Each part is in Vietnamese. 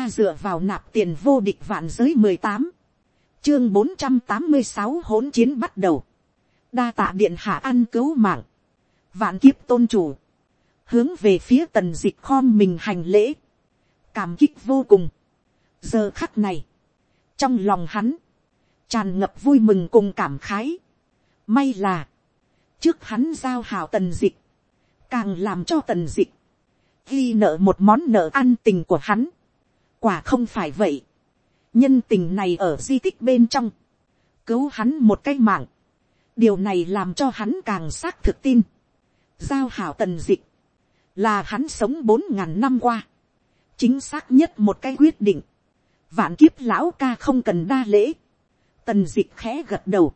ta dựa vào nạp tiền vô địch vạn giới mười tám, chương bốn trăm tám mươi sáu hỗn chiến bắt đầu, đa tạ điện hạ ăn cứu mạng, vạn kiếp tôn chủ, hướng về phía tần dịch khom mình hành lễ, cảm kích vô cùng. giờ khắc này, trong lòng hắn, tràn ngập vui mừng cùng cảm khái. may là, trước hắn giao hảo tần dịch, càng làm cho tần dịch, ghi nợ một món nợ ăn tình của hắn quả không phải vậy. nhân tình này ở di tích bên trong, cứu hắn một cái mạng. điều này làm cho hắn càng xác thực tin. giao hảo tần dịch, là hắn sống bốn ngàn năm qua, chính xác nhất một cái quyết định, vạn kiếp lão ca không cần đa lễ, tần dịch khẽ gật đầu,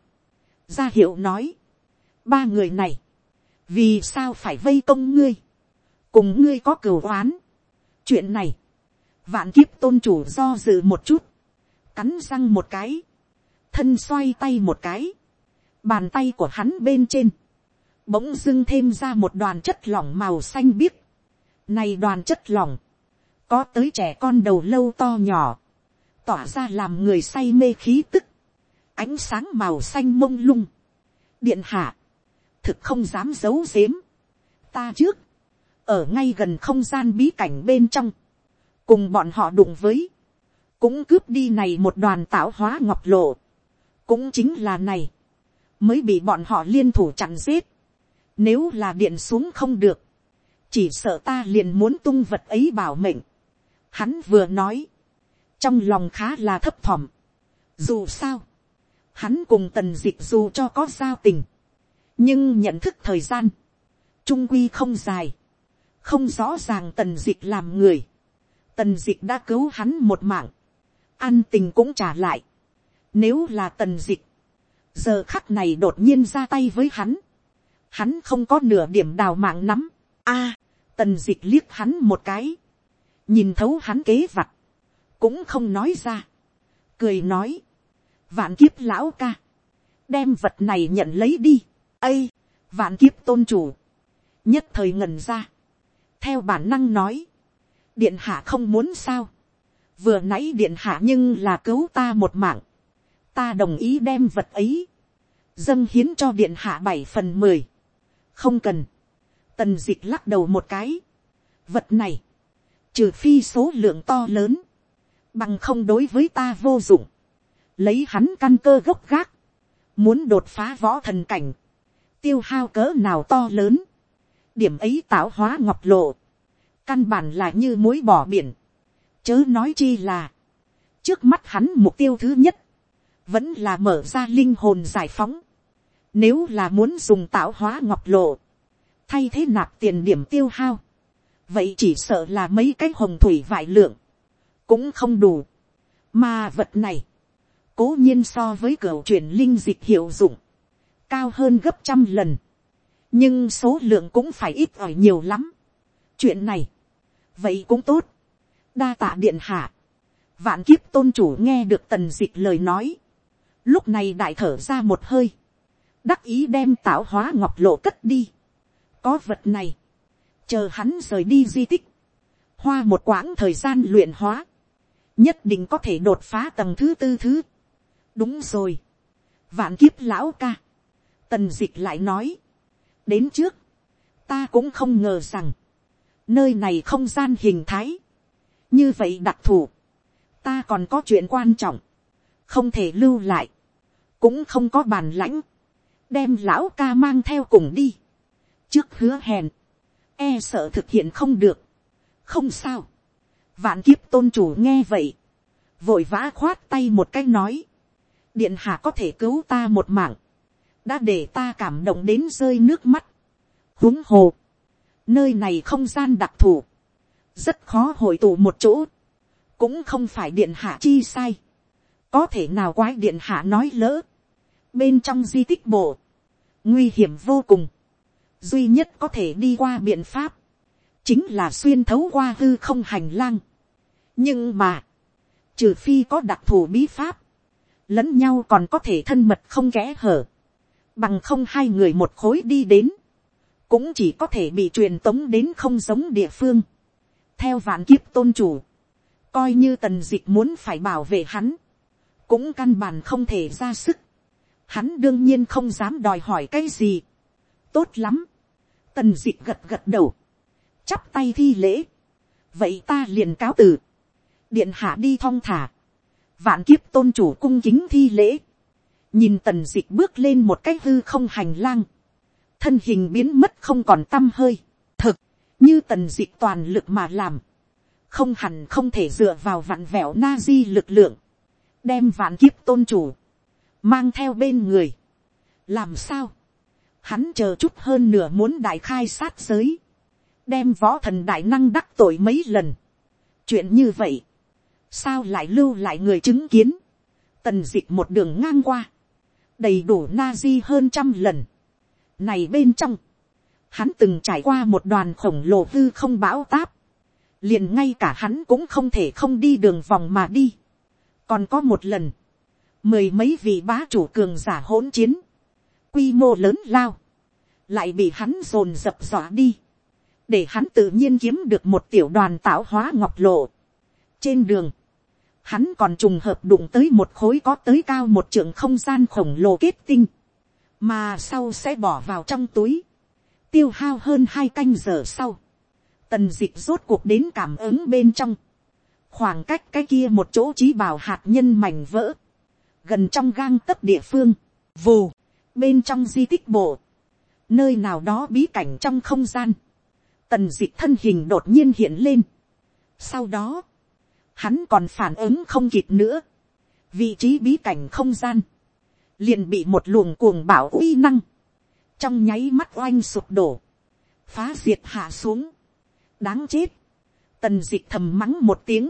ra hiệu nói, ba người này, vì sao phải vây công ngươi, cùng ngươi có cửu oán, chuyện này, vạn kiếp tôn chủ do dự một chút, cắn răng một cái, thân xoay tay một cái, bàn tay của hắn bên trên, bỗng dưng thêm ra một đoàn chất lỏng màu xanh biếc, này đoàn chất lỏng, có tới trẻ con đầu lâu to nhỏ, tỏa ra làm người say mê khí tức, ánh sáng màu xanh mông lung, điện hạ, thực không dám giấu giếm, ta trước, ở ngay gần không gian bí cảnh bên trong, cùng bọn họ đụng với, cũng cướp đi này một đoàn tạo hóa ngọc lộ, cũng chính là này, mới bị bọn họ liên thủ chặn giết, nếu là điện xuống không được, chỉ sợ ta liền muốn tung vật ấy bảo mệnh, Hắn vừa nói. Trong lòng khá là thấp thỏm. Dù sao. Hắn cùng tần dịch dù cho có giao tình. Nhưng nhận thức thời gian. Trung quy không dài. Không rõ ràng tần dịch làm người. Tần dịch đã cứu hắn một mạng. An tình cũng trả lại. Nếu là tần dịch. Giờ khắc này đột nhiên ra tay với hắn. Hắn không có nửa điểm đào mạng nắm. a tần dịch liếc hắn một cái nhìn thấu hắn kế vặt, cũng không nói ra, cười nói, vạn kiếp lão ca, đem vật này nhận lấy đi, ây, vạn kiếp tôn chủ, nhất thời ngần ra, theo bản năng nói, điện hạ không muốn sao, vừa nãy điện hạ nhưng là cứu ta một mạng, ta đồng ý đem vật ấy, dâng hiến cho điện hạ bảy phần mười, không cần, tần d ị c h lắc đầu một cái, vật này, trừ phi số lượng to lớn, bằng không đối với ta vô dụng, lấy hắn căn cơ gốc gác, muốn đột phá võ thần cảnh, tiêu hao cỡ nào to lớn, điểm ấy tạo hóa ngọc lộ, căn bản là như mối bỏ biển, chớ nói chi là, trước mắt hắn mục tiêu thứ nhất, vẫn là mở ra linh hồn giải phóng, nếu là muốn dùng tạo hóa ngọc lộ, thay thế nạp tiền điểm tiêu hao, vậy chỉ sợ là mấy cái hồng thủy vải lượng, cũng không đủ. mà vật này, cố nhiên so với cửa truyền linh dịch hiệu dụng, cao hơn gấp trăm lần, nhưng số lượng cũng phải ít ỏi nhiều lắm. chuyện này, vậy cũng tốt, đa tạ điện hạ, vạn kiếp tôn chủ nghe được tần dịch lời nói, lúc này đại thở ra một hơi, đắc ý đem tạo hóa ngọc lộ cất đi, có vật này, chờ hắn rời đi di tích, hoa một quãng thời gian luyện hóa, nhất định có thể đột phá tầng thứ tư thứ. đúng rồi, vạn kiếp lão ca, tần d ị c h lại nói, đến trước, ta cũng không ngờ rằng, nơi này không gian hình thái, như vậy đặc thù, ta còn có chuyện quan trọng, không thể lưu lại, cũng không có bàn lãnh, đem lão ca mang theo cùng đi, trước hứa hẹn, e sợ thực hiện không được. không sao. vạn kiếp tôn chủ nghe vậy. vội vã khoát tay một cái nói. điện hạ có thể cứu ta một mạng. đã để ta cảm động đến rơi nước mắt. huống hồ nơi này không gian đặc thù. rất khó hội tụ một chỗ. cũng không phải điện hạ chi sai. có thể nào quái điện hạ nói lỡ. bên trong di tích bộ. nguy hiểm vô cùng duy nhất có thể đi qua biện pháp, chính là xuyên thấu qua hư không hành lang. nhưng mà, trừ phi có đặc thù bí pháp, lẫn nhau còn có thể thân mật không kẽ hở, bằng không hai người một khối đi đến, cũng chỉ có thể bị truyền tống đến không giống địa phương. theo vạn kiếp tôn chủ, coi như tần d ị c h muốn phải bảo vệ hắn, cũng căn bản không thể ra sức, hắn đương nhiên không dám đòi hỏi cái gì, tốt lắm, tần d ị c h gật gật đầu, chắp tay thi lễ, vậy ta liền cáo từ, điện hạ đi thong thả, vạn kiếp tôn chủ cung kính thi lễ, nhìn tần d ị c h bước lên một cái hư không hành lang, thân hình biến mất không còn t â m hơi, thực, như tần d ị c h toàn lực mà làm, không hẳn không thể dựa vào vặn vẹo na di lực lượng, đem vạn kiếp tôn chủ, mang theo bên người. làm sao, hắn chờ chút hơn nửa muốn đại khai sát giới, đem võ thần đại năng đắc tội mấy lần. chuyện như vậy, sao lại lưu lại người chứng kiến, tần d ị c h một đường ngang qua, đầy đủ na di hơn trăm lần này bên trong, hắn từng trải qua một đoàn khổng lồ hư không bão táp, liền ngay cả hắn cũng không thể không đi đường vòng mà đi. còn có một lần, mười mấy vị bá chủ cường giả hỗn chiến, quy mô lớn lao, lại bị hắn dồn dập dọa đi, để hắn tự nhiên kiếm được một tiểu đoàn tạo hóa ngọc lộ. trên đường, hắn còn trùng hợp đụng tới một khối có tới cao một trường không gian khổng lồ kết tinh, mà sau sẽ bỏ vào trong túi, tiêu hao hơn hai canh giờ sau, tần d ị c h rốt cuộc đến cảm ứng bên trong, khoảng cách cái kia một chỗ trí bảo hạt nhân mảnh vỡ, gần trong gang tấc địa phương, vù, bên trong di tích bộ, nơi nào đó bí cảnh trong không gian, tần d ị c h thân hình đột nhiên hiện lên. sau đó, hắn còn phản ứng không kịp nữa, vị trí bí cảnh không gian, liền bị một luồng cuồng bảo uy năng, trong nháy mắt oanh sụp đổ, phá diệt hạ xuống, đáng chết, tần d ị c h thầm mắng một tiếng,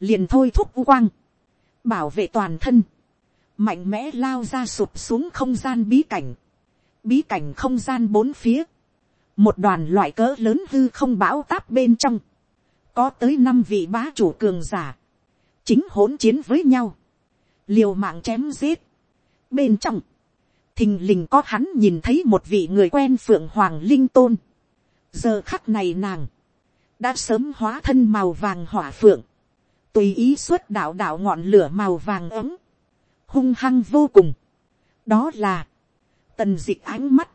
liền thôi thúc quang, bảo vệ toàn thân, mạnh mẽ lao ra sụp xuống không gian bí cảnh, bí cảnh không gian bốn phía, một đoàn loại cỡ lớn hư không bão táp bên trong, có tới năm vị bá chủ cường giả, chính hỗn chiến với nhau, liều mạng chém giết, bên trong, thình lình có hắn nhìn thấy một vị người quen phượng hoàng linh tôn, giờ khắc này nàng, đã sớm hóa thân màu vàng hỏa phượng, tùy ý xuất đạo đạo ngọn lửa màu vàng ấm, hung hăng vô cùng. đó là, tần d ị c h ánh mắt,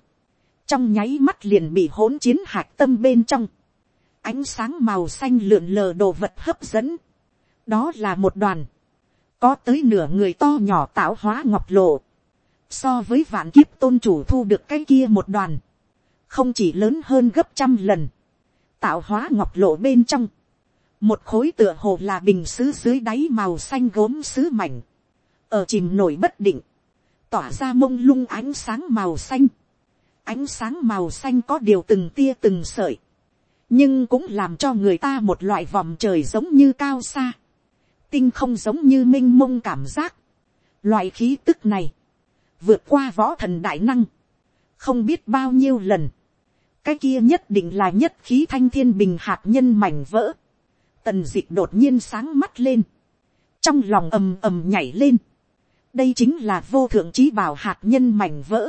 trong nháy mắt liền bị hỗn chiến hạc tâm bên trong, ánh sáng màu xanh lượn lờ đồ vật hấp dẫn, đó là một đoàn, có tới nửa người to nhỏ tạo hóa ngọc lộ, so với vạn kiếp tôn chủ thu được cái kia một đoàn, không chỉ lớn hơn gấp trăm lần, tạo hóa ngọc lộ bên trong, một khối tựa hồ là bình xứ dưới đáy màu xanh gốm xứ mảnh, ở chìm nổi bất định, tỏa ra mông lung ánh sáng màu xanh, ánh sáng màu xanh có điều từng tia từng sợi, nhưng cũng làm cho người ta một loại vòng trời giống như cao xa, tinh không giống như m i n h mông cảm giác, loại khí tức này, vượt qua võ thần đại năng, không biết bao nhiêu lần, cái kia nhất định là nhất khí thanh thiên bình hạt nhân mảnh vỡ. tần d ị c h đột nhiên sáng mắt lên, trong lòng ầm ầm nhảy lên. đây chính là vô thượng trí bảo hạt nhân mảnh vỡ.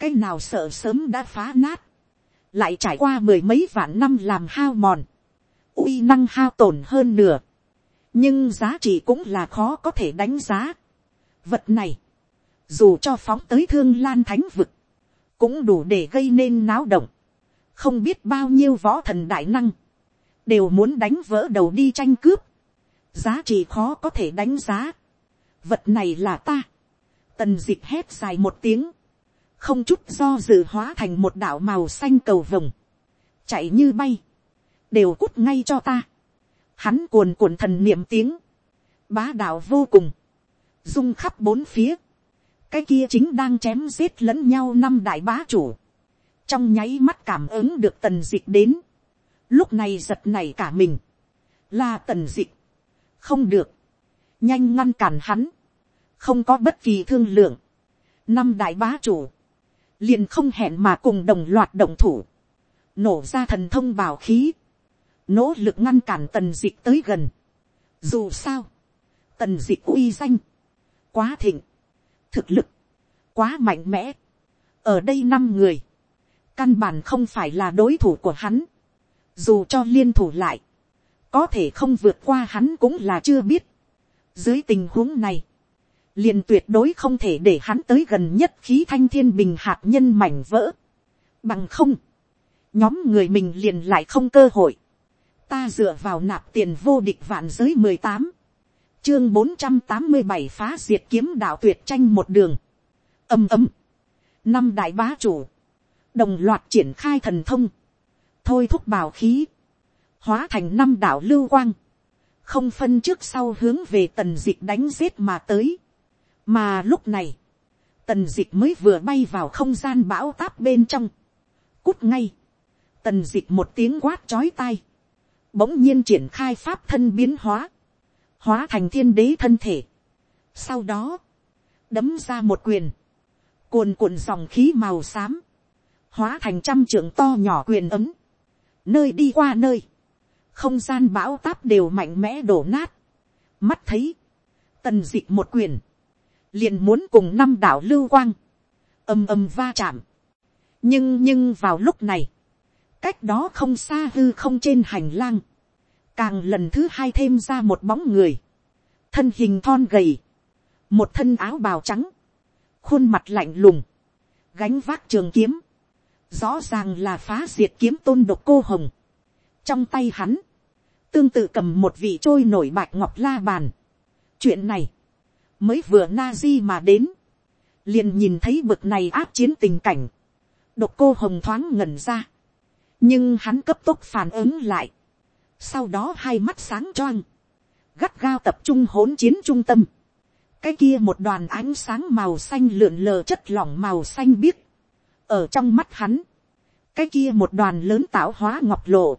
cái nào sợ sớm đã phá nát, lại trải qua mười mấy vạn năm làm hao mòn, uy năng hao tổn hơn nửa, nhưng giá trị cũng là khó có thể đánh giá. vật này, dù cho phóng tới thương lan thánh vực, cũng đủ để gây nên náo động. Không biết bao nhiêu võ thần đại năng, đều muốn đánh vỡ đầu đi tranh cướp, giá trị khó có thể đánh giá, vật này là ta, tần dịch hét dài một tiếng, không chút do dự hóa thành một đạo màu xanh cầu vồng, chạy như bay, đều cút ngay cho ta, hắn cuồn cuộn thần niệm tiếng, bá đạo vô cùng, rung khắp bốn phía, cái kia chính đang chém giết lẫn nhau năm đại bá chủ, trong nháy mắt cảm ứng được tần dịch đến, lúc này giật này cả mình, là tần dịch, không được, nhanh ngăn cản hắn, không có bất kỳ thương lượng, năm đại bá chủ, liền không hẹn mà cùng đồng loạt động thủ, nổ ra thần thông bảo khí, nỗ lực ngăn cản tần dịch tới gần. Dù sao, tần dịch uy danh, quá thịnh, thực lực, quá mạnh mẽ. ở đây năm người, căn bản không phải là đối thủ của hắn, dù cho liên thủ lại, có thể không vượt qua hắn cũng là chưa biết. dưới tình huống này, liền tuyệt đối không thể để hắn tới gần nhất khí thanh thiên bình hạt nhân mảnh vỡ. bằng không, nhóm người mình liền lại không cơ hội ta dựa vào nạp tiền vô địch vạn giới mười tám, chương bốn trăm tám mươi bảy phá diệt kiếm đạo tuyệt tranh một đường. ầm ầm, năm đại bá chủ, đồng loạt triển khai thần thông, thôi thúc bảo khí, hóa thành năm đạo lưu quang, không phân trước sau hướng về tần dịch đánh giết mà tới. mà lúc này, tần dịch mới vừa bay vào không gian bão táp bên trong, cút ngay, tần dịch một tiếng quát chói tai, bỗng nhiên triển khai pháp thân biến hóa, hóa thành thiên đế thân thể. sau đó, đấm ra một quyền, cuồn cuộn dòng khí màu xám, hóa thành trăm trưởng to nhỏ quyền ấm, nơi đi qua nơi, không gian bão táp đều mạnh mẽ đổ nát, mắt thấy, tần d ị c h một quyền, liền muốn cùng năm đảo lưu quang, ầm ầm va chạm, nhưng nhưng vào lúc này, cách đó không xa hư không trên hành lang, càng lần thứ hai thêm ra một bóng người, thân hình thon gầy, một thân áo bào trắng, khuôn mặt lạnh lùng, gánh vác trường kiếm, rõ ràng là phá diệt kiếm tôn độc cô hồng. trong tay hắn, tương tự cầm một vị trôi nổi bạch ngọc la bàn. chuyện này, mới vừa na di mà đến, liền nhìn thấy bực này áp chiến tình cảnh, độc cô hồng thoáng ngẩn ra, nhưng hắn cấp tốc phản ứng lại, sau đó hai mắt sáng choang, gắt gao tập trung hỗn chiến trung tâm, cái kia một đoàn ánh sáng màu xanh lượn lờ chất lỏng màu xanh biếc, ở trong mắt hắn, cái kia một đoàn lớn tạo hóa ngọc lộ,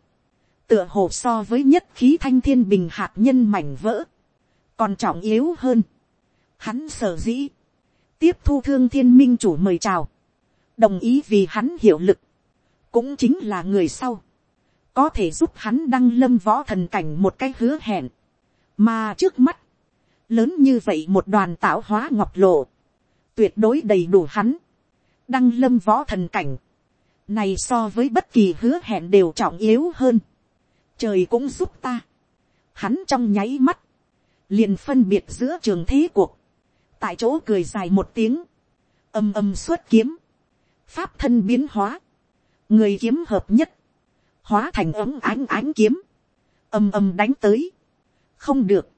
tựa hồ so với nhất khí thanh thiên bình hạt nhân mảnh vỡ, còn trọng yếu hơn. Hắn sở dĩ, tiếp thu thương thiên minh chủ mời chào, đồng ý vì hắn hiệu lực, cũng chính là người sau, có thể giúp hắn đăng lâm võ thần cảnh một cái hứa hẹn, mà trước mắt, lớn như vậy một đoàn tạo hóa ngọc lộ, tuyệt đối đầy đủ hắn, đăng lâm võ thần cảnh, này so với bất kỳ hứa hẹn đều trọng yếu hơn. Trời cũng giúp ta. Hắn trong nháy mắt, liền phân biệt giữa trường thế cuộc, tại chỗ cười dài một tiếng, âm âm xuất kiếm, pháp thân biến hóa, người kiếm hợp nhất, hóa thành ấm ánh ánh kiếm, âm âm đánh tới, không được,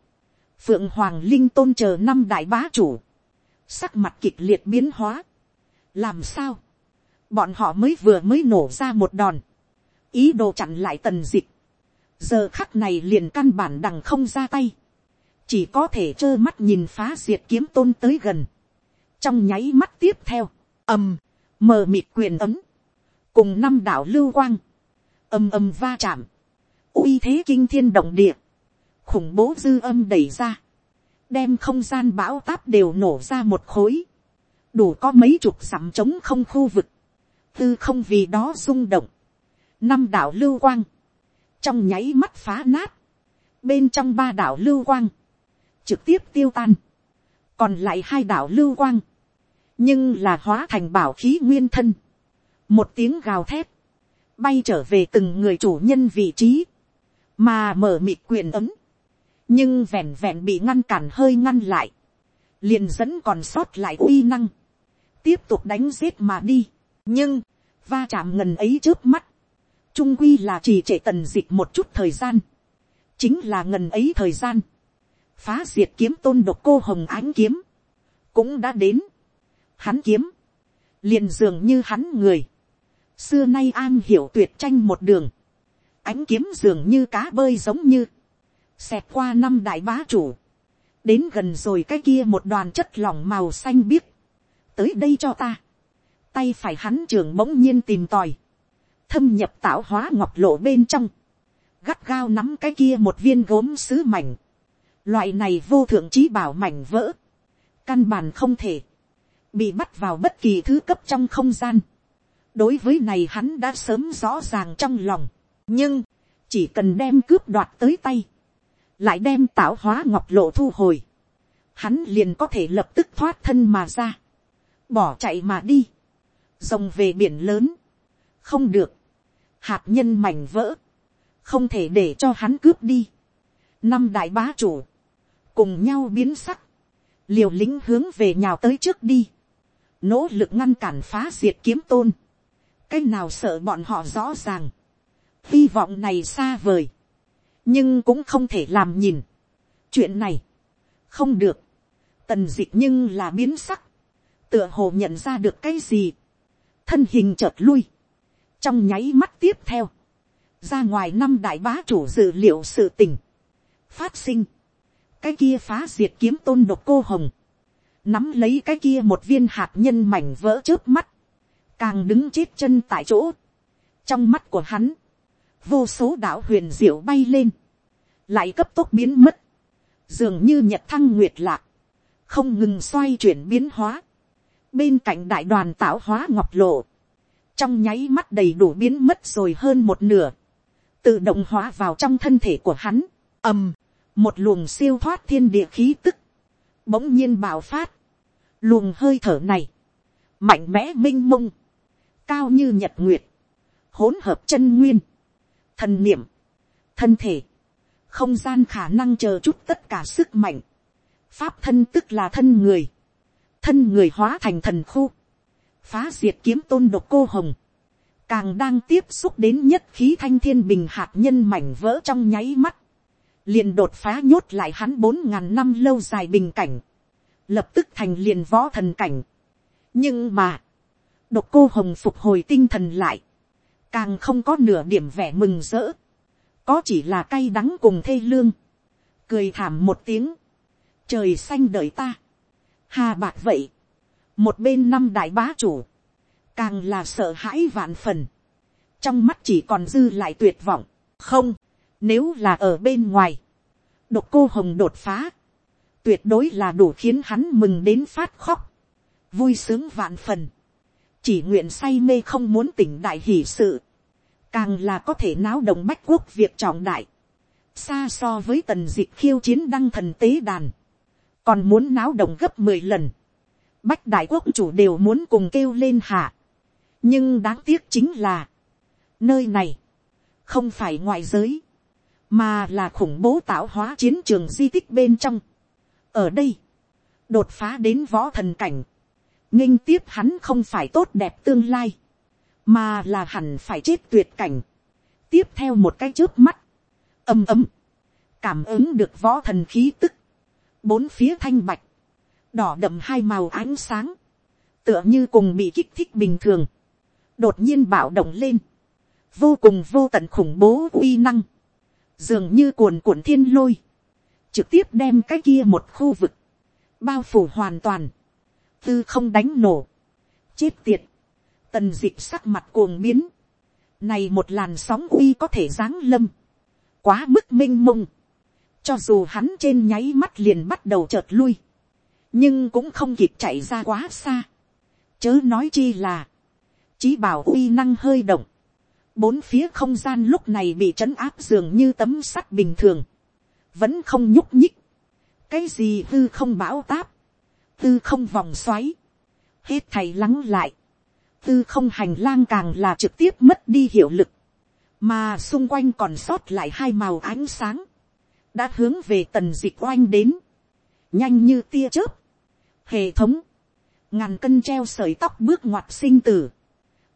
phượng hoàng linh tôn chờ năm đại bá chủ, sắc mặt kịch liệt biến hóa, làm sao, bọn họ mới vừa mới nổ ra một đòn, ý đồ chặn lại tần dịch, giờ khắc này liền căn bản đằng không ra tay, chỉ có thể trơ mắt nhìn phá diệt kiếm tôn tới gần, trong nháy mắt tiếp theo, ầm, mờ mịt quyền ấm, cùng năm đạo lưu quang, ầm ầm va chạm, uy thế kinh thiên động địa, khủng bố dư âm đẩy ra, đem không gian bão táp đều nổ ra một khối, đủ có mấy chục sắm trống không khu vực, tư không vì đó rung động, năm đạo lưu quang, trong nháy mắt phá nát, bên trong ba đảo lưu quang, trực tiếp tiêu tan, còn lại hai đảo lưu quang, nhưng là hóa thành bảo khí nguyên thân, một tiếng gào thét, bay trở về từng người chủ nhân vị trí, mà mở mịt quyền ấm, nhưng vẹn vẹn bị ngăn cản hơi ngăn lại, liền dẫn còn sót lại uy năng, tiếp tục đánh giết mà đi, nhưng, va chạm ngần ấy trước mắt, trung quy là chỉ trệ tần dịch một chút thời gian, chính là ngần ấy thời gian, phá diệt kiếm tôn độc cô hồng ánh kiếm, cũng đã đến, hắn kiếm, liền dường như hắn người, xưa nay an hiểu tuyệt tranh một đường, ánh kiếm dường như cá bơi giống như, xẹt qua năm đại bá chủ, đến gần rồi cái kia một đoàn chất lỏng màu xanh biếc, tới đây cho ta, tay phải hắn trường bỗng nhiên tìm tòi, thâm nhập tạo hóa ngọc lộ bên trong, gắt gao nắm cái kia một viên gốm sứ mảnh, loại này vô thượng trí bảo mảnh vỡ, căn bản không thể, bị bắt vào bất kỳ thứ cấp trong không gian đối với này hắn đã sớm rõ ràng trong lòng, nhưng, chỉ cần đem cướp đoạt tới tay, lại đem tạo hóa ngọc lộ thu hồi, hắn liền có thể lập tức thoát thân mà ra, bỏ chạy mà đi, rồng về biển lớn, không được, hạt nhân mảnh vỡ, không thể để cho hắn cướp đi. năm đại bá chủ, cùng nhau biến sắc, liều lĩnh hướng về nhào tới trước đi, nỗ lực ngăn cản phá diệt kiếm tôn, cái nào sợ bọn họ rõ ràng, hy vọng này xa vời, nhưng cũng không thể làm nhìn. chuyện này, không được, tần d ị c h nhưng là biến sắc, tựa hồ nhận ra được cái gì, thân hình chợt lui, trong nháy mắt tiếp theo, ra ngoài năm đại bá chủ dự liệu sự tình, phát sinh, cái kia phá diệt kiếm tôn độc cô hồng, nắm lấy cái kia một viên hạt nhân mảnh vỡ trước mắt, càng đứng chết chân tại chỗ, trong mắt của hắn, vô số đạo huyền diệu bay lên, lại cấp tốc biến mất, dường như nhật thăng nguyệt lạc, không ngừng xoay chuyển biến hóa, bên cạnh đại đoàn tạo hóa ngọc lộ, trong nháy mắt đầy đủ biến mất rồi hơn một nửa, tự động hóa vào trong thân thể của hắn, ầm, một luồng siêu thoát thiên địa khí tức, bỗng nhiên bạo phát, luồng hơi thở này, mạnh mẽ m i n h mông, cao như nhật nguyệt, hỗn hợp chân nguyên, thần niệm, thân thể, không gian khả năng chờ chút tất cả sức mạnh, pháp thân tức là thân người, thân người hóa thành thần khu, phá diệt kiếm tôn độc cô hồng, càng đang tiếp xúc đến nhất khí thanh thiên bình hạt nhân mảnh vỡ trong nháy mắt, liền đột phá nhốt lại hắn bốn ngàn năm lâu dài bình cảnh, lập tức thành liền võ thần cảnh. nhưng mà, độc cô hồng phục hồi tinh thần lại, càng không có nửa điểm vẻ mừng rỡ, có chỉ là cay đắng cùng thê lương, cười thảm một tiếng, trời xanh đợi ta, hà bạc vậy, một bên năm đại bá chủ, càng là sợ hãi vạn phần, trong mắt chỉ còn dư lại tuyệt vọng, không, nếu là ở bên ngoài, độc cô hồng đột phá, tuyệt đối là đủ khiến hắn mừng đến phát khóc, vui sướng vạn phần, chỉ nguyện say mê không muốn tỉnh đại hỷ sự, càng là có thể náo động bách quốc việc trọng đại, xa so với tần d ị khiêu chiến đăng thần tế đàn, còn muốn náo động gấp mười lần, bách đại quốc chủ đều muốn cùng kêu lên hạ, nhưng đáng tiếc chính là, nơi này, không phải ngoại giới, mà là khủng bố tạo hóa chiến trường di tích bên trong. ở đây, đột phá đến võ thần cảnh, nghinh tiếp hắn không phải tốt đẹp tương lai, mà là hẳn phải chết tuyệt cảnh. tiếp theo một cái trước mắt, ầm ầm, cảm ứng được võ thần khí tức, bốn phía thanh bạch, đỏ đậm hai màu ánh sáng, tựa như cùng bị kích thích bình thường, đột nhiên bạo động lên, vô cùng vô tận khủng bố uy năng, dường như cuồn cuộn thiên lôi, trực tiếp đem cái kia một khu vực, bao phủ hoàn toàn, tư không đánh nổ, chết tiệt, tần dịp sắc mặt cuồng biến, này một làn sóng uy có thể giáng lâm, quá mức minh mông, cho dù hắn trên nháy mắt liền bắt đầu chợt lui, nhưng cũng không kịp chạy ra quá xa, chớ nói chi là, chí bảo uy năng hơi động, bốn phía không gian lúc này bị trấn áp dường như tấm sắt bình thường, vẫn không nhúc nhích, cái gì hư không bão táp, tư không vòng xoáy, hết thầy lắng lại, tư không hành lang càng là trực tiếp mất đi hiệu lực, mà xung quanh còn sót lại hai màu ánh sáng, đã hướng về tần dịch oanh đến, nhanh như tia chớp, hệ thống, ngàn cân treo sợi tóc bước ngoặt sinh tử,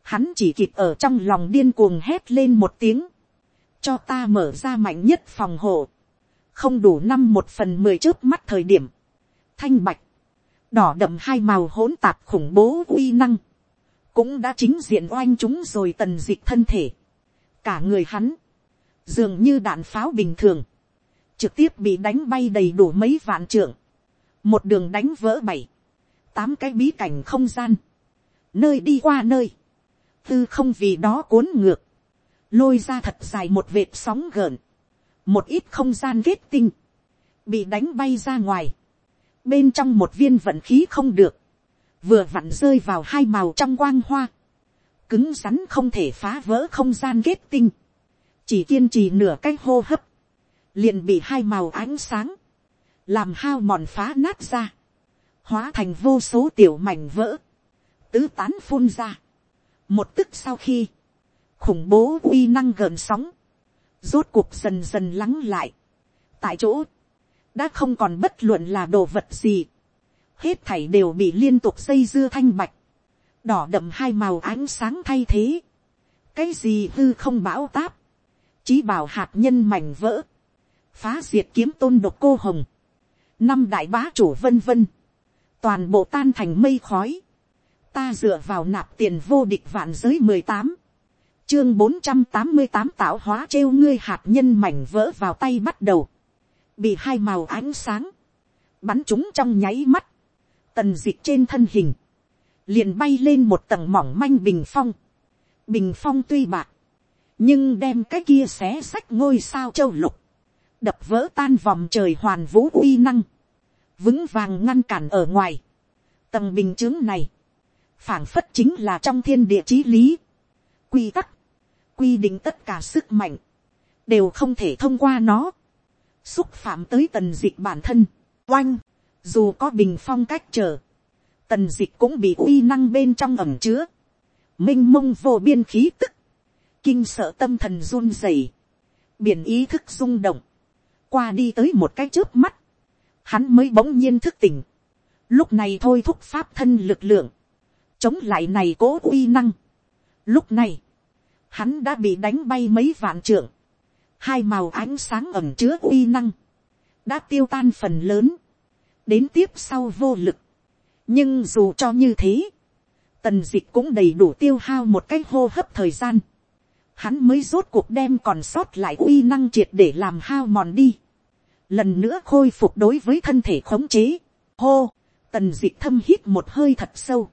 hắn chỉ kịp ở trong lòng điên cuồng hét lên một tiếng, cho ta mở ra mạnh nhất phòng hộ, không đủ năm một phần mười trước mắt thời điểm, thanh bạch, đỏ đậm hai màu hỗn tạp khủng bố uy năng, cũng đã chính diện oanh chúng rồi tần dịch thân thể. cả người hắn, dường như đạn pháo bình thường, trực tiếp bị đánh bay đầy đủ mấy vạn trượng, một đường đánh vỡ bảy, tám cái bí cảnh không gian, nơi đi qua nơi, tư không vì đó cuốn ngược, lôi ra thật dài một vệt sóng gợn, một ít không gian kết tinh, bị đánh bay ra ngoài, bên trong một viên vận khí không được, vừa vặn rơi vào hai màu trong quang hoa, cứng rắn không thể phá vỡ không gian kết tinh, chỉ kiên trì nửa cái hô hấp, liền bị hai màu ánh sáng, làm hao mòn phá nát ra, hóa thành vô số tiểu mảnh vỡ, tứ tán phun ra. một tức sau khi, khủng bố uy năng gợn sóng, rốt cuộc dần dần lắng lại, tại chỗ, đã không còn bất luận là đồ vật gì, hết thảy đều bị liên tục xây dưa thanh bạch, đỏ đậm hai màu ánh sáng thay thế, cái gì hư không bão táp, chí bảo hạt nhân mảnh vỡ, phá diệt kiếm tôn độc cô hồng, năm đại bá chủ vân vân, toàn bộ tan thành mây khói, ta dựa vào nạp tiền vô địch vạn giới mười tám, chương bốn trăm tám mươi tám tạo hóa trêu ngươi hạt nhân mảnh vỡ vào tay bắt đầu, bị hai màu ánh sáng, bắn chúng trong nháy mắt, tần dịch trên thân hình, liền bay lên một tầng mỏng manh bình phong, bình phong tuy bạc, nhưng đem cái kia xé sách ngôi sao châu lục, đập vỡ tan vòng trời hoàn vũ uy năng, vững vàng ngăn cản ở ngoài, tầng bình chướng này, phảng phất chính là trong thiên địa chí lý, quy tắc, quy định tất cả sức mạnh, đều không thể thông qua nó, xúc phạm tới tần dịch bản thân, oanh, dù có bình phong cách trở, tần dịch cũng bị uy năng bên trong ẩm chứa, m i n h mông vô biên khí tức, kinh sợ tâm thần run rẩy, biển ý thức rung động, qua đi tới một cái trước mắt, hắn mới bỗng nhiên thức tỉnh, lúc này thôi thúc pháp thân lực lượng, chống lại này cố uy năng. Lúc này, hắn đã bị đánh bay mấy vạn trưởng hai màu ánh sáng ẩm chứa uy năng, đã tiêu tan phần lớn, đến tiếp sau vô lực. nhưng dù cho như thế, tần dịch cũng đầy đủ tiêu hao một cái hô hấp thời gian, hắn mới rốt cuộc đem còn sót lại uy năng triệt để làm hao mòn đi, lần nữa khôi phục đối với thân thể khống chế, hô, tần dịch thâm hít một hơi thật sâu,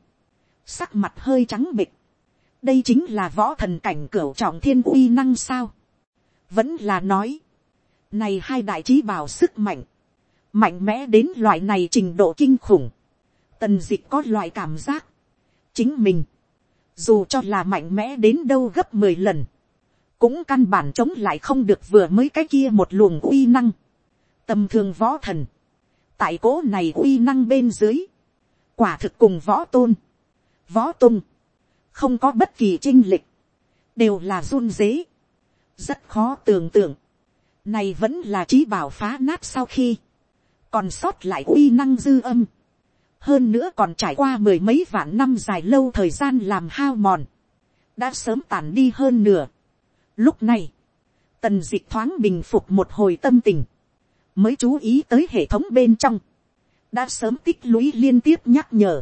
sắc mặt hơi trắng bịch, đây chính là võ thần cảnh cửa trọng thiên uy năng sao, vẫn là nói, này hai đại trí bảo sức mạnh, mạnh mẽ đến loại này trình độ kinh khủng, tần d ị c h có loại cảm giác, chính mình, dù cho là mạnh mẽ đến đâu gấp mười lần, cũng căn bản chống lại không được vừa mới cái kia một luồng uy năng, tầm thường võ thần, tại cố này uy năng bên dưới, quả thực cùng võ tôn, võ tung, không có bất kỳ chinh lịch, đều là run dế, rất khó tưởng tượng, này vẫn là trí bảo phá nát sau khi, còn sót lại uy năng dư âm, hơn nữa còn trải qua mười mấy vạn năm dài lâu thời gian làm hao mòn, đã sớm tàn đi hơn nửa. Lúc này, tần d ị c h thoáng bình phục một hồi tâm tình, mới chú ý tới hệ thống bên trong, đã sớm tích lũy liên tiếp nhắc nhở,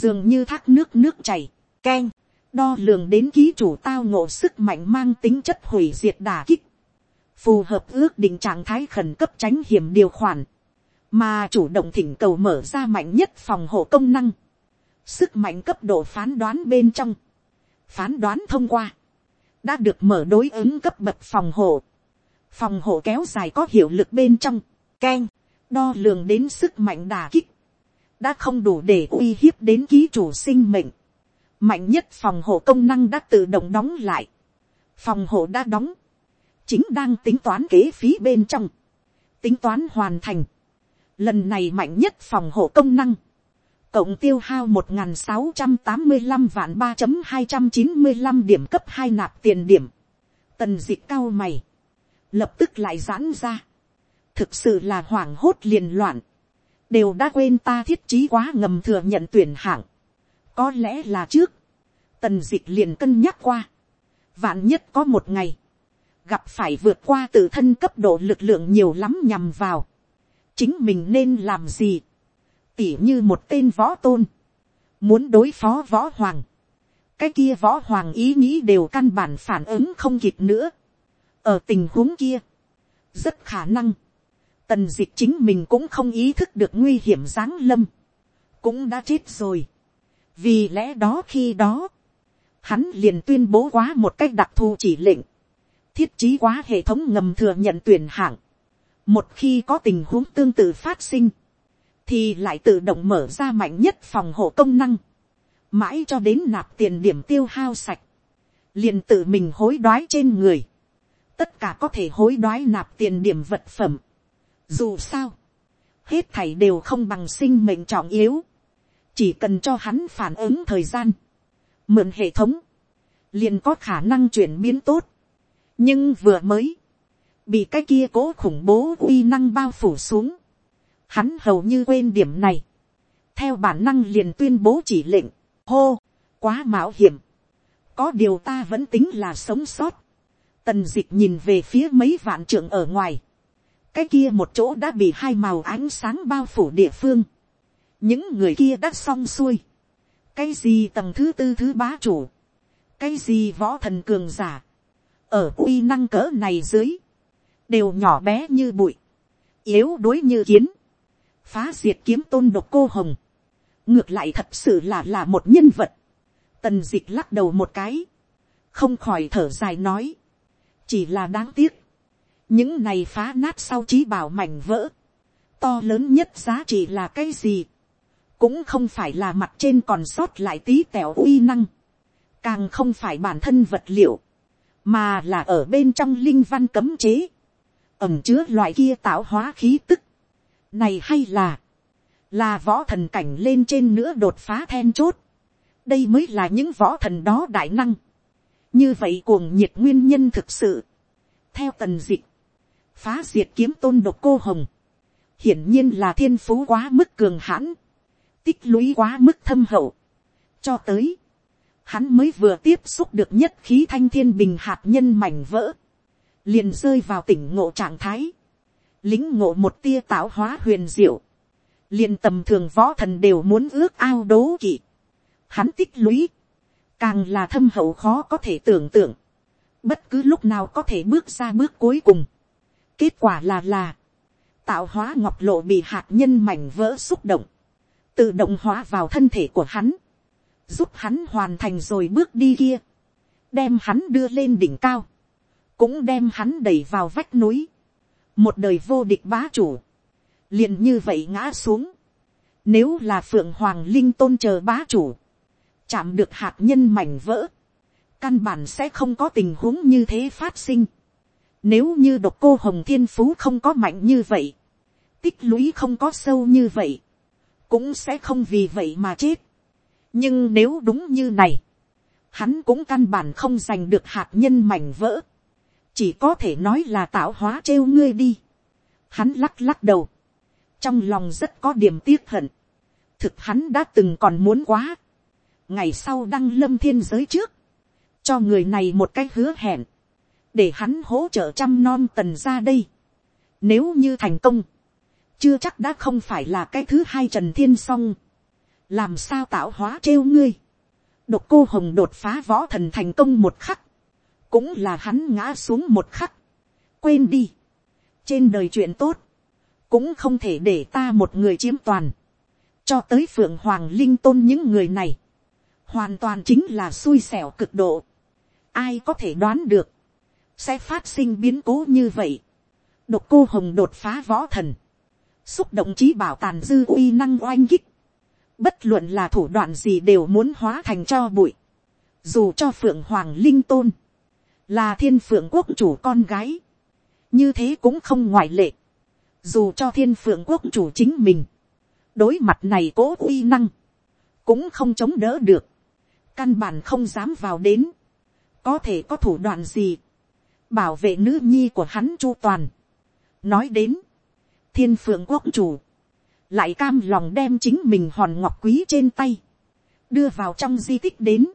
dường như thác nước nước chảy, keng, đo lường đến ký chủ tao ngộ sức mạnh mang tính chất hủy diệt đà kích, phù hợp ước định trạng thái khẩn cấp tránh hiểm điều khoản, mà chủ động thỉnh cầu mở ra mạnh nhất phòng hộ công năng, sức mạnh cấp độ phán đoán bên trong, phán đoán thông qua, đã được mở đối ứng cấp bậc phòng hộ, phòng hộ kéo dài có hiệu lực bên trong, k e n đo lường đến sức mạnh đà kích, đã không đủ để uy hiếp đến ký chủ sinh mệnh, mạnh nhất phòng hộ công năng đã tự động đóng lại, phòng hộ đã đóng, chính đang tính toán kế phí bên trong, tính toán hoàn thành, lần này mạnh nhất phòng hộ công năng, cộng tiêu hao một sáu trăm tám mươi năm vạn ba hai trăm chín mươi năm điểm cấp hai nạp tiền điểm, tần d ị cao mày, lập tức lại giãn ra, thực sự là hoảng hốt liền loạn, đều đã quên ta thiết trí quá ngầm thừa nhận tuyển hạng, có lẽ là trước, tần dịch liền cân nhắc qua. vạn nhất có một ngày, gặp phải vượt qua tự thân cấp độ lực lượng nhiều lắm nhằm vào. chính mình nên làm gì. tỉ như một tên võ tôn, muốn đối phó võ hoàng. cái kia võ hoàng ý nghĩ đều căn bản phản ứng không kịp nữa. ở tình huống kia, rất khả năng, tần dịch chính mình cũng không ý thức được nguy hiểm giáng lâm, cũng đã chết rồi vì lẽ đó khi đó, hắn liền tuyên bố quá một cách đặc thù chỉ lệnh, thiết trí quá hệ thống ngầm thừa nhận tuyển hạng. một khi có tình huống tương tự phát sinh, thì lại tự động mở ra mạnh nhất phòng hộ công năng, mãi cho đến nạp tiền điểm tiêu hao sạch, liền tự mình hối đoái trên người, tất cả có thể hối đoái nạp tiền điểm vật phẩm. Dù sao, hết thảy đều không bằng sinh mệnh trọng yếu, chỉ cần cho hắn phản ứng thời gian, mượn hệ thống, liền có khả năng chuyển biến tốt. nhưng vừa mới, bị cái kia cố khủng bố uy năng bao phủ xuống, hắn hầu như quên điểm này, theo bản năng liền tuyên bố chỉ lệnh, hô, quá mạo hiểm, có điều ta vẫn tính là sống sót, tần d ị c h nhìn về phía mấy vạn trưởng ở ngoài, cái kia một chỗ đã bị hai màu ánh sáng bao phủ địa phương, những người kia đã xong xuôi, cái gì tầng thứ tư thứ bá chủ, cái gì võ thần cường giả, ở uy năng cỡ này dưới, đều nhỏ bé như bụi, yếu đuối như kiến, phá diệt kiếm tôn độc cô hồng, ngược lại thật sự là là một nhân vật, tần d ị c h lắc đầu một cái, không khỏi thở dài nói, chỉ là đáng tiếc, những này phá nát sau trí bảo mảnh vỡ, to lớn nhất giá trị là cái gì, cũng không phải là mặt trên còn sót lại tí tẻo uy năng, càng không phải bản thân vật liệu, mà là ở bên trong linh văn cấm chế, ẩm chứa loại kia tạo hóa khí tức. Này hay là, là võ thần cảnh lên trên nữa đột phá then chốt. đây mới là những võ thần đó đại năng như vậy cuồng nhiệt nguyên nhân thực sự, theo tần dịch, phá diệt kiếm tôn độc cô hồng, hiển nhiên là thiên phú quá mức cường hãn, tích lũy quá mức thâm hậu, cho tới, hắn mới vừa tiếp xúc được nhất khí thanh thiên bình hạt nhân mảnh vỡ, liền rơi vào tỉnh ngộ trạng thái, lính ngộ một tia tạo hóa huyền diệu, liền tầm thường võ thần đều muốn ước ao đố kỵ, hắn tích lũy, càng là thâm hậu khó có thể tưởng tượng, bất cứ lúc nào có thể bước ra bước cuối cùng. kết quả là là, tạo hóa ngọc lộ bị hạt nhân mảnh vỡ xúc động, tự động hóa vào thân thể của hắn, giúp hắn hoàn thành rồi bước đi kia, đem hắn đưa lên đỉnh cao, cũng đem hắn đẩy vào vách núi, một đời vô địch bá chủ, liền như vậy ngã xuống, nếu là phượng hoàng linh tôn chờ bá chủ, chạm được hạt nhân mảnh vỡ, căn bản sẽ không có tình huống như thế phát sinh. Nếu như độc cô hồng thiên phú không có mạnh như vậy, tích lũy không có sâu như vậy, cũng sẽ không vì vậy mà chết. nhưng nếu đúng như này, hắn cũng căn bản không giành được hạt nhân mảnh vỡ, chỉ có thể nói là tạo hóa trêu ngươi đi. Hắn lắc lắc đầu, trong lòng rất có điểm tiếc hận, thực hắn đã từng còn muốn quá, ngày sau đăng lâm thiên giới trước, cho người này một cái hứa hẹn, để hắn hỗ trợ chăm non tần ra đây. Nếu như thành công, chưa chắc đã không phải là cái thứ hai trần thiên song, làm sao tạo hóa trêu ngươi. độc cô hồng đột phá võ thần thành công một khắc, cũng là hắn ngã xuống một khắc, quên đi, trên đời chuyện tốt, cũng không thể để ta một người chiếm toàn, cho tới phượng hoàng linh tôn những người này, hoàn toàn chính là xui xẻo cực độ. Ai có thể đoán được, sẽ phát sinh biến cố như vậy. Độc cô hồng đột phá võ thần, xúc động trí bảo tàn dư uy năng oanh kích. Bất luận là thủ đoạn gì đều muốn hóa thành cho bụi. Dù cho phượng hoàng linh tôn, là thiên phượng quốc chủ con gái. Như thế cũng không ngoại lệ. Dù cho thiên phượng quốc chủ chính mình, đối mặt này cố uy năng, cũng không chống đỡ được căn bản không dám vào đến, có thể có thủ đoạn gì, bảo vệ nữ nhi của hắn chu toàn. nói đến, thiên phượng quốc chủ, lại cam lòng đem chính mình hòn ngọc quý trên tay, đưa vào trong di tích đến,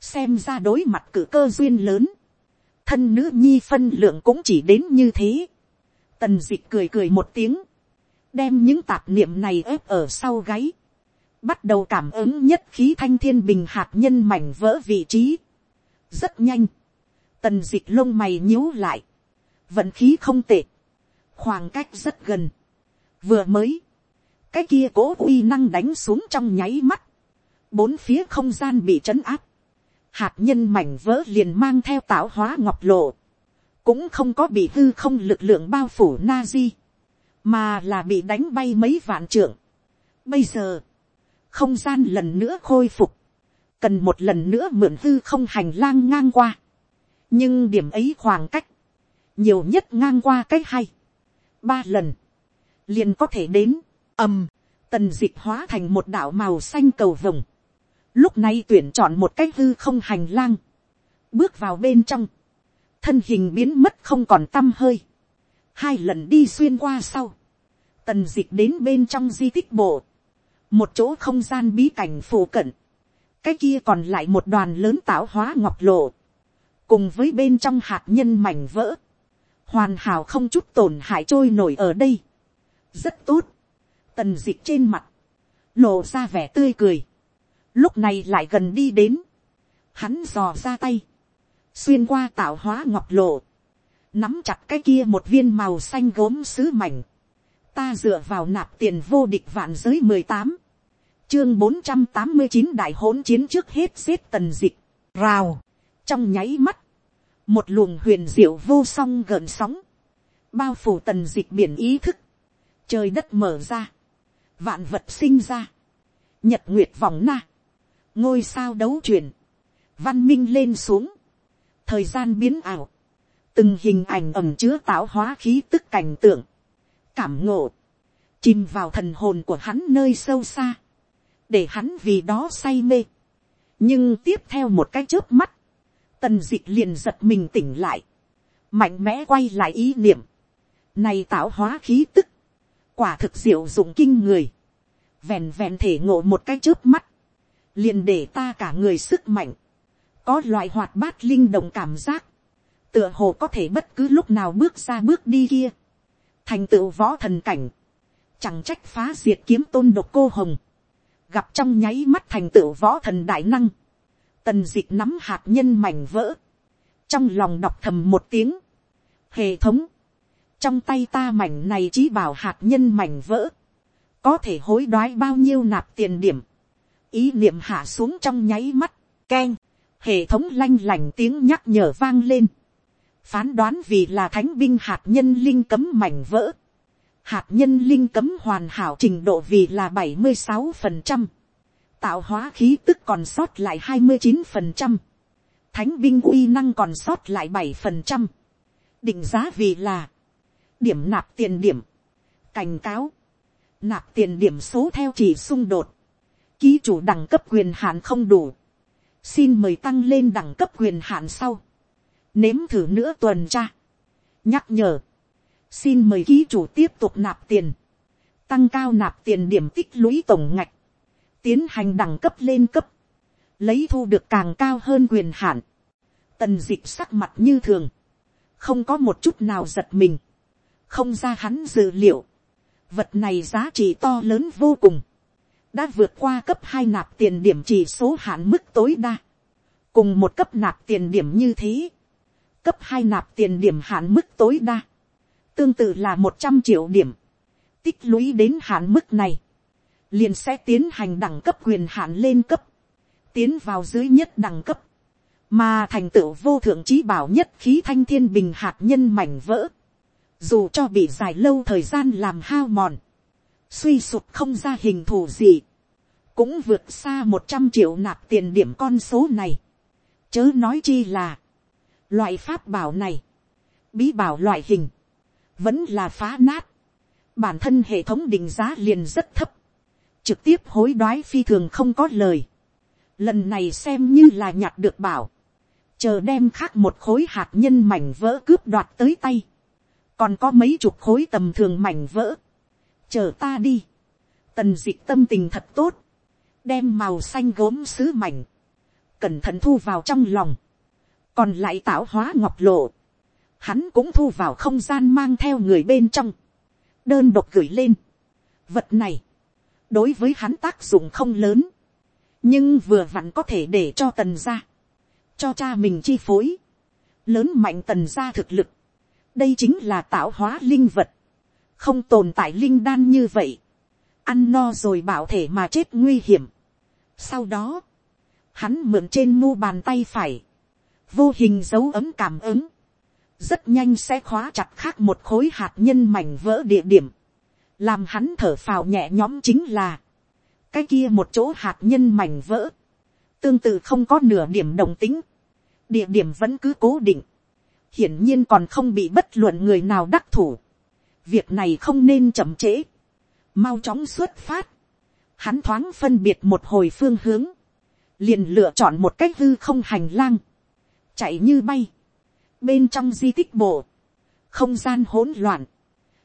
xem ra đối mặt cử cơ duyên lớn, thân nữ nhi phân lượng cũng chỉ đến như thế. Tần dịch cười cười một tiếng, đem những tạp niệm này ép ở sau gáy, bắt đầu cảm ứng nhất khí thanh thiên bình hạt nhân mảnh vỡ vị trí. rất nhanh, tần dịch lông mày nhíu lại, vận khí không tệ, khoảng cách rất gần, vừa mới, cái kia cố uy năng đánh xuống trong nháy mắt, bốn phía không gian bị trấn áp, hạt nhân mảnh vỡ liền mang theo tạo hóa ngọc lộ, cũng không có bị hư không lực lượng bao phủ na di, mà là bị đánh bay mấy vạn trưởng. Bây giờ, không gian lần nữa khôi phục, cần một lần nữa mượn hư không hành lang ngang qua, nhưng điểm ấy khoảng cách, nhiều nhất ngang qua cách hay, ba lần, liền có thể đến, ầm, tần d ị c h hóa thành một đạo màu xanh cầu vồng, lúc này tuyển chọn một cách hư không hành lang, bước vào bên trong, thân hình biến mất không còn t â m hơi, Hai lần đi xuyên qua sau. Tần dịch đến bên trong di tích bộ. Một chỗ không gian bí cảnh phổ cận. Cái kia còn lại một đoàn lớn tạo hóa ngọc lộ. Cùng với bên trong hạt nhân mảnh vỡ. Hoàn hảo không chút tổn hại trôi nổi ở đây. Rất tốt. Tần dịch trên mặt. Lộ ra vẻ tươi cười. Lúc này lại gần đi đến. Hắn dò ra tay. Xuyên qua tạo hóa ngọc lộ nắm chặt cái kia một viên màu xanh gốm sứ mảnh, ta dựa vào nạp tiền vô địch vạn giới mười tám, chương bốn trăm tám mươi chín đại hỗn chiến trước hết xếp tần dịch, rào, trong nháy mắt, một luồng huyền diệu vô song gợn sóng, bao phủ tần dịch biển ý thức, trời đất mở ra, vạn vật sinh ra, nhật nguyệt vòng na, ngôi sao đấu chuyển, văn minh lên xuống, thời gian biến ảo, từng hình ảnh ẩm chứa tạo hóa khí tức cảnh tượng, cảm ngộ, chìm vào thần hồn của hắn nơi sâu xa, để hắn vì đó say mê. nhưng tiếp theo một cái trước mắt, tần dịch liền giật mình tỉnh lại, mạnh mẽ quay lại ý niệm, này tạo hóa khí tức, quả thực diệu dụng kinh người, vèn vèn thể ngộ một cái trước mắt, liền để ta cả người sức mạnh, có loại hoạt bát linh động cảm giác, tựa hồ có thể bất cứ lúc nào bước ra bước đi kia, thành tựu võ thần cảnh, chẳng trách phá diệt kiếm tôn độc cô hồng, gặp trong nháy mắt thành tựu võ thần đại năng, tần d ị c h nắm hạt nhân mảnh vỡ, trong lòng đọc thầm một tiếng, hệ thống, trong tay ta mảnh này chỉ bảo hạt nhân mảnh vỡ, có thể hối đoái bao nhiêu nạp tiền điểm, ý niệm hạ xuống trong nháy mắt, k e n hệ thống lanh lành tiếng nhắc nhở vang lên, phán đoán vì là thánh binh hạt nhân linh cấm mảnh vỡ. Hạt nhân linh cấm hoàn hảo trình độ vì là bảy mươi sáu phần trăm. Tạo hóa khí tức còn sót lại hai mươi chín phần trăm Thánh binh uy năng còn sót lại bảy phần trăm Định giá vì là điểm nạp tiền điểm. Cảnh cáo. Nạp tiền điểm số theo chỉ xung đột. Ký chủ đẳng cấp quyền hạn không đủ. Xin mời tăng lên đẳng cấp quyền hạn sau nếm thử nữa tuần tra, nhắc nhở, xin mời ký chủ tiếp tục nạp tiền, tăng cao nạp tiền điểm tích lũy tổng ngạch, tiến hành đẳng cấp lên cấp, lấy thu được càng cao hơn quyền hạn, tần dịp sắc mặt như thường, không có một chút nào giật mình, không ra hắn dự liệu, vật này giá trị to lớn vô cùng, đã vượt qua cấp hai nạp tiền điểm chỉ số hạn mức tối đa, cùng một cấp nạp tiền điểm như thế, cấp hai nạp tiền điểm hạn mức tối đa, tương tự là một trăm triệu điểm, tích lũy đến hạn mức này, liền sẽ tiến hành đẳng cấp quyền hạn lên cấp, tiến vào dưới nhất đẳng cấp, mà thành tựu vô thượng trí bảo nhất khí thanh thiên bình hạt nhân mảnh vỡ, dù cho bị dài lâu thời gian làm hao mòn, suy sụp không ra hình thù gì, cũng vượt xa một trăm triệu nạp tiền điểm con số này. Chớ nói chi là, Loại pháp bảo này, bí bảo loại hình, vẫn là phá nát. Bản thân hệ thống định giá liền rất thấp. Trực tiếp hối đoái phi thường không có lời. Lần này xem như là nhặt được bảo. Chờ đem khác một khối hạt nhân mảnh vỡ cướp đoạt tới tay. Còn có mấy chục khối tầm thường mảnh vỡ. Chờ ta đi. Tần dịch tâm tình thật tốt. Đem màu xanh gốm sứ mảnh. Cẩn thận thu vào trong lòng còn lại tạo hóa ngọc lộ, hắn cũng thu vào không gian mang theo người bên trong, đơn độc gửi lên. Vật này, đối với hắn tác dụng không lớn, nhưng vừa vặn có thể để cho tần ra, cho cha mình chi phối, lớn mạnh tần ra thực lực, đây chính là tạo hóa linh vật, không tồn tại linh đan như vậy, ăn no rồi bảo thể mà chết nguy hiểm. Sau đó, hắn mượn trên mu bàn tay phải, vô hình dấu ấm cảm ứng, rất nhanh sẽ khóa chặt khác một khối hạt nhân mảnh vỡ địa điểm, làm hắn thở phào nhẹ nhõm chính là, cái kia một chỗ hạt nhân mảnh vỡ, tương tự không có nửa điểm đồng tính, địa điểm vẫn cứ cố định, hiển nhiên còn không bị bất luận người nào đắc thủ, việc này không nên chậm trễ, mau chóng xuất phát, hắn thoáng phân biệt một hồi phương hướng, liền lựa chọn một cách hư không hành lang, chạy như bay. Bên trong di tích bộ, không gian hỗn loạn,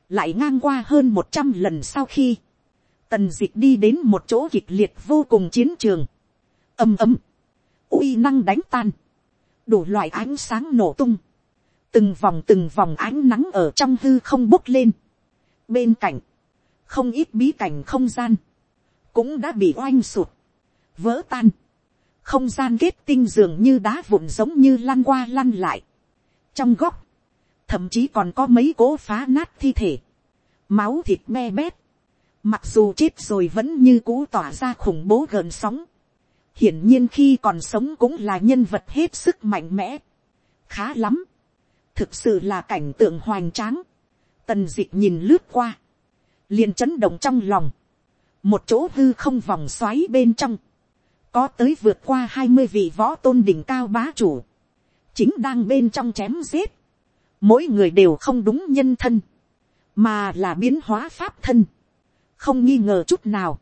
lại ngang qua hơn một trăm lần sau khi, tần d ị c h đi đến một chỗ kịch liệt vô cùng chiến trường, ầm ầm, uy năng đánh tan, đủ loại ánh sáng nổ tung, từng vòng từng vòng ánh nắng ở trong hư không bốc lên, bên cạnh, không ít bí cảnh không gian, cũng đã bị oanh sụt, vỡ tan, không gian kết tinh dường như đá vụn giống như lăn qua lăn lại, trong góc, thậm chí còn có mấy cố phá nát thi thể, máu thịt me bét, mặc dù chết rồi vẫn như cũ tỏa ra khủng bố gợn sóng, hiển nhiên khi còn sống cũng là nhân vật hết sức mạnh mẽ, khá lắm, thực sự là cảnh tượng hoành tráng, tần d ị c h nhìn lướt qua, liền chấn động trong lòng, một chỗ hư không vòng xoáy bên trong, có tới vượt qua hai mươi vị võ tôn đỉnh cao bá chủ, chính đang bên trong chém giết, mỗi người đều không đúng nhân thân, mà là biến hóa pháp thân, không nghi ngờ chút nào.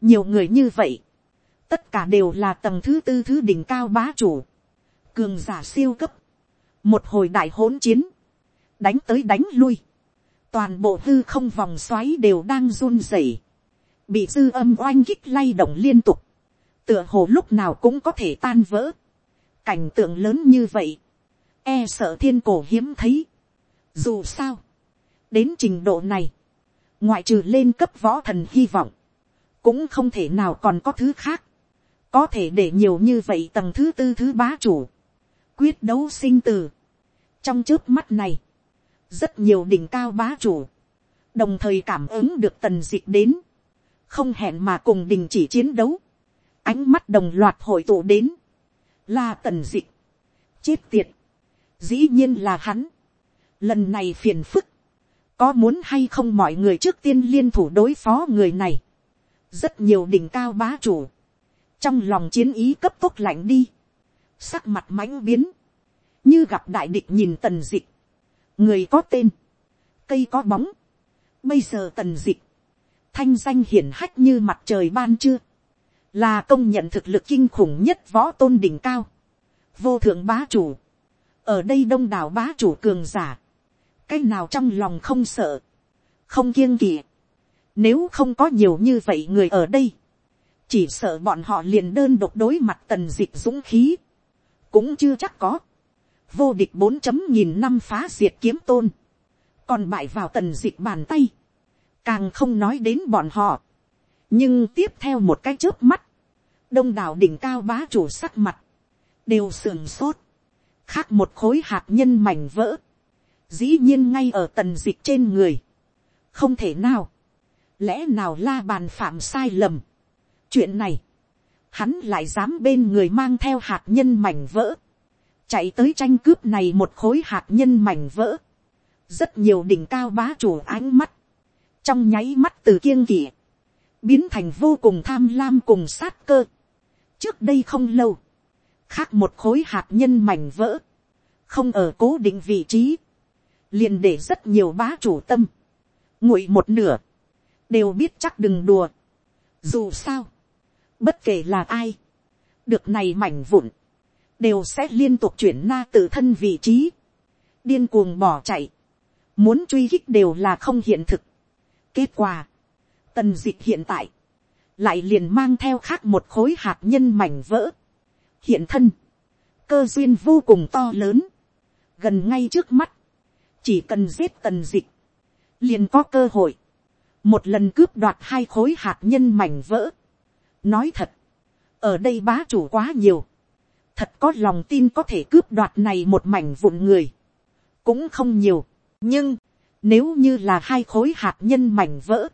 nhiều người như vậy, tất cả đều là tầng thứ tư thứ đỉnh cao bá chủ, cường giả siêu cấp, một hồi đại hỗn chiến, đánh tới đánh lui, toàn bộ hư không vòng xoáy đều đang run rẩy, bị dư âm oanh kích lay động liên tục, tựa hồ lúc nào cũng có thể tan vỡ, cảnh tượng lớn như vậy, e sợ thiên cổ hiếm thấy. Dù sao, đến trình độ này, ngoại trừ lên cấp võ thần hy vọng, cũng không thể nào còn có thứ khác, có thể để nhiều như vậy tầng thứ tư thứ bá chủ, quyết đấu sinh từ. trong trước mắt này, rất nhiều đỉnh cao bá chủ, đồng thời cảm ứng được tần d đến, không hẹn mà cùng đình chỉ chiến đấu, ánh mắt đồng loạt hội tụ đến, là tần d chết tiệt, dĩ nhiên là hắn. lần này phiền phức, có muốn hay không mọi người trước tiên liên thủ đối phó người này. rất nhiều đỉnh cao bá chủ, trong lòng chiến ý cấp tốc lạnh đi, sắc mặt mãnh biến, như gặp đại địch nhìn tần dịch, người có tên, cây có bóng, bây giờ tần dịch, thanh danh hiển hách như mặt trời ban chưa, là công nhận thực lực kinh khủng nhất võ tôn đỉnh cao, vô thượng bá chủ, ở đây đông đảo bá chủ cường giả, cái nào trong lòng không sợ, không kiêng kỵ, nếu không có nhiều như vậy người ở đây, chỉ sợ bọn họ liền đơn độc đối mặt tần d ị c h dũng khí, cũng chưa chắc có, vô địch bốn chấm nghìn năm phá diệt kiếm tôn, còn bại vào tần d ị c h bàn tay, càng không nói đến bọn họ, nhưng tiếp theo một cái trước mắt, đông đảo đỉnh cao bá chủ sắc mặt, đều sườn sốt, khác một khối hạt nhân mảnh vỡ, dĩ nhiên ngay ở tần dịch trên người, không thể nào, lẽ nào la bàn phạm sai lầm, chuyện này, hắn lại dám bên người mang theo hạt nhân mảnh vỡ, chạy tới tranh cướp này một khối hạt nhân mảnh vỡ, rất nhiều đỉnh cao bá chủ ánh mắt, trong nháy mắt từ kiêng kỵ, biến thành vô cùng tham lam cùng sát cơ. trước đây không lâu, khác một khối hạt nhân mảnh vỡ, không ở cố định vị trí, liền để rất nhiều bá chủ tâm, nguội một nửa, đều biết chắc đừng đùa. Dù sao, bất kể là ai, được này mảnh vụn, đều sẽ liên tục chuyển na tự thân vị trí, điên cuồng bỏ chạy, muốn truy khích đều là không hiện thực. Kết quả, tần dịch hiện tại, lại liền mang theo khác một khối hạt nhân mảnh vỡ, hiện thân, cơ duyên vô cùng to lớn, gần ngay trước mắt, chỉ cần giết tần dịch, liền có cơ hội, một lần cướp đoạt hai khối hạt nhân mảnh vỡ. nói thật, ở đây bá chủ quá nhiều, thật có lòng tin có thể cướp đoạt này một mảnh vụn người, cũng không nhiều, nhưng, nếu như là hai khối hạt nhân mảnh vỡ,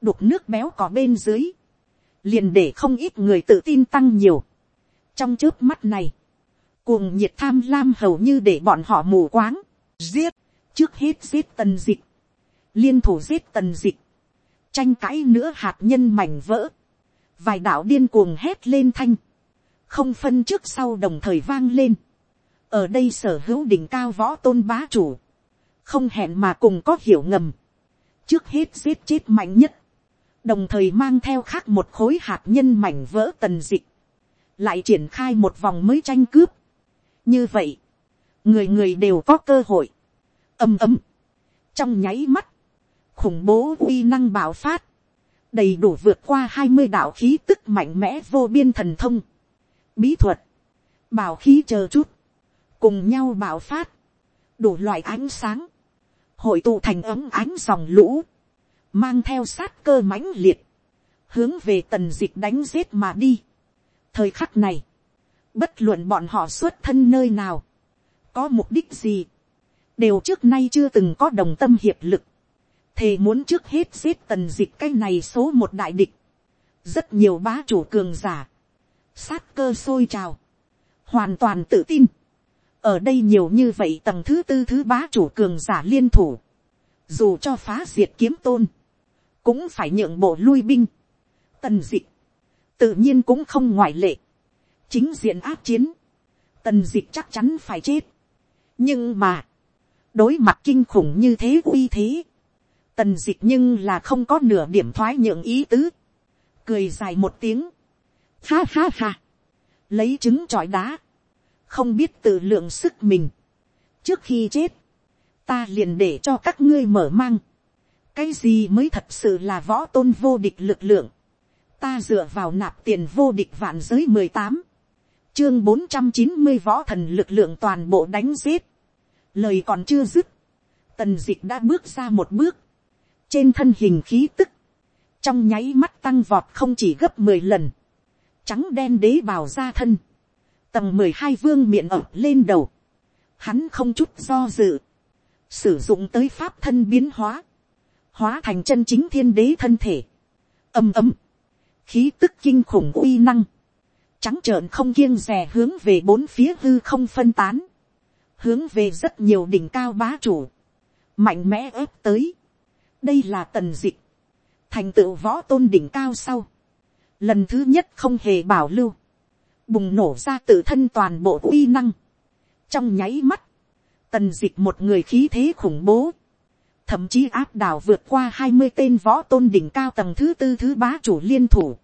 đục nước béo có bên dưới, liền để không ít người tự tin tăng nhiều trong trước mắt này, cuồng nhiệt tham lam hầu như để bọn họ mù quáng, giết, trước hết giết tần dịch, liên thủ giết tần dịch, tranh cãi nữa hạt nhân mảnh vỡ, vài đạo điên cuồng hét lên thanh, không phân trước sau đồng thời vang lên, ở đây sở hữu đỉnh cao võ tôn bá chủ, không hẹn mà cùng có hiểu ngầm, trước hết giết chết mạnh nhất, đồng thời mang theo khác một khối hạt nhân mảnh vỡ tần dịch, lại triển khai một vòng mới tranh cướp. như vậy, người người đều có cơ hội, âm ầm, trong nháy mắt, khủng bố uy năng bạo phát, đầy đủ vượt qua hai mươi đạo khí tức mạnh mẽ vô biên thần thông, bí thuật, bảo khí chờ chút, cùng nhau bạo phát, đủ loại ánh sáng, hội tụ thành ấm ánh dòng lũ, mang theo sát cơ mãnh liệt, hướng về tần dịch đánh giết mà đi thời khắc này, bất luận bọn họ xuất thân nơi nào, có mục đích gì, đều trước nay chưa từng có đồng tâm hiệp lực, thề muốn trước hết giết tần dịch cái này số một đại địch, rất nhiều bá chủ cường giả, sát cơ sôi trào, hoàn toàn tự tin, ở đây nhiều như vậy tầng thứ tư thứ bá chủ cường giả liên thủ, dù cho phá diệt kiếm tôn, cũng phải nhượng bộ lui binh, tần dịch, tự nhiên cũng không ngoại lệ, chính diện áp chiến, tần dịch chắc chắn phải chết, nhưng mà, đối mặt kinh khủng như thế uy thế, tần dịch nhưng là không có nửa điểm thoái nhượng ý tứ, cười dài một tiếng, ha ha ha, lấy trứng trọi đá, không biết tự lượng sức mình, trước khi chết, ta liền để cho các ngươi mở mang, cái gì mới thật sự là võ tôn vô địch lực lượng, ta dựa vào nạp tiền vô địch vạn giới mười tám, chương bốn trăm chín mươi võ thần lực lượng toàn bộ đánh giết, lời còn chưa dứt, tần dịch đã bước ra một bước, trên thân hình khí tức, trong nháy mắt tăng vọt không chỉ gấp mười lần, trắng đen đế bào ra thân, tầng mười hai vương miệng ẩm lên đầu, hắn không chút do dự, sử dụng tới pháp thân biến hóa, hóa thành chân chính thiên đế thân thể, Âm ấm. ấm khí tức kinh khủng uy năng, trắng trợn không kiêng rè hướng về bốn phía hư không phân tán, hướng về rất nhiều đỉnh cao bá chủ, mạnh mẽ ép tới. đây là tần dịch, thành tựu võ tôn đỉnh cao sau, lần thứ nhất không hề bảo lưu, bùng nổ ra tự thân toàn bộ uy năng, trong nháy mắt, tần dịch một người khí thế khủng bố, thậm chí áp đảo vượt qua hai mươi tên võ tôn đỉnh cao tầng thứ tư thứ bá chủ liên thủ.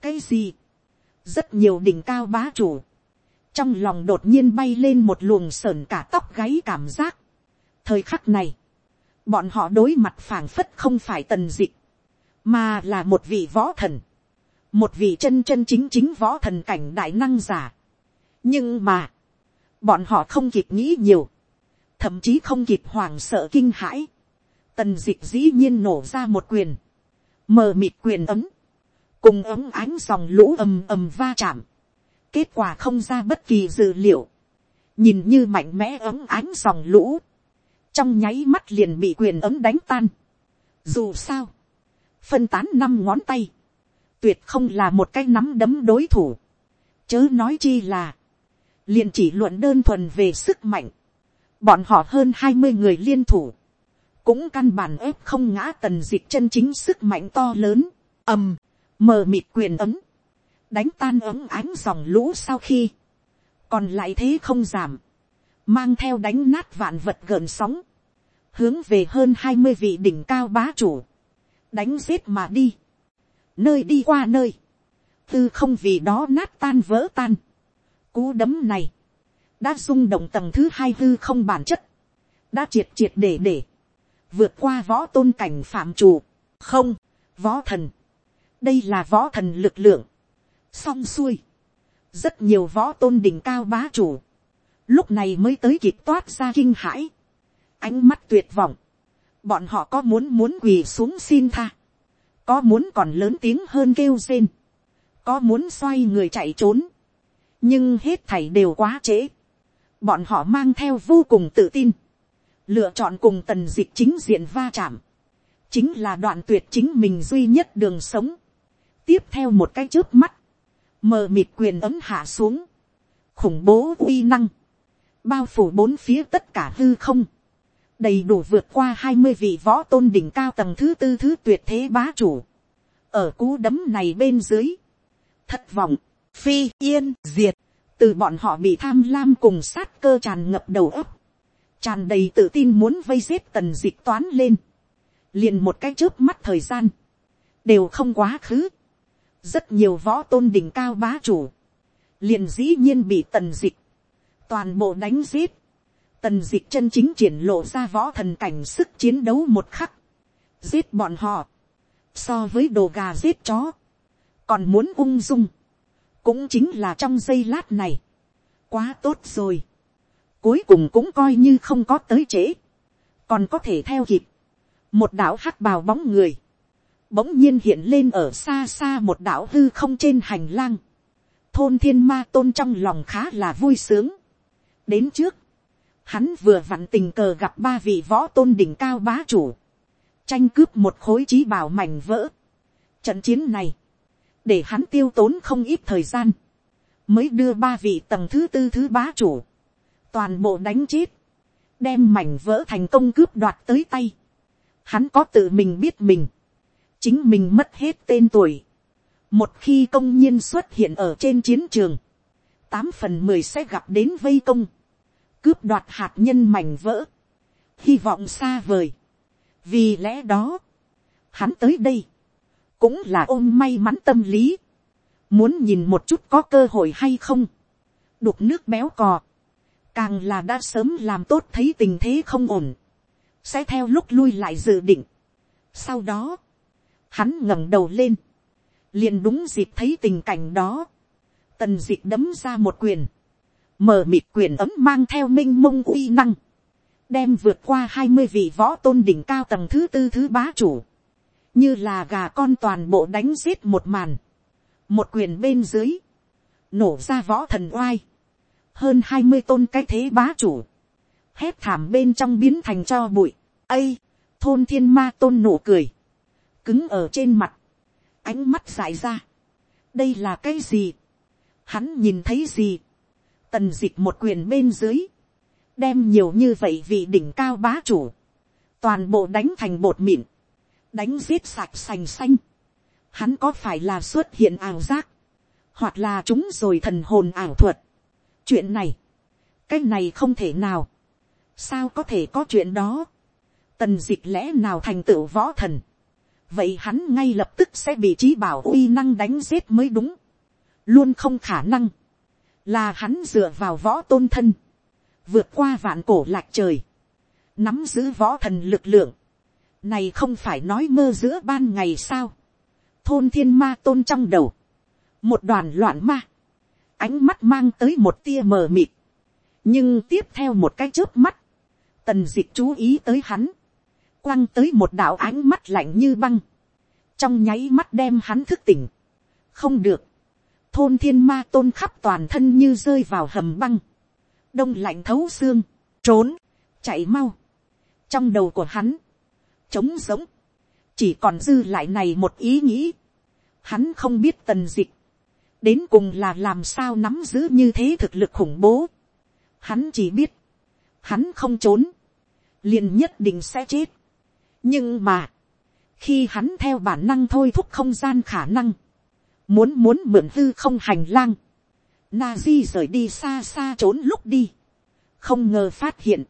cái gì, rất nhiều đỉnh cao bá chủ, trong lòng đột nhiên bay lên một luồng sờn cả tóc gáy cảm giác. thời khắc này, bọn họ đối mặt phảng phất không phải tần dịch, mà là một vị võ thần, một vị chân chân chính chính võ thần cảnh đại năng giả. nhưng mà, bọn họ không kịp nghĩ nhiều, thậm chí không kịp hoảng sợ kinh hãi tần dịch dĩ nhiên nổ ra một quyền, mờ mịt quyền ấm, cùng ấm ánh dòng lũ ầm ầm va chạm, kết quả không ra bất kỳ dự liệu, nhìn như mạnh mẽ ấm ánh dòng lũ, trong nháy mắt liền bị quyền ấm đánh tan. Dù sao, phân tán năm ngón tay, tuyệt không là một cái nắm đấm đối thủ, chớ nói chi là, liền chỉ luận đơn thuần về sức mạnh, bọn họ hơn hai mươi người liên thủ, cũng căn bản ép không ngã tần diệt chân chính sức mạnh to lớn, ầm, mờ mịt quyền ấm, đánh tan ấm ánh dòng lũ sau khi, còn lại thế không giảm, mang theo đánh nát vạn vật gợn sóng, hướng về hơn hai mươi vị đỉnh cao bá chủ, đánh giết mà đi, nơi đi qua nơi, tư không vì đó nát tan vỡ tan, cú đấm này, đã rung động tầng thứ hai hư không bản chất, đã triệt triệt để để, vượt qua võ tôn cảnh phạm chủ, không, võ thần, đây là võ thần lực lượng, xong xuôi, rất nhiều võ tôn đỉnh cao bá chủ, lúc này mới tới kịp toát ra kinh hãi, ánh mắt tuyệt vọng, bọn họ có muốn muốn quỳ xuống xin tha, có muốn còn lớn tiếng hơn kêu rên, có muốn xoay người chạy trốn, nhưng hết thảy đều quá trễ, bọn họ mang theo vô cùng tự tin, lựa chọn cùng tần dịch chính diện va chạm, chính là đoạn tuyệt chính mình duy nhất đường sống. tiếp theo một cái trước mắt, mờ mịt quyền ấm hạ xuống, khủng bố uy năng, bao phủ bốn phía tất cả hư không, đầy đủ vượt qua hai mươi vị võ tôn đỉnh cao tầng thứ tư thứ tuyệt thế bá chủ, ở cú đấm này bên dưới, thất vọng, phi yên diệt, từ bọn họ bị tham lam cùng sát cơ tràn ngập đầu óc, tràn đầy tự tin muốn vây giết tần dịch toán lên, liền một cái trước mắt thời gian, đều không quá khứ, rất nhiều võ tôn đỉnh cao bá chủ, liền dĩ nhiên bị tần dịch, toàn bộ đánh giết, tần dịch chân chính triển lộ ra võ thần cảnh sức chiến đấu một khắc, giết bọn họ, so với đồ gà giết chó, còn muốn ung dung, cũng chính là trong giây lát này, quá tốt rồi, cuối cùng cũng coi như không có tới trễ, còn có thể theo kịp, một đảo hắc bào bóng người, bỗng nhiên hiện lên ở xa xa một đảo hư không trên hành lang, thôn thiên ma tôn trong lòng khá là vui sướng, đến trước, hắn vừa vặn tình cờ gặp ba vị võ tôn đỉnh cao bá chủ, tranh cướp một khối trí bảo mảnh vỡ. Trận chiến này, để hắn tiêu tốn không ít thời gian, mới đưa ba vị tầng thứ tư thứ bá chủ, toàn bộ đánh chết, đem mảnh vỡ thành công cướp đoạt tới tay. Hắn có tự mình biết mình, chính mình mất hết tên tuổi. Một khi công nhiên xuất hiện ở trên chiến trường, tám phần mười sẽ gặp đến vây công cướp đoạt hạt nhân mảnh vỡ, hy vọng xa vời. vì lẽ đó, hắn tới đây, cũng là ôm may mắn tâm lý, muốn nhìn một chút có cơ hội hay không, đục nước béo cò, càng là đã sớm làm tốt thấy tình thế không ổn, sẽ theo lúc lui lại dự định. sau đó, hắn ngẩng đầu lên, liền đúng dịp thấy tình cảnh đó, tần dịp đấm ra một quyền, mở mịt quyền ấm mang theo m i n h mông uy năng, đem vượt qua hai mươi vị võ tôn đỉnh cao tầng thứ tư thứ bá chủ, như là gà con toàn bộ đánh giết một màn, một quyền bên dưới, nổ ra võ thần oai, hơn hai mươi tôn cái thế bá chủ, hét thảm bên trong biến thành cho bụi, ây, thôn thiên ma tôn nổ cười, cứng ở trên mặt, ánh mắt dại ra, đây là cái gì, hắn nhìn thấy gì, tần dịch một quyền bên dưới, đem nhiều như vậy vì đỉnh cao bá chủ, toàn bộ đánh thành bột mịn, đánh giết sạch sành xanh, hắn có phải là xuất hiện ảo giác, hoặc là chúng rồi thần hồn ảo thuật chuyện này, cái này không thể nào, sao có thể có chuyện đó, tần dịch lẽ nào thành tựu võ thần, vậy hắn ngay lập tức sẽ bị trí bảo uy năng đánh giết mới đúng, luôn không khả năng, là hắn dựa vào võ tôn thân, vượt qua vạn cổ lạc trời, nắm giữ võ thần lực lượng, này không phải nói mơ giữa ban ngày sao, thôn thiên ma tôn trong đầu, một đoàn loạn ma, ánh mắt mang tới một tia mờ mịt, nhưng tiếp theo một cái chớp mắt, tần d ị c h chú ý tới hắn, quăng tới một đạo ánh mắt lạnh như băng, trong nháy mắt đem hắn thức tỉnh, không được, thôn thiên ma tôn khắp toàn thân như rơi vào hầm băng, đông lạnh thấu xương, trốn, chạy mau, trong đầu của hắn, trống giống, chỉ còn dư lại này một ý nghĩ, hắn không biết tần dịch, đến cùng là làm sao nắm giữ như thế thực lực khủng bố, hắn chỉ biết, hắn không trốn, liền nhất định sẽ chết, nhưng mà, khi hắn theo bản năng thôi thúc không gian khả năng, muốn muốn mượn hư không hành lang, na di rời đi xa xa trốn lúc đi, không ngờ phát hiện,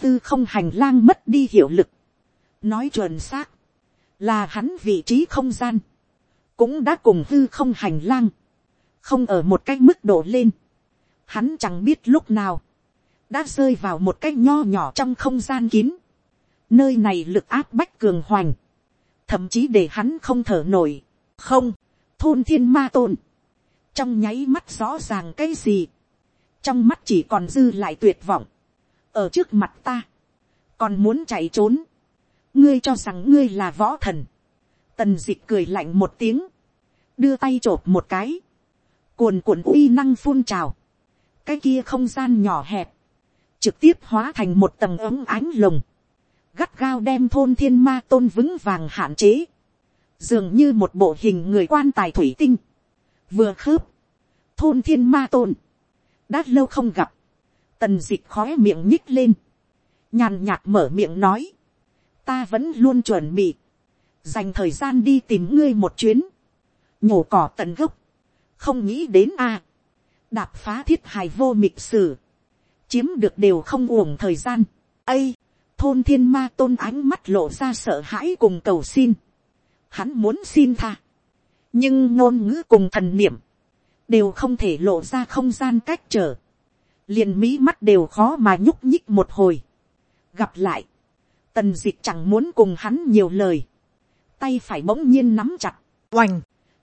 tư không hành lang mất đi hiệu lực, nói chuẩn xác, là hắn vị trí không gian, cũng đã cùng tư không hành lang, không ở một cái mức độ lên, hắn chẳng biết lúc nào, đã rơi vào một cái nho nhỏ trong không gian kín, nơi này lực áp bách cường hoành, thậm chí để hắn không thở nổi, không, thôn thiên ma tôn, trong nháy mắt rõ ràng cái gì, trong mắt chỉ còn dư lại tuyệt vọng, ở trước mặt ta, còn muốn chạy trốn, ngươi cho rằng ngươi là võ thần, tần d ị c h cười lạnh một tiếng, đưa tay t r ộ p một cái, cuồn cuộn uy năng phun trào, cái kia không gian nhỏ hẹp, trực tiếp hóa thành một tầng ấm ánh lồng, gắt gao đem thôn thiên ma tôn vững vàng hạn chế, dường như một bộ hình người quan tài thủy tinh, vừa khớp, thôn thiên ma tôn, đã lâu không gặp, tần d ị c h khói miệng nhích lên, nhàn nhạt mở miệng nói, ta vẫn luôn chuẩn bị, dành thời gian đi tìm ngươi một chuyến, nhổ cỏ tận gốc, không nghĩ đến a, đạp phá thiết hài vô mịch sử, chiếm được đều không uổng thời gian, ây, thôn thiên ma tôn ánh mắt lộ ra sợ hãi cùng cầu xin, hắn muốn xin tha, nhưng ngôn ngữ cùng thần niệm, đều không thể lộ ra không gian cách trở, liền mỹ mắt đều khó mà nhúc nhích một hồi. gặp lại, tần d ị c h chẳng muốn cùng hắn nhiều lời, tay phải bỗng nhiên nắm chặt, oành,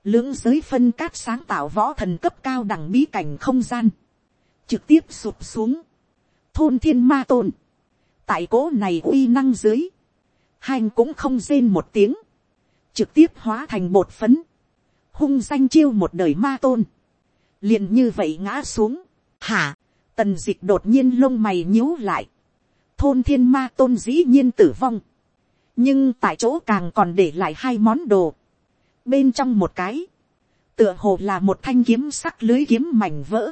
lưỡng giới phân cát sáng tạo võ thần cấp cao đẳng bí cảnh không gian, trực tiếp sụp xuống, thôn thiên ma tôn, tại cố này uy năng dưới, hành cũng không rên một tiếng, trực tiếp hóa thành bột phấn, hung danh chiêu một đời ma tôn, liền như vậy ngã xuống, hả, tần d ị c h đột nhiên lông mày nhíu lại, thôn thiên ma tôn dĩ nhiên tử vong, nhưng tại chỗ càng còn để lại hai món đồ, bên trong một cái, tựa hồ là một thanh kiếm sắc lưới kiếm mảnh vỡ,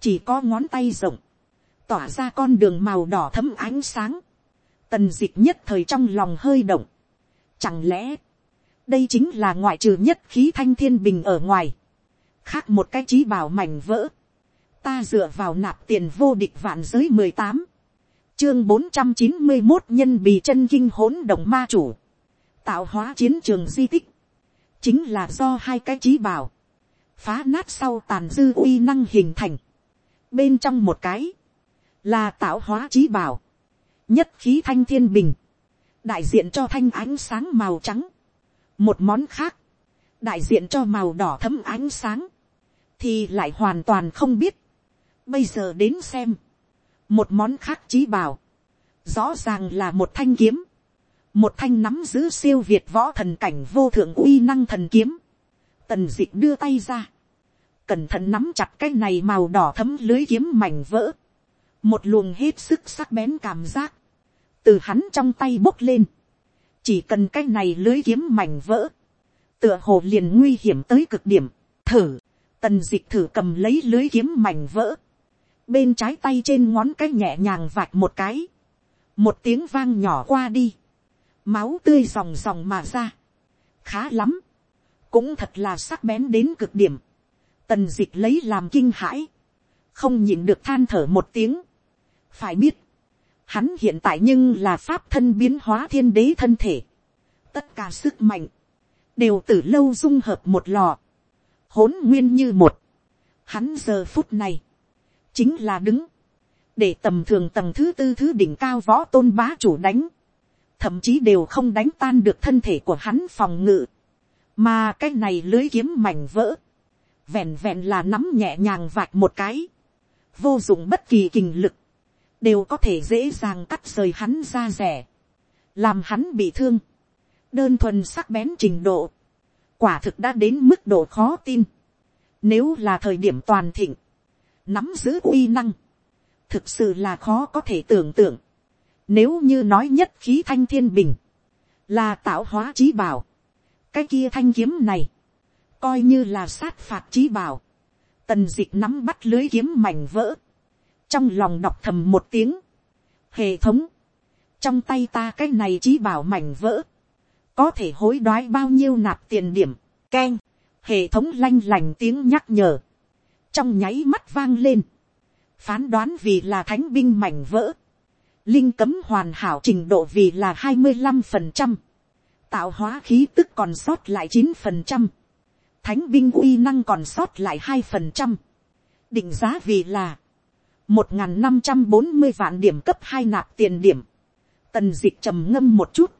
chỉ có ngón tay rộng, tỏa ra con đường màu đỏ thấm ánh sáng, tần d ị c h nhất thời trong lòng hơi động, chẳng lẽ, đây chính là ngoại trừ nhất khí thanh thiên bình ở ngoài, khác một cái trí bảo mảnh vỡ, ta dựa vào nạp tiền vô địch vạn giới mười tám, chương bốn trăm chín mươi một nhân bì chân kinh hỗn động ma chủ, tạo hóa chiến trường di tích, chính là do hai cái trí bảo, phá nát sau tàn dư uy năng hình thành, bên trong một cái, là tạo hóa trí bảo, nhất khí thanh thiên bình, đại diện cho thanh ánh sáng màu trắng, một món khác, đại diện cho màu đỏ thấm ánh sáng, thì lại hoàn toàn không biết, Bây giờ đến xem. Một món khác trí bảo. Rõ ràng là một thanh kiếm. Một thanh nắm giữ siêu việt võ thần cảnh vô thượng uy năng thần kiếm. Tần dịch đưa tay ra. Cẩn thận nắm chặt cái này màu đỏ thấm lưới kiếm mảnh vỡ. Một luồng hết sức sắc bén cảm giác. Từ hắn trong tay bốc lên. Chỉ cần cái này lưới kiếm mảnh vỡ. Tựa hồ liền nguy hiểm tới cực điểm. Thử tần dịch thử cầm lấy lưới kiếm mảnh vỡ, bên trái tay trên ngón cái nhẹ nhàng vạch một cái, một tiếng vang nhỏ qua đi, máu tươi ròng ròng mà ra, khá lắm, cũng thật là sắc bén đến cực điểm, tần d ị c h lấy làm kinh hãi, không nhịn được than thở một tiếng, phải biết, hắn hiện tại nhưng là pháp thân biến hóa thiên đế thân thể, tất cả sức mạnh, đều từ lâu dung hợp một lò, hỗn nguyên như một, hắn giờ phút này, chính là đứng, để tầm thường tầng thứ tư thứ đỉnh cao võ tôn bá chủ đánh, thậm chí đều không đánh tan được thân thể của hắn phòng ngự, mà cái này lưới kiếm mảnh vỡ, vẹn vẹn là nắm nhẹ nhàng vạch một cái, vô dụng bất kỳ kình lực, đều có thể dễ dàng cắt rời hắn ra rẻ, làm hắn bị thương, đơn thuần sắc bén trình độ, quả thực đã đến mức độ khó tin, nếu là thời điểm toàn thịnh, nắm giữ uy năng, thực sự là khó có thể tưởng tượng. Nếu như nói nhất khí thanh thiên bình, là tạo hóa trí bảo, cái kia thanh kiếm này, coi như là sát phạt trí bảo, tần dịch nắm bắt lưới kiếm mảnh vỡ, trong lòng đọc thầm một tiếng, hệ thống, trong tay ta cái này trí bảo mảnh vỡ, có thể hối đoái bao nhiêu nạp tiền điểm, Keng. hệ thống lanh lành tiếng nhắc nhở, trong nháy mắt vang lên, phán đoán vì là thánh binh mảnh vỡ, linh cấm hoàn hảo trình độ vì là hai mươi năm phần trăm, tạo hóa khí tức còn sót lại chín phần trăm, thánh binh uy năng còn sót lại hai phần trăm, định giá vì là một n g h n năm trăm bốn mươi vạn điểm cấp hai nạp tiền điểm, tần dịch trầm ngâm một chút,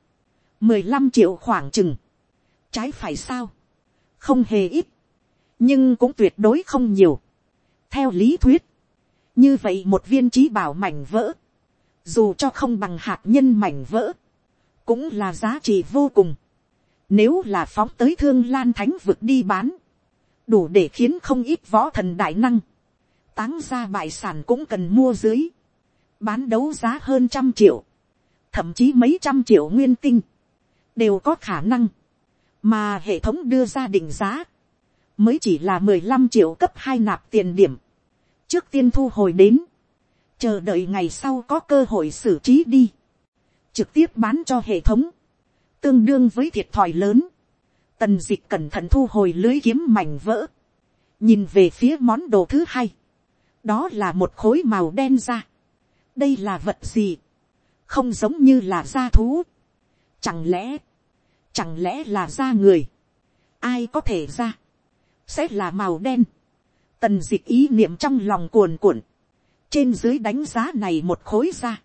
mười lăm triệu khoảng chừng, trái phải sao, không hề ít, nhưng cũng tuyệt đối không nhiều, theo lý thuyết, như vậy một viên trí bảo mảnh vỡ, dù cho không bằng hạt nhân mảnh vỡ, cũng là giá trị vô cùng. Nếu là phóng tới thương lan thánh vực đi bán, đủ để khiến không ít võ thần đại năng, táng ra bại sản cũng cần mua dưới, bán đấu giá hơn trăm triệu, thậm chí mấy trăm triệu nguyên tinh, đều có khả năng, mà hệ thống đưa ra định giá, mới chỉ là mười lăm triệu cấp hai nạp tiền điểm, trước tiên thu hồi đến, chờ đợi ngày sau có cơ hội xử trí đi, trực tiếp bán cho hệ thống, tương đương với thiệt thòi lớn, tần d ị c h cẩn thận thu hồi lưới kiếm mảnh vỡ, nhìn về phía món đồ thứ hai, đó là một khối màu đen ra, đây là vật gì, không giống như là da thú, chẳng lẽ, chẳng lẽ là da người, ai có thể ra, sẽ là màu đen. Tần dịch ý niệm trong lòng cuồn cuộn trên dưới đánh giá này một khối da,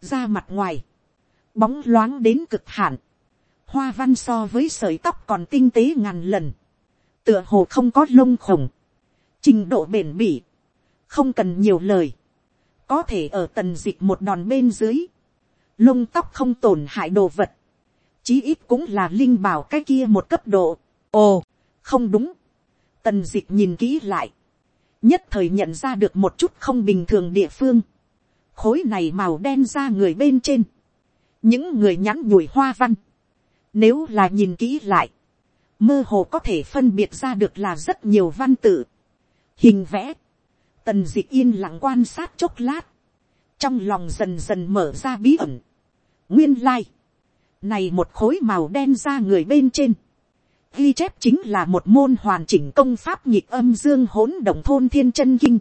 da mặt ngoài, bóng loáng đến cực hạn, hoa văn so với sợi tóc còn tinh tế ngàn lần, tựa hồ không có lông khổng, trình độ bền bỉ, không cần nhiều lời, có thể ở tần dịch một đòn bên dưới, lông tóc không tổn hại đồ vật, chí ít cũng là linh bảo cái kia một cấp độ. ồ, không đúng, tần dịch nhìn kỹ lại, nhất thời nhận ra được một chút không bình thường địa phương, khối này màu đen ra người bên trên, những người nhắn nhủi hoa văn, nếu là nhìn kỹ lại, mơ hồ có thể phân biệt ra được là rất nhiều văn tự, hình vẽ, tần d ị c h yên lặng quan sát chốc lát, trong lòng dần dần mở ra bí ẩn, nguyên lai, này một khối màu đen ra người bên trên, ghi chép chính là một môn hoàn chỉnh công pháp nhịp âm dương hỗn động thôn thiên chân kinh,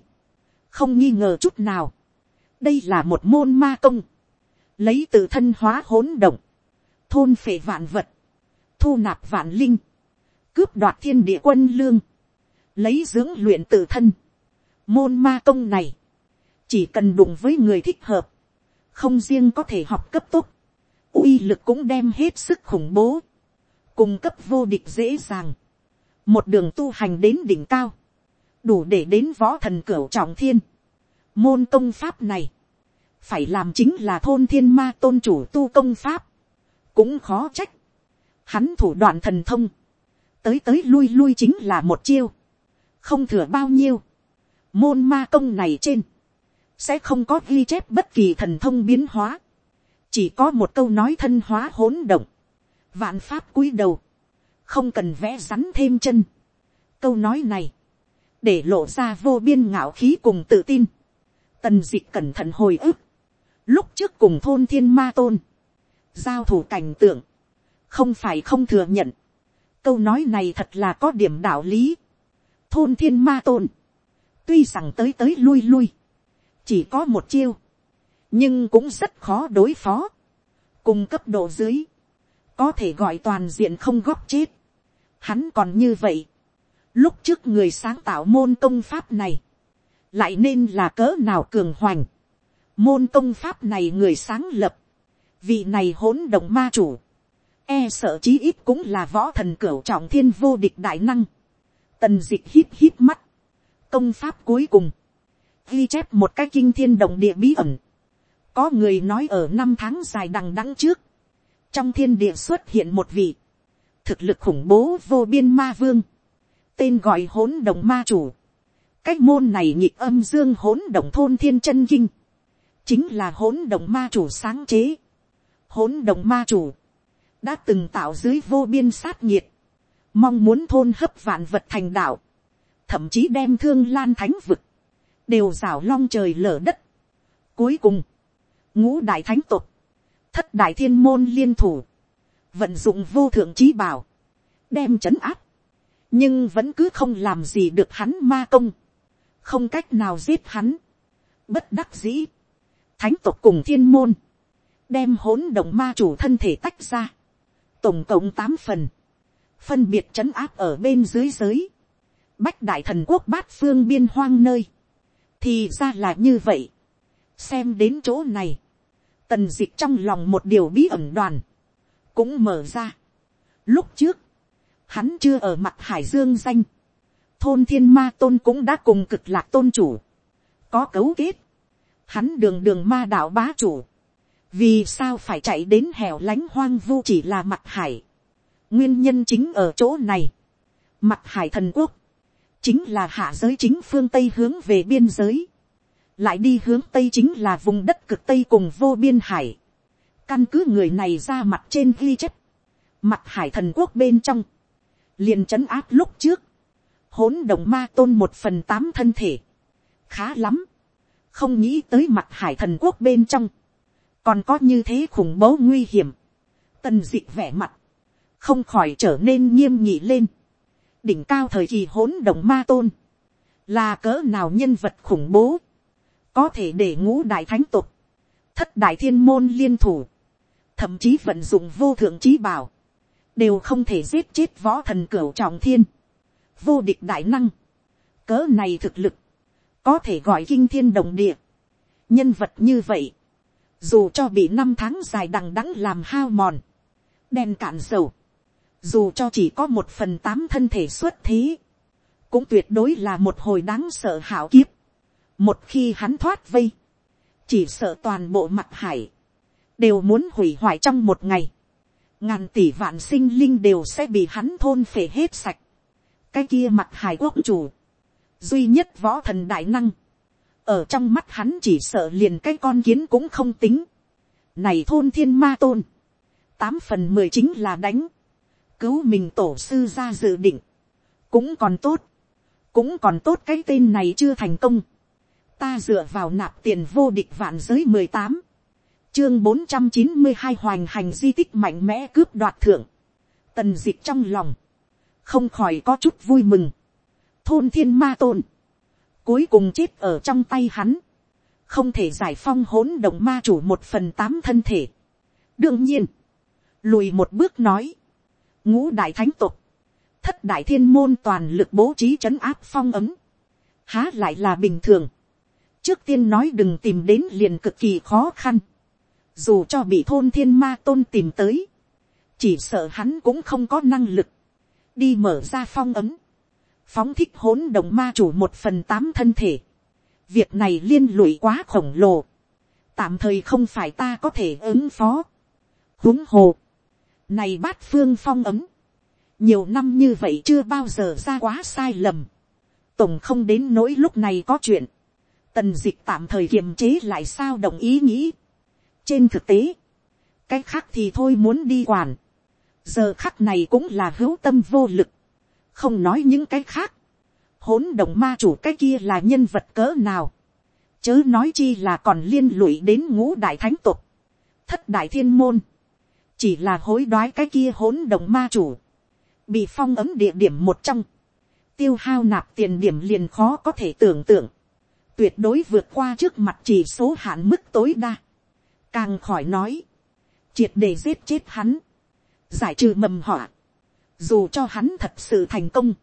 không nghi ngờ chút nào, đây là một môn ma công, lấy từ thân hóa hỗn động, thôn phệ vạn vật, thu nạp vạn linh, cướp đoạt thiên địa quân lương, lấy dưỡng luyện tự thân, Môn ma công này, chỉ cần đụng với người thích hợp, không riêng có thể học cấp tốc, uy lực cũng đem hết sức khủng bố, cung cấp vô địch dễ dàng, một đường tu hành đến đỉnh cao, đủ để đến võ thần cửu trọng thiên. Môn công pháp này, phải làm chính là thôn thiên ma tôn chủ tu công pháp, cũng khó trách. Hắn thủ đoạn thần thông, tới tới lui lui chính là một chiêu, không thừa bao nhiêu, môn ma công này trên, sẽ không có ghi chép bất kỳ thần thông biến hóa, chỉ có một câu nói thân hóa hỗn động, vạn pháp cúi đầu, không cần vẽ rắn thêm chân. câu nói này, để lộ ra vô biên ngạo khí cùng tự tin, tần d ị cẩn thận hồi ức, lúc trước cùng thôn thiên ma tôn, giao thủ cảnh tượng, không phải không thừa nhận, câu nói này thật là có điểm đạo lý, thôn thiên ma tôn, tuy rằng tới tới lui lui, chỉ có một chiêu, nhưng cũng rất khó đối phó, cùng cấp độ dưới, có thể gọi toàn diện không góp chết, hắn còn như vậy, lúc trước người sáng tạo môn công pháp này, lại nên là cỡ nào cường hoành, môn công pháp này người sáng lập, vị này hỗn động ma chủ, e sợ chí ít cũng là võ thần cửu trọng thiên vô địch đại năng, tần dịch hít hít mắt, công pháp cuối cùng, ghi chép một cái kinh thiên động địa bí ẩn. Có người nói ở năm tháng dài đằng đẵng trước, trong thiên địa xuất hiện một vị, thực lực khủng bố vô biên ma vương, tên gọi hỗn đồng ma chủ. Cách môn này nhị âm dương hỗn đồng thôn thiên chân kinh, chính là hỗn đồng ma chủ sáng chế. Hỗn đồng ma chủ, đã từng tạo dưới vô biên sát nhiệt, mong muốn thôn hấp vạn vật thành đạo thậm chí đem thương lan thánh vực, đều rào long trời lở đất. Cuối cùng, ngũ đại thánh tục, thất đại thiên môn liên thủ, vận dụng vô thượng trí bảo, đem chấn áp, nhưng vẫn cứ không làm gì được hắn ma công, không cách nào giết hắn, bất đắc dĩ, thánh tộc cùng thiên môn, đem hỗn động ma chủ thân thể tách ra, tổng cộng tám phần, phân biệt chấn áp ở bên dưới giới, bách đại thần quốc bát phương biên hoang nơi, thì ra là như vậy. xem đến chỗ này, tần dịch trong lòng một điều bí ẩn đoàn, cũng mở ra. lúc trước, hắn chưa ở mặt hải dương danh, thôn thiên ma tôn cũng đã cùng cực lạc tôn chủ, có cấu kết, hắn đường đường ma đạo bá chủ, vì sao phải chạy đến hẻo lánh hoang vu chỉ là mặt hải, nguyên nhân chính ở chỗ này, mặt hải thần quốc, chính là hạ giới chính phương tây hướng về biên giới, lại đi hướng tây chính là vùng đất cực tây cùng vô biên hải, căn cứ người này ra mặt trên ghi chép, mặt hải thần quốc bên trong, liền trấn áp lúc trước, hỗn động ma tôn một phần tám thân thể, khá lắm, không nghĩ tới mặt hải thần quốc bên trong, còn có như thế khủng bố nguy hiểm, tần d ị vẻ mặt, không khỏi trở nên nghiêm nhị lên, đỉnh cao thời kỳ hỗn động ma tôn, là cỡ nào nhân vật khủng bố, có thể để ngũ đại thánh tục, thất đại thiên môn liên thủ, thậm chí vận dụng vô thượng trí bảo, đều không thể giết chết võ thần cửu trọng thiên, vô địch đại năng, cỡ này thực lực, có thể gọi kinh thiên đồng địa, nhân vật như vậy, dù cho bị năm tháng dài đằng đẵng làm hao mòn, đen cạn dầu, dù cho chỉ có một phần tám thân thể xuất thế, cũng tuyệt đối là một hồi đáng sợ hảo kiếp một khi hắn thoát vây, chỉ sợ toàn bộ mặt hải, đều muốn hủy hoại trong một ngày, ngàn tỷ vạn sinh linh đều sẽ bị hắn thôn phể hết sạch. cái kia mặt hải quốc chủ, duy nhất võ thần đại năng, ở trong mắt hắn chỉ sợ liền cái con kiến cũng không tính. này thôn thiên ma tôn, tám phần mười chính là đánh, cứu mình tổ sư ra dự định, cũng còn tốt, cũng còn tốt cái tên này chưa thành công, ta dựa vào nạp tiền vô địch vạn giới mười tám, chương bốn trăm chín mươi hai hoành hành di tích mạnh mẽ cướp đoạt thượng, tần d ị c h trong lòng, không khỏi có chút vui mừng, thôn thiên ma tôn, cuối cùng chết ở trong tay hắn, không thể giải phong hỗn động ma chủ một phần tám thân thể. đương nhiên, lùi một bước nói, ngũ đại thánh tục, thất đại thiên môn toàn lực bố trí c h ấ n áp phong ấm, há lại là bình thường, trước tiên nói đừng tìm đến liền cực kỳ khó khăn, dù cho bị thôn thiên ma tôn tìm tới, chỉ sợ hắn cũng không có năng lực, đi mở ra phong ấm, phóng thích hỗn đồng ma chủ một phần tám thân thể, việc này liên lụy quá khổng lồ, tạm thời không phải ta có thể ứng phó, huống hồ, này bát phương phong ấm, nhiều năm như vậy chưa bao giờ ra quá sai lầm, tổng không đến nỗi lúc này có chuyện, tần dịch tạm thời kiềm chế lại sao đồng ý nghĩ, trên thực tế, cái khác thì thôi muốn đi quản, giờ khắc này cũng là hữu tâm vô lực, không nói những cái khác, hỗn động ma chủ cái kia là nhân vật cỡ nào, chớ nói chi là còn liên lụy đến ngũ đại thánh tục, thất đại thiên môn, chỉ là hối đoái cái kia hỗn động ma chủ, bị phong ấm địa điểm một trong, tiêu hao nạp tiền điểm liền khó có thể tưởng tượng, tuyệt đối vượt qua trước mặt chỉ số hạn mức tối đa. Càng khỏi nói, triệt để giết chết hắn, giải trừ mầm họa, dù cho hắn thật sự thành công,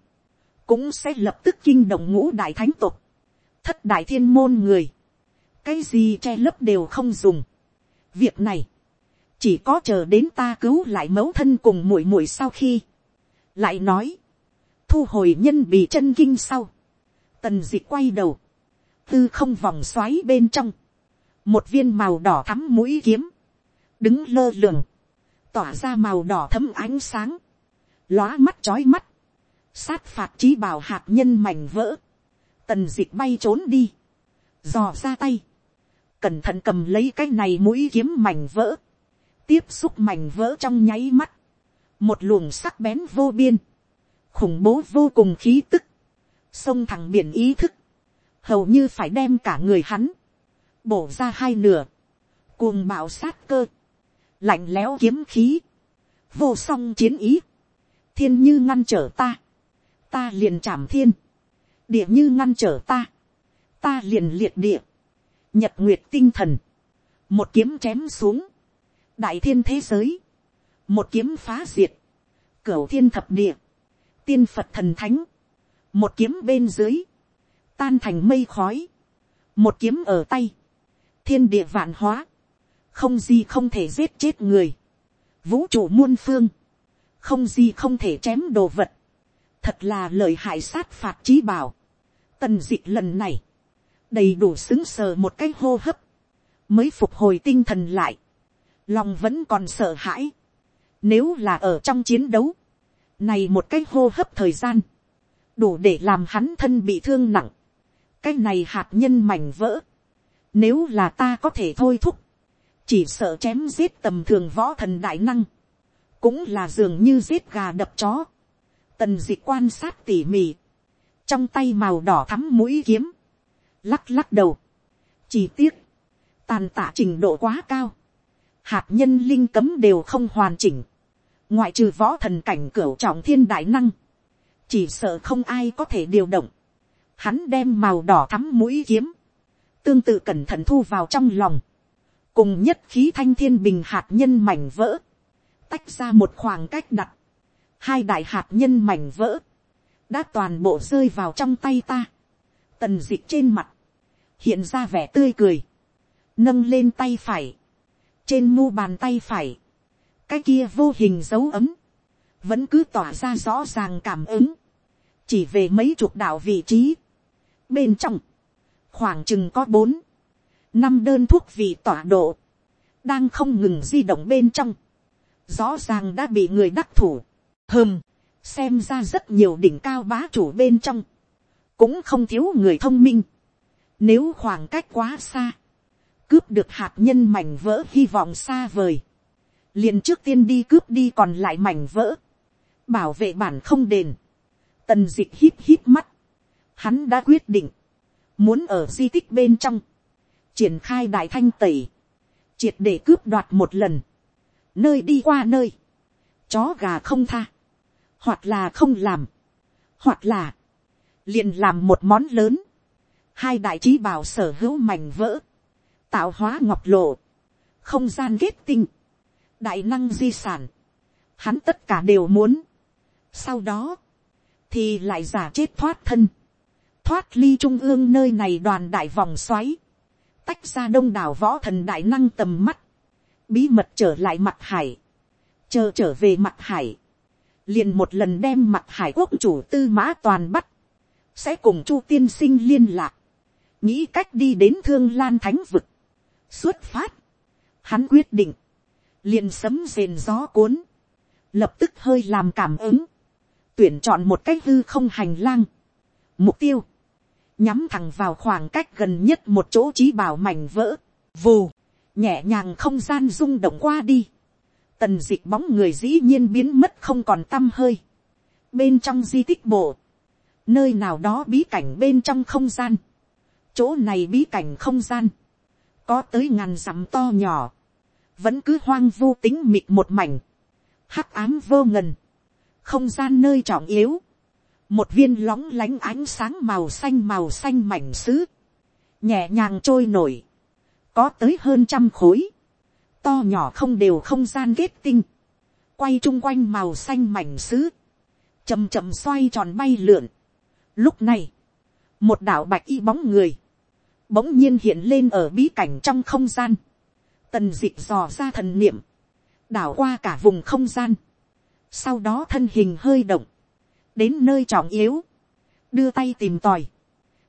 cũng sẽ lập tức kinh động ngũ đại thánh tục, thất đại thiên môn người, cái gì che lấp đều không dùng. việc này, chỉ có chờ đến ta cứu lại mẫu thân cùng muội muội sau khi, lại nói, thu hồi nhân bị chân kinh sau, tần dịch quay đầu, tư không vòng xoáy bên trong, một viên màu đỏ thắm mũi kiếm, đứng lơ lường, tỏa ra màu đỏ thấm ánh sáng, lóa mắt trói mắt, sát phạt trí bảo hạt nhân mảnh vỡ, tần dịch bay trốn đi, dò ra tay, cẩn thận cầm lấy cái này mũi kiếm mảnh vỡ, tiếp xúc mảnh vỡ trong nháy mắt, một luồng sắc bén vô biên, khủng bố vô cùng khí tức, sông thẳng biển ý thức, hầu như phải đem cả người hắn, bổ ra hai nửa, cuồng bạo sát cơ, lạnh lẽo kiếm khí, vô song chiến ý, thiên như ngăn trở ta, ta liền chạm thiên, địa như ngăn trở ta, ta liền liệt địa, nhật nguyệt tinh thần, một kiếm chém xuống, đại thiên thế giới, một kiếm phá diệt, cửa thiên thập địa, tiên phật thần thánh, một kiếm bên dưới, tan thành mây khói, một kiếm ở tay, thiên địa vạn hóa, không gì không thể giết chết người, vũ trụ muôn phương, không gì không thể chém đồ vật, thật là lời hại sát phạt trí bảo. Tần d ị lần này, đầy đủ xứng sờ một cái hô hấp, mới phục hồi tinh thần lại, lòng vẫn còn sợ hãi, nếu là ở trong chiến đấu, này một cái hô hấp thời gian, đủ để làm hắn thân bị thương nặng, cái này hạt nhân mảnh vỡ, nếu là ta có thể thôi thúc. Chỉ sợ chém giết tầm thường võ thần đại năng. Cũng là dường như giết gà đập chó. Tần dịch quan sát tỉ mỉ. Trong tay màu đỏ thắm mũi kiếm. Lắc lắc đầu. Chỉ tiếc. Tàn tạ trình độ quá cao. Hạt nhân linh cấm đều không hoàn chỉnh. Ngoại trừ võ thần cảnh cửu trọng thiên đại năng. Chỉ sợ không ai có thể điều động. Hắn đem màu đỏ thắm mũi kiếm. Tương tự cẩn thận thu vào trong lòng, cùng nhất khí thanh thiên bình hạt nhân mảnh vỡ, tách ra một khoảng cách đặt, hai đại hạt nhân mảnh vỡ, đã toàn bộ rơi vào trong tay ta, tần d ị c h trên mặt, hiện ra vẻ tươi cười, nâng lên tay phải, trên mu bàn tay phải, cái kia vô hình dấu ấm, vẫn cứ tỏa ra rõ ràng cảm ứng, chỉ về mấy chục đạo vị trí, bên trong, khoảng chừng có bốn, năm đơn thuốc vị tọa độ, đang không ngừng di động bên trong, rõ ràng đã bị người đắc thủ, hơm, xem ra rất nhiều đỉnh cao bá chủ bên trong, cũng không thiếu người thông minh, nếu khoảng cách quá xa, cướp được hạt nhân mảnh vỡ hy vọng xa vời, liền trước tiên đi cướp đi còn lại mảnh vỡ, bảo vệ bản không đền, tần d ị c h hít hít mắt, hắn đã quyết định, muốn ở di tích bên trong, triển khai đại thanh tẩy, triệt để cướp đoạt một lần, nơi đi qua nơi, chó gà không tha, hoặc là không làm, hoặc là, liền làm một món lớn, hai đại trí bảo sở hữu mảnh vỡ, tạo hóa ngọc lộ, không gian kết tinh, đại năng di sản, hắn tất cả đều muốn, sau đó, thì lại giả chết thoát thân. Thoát ly trung ương nơi này đoàn đại vòng xoáy. Tách ra đông đảo võ thần đại năng tầm mắt. Bí mật trở lại mặt hải. Chờ trở về mặt hải. Liền một lần đem mặt hải quốc chủ tư mã toàn bắt. Sẽ cùng chu tiên sinh liên lạc. Nghĩ cách đi đến thương lan thánh vực. Xuất phát. Hắn quyết định. Liền sấm rền gió cuốn. Lập tức hơi làm cảm ứng tuyển chọn một cách hư không hành lang. Mục tiêu, nhắm thẳng vào khoảng cách gần nhất một chỗ trí bảo mảnh vỡ, vù, nhẹ nhàng không gian rung động qua đi. Tần dịch bóng người dĩ nhiên biến mất không còn t hơi. Bên trong di tích bộ, nơi nào đó bí cảnh bên trong không gian. Chỗ này bí cảnh không gian, có tới ngàn dặm to nhỏ, vẫn cứ hoang vu tính mịt một mảnh, hắc ám vô ngần không gian nơi trọng yếu, một viên lóng lánh ánh sáng màu xanh màu xanh mảnh sứ, nhẹ nhàng trôi nổi, có tới hơn trăm khối, to nhỏ không đều không gian kết tinh, quay chung quanh màu xanh mảnh sứ, chầm chậm xoay tròn bay lượn. Lúc này, một đạo bạch y bóng người, bỗng nhiên hiện lên ở bí cảnh trong không gian, tần dịp dò ra thần niệm, đảo qua cả vùng không gian, sau đó thân hình hơi động, đến nơi trọng yếu, đưa tay tìm tòi,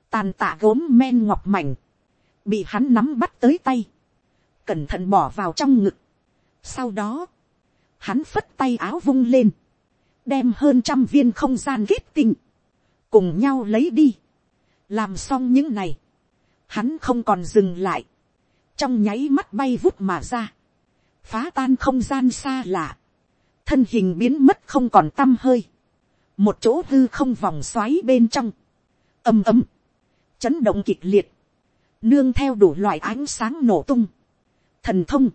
tàn tạ gốm men ngọc mảnh, bị hắn nắm bắt tới tay, cẩn thận bỏ vào trong ngực. Sau đó, hắn phất tay áo vung lên, đem hơn trăm viên không gian kết tinh, cùng nhau lấy đi. làm xong những này, hắn không còn dừng lại, trong nháy mắt bay vút mà ra, phá tan không gian xa lạ, thân hình biến mất không còn t hơi, một chỗ hư không vòng xoáy bên trong, ầm ầm, chấn động kịch liệt, nương theo đủ loại ánh sáng nổ tung, thần thông,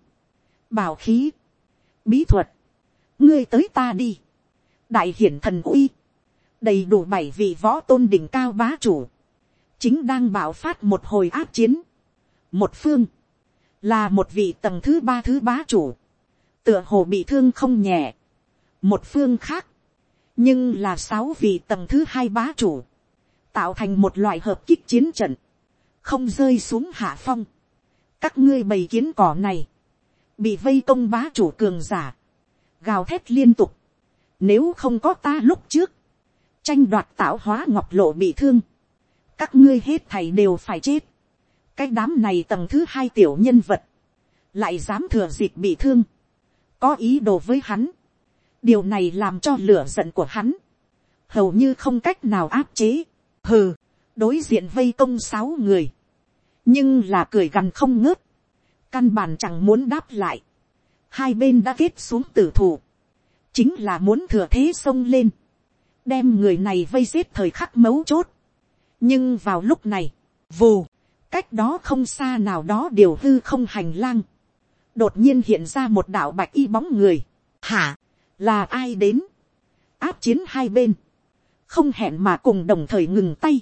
bảo khí, bí thuật, ngươi tới ta đi, đại hiển thần uy, đầy đủ bảy vị võ tôn đỉnh cao bá chủ, chính đang bảo phát một hồi áp chiến, một phương, là một vị tầng thứ ba thứ bá chủ, tựa hồ bị thương không nhẹ, một phương khác, nhưng là sáu vị tầng thứ hai bá chủ, tạo thành một loại hợp kích chiến trận, không rơi xuống hạ phong. các ngươi bày kiến cỏ này, bị vây công bá chủ cường giả, gào thét liên tục, nếu không có ta lúc trước, tranh đoạt tạo hóa ngọc lộ bị thương, các ngươi hết thầy đều phải chết. cái đám này tầng thứ hai tiểu nhân vật, lại dám thừa dịp bị thương, có ý đồ với hắn, điều này làm cho lửa giận của hắn, hầu như không cách nào áp chế, hừ, đối diện vây công sáu người, nhưng là cười gằn không ngớt, căn bản chẳng muốn đáp lại, hai bên đã kết xuống tử thủ, chính là muốn thừa thế xông lên, đem người này vây giết thời khắc mấu chốt, nhưng vào lúc này, vù, cách đó không xa nào đó điều hư không hành lang, đột nhiên hiện ra một đạo bạch y bóng người, hả, là ai đến, áp chiến hai bên, không hẹn mà cùng đồng thời ngừng tay,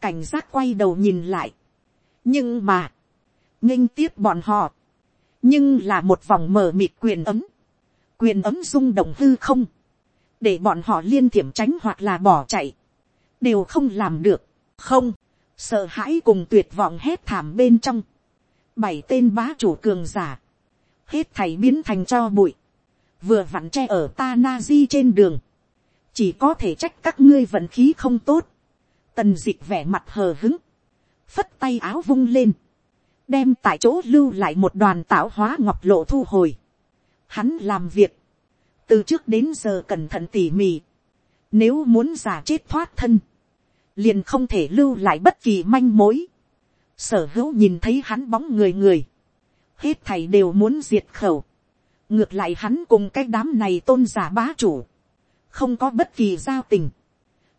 cảnh giác quay đầu nhìn lại, nhưng mà, nghênh tiếp bọn họ, nhưng là một vòng mờ mịt quyền ấm, quyền ấm rung động hư không, để bọn họ liên thiểm tránh hoặc là bỏ chạy, đều không làm được, không, sợ hãi cùng tuyệt vọng hét thảm bên trong, bảy tên bá chủ cường giả, hết thảy biến thành cho bụi, vừa vặn tre ở ta na di trên đường, chỉ có thể trách các ngươi vận khí không tốt, tần d ị c h vẻ mặt hờ hứng, phất tay áo vung lên, đem tại chỗ lưu lại một đoàn tạo hóa ngọc lộ thu hồi. Hắn làm việc, từ trước đến giờ cẩn thận tỉ mỉ, nếu muốn giả chết thoát thân, liền không thể lưu lại bất kỳ manh mối. Sở hữu nhìn thấy hắn bóng người người, hết thầy đều muốn diệt khẩu ngược lại hắn cùng cái đám này tôn giả bá chủ, không có bất kỳ giao tình,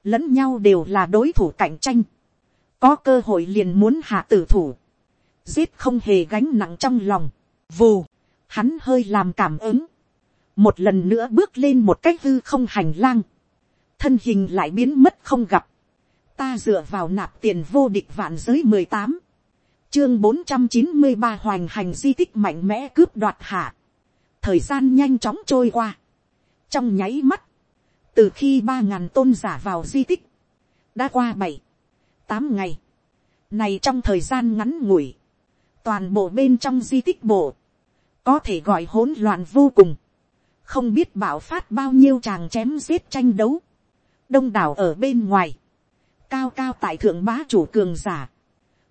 lẫn nhau đều là đối thủ cạnh tranh, có cơ hội liền muốn hạ tử thủ, giết không hề gánh nặng trong lòng, vù, hắn hơi làm cảm ứng, một lần nữa bước lên một cách hư không hành lang, thân hình lại biến mất không gặp, ta dựa vào nạp tiền vô địch vạn giới mười tám, chương bốn trăm chín mươi ba hoành hành di tích mạnh mẽ cướp đoạt hạ, thời gian nhanh chóng trôi qua, trong nháy mắt, từ khi ba ngàn tôn giả vào di tích, đã qua bảy, tám ngày, này trong thời gian ngắn ngủi, toàn bộ bên trong di tích bộ, có thể gọi hỗn loạn vô cùng, không biết bảo phát bao nhiêu chàng chém giết tranh đấu, đông đảo ở bên ngoài, cao cao tại thượng bá chủ cường giả,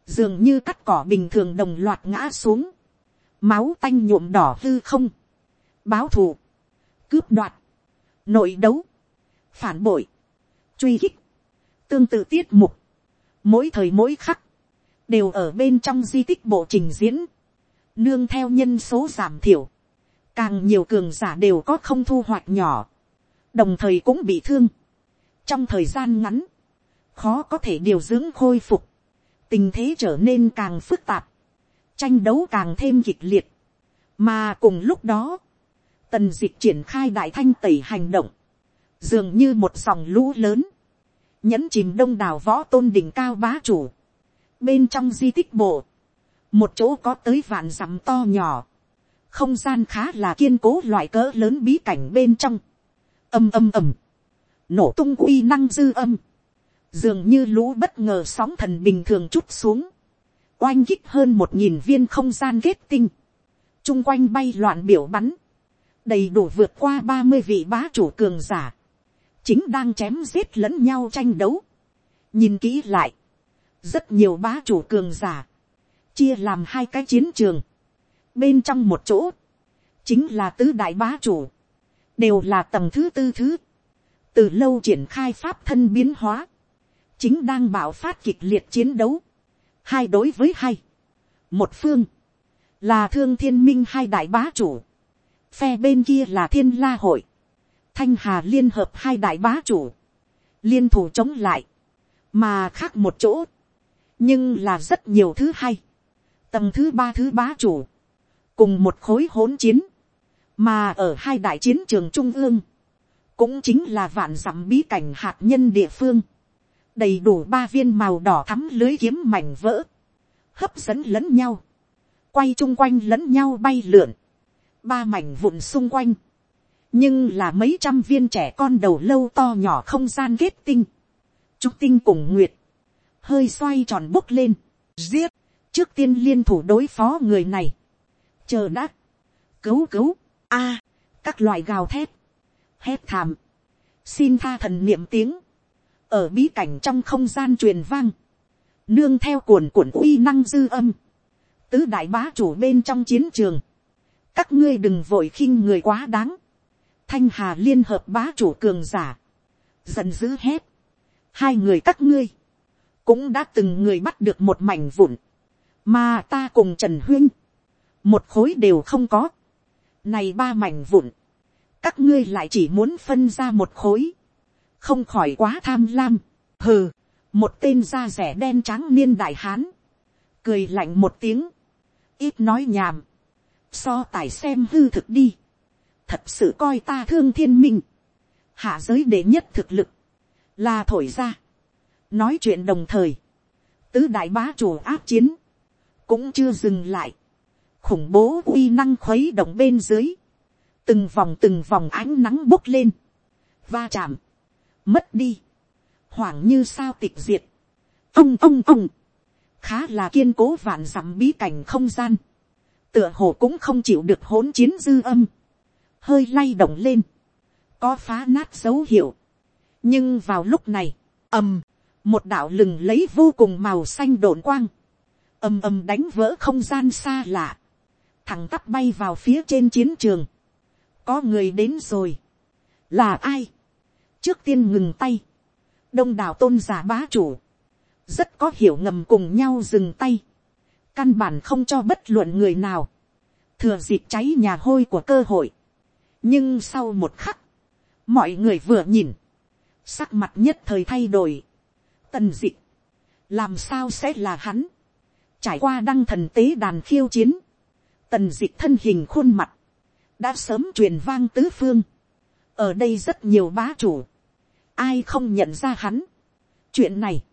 dường như cắt cỏ bình thường đồng loạt ngã xuống, máu tanh nhuộm đỏ hư không, báo thù, cướp đoạt, nội đấu, phản bội, truy khích, tương tự tiết mục, mỗi thời mỗi khắc, đều ở bên trong di tích bộ trình diễn, nương theo nhân số giảm thiểu, càng nhiều cường giả đều có không thu hoạch nhỏ, đồng thời cũng bị thương. trong thời gian ngắn, khó có thể điều dưỡng khôi phục, tình thế trở nên càng phức tạp, tranh đấu càng thêm kịch liệt, mà cùng lúc đó, tần dịch triển khai đại thanh tẩy hành động, dường như một dòng lũ lớn, nhẫn chìm đông đảo võ tôn đỉnh cao bá chủ, bên trong di tích bộ, một chỗ có tới vạn dặm to nhỏ, không gian khá là kiên cố loại cỡ lớn bí cảnh bên trong, âm âm ầm, nổ tung uy năng dư âm, dường như lũ bất ngờ sóng thần bình thường chút xuống, oanh kích hơn một nghìn viên không gian kết tinh, chung quanh bay loạn biểu bắn, đầy đủ vượt qua ba mươi vị bá chủ cường giả, chính đang chém giết lẫn nhau tranh đấu. nhìn kỹ lại, rất nhiều bá chủ cường giả, chia làm hai cái chiến trường, bên trong một chỗ, chính là tứ đại bá chủ, đều là tầng thứ tư thứ, từ lâu triển khai pháp thân biến hóa, chính đang bảo phát kịch liệt chiến đấu, hai đối với hai, một phương, là thương thiên minh hai đại bá chủ, phe bên kia là thiên la hội, thanh hà liên hợp hai đại bá chủ, liên thủ chống lại, mà khác một chỗ, nhưng là rất nhiều thứ hay, tầng thứ ba thứ bá chủ, cùng một khối hỗn chiến, mà ở hai đại chiến trường trung ương, cũng chính là vạn dặm bí cảnh hạt nhân địa phương, đầy đủ ba viên màu đỏ thắm lưới kiếm mảnh vỡ, hấp dẫn lẫn nhau, quay chung quanh lẫn nhau bay lượn, ba mảnh vụn xung quanh, nhưng là mấy trăm viên trẻ con đầu lâu to nhỏ không gian kết tinh, chúc tinh cùng nguyệt, hơi xoay tròn bốc lên, giết, trước tiên liên thủ đối phó người này, chờ đã, cứu cứu, a, các loại gào thét, hét thàm, xin tha thần niệm tiếng, ở bí cảnh trong không gian truyền vang, nương theo cuồn cuộn uy năng dư âm, tứ đại bá chủ bên trong chiến trường, các ngươi đừng vội khinh người quá đáng, thanh hà liên hợp bá chủ cường giả, giận dữ hét, hai người các ngươi, cũng đã từng người bắt được một mảnh vụn, mà ta cùng trần huyên, một khối đều không có, này ba mảnh vụn, các ngươi lại chỉ muốn phân ra một khối, không khỏi quá tham lam, hừ, một tên da rẻ đen trắng niên đại hán, cười lạnh một tiếng, ít nói nhàm, so tài xem hư thực đi, thật sự coi ta thương thiên minh, hạ giới đệ nhất thực lực, là thổi ra, nói chuyện đồng thời, tứ đại bá chủ áp chiến, cũng chưa dừng lại, khủng bố uy năng khuấy động bên dưới, từng vòng từng vòng ánh nắng bốc lên, va chạm, mất đi, hoảng như sao tịch diệt, ông ông ông, khá là kiên cố vạn dặm bí cảnh không gian, tựa hồ cũng không chịu được hỗn chiến dư âm, hơi lay động lên, có phá nát dấu hiệu. nhưng vào lúc này, ầm, một đạo lừng lấy vô cùng màu xanh đồn quang, ầm ầm đánh vỡ không gian xa lạ, thẳng tắp bay vào phía trên chiến trường, có người đến rồi, là ai, trước tiên ngừng tay, đông đảo tôn giả bá chủ, rất có hiểu ngầm cùng nhau dừng tay, căn bản không cho bất luận người nào, thừa dịp cháy nhà hôi của cơ hội. nhưng sau một khắc, mọi người vừa nhìn, sắc mặt nhất thời thay đổi, tần d ị làm sao sẽ là hắn, trải qua đăng thần tế đàn khiêu chiến, tần d ị thân hình khuôn mặt, đã sớm truyền vang tứ phương, ở đây rất nhiều bá chủ, ai không nhận ra hắn. chuyện này,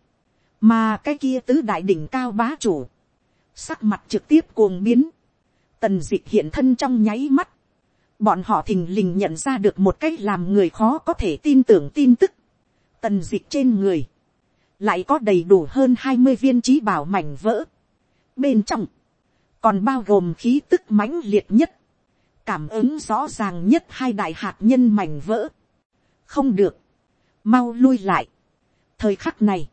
mà cái kia tứ đại đỉnh cao bá chủ, sắc mặt trực tiếp cuồng biến, tần d ị hiện thân trong nháy mắt, bọn họ thình lình nhận ra được một cách làm người khó có thể tin tưởng tin tức, tần d ị trên người, lại có đầy đủ hơn hai mươi viên trí bảo mảnh vỡ, bên trong, còn bao gồm khí tức mãnh liệt nhất, cảm ứng rõ ràng nhất hai đại hạt nhân mảnh vỡ, không được, mau lui lại. thời khắc này,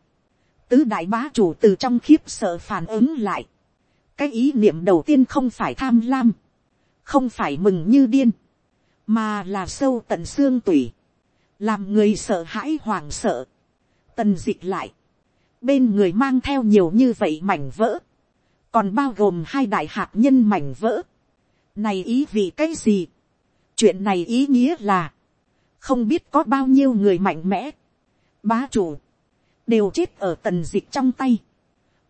tứ đại bá chủ từ trong khiếp sợ phản ứng lại, cái ý niệm đầu tiên không phải tham lam, không phải mừng như điên, mà là sâu tận xương tủy, làm người sợ hãi hoảng sợ, tần dịch lại, bên người mang theo nhiều như vậy mảnh vỡ, còn bao gồm hai đại hạt nhân mảnh vỡ, này ý vì cái gì, chuyện này ý nghĩa là, không biết có bao nhiêu người mạnh mẽ, bá chủ, đều chết ở tần dịch trong tay,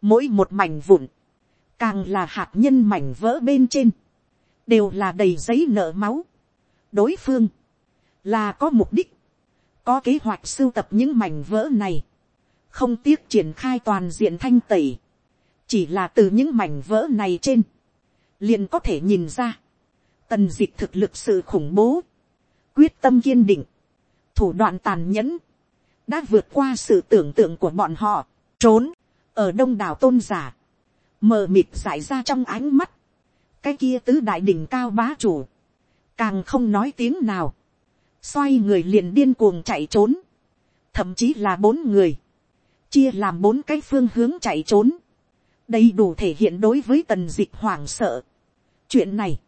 mỗi một mảnh vụn, càng là hạt nhân mảnh vỡ bên trên, đều là đầy giấy nợ máu. đối phương, là có mục đích, có kế hoạch sưu tập những mảnh vỡ này, không tiếc triển khai toàn diện thanh tẩy, chỉ là từ những mảnh vỡ này trên, liền có thể nhìn ra, tần d ị c thực lực sự khủng bố, quyết tâm kiên định, thủ đoạn tàn nhẫn, đã vượt qua sự tưởng tượng của bọn họ, trốn, ở đông đảo tôn giả, mờ mịt giải ra trong ánh mắt, cái kia tứ đại đỉnh cao bá chủ, càng không nói tiếng nào, xoay người liền điên cuồng chạy trốn, thậm chí là bốn người, chia làm bốn cái phương hướng chạy trốn, đây đủ thể hiện đối với tần dịch hoảng sợ. chuyện này,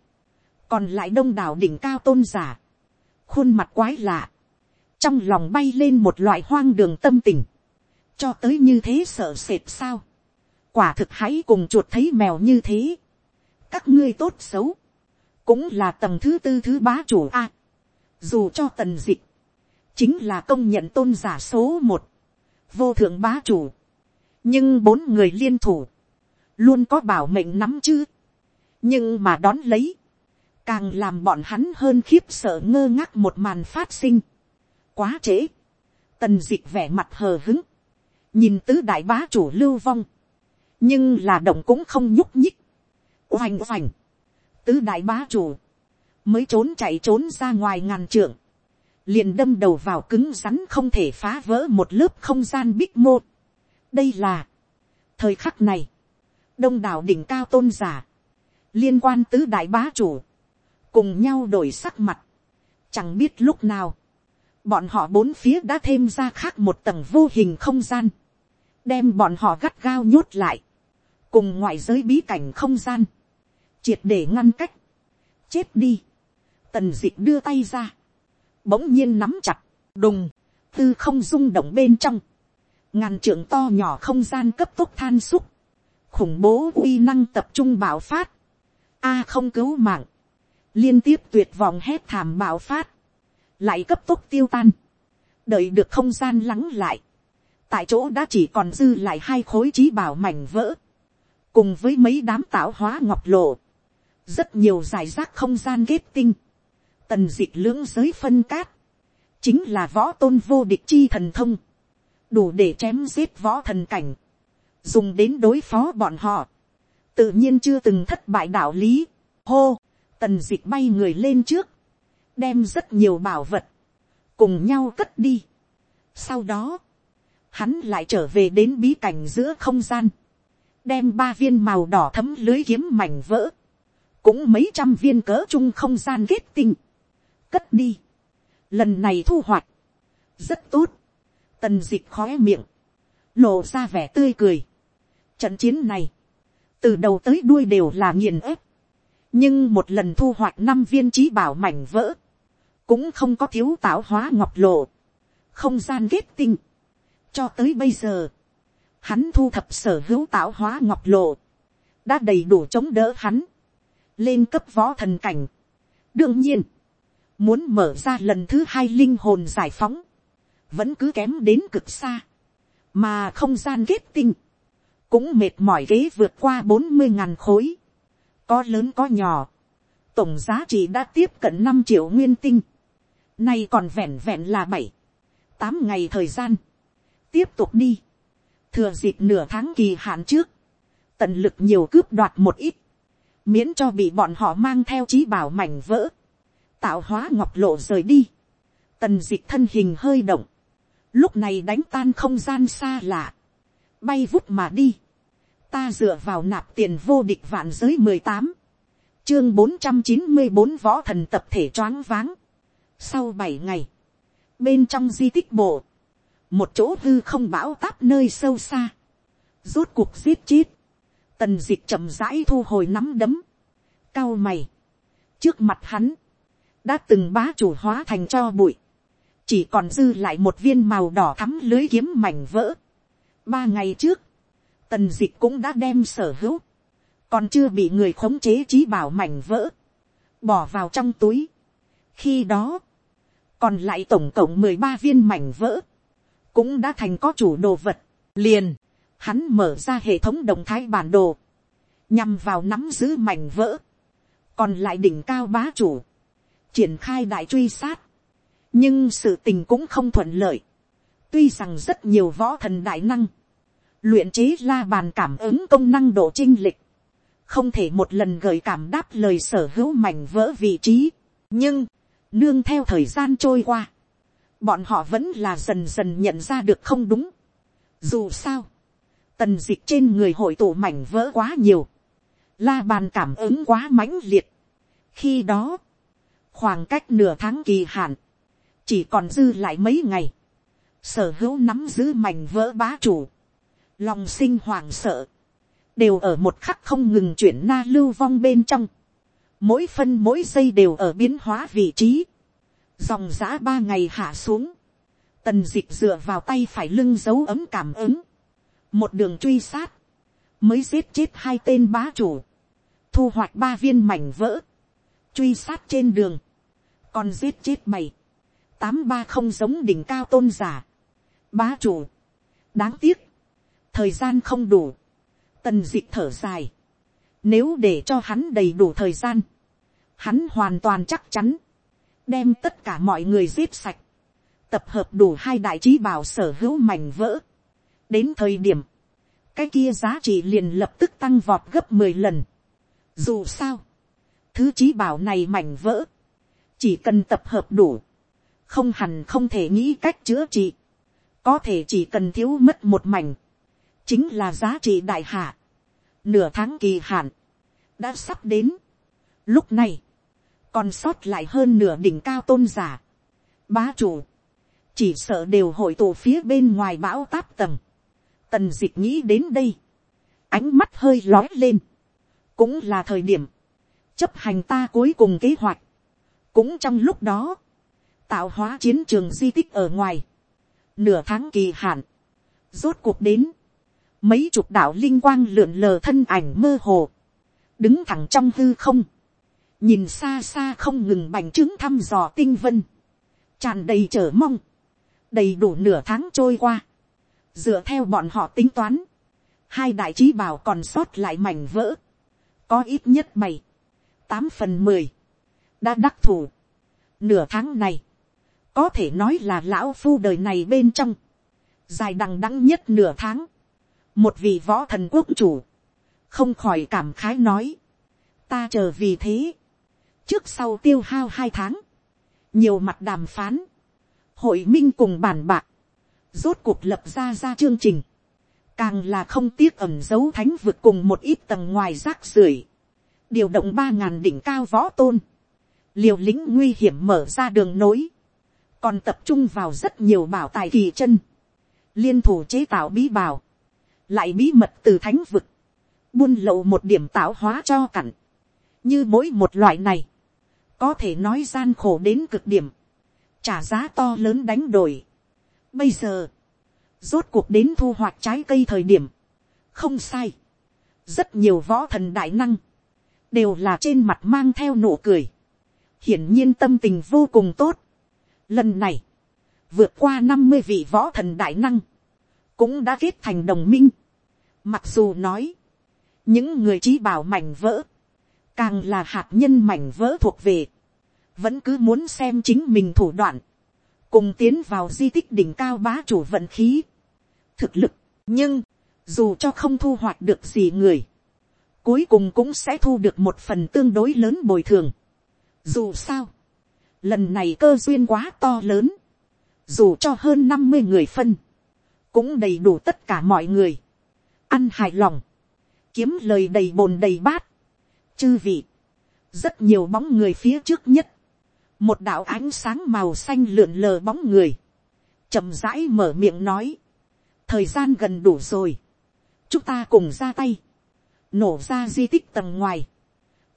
còn lại đông đảo đỉnh cao tôn giả, khuôn mặt quái lạ, trong lòng bay lên một loại hoang đường tâm tình, cho tới như thế sợ sệt sao, quả thực hãy cùng chuột thấy mèo như thế. các ngươi tốt xấu, cũng là tầng thứ tư thứ bá chủ a. dù cho tần dịch, chính là công nhận tôn giả số một, vô thượng bá chủ. nhưng bốn người liên thủ, luôn có bảo mệnh nắm chứ. nhưng mà đón lấy, càng làm bọn hắn hơn khiếp sợ ngơ ngác một màn phát sinh. quá trễ, tần dịch vẻ mặt hờ hứng, nhìn tứ đại bá chủ lưu vong, nhưng là động cũng không nhúc nhích, oành oành, tứ đại bá chủ, mới trốn chạy trốn ra ngoài ngàn trượng, liền đâm đầu vào cứng rắn không thể phá vỡ một lớp không gian bích mô. đây là, thời khắc này, đông đảo đỉnh cao tôn giả, liên quan tứ đại bá chủ, cùng nhau đổi sắc mặt, chẳng biết lúc nào, bọn họ bốn phía đã thêm ra khác một tầng vô hình không gian, đem bọn họ gắt gao nhốt lại, cùng ngoại giới bí cảnh không gian, triệt để ngăn cách, chết đi, tần d ị c h đưa tay ra, bỗng nhiên nắm chặt, đùng, tư không rung động bên trong, ngàn trưởng to nhỏ không gian cấp tốc than xúc, khủng bố uy năng tập trung bạo phát, a không cứu mạng, liên tiếp tuyệt vọng hét thảm bạo phát, lại cấp tốc tiêu tan, đợi được không gian lắng lại, tại chỗ đã chỉ còn dư lại hai khối trí bảo mảnh vỡ, cùng với mấy đám tạo hóa ngọc lộ, rất nhiều giải rác không gian kết tinh, tần d ị lưỡng giới phân cát, chính là võ tôn vô địch chi thần thông, đủ để chém giết võ thần cảnh, dùng đến đối phó bọn họ, tự nhiên chưa từng thất bại đạo lý, hô, tần d ị bay người lên trước, đem rất nhiều bảo vật, cùng nhau cất đi. Sau đó, hắn lại trở về đến bí cảnh giữa không gian, đem ba viên màu đỏ thấm lưới kiếm mảnh vỡ, cũng mấy trăm viên cỡ chung không gian kết tinh, cất đi, lần này thu hoạch, rất tốt, tần d ị c h khói miệng, lộ ra vẻ tươi cười, trận chiến này, từ đầu tới đuôi đều là nghiền ép, nhưng một lần thu hoạch năm viên trí bảo mảnh vỡ, cũng không có thiếu tạo hóa ngọc lộ, không gian kết tinh, cho tới bây giờ, hắn thu thập sở hữu tạo hóa ngọc lộ, đã đầy đủ chống đỡ hắn, lên cấp võ thần cảnh. đương nhiên, muốn mở ra lần thứ hai linh hồn giải phóng, vẫn cứ kém đến cực xa, mà không gian kết tinh, cũng mệt mỏi ghế vượt qua bốn mươi ngàn khối, có lớn có nhỏ, tổng giá trị đã tiếp cận năm triệu nguyên tinh, nay còn vẹn vẹn là bảy, tám ngày thời gian, tiếp tục đi, thừa dịp nửa tháng kỳ hạn trước, tận lực nhiều cướp đoạt một ít, miễn cho bị bọn họ mang theo trí bảo mảnh vỡ, tạo hóa ngọc lộ rời đi, tần d ị c h thân hình hơi động, lúc này đánh tan không gian xa lạ, bay vút mà đi, ta dựa vào nạp tiền vô địch vạn giới mười tám, chương bốn trăm chín mươi bốn võ thần tập thể choáng váng, sau bảy ngày, bên trong di tích bộ, một chỗ hư không bão táp nơi sâu xa, rốt cuộc giết chết, tần d ị c h chậm rãi thu hồi nắm đấm, cao mày, trước mặt hắn, đã từng bá chủ hóa thành cho bụi, chỉ còn dư lại một viên màu đỏ thắm lưới kiếm mảnh vỡ. ba ngày trước, tần d ị c h cũng đã đem sở hữu, còn chưa bị người khống chế trí bảo mảnh vỡ, bỏ vào trong túi. khi đó, còn lại tổng cộng mười ba viên mảnh vỡ, cũng đã thành có chủ đồ vật, liền, hắn mở ra hệ thống động thái bản đồ, nhằm vào nắm giữ mảnh vỡ, còn lại đỉnh cao bá chủ, triển khai đại truy sát, nhưng sự tình cũng không thuận lợi, tuy rằng rất nhiều võ thần đại năng, luyện chế la bàn cảm ứng công năng độ trinh lịch, không thể một lần gợi cảm đáp lời sở hữu mảnh vỡ vị trí, nhưng, nương theo thời gian trôi qua, bọn họ vẫn là dần dần nhận ra được không đúng. Dù sao, tần dịch trên người hội tụ mảnh vỡ quá nhiều, la bàn cảm ứng quá mãnh liệt. khi đó, khoảng cách nửa tháng kỳ hạn, chỉ còn dư lại mấy ngày, sở hữu nắm giữ mảnh vỡ bá chủ, lòng sinh hoàng sợ, đều ở một khắc không ngừng chuyển na lưu vong bên trong, mỗi phân mỗi giây đều ở biến hóa vị trí, dòng giã ba ngày hạ xuống, tần d ị c h dựa vào tay phải lưng dấu ấm cảm ứng, một đường truy sát, mới giết chết hai tên bá chủ, thu hoạch ba viên mảnh vỡ, truy sát trên đường, còn giết chết mày, tám ba không giống đỉnh cao tôn giả, bá chủ, đáng tiếc, thời gian không đủ, tần d ị c h thở dài, nếu để cho hắn đầy đủ thời gian, hắn hoàn toàn chắc chắn, đem tất cả mọi người giết sạch, tập hợp đủ hai đại trí bảo sở hữu mảnh vỡ, đến thời điểm, cái kia giá trị liền lập tức tăng vọt gấp mười lần. Dù sao, thứ trí bảo này mảnh vỡ, chỉ cần tập hợp đủ, không hẳn không thể nghĩ cách chữa trị, có thể chỉ cần thiếu mất một mảnh, chính là giá trị đại hạ, nửa tháng kỳ hạn, đã sắp đến. Lúc này, còn sót lại hơn nửa đỉnh cao tôn giả, bá chủ, chỉ sợ đều hội tụ phía bên ngoài bão táp tầng, Tần dịch nghĩ đến đây. Ánh mắt hơi lói lên. Cũng là thời điểm. Chấp hành ta cuối cùng kế hoạch. Cũng trong lúc đó. Tạo hóa chiến trường di tích ở ngoài. Nửa tháng kỳ hạn. Rốt cuộc đến. Mấy chục đạo linh quang lượn lờ thân ảnh mơ hồ. Đứng thẳng trong hư không. Nhìn xa xa không ngừng bành trướng thăm dò tinh vân. Tràn đầy trở mong. Đầy đủ nửa tháng trôi qua. Dựa theo bọn họ tính toán, hai đại trí bảo còn sót lại mảnh vỡ, có ít nhất bảy, tám phần mười, đã đắc thủ. Nửa tháng này, có thể nói là lão phu đời này bên trong, dài đằng đẵng nhất nửa tháng, một vị võ thần quốc chủ, không khỏi cảm khái nói, ta chờ vì thế, trước sau tiêu hao hai tháng, nhiều mặt đàm phán, hội minh cùng bàn bạc, rốt cuộc lập ra ra chương trình, càng là không tiếc ẩm dấu thánh vực cùng một ít tầng ngoài rác rưởi, điều động ba ngàn đỉnh cao võ tôn, liều lĩnh nguy hiểm mở ra đường nối, còn tập trung vào rất nhiều bảo tài kỳ chân, liên thủ chế tạo bí bảo, lại bí mật từ thánh vực, buôn lậu một điểm tạo hóa cho cặn, như mỗi một loại này, có thể nói gian khổ đến cực điểm, trả giá to lớn đánh đổi. Bây giờ, rốt cuộc đến thu hoạch trái cây thời điểm, không sai, rất nhiều võ thần đại năng, đều là trên mặt mang theo nụ cười, hiển nhiên tâm tình vô cùng tốt. Lần này, vượt qua năm mươi vị võ thần đại năng, cũng đã kết thành đồng minh. Mặc dù nói, những người trí bảo mảnh vỡ, càng là hạt nhân mảnh vỡ thuộc về, vẫn cứ muốn xem chính mình thủ đoạn, cùng tiến vào di tích đỉnh cao bá chủ vận khí, thực lực, nhưng, dù cho không thu hoạch được gì người, cuối cùng cũng sẽ thu được một phần tương đối lớn bồi thường. Dù sao, lần này cơ duyên quá to lớn, dù cho hơn năm mươi người phân, cũng đầy đủ tất cả mọi người, ăn hài lòng, kiếm lời đầy bồn đầy bát, chư vị, rất nhiều bóng người phía trước nhất, một đạo ánh sáng màu xanh lượn lờ bóng người, chậm rãi mở miệng nói, thời gian gần đủ rồi, chúng ta cùng ra tay, nổ ra di tích tầng ngoài,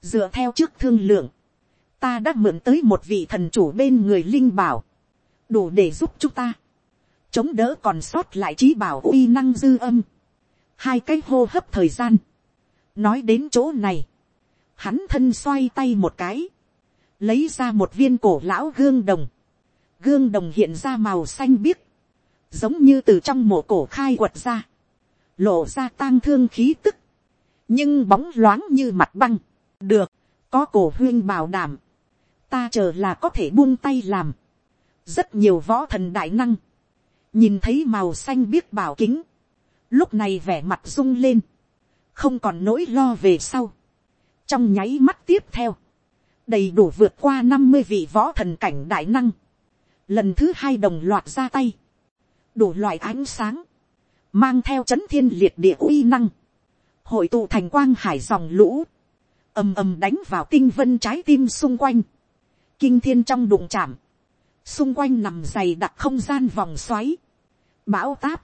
dựa theo trước thương lượng, ta đã mượn tới một vị thần chủ bên người linh bảo, đủ để giúp chúng ta, chống đỡ còn sót lại trí bảo uy năng dư âm, hai cái hô hấp thời gian, nói đến chỗ này, hắn thân xoay tay một cái, lấy ra một viên cổ lão gương đồng, gương đồng hiện ra màu xanh biếc, giống như từ trong mộ cổ khai quật ra, lộ ra tang thương khí tức, nhưng bóng loáng như mặt băng, được, có cổ huyên bảo đảm, ta chờ là có thể buông tay làm, rất nhiều võ thần đại năng, nhìn thấy màu xanh biếc bảo kính, lúc này vẻ mặt rung lên, không còn nỗi lo về sau, trong nháy mắt tiếp theo, đầy đủ vượt qua năm mươi vị võ thần cảnh đại năng, lần thứ hai đồng loạt ra tay, đủ loại ánh sáng, mang theo c h ấ n thiên liệt địa uy năng, hội tụ thành quang hải dòng lũ, ầm ầm đánh vào tinh vân trái tim xung quanh, kinh thiên trong đụng chạm, xung quanh nằm dày đặc không gian vòng xoáy, bão táp,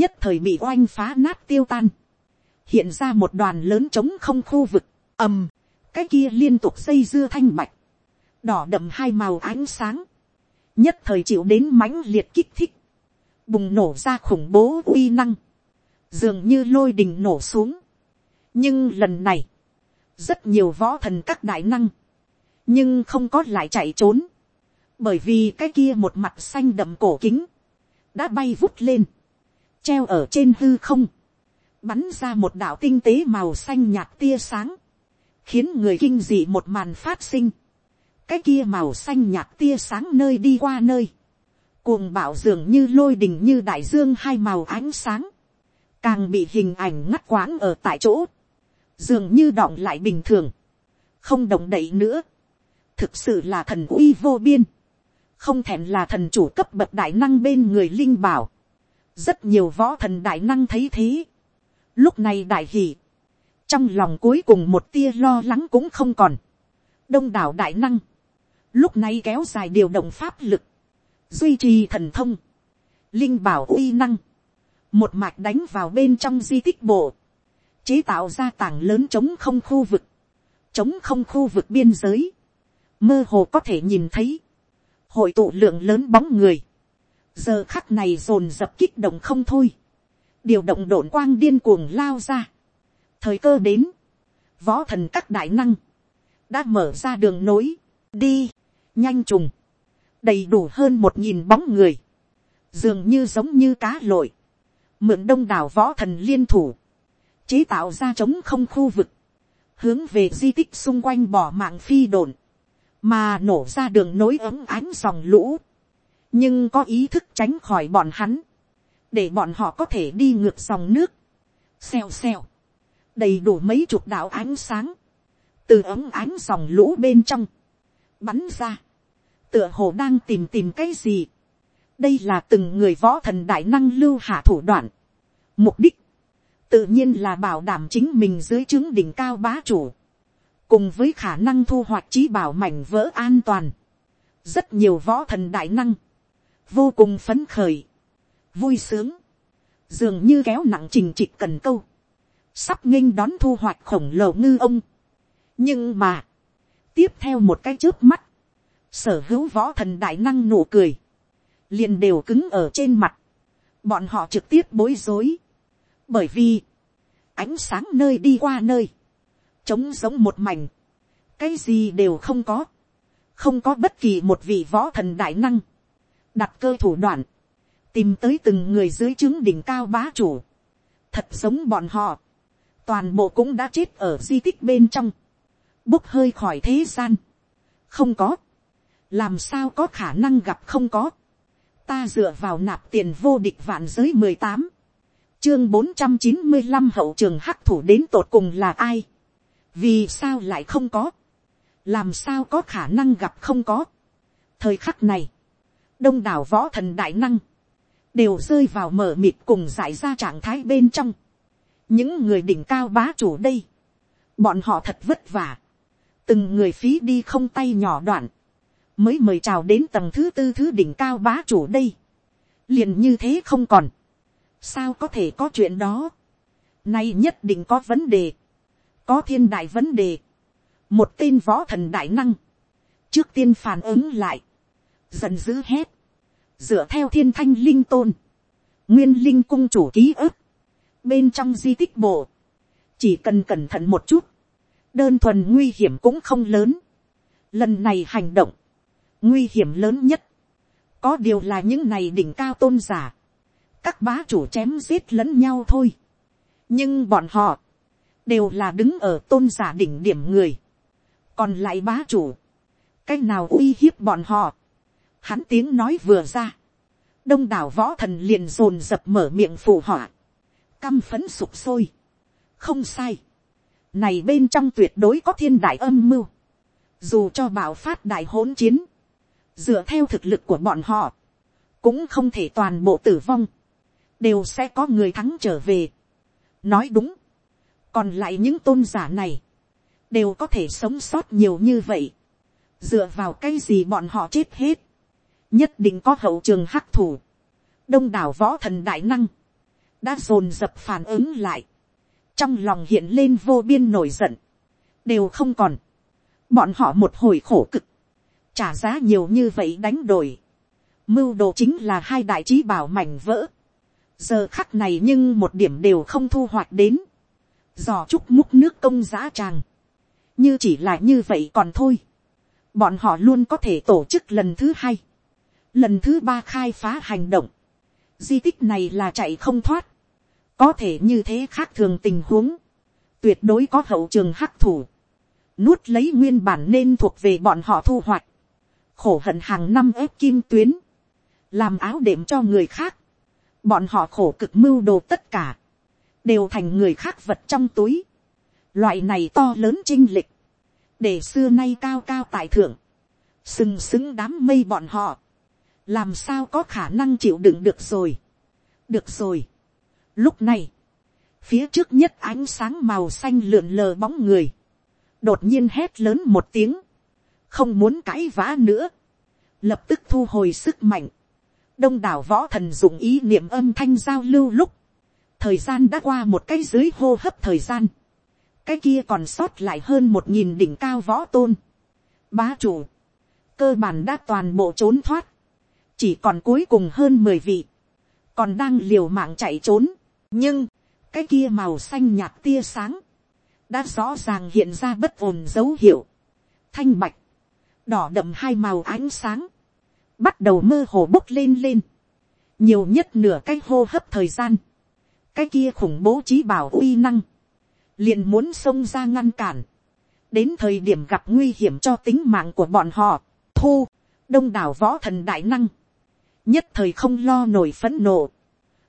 nhất thời bị oanh phá nát tiêu tan, hiện ra một đoàn lớn trống không khu vực, ầm, cái kia liên tục xây dưa thanh bạch, đỏ đậm hai màu ánh sáng, nhất thời chịu đến mãnh liệt kích thích, bùng nổ ra khủng bố uy năng, dường như lôi đình nổ xuống. nhưng lần này, rất nhiều võ thần các đại năng, nhưng không có lại chạy trốn, bởi vì cái kia một mặt xanh đậm cổ kính, đã bay vút lên, treo ở trên hư không, bắn ra một đạo tinh tế màu xanh nhạt tia sáng, khiến người kinh dị một màn phát sinh, cái kia màu xanh nhạt tia sáng nơi đi qua nơi, cuồng bạo dường như lôi đình như đại dương hai màu ánh sáng, càng bị hình ảnh ngắt quãng ở tại chỗ, dường như đọng lại bình thường, không động đậy nữa, thực sự là thần uy vô biên, không thèm là thần chủ cấp bậc đại năng bên người linh bảo, rất nhiều võ thần đại năng thấy thế, lúc này đại hỷ, trong lòng cuối cùng một tia lo lắng cũng không còn. đông đảo đại năng, lúc này kéo dài điều động pháp lực, duy trì thần thông, linh bảo uy năng, một mạch đánh vào bên trong di tích bộ, chế tạo ra tảng lớn chống không khu vực, chống không khu vực biên giới, mơ hồ có thể nhìn thấy, hội tụ lượng lớn bóng người, giờ khắc này dồn dập kích động không thôi, điều động đổn quang điên cuồng lao ra, thời cơ đến, võ thần các đại năng, đã mở ra đường nối, đi, nhanh trùng, đầy đủ hơn một nghìn bóng người, dường như giống như cá lội, mượn đông đảo võ thần liên thủ, chế tạo ra trống không khu vực, hướng về di tích xung quanh bỏ mạng phi đồn, mà nổ ra đường nối ấm ánh dòng lũ, nhưng có ý thức tránh khỏi bọn hắn, để bọn họ có thể đi ngược dòng nước, xèo xèo, đầy đủ mấy chục đạo ánh sáng, từ ống ánh dòng lũ bên trong, bắn ra, tựa hồ đang tìm tìm cái gì. đây là từng người võ thần đại năng lưu hạ thủ đoạn, Mục đích, tự nhiên là bảo đảm chính mình dưới chứng đỉnh cao bá chủ, cùng với khả năng thu hoạch trí bảo mảnh vỡ an toàn, rất nhiều võ thần đại năng, vô cùng phấn khởi, vui sướng, dường như kéo nặng trình trịch cần câu, sắp nghênh đón thu hoạch khổng lồ ngư ông. nhưng mà, tiếp theo một cái trước mắt, sở hữu võ thần đại năng nụ cười, liền đều cứng ở trên mặt, bọn họ trực tiếp bối rối, bởi vì, ánh sáng nơi đi qua nơi, trống giống một mảnh, cái gì đều không có, không có bất kỳ một vị võ thần đại năng, đặt cơ thủ đoạn, tìm tới từng người dưới trướng đỉnh cao bá chủ, thật giống bọn họ, toàn bộ cũng đã chết ở di tích bên trong, bốc hơi khỏi thế gian, không có, làm sao có khả năng gặp không có, ta dựa vào nạp tiền vô địch vạn giới mười tám, chương bốn trăm chín mươi năm hậu trường hắc thủ đến tột cùng là ai, vì sao lại không có, làm sao có khả năng gặp không có. thời khắc này, đông đảo võ thần đại năng, đều rơi vào mở mịt cùng giải ra trạng thái bên trong những người đỉnh cao bá chủ đây, bọn họ thật vất vả, từng người phí đi không tay nhỏ đoạn, mới mời chào đến tầng thứ tư thứ đỉnh cao bá chủ đây, liền như thế không còn, sao có thể có chuyện đó, nay nhất định có vấn đề, có thiên đại vấn đề, một tên võ thần đại năng, trước tiên phản ứng lại, giận dữ hét, dựa theo thiên thanh linh tôn, nguyên linh cung chủ ký ức, bên trong di tích bộ, chỉ cần cẩn thận một chút, đơn thuần nguy hiểm cũng không lớn. Lần này hành động, nguy hiểm lớn nhất, có điều là những này đỉnh cao tôn giả, các bá chủ chém giết lẫn nhau thôi. nhưng bọn họ, đều là đứng ở tôn giả đỉnh điểm người, còn lại bá chủ, cái nào uy hiếp bọn họ, hắn tiếng nói vừa ra, đông đảo võ thần liền dồn dập mở miệng phù họa, căm phấn sụp sôi, không sai, này bên trong tuyệt đối có thiên đại âm mưu, dù cho bảo phát đại hỗn chiến, dựa theo thực lực của bọn họ, cũng không thể toàn bộ tử vong, đều sẽ có người thắng trở về. nói đúng, còn lại những tôn giả này, đều có thể sống sót nhiều như vậy, dựa vào cái gì bọn họ chết hết, nhất định có hậu trường hắc thủ, đông đảo võ thần đại năng, đã dồn dập phản ứng lại, trong lòng hiện lên vô biên nổi giận, đều không còn, bọn họ một hồi khổ cực, trả giá nhiều như vậy đánh đổi, mưu đồ chính là hai đại trí bảo mảnh vỡ, giờ khắc này nhưng một điểm đều không thu hoạch đến, dò chúc múc nước công giá tràng, như chỉ là như vậy còn thôi, bọn họ luôn có thể tổ chức lần thứ hai, lần thứ ba khai phá hành động, di tích này là chạy không thoát, có thể như thế khác thường tình huống, tuyệt đối có hậu trường hắc thủ, nuốt lấy nguyên bản nên thuộc về bọn họ thu hoạch, khổ hận hàng năm ép kim tuyến, làm áo đệm cho người khác, bọn họ khổ cực mưu đồ tất cả, đều thành người khác vật trong túi, loại này to lớn chinh lịch, để xưa nay cao cao tại thượng, sừng sững đám mây bọn họ, làm sao có khả năng chịu đựng được rồi. được rồi lúc này, phía trước nhất ánh sáng màu xanh lượn lờ bóng người, đột nhiên hét lớn một tiếng, không muốn cãi vã nữa, lập tức thu hồi sức mạnh, đông đảo võ thần dùng ý niệm âm thanh giao lưu lúc, thời gian đã qua một cái dưới hô hấp thời gian, cái kia còn sót lại hơn một nghìn đỉnh cao võ tôn, bá chủ, cơ bản đã toàn bộ trốn thoát, chỉ còn cuối cùng hơn mười vị, còn đang liều mạng chạy trốn, nhưng, cái kia màu xanh nhạt tia sáng, đã rõ ràng hiện ra bất ổn dấu hiệu, thanh bạch, đỏ đậm hai màu ánh sáng, bắt đầu mơ hồ bốc lên lên, nhiều nhất nửa cái hô hấp thời gian, cái kia khủng bố trí bảo uy năng, liền muốn xông ra ngăn cản, đến thời điểm gặp nguy hiểm cho tính mạng của bọn họ, thu, đông đảo võ thần đại năng, nhất thời không lo nổi phấn nộ,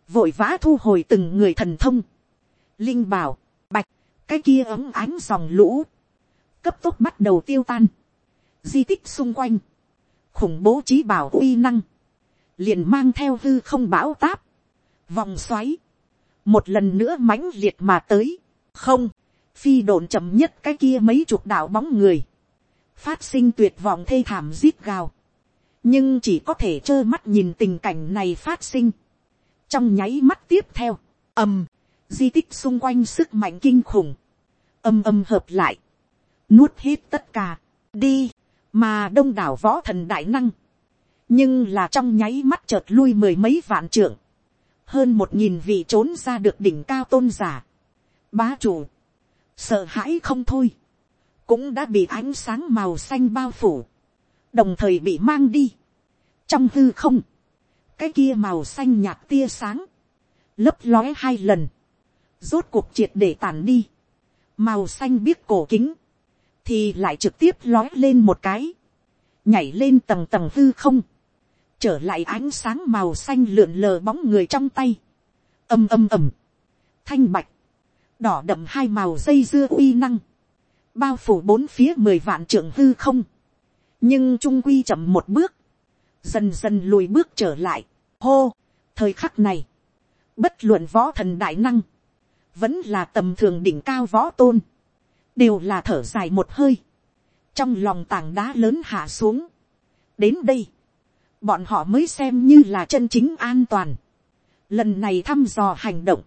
vội vã thu hồi từng người thần thông, linh bảo, bạch, cái kia ấm ánh dòng lũ, cấp tốc bắt đầu tiêu tan, di tích xung quanh, khủng bố trí bảo uy năng, liền mang theo hư không bão táp, vòng xoáy, một lần nữa mãnh liệt mà tới, không, phi đồn chậm nhất cái kia mấy chục đạo bóng người, phát sinh tuyệt vọng thê thảm giết gào, nhưng chỉ có thể trơ mắt nhìn tình cảnh này phát sinh, trong nháy mắt tiếp theo, ầm, di tích xung quanh sức mạnh kinh khủng, âm âm hợp lại, nuốt hết tất cả, đi, mà đông đảo võ thần đại năng, nhưng là trong nháy mắt chợt lui mười mấy vạn trưởng, hơn một nghìn vị trốn ra được đỉnh cao tôn giả, bá chủ, sợ hãi không thôi, cũng đã bị ánh sáng màu xanh bao phủ, đồng thời bị mang đi. trong h ư không, cái kia màu xanh nhạt tia sáng, lấp lóe hai lần, rốt cuộc triệt để tàn đi, màu xanh biết cổ kính, thì lại trực tiếp lói lên một cái, nhảy lên tầng tầng hư không, trở lại ánh sáng màu xanh lượn lờ bóng người trong tay, âm âm ầm, thanh bạch, đỏ đậm hai màu dây dưa uy năng, bao phủ bốn phía mười vạn trưởng hư không, nhưng trung quy chậm một bước, dần dần lùi bước trở lại, hô, thời khắc này, bất luận võ thần đại năng, vẫn là tầm thường đỉnh cao võ tôn, đều là thở dài một hơi, trong lòng tảng đá lớn hạ xuống. đến đây, bọn họ mới xem như là chân chính an toàn. lần này thăm dò hành động,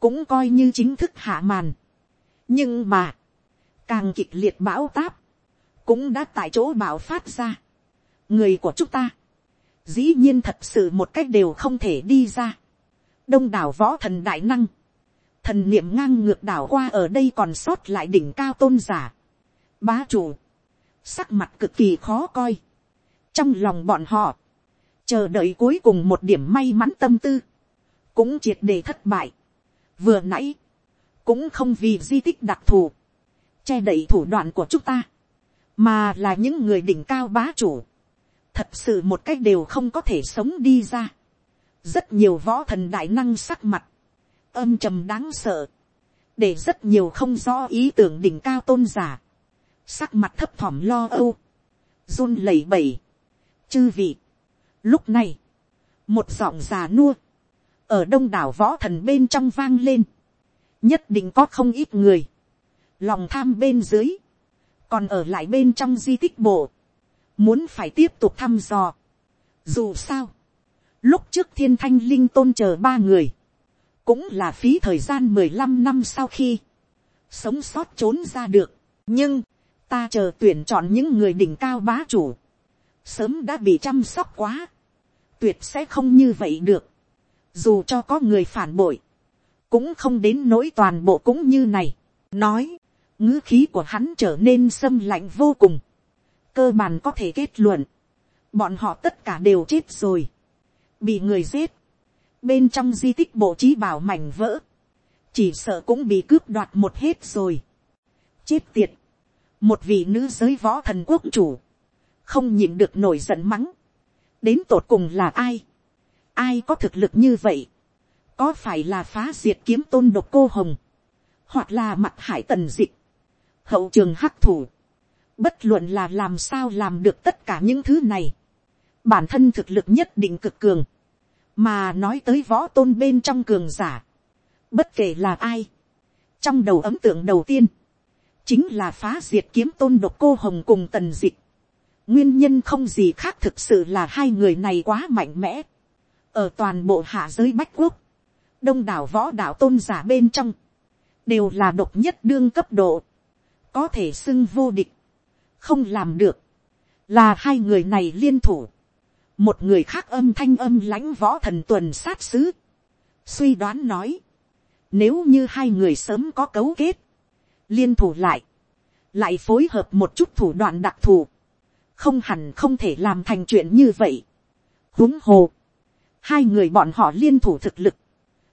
cũng coi như chính thức hạ màn. nhưng mà, càng kịch liệt bão táp, cũng đã tại chỗ bão phát ra. người của chúng ta, dĩ nhiên thật sự một cách đều không thể đi ra. đông đảo võ thần đại năng, thần niệm ngang ngược đảo qua ở đây còn sót lại đỉnh cao tôn giả. bá chủ, sắc mặt cực kỳ khó coi. trong lòng bọn họ, chờ đợi cuối cùng một điểm may mắn tâm tư, cũng triệt để thất bại. vừa nãy, cũng không vì di tích đặc thù, che đậy thủ đoạn của chúng ta, mà là những người đỉnh cao bá chủ, thật sự một cách đều không có thể sống đi ra. rất nhiều võ thần đại năng sắc mặt, âm trầm đáng sợ, để rất nhiều không rõ ý tưởng đỉnh cao tôn giả, sắc mặt thấp thỏm lo âu, run lẩy bẩy, chư vị. Lúc này, một giọng già nua, ở đông đảo võ thần bên trong vang lên, nhất định có không ít người, lòng tham bên dưới, còn ở lại bên trong di tích bộ, muốn phải tiếp tục thăm dò. Dù sao, lúc trước thiên thanh linh tôn chờ ba người, cũng là phí thời gian mười lăm năm sau khi, sống sót trốn ra được. nhưng, ta chờ tuyển chọn những người đỉnh cao bá chủ, sớm đã bị chăm sóc quá, tuyệt sẽ không như vậy được, dù cho có người phản bội, cũng không đến nỗi toàn bộ cũng như này, nói, ngữ khí của hắn trở nên xâm lạnh vô cùng, cơ bản có thể kết luận, bọn họ tất cả đều chết rồi, bị người giết, bên trong di tích bộ trí bảo mảnh vỡ, chỉ sợ cũng bị cướp đoạt một hết rồi. chết tiệt, một vị nữ giới võ thần quốc chủ, không nhịn được nổi giận mắng, đến tột cùng là ai, ai có thực lực như vậy, có phải là phá diệt kiếm tôn độc cô hồng, hoặc là mặt hải tần dịch, hậu trường hắc thủ, bất luận là làm sao làm được tất cả những thứ này, bản thân thực lực nhất định cực cường, mà nói tới võ tôn bên trong cường giả, bất kể là ai, trong đầu ấm tượng đầu tiên, chính là phá diệt kiếm tôn độc cô hồng cùng tần dịch. nguyên nhân không gì khác thực sự là hai người này quá mạnh mẽ. ở toàn bộ hạ giới bách quốc, đông đảo võ đạo tôn giả bên trong, đều là độc nhất đương cấp độ, có thể xưng vô địch, không làm được, là hai người này liên thủ, một người khác âm thanh âm lãnh võ thần tuần sát sứ, suy đoán nói, nếu như hai người sớm có cấu kết, liên thủ lại, lại phối hợp một chút thủ đoạn đặc thù, không hẳn không thể làm thành chuyện như vậy. huống hồ, hai người bọn họ liên thủ thực lực,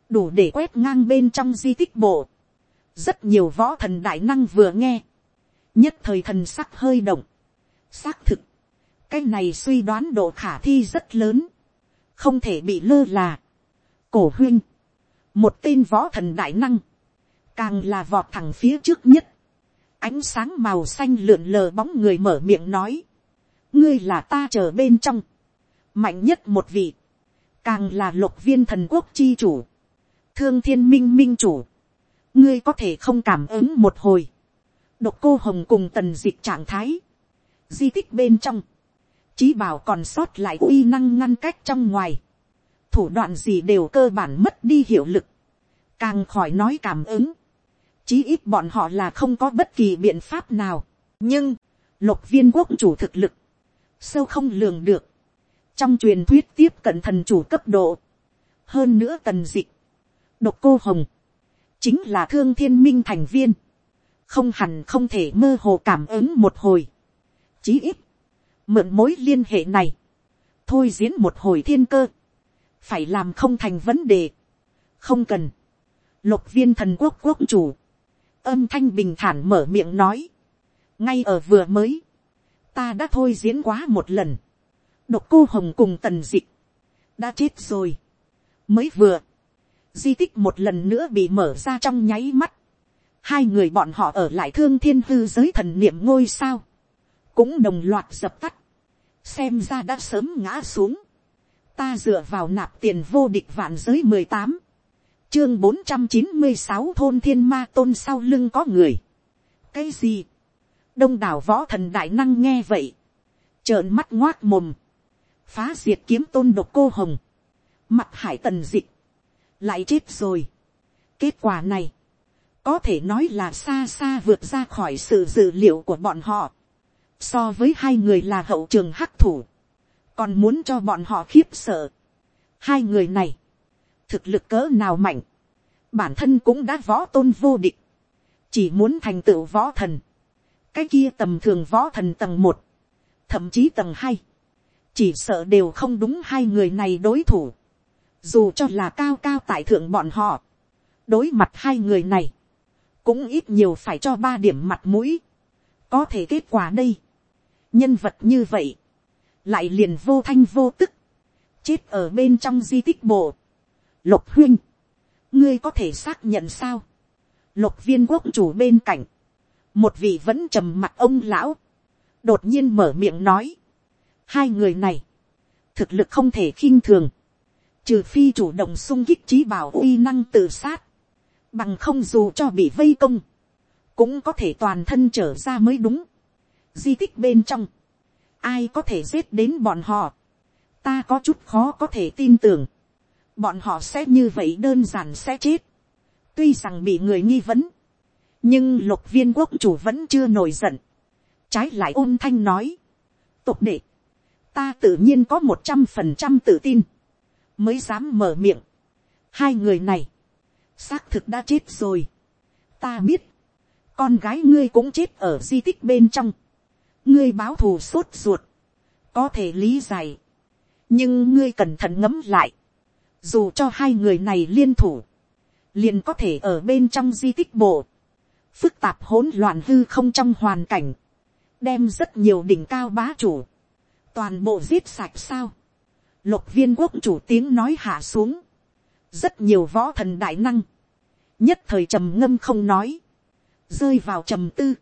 đủ để quét ngang bên trong di tích bộ. rất nhiều võ thần đại năng vừa nghe, nhất thời thần sắc hơi động, xác thực, cái này suy đoán độ khả thi rất lớn, không thể bị lơ là. cổ huyên, một tên võ thần đại năng, càng là vọt thẳng phía trước nhất, ánh sáng màu xanh lượn lờ bóng người mở miệng nói, ngươi là ta chờ bên trong, mạnh nhất một vị, càng là lục viên thần quốc chi chủ, thương thiên minh minh chủ, ngươi có thể không cảm ứng một hồi, độc cô hồng cùng tần dịch trạng thái, di tích bên trong, chí bảo còn sót lại uy năng ngăn cách trong ngoài, thủ đoạn gì đều cơ bản mất đi hiệu lực, càng khỏi nói cảm ứng, chí ít bọn họ là không có bất kỳ biện pháp nào, nhưng, lục viên quốc chủ thực lực, sâu không lường được, trong truyền thuyết tiếp cận thần chủ cấp độ, hơn nữa tần dịch, độc cô hồng, chính là thương thiên minh thành viên, không hẳn không thể mơ hồ cảm ứng một hồi, chí ít, mượn mối liên hệ này, thôi diễn một hồi thiên cơ, phải làm không thành vấn đề, không cần, lục viên thần quốc quốc chủ, âm thanh bình thản mở miệng nói, ngay ở vừa mới, ta đã thôi diễn quá một lần, độc cô hồng cùng tần dịch, đã chết rồi, mới vừa, di tích một lần nữa bị mở ra trong nháy mắt, hai người bọn họ ở lại thương thiên hư giới thần niệm ngôi sao, cũng đồng loạt dập tắt, xem ra đã sớm ngã xuống, ta dựa vào nạp tiền vô địch vạn giới mười tám, chương bốn trăm chín mươi sáu thôn thiên ma tôn sau lưng có người. cái gì, đông đảo võ thần đại năng nghe vậy, trợn mắt ngoác mồm, phá diệt kiếm tôn độc cô hồng, mặt hải tần dịch, lại chết rồi. kết quả này, có thể nói là xa xa vượt ra khỏi sự dự liệu của bọn họ. so với hai người là hậu trường hắc thủ, còn muốn cho bọn họ khiếp sợ. hai người này, thực lực cỡ nào mạnh, bản thân cũng đã võ tôn vô địch, chỉ muốn thành tựu võ thần, cái kia tầm thường võ thần tầng một, thậm chí tầng hai, chỉ sợ đều không đúng hai người này đối thủ, dù cho là cao cao tại thượng bọn họ, đối mặt hai người này, cũng ít nhiều phải cho ba điểm mặt mũi, có thể kết quả đây, nhân vật như vậy, lại liền vô thanh vô tức, chết ở bên trong di tích bộ, lục huynh, ngươi có thể xác nhận sao, lục viên quốc chủ bên cạnh, một vị vẫn trầm mặt ông lão, đột nhiên mở miệng nói, hai người này, thực lực không thể khinh thường, trừ phi chủ động sung kích trí bảo uy năng tự sát, bằng không dù cho bị vây công, cũng có thể toàn thân trở ra mới đúng. Di tích bên trong, ai có thể giết đến bọn họ, ta có chút khó có thể tin tưởng, bọn họ sẽ như vậy đơn giản sẽ chết, tuy rằng bị người nghi vấn, nhưng lục viên quốc chủ vẫn chưa nổi giận, trái lại ôn thanh nói, tục đệ, ta tự nhiên có một trăm phần trăm tự tin, mới dám mở miệng, hai người này, xác thực đã chết rồi, ta biết, con gái ngươi cũng chết ở di tích bên trong, ngươi báo thù sốt ruột, có thể lý giải, nhưng ngươi cẩn thận ngấm lại, dù cho hai người này liên thủ, liền có thể ở bên trong di tích bộ, phức tạp hỗn loạn hư không trong hoàn cảnh, đem rất nhiều đỉnh cao bá chủ, toàn bộ giết sạch sao, lục viên quốc chủ tiếng nói hạ xuống, rất nhiều võ thần đại năng, nhất thời trầm ngâm không nói, rơi vào trầm tư,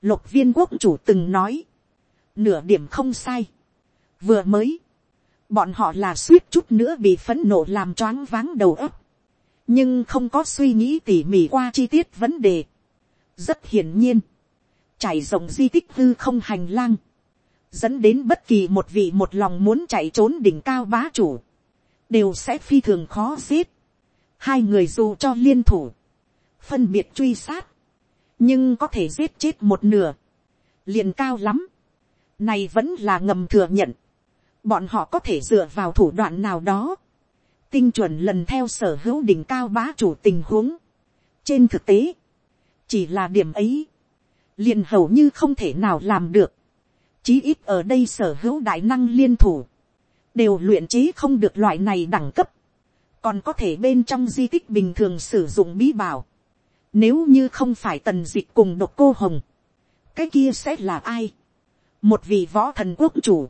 lục viên quốc chủ từng nói, nửa điểm không sai, vừa mới, bọn họ là suýt chút nữa bị phấn nộ làm choáng váng đầu óc, nhưng không có suy nghĩ tỉ mỉ qua chi tiết vấn đề. rất hiển nhiên, trải rộng di tích hư không hành lang, dẫn đến bất kỳ một vị một lòng muốn chạy trốn đỉnh cao bá chủ, đều sẽ phi thường khó giết hai người dù cho liên thủ, phân biệt truy sát, nhưng có thể giết chết một nửa, liền cao lắm. này vẫn là ngầm thừa nhận, bọn họ có thể dựa vào thủ đoạn nào đó, tinh chuẩn lần theo sở hữu đỉnh cao bá chủ tình huống. trên thực tế, chỉ là điểm ấy, liền hầu như không thể nào làm được. chí ít ở đây sở hữu đại năng liên thủ, đều luyện chế không được loại này đẳng cấp, còn có thể bên trong di tích bình thường sử dụng bí bảo. Nếu như không phải tần dịch cùng độc cô hồng, cái kia sẽ là ai? một vị võ thần quốc chủ,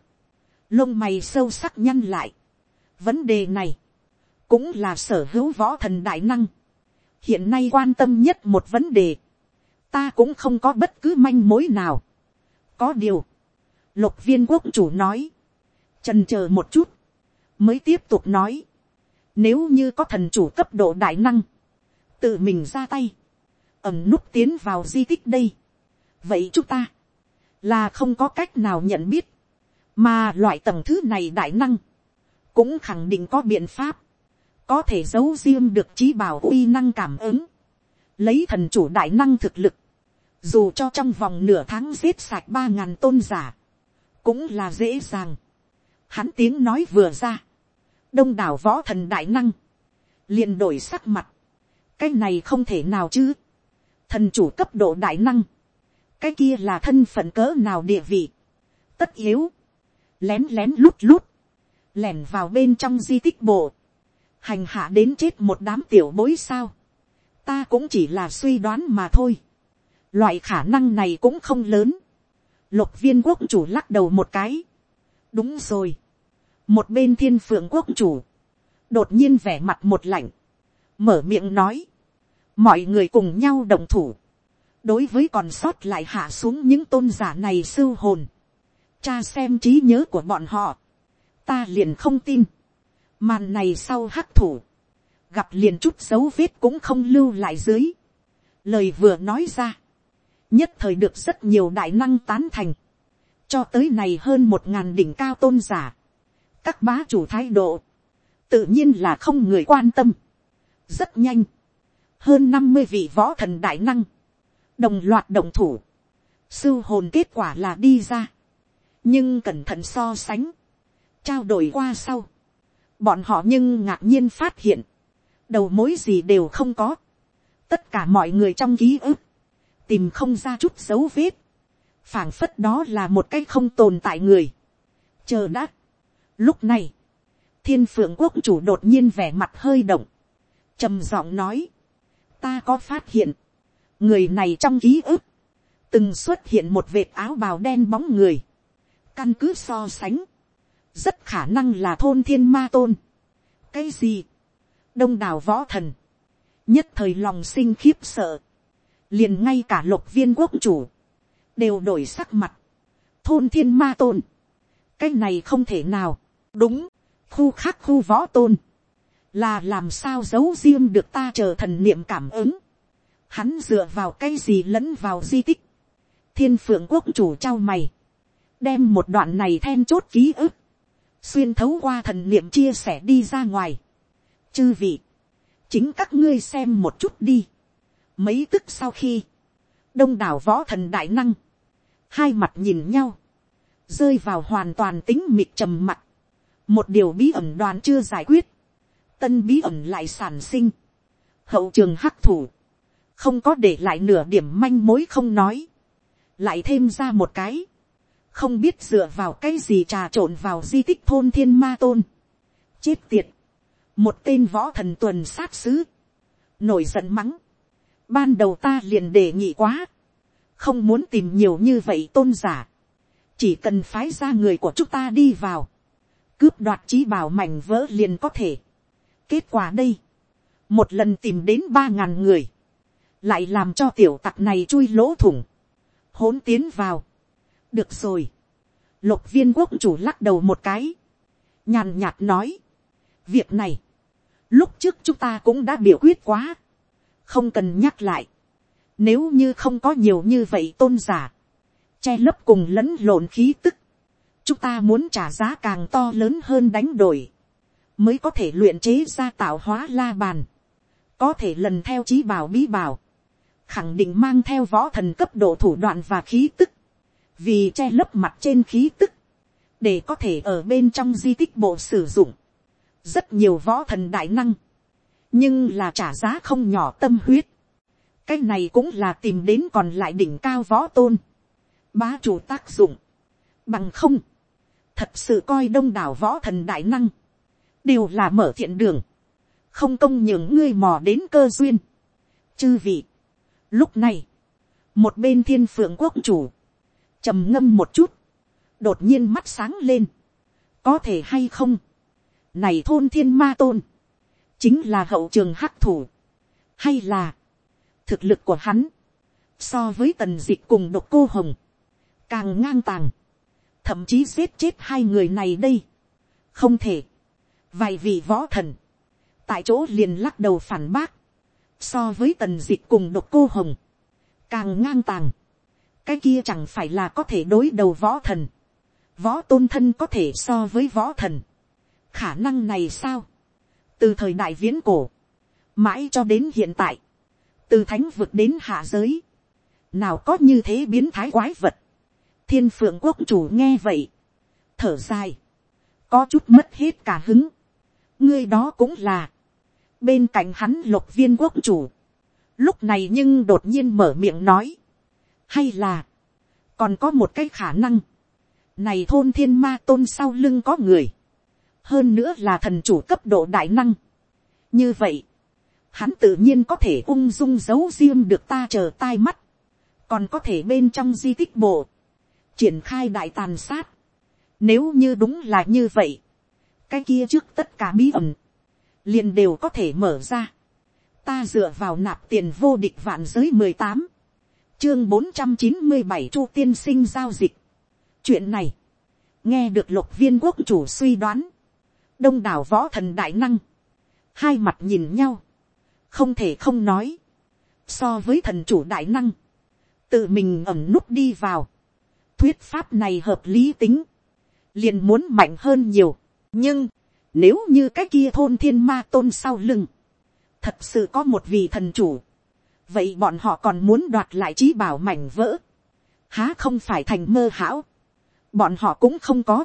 lông mày sâu sắc nhăn lại. vấn đề này, cũng là sở hữu võ thần đại năng. hiện nay quan tâm nhất một vấn đề, ta cũng không có bất cứ manh mối nào. có điều, lục viên quốc chủ nói, trần c h ờ một chút, mới tiếp tục nói, nếu như có thần chủ cấp độ đại năng, tự mình ra tay, ẩm nút tiến vào di tích đây. Vậy chúng ta, là không có cách nào nhận biết, mà loại tầng thứ này đại năng, cũng khẳng định có biện pháp, có thể giấu riêng được trí bảo uy năng cảm ứng, lấy thần chủ đại năng thực lực, dù cho trong vòng nửa tháng giết sạch ba ngàn tôn giả, cũng là dễ dàng. Hắn tiếng nói vừa ra, đông đảo võ thần đại năng, liền đổi sắc mặt, cái này không thể nào chứ, thần chủ cấp độ đại năng, cái kia là thân phận cỡ nào địa vị, tất yếu, lén lén lút lút, lẻn vào bên trong di tích bộ, hành hạ đến chết một đám tiểu bối sao, ta cũng chỉ là suy đoán mà thôi, loại khả năng này cũng không lớn, lục viên quốc chủ lắc đầu một cái, đúng rồi, một bên thiên phượng quốc chủ, đột nhiên vẻ mặt một lạnh, mở miệng nói, mọi người cùng nhau đồng thủ, đối với còn sót lại hạ xuống những tôn giả này sưu hồn, cha xem trí nhớ của bọn họ, ta liền không tin, màn này sau hắc thủ, gặp liền chút dấu vết cũng không lưu lại dưới, lời vừa nói ra, nhất thời được rất nhiều đại năng tán thành, cho tới này hơn một ngàn đỉnh cao tôn giả, các bá chủ thái độ, tự nhiên là không người quan tâm, rất nhanh, hơn năm mươi vị võ thần đại năng, đồng loạt đồng thủ, sưu hồn kết quả là đi ra, nhưng cẩn thận so sánh, trao đổi qua sau, bọn họ nhưng ngạc nhiên phát hiện, đầu mối gì đều không có, tất cả mọi người trong ký ức, tìm không ra chút dấu vết, phảng phất đó là một cái không tồn tại người, chờ đã. Lúc này, thiên phượng quốc chủ đột nhiên vẻ mặt hơi động, trầm giọng nói, ta có phát hiện, người này trong ký ức, từng xuất hiện một vệt áo bào đen bóng người, căn cứ so sánh, rất khả năng là thôn thiên ma tôn. cái gì, đông đảo võ thần, nhất thời lòng sinh khiếp sợ, liền ngay cả lục viên quốc chủ, đều đổi sắc mặt, thôn thiên ma tôn, cái này không thể nào, đúng, khu khác khu võ tôn, là làm sao giấu riêng được ta chờ thần niệm cảm ứng, hắn dựa vào cái gì lẫn vào di tích, thiên phượng quốc chủ trao mày, đem một đoạn này then chốt ký ức, xuyên thấu qua thần niệm chia sẻ đi ra ngoài. Chư vị, chính các ngươi xem một chút đi. Mấy tức sau khi, đông đảo võ thần đại năng, hai mặt nhìn nhau, rơi vào hoàn toàn tính mịt trầm mặt. Một điều bí ẩn đoàn chưa giải quyết, tân bí ẩn lại sản sinh. Hậu trường hắc thủ, không có để lại nửa điểm manh mối không nói, lại thêm ra một cái, không biết dựa vào cái gì trà trộn vào di tích thôn thiên ma tôn. chết tiệt, một tên võ thần tuần sát sứ, nổi giận mắng, ban đầu ta liền đề nghị quá, không muốn tìm nhiều như vậy tôn giả, chỉ cần phái ra người của chúng ta đi vào, cướp đoạt trí bảo mảnh vỡ liền có thể. kết quả đây, một lần tìm đến ba ngàn người, lại làm cho tiểu tặc này chui lỗ thủng, hỗn tiến vào, được rồi. Lục viên quốc chủ lắc đầu một cái. Nhàn nhạt nói. Việc này. Lúc trước chúng ta cũng đã biểu quyết quá. Không cần nhắc lại. Nếu như không có nhiều như vậy tôn giả. Che lấp cùng lẫn lộn khí tức. Chúng ta muốn trả giá càng to lớn hơn đánh đổi. Mới có thể luyện chế ra tạo hóa la bàn. Có thể lần theo trí bảo bí bảo. Khẳng định mang theo võ thần cấp độ thủ đoạn và khí tức. Vì che lấp mặt trên khí tức, để có thể ở bên trong di tích bộ sử dụng, rất nhiều võ thần đại năng, nhưng là trả giá không nhỏ tâm huyết, cái này cũng là tìm đến còn lại đỉnh cao võ tôn, bá chủ tác dụng, bằng không, thật sự coi đông đảo võ thần đại năng, đều là mở thiện đường, không công những ngươi mò đến cơ duyên. Chư vị, lúc này, một bên thiên phượng quốc chủ, trầm ngâm một chút, đột nhiên mắt sáng lên, có thể hay không, này thôn thiên ma tôn, chính là hậu trường hắc thủ, hay là, thực lực của hắn, so với tần d ị c h cùng độc cô hồng, càng ngang tàng, thậm chí giết chết hai người này đây, không thể, vài vị võ thần, tại chỗ liền lắc đầu phản bác, so với tần dịch cùng độc cô hồng, càng ngang tàng, cái kia chẳng phải là có thể đối đầu võ thần, võ tôn thân có thể so với võ thần, khả năng này sao, từ thời đại viễn cổ, mãi cho đến hiện tại, từ thánh vực đến hạ giới, nào có như thế biến thái quái vật, thiên phượng quốc chủ nghe vậy, thở dài, có chút mất hết cả hứng, ngươi đó cũng là, bên cạnh hắn lục viên quốc chủ, lúc này nhưng đột nhiên mở miệng nói, hay là, còn có một cái khả năng, này thôn thiên ma tôn sau lưng có người, hơn nữa là thần chủ cấp độ đại năng. như vậy, hắn tự nhiên có thể ung dung giấu riêng được ta chờ tai mắt, còn có thể bên trong di tích bộ, triển khai đại tàn sát. Nếu như đúng là như vậy, cái kia trước tất cả bí ẩn, liền đều có thể mở ra. Ta dựa vào nạp tiền vô địch vạn giới mười tám, chương bốn trăm chín mươi bảy chu tiên sinh giao dịch. chuyện này, nghe được lục viên quốc chủ suy đoán, đông đảo võ thần đại năng, hai mặt nhìn nhau, không thể không nói, so với thần chủ đại năng, tự mình ẩm nút đi vào, thuyết pháp này hợp lý tính, liền muốn mạnh hơn nhiều, nhưng, nếu như cái kia thôn thiên ma tôn sau lưng, thật sự có một vị thần chủ, vậy bọn họ còn muốn đoạt lại trí bảo mảnh vỡ, há không phải thành mơ hão, bọn họ cũng không có,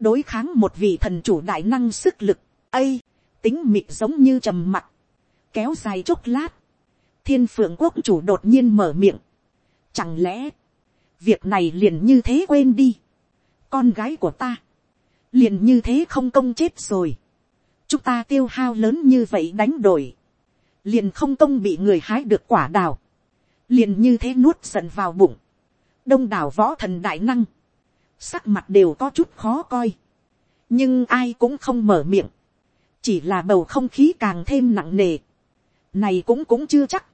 đối kháng một vị thần chủ đại năng sức lực, ây, tính mịt giống như trầm mặc, kéo dài chốc lát, thiên phượng quốc chủ đột nhiên mở miệng, chẳng lẽ, việc này liền như thế quên đi, con gái của ta, liền như thế không công chết rồi, chúng ta tiêu hao lớn như vậy đánh đổi, liền không công bị người hái được quả đào, liền như thế nuốt giận vào bụng, đông đảo võ thần đại năng, sắc mặt đều có chút khó coi, nhưng ai cũng không mở miệng, chỉ là bầu không khí càng thêm nặng nề, này cũng cũng chưa chắc.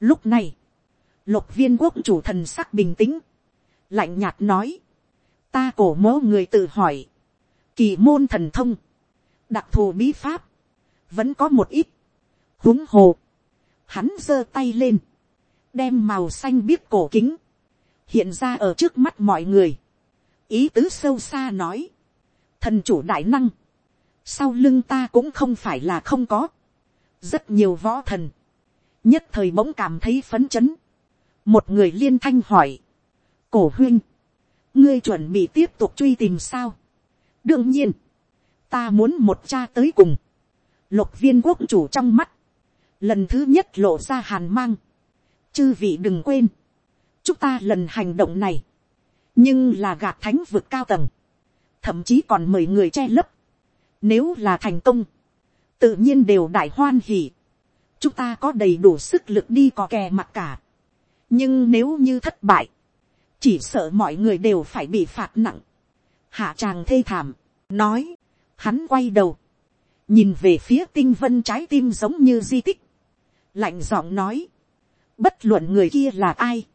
Lúc này, lục viên quốc chủ thần sắc bình tĩnh, lạnh nhạt nói, ta cổ mố người tự hỏi, kỳ môn thần thông, đặc thù bí pháp, vẫn có một ít, huống hồ, hắn giơ tay lên, đem màu xanh biết cổ kính, hiện ra ở trước mắt mọi người, ý tứ sâu xa nói, thần chủ đại năng, sau lưng ta cũng không phải là không có, rất nhiều võ thần, nhất thời bỗng cảm thấy phấn chấn, một người liên thanh hỏi, cổ huyên, ngươi chuẩn bị tiếp tục truy tìm sao, đương nhiên, ta muốn một cha tới cùng, lục viên quốc chủ trong mắt, lần thứ nhất lộ ra hàn mang, chư vị đừng quên, chúng ta lần hành động này, nhưng là gạt thánh vực cao tầng, thậm chí còn mời người che lấp. Nếu là thành công, tự nhiên đều đại hoan hỉ. Chúng ta có đầy đủ sức lực đi có kè mặt cả. Nhưng nếu như thất bại, chỉ sợ mọi người đều phải bị phạt nặng. Hạ tràng thê thảm, nói, hắn quay đầu, nhìn về phía tinh vân trái tim giống như di tích. Lạnh giọng nói, bất luận người kia là ai,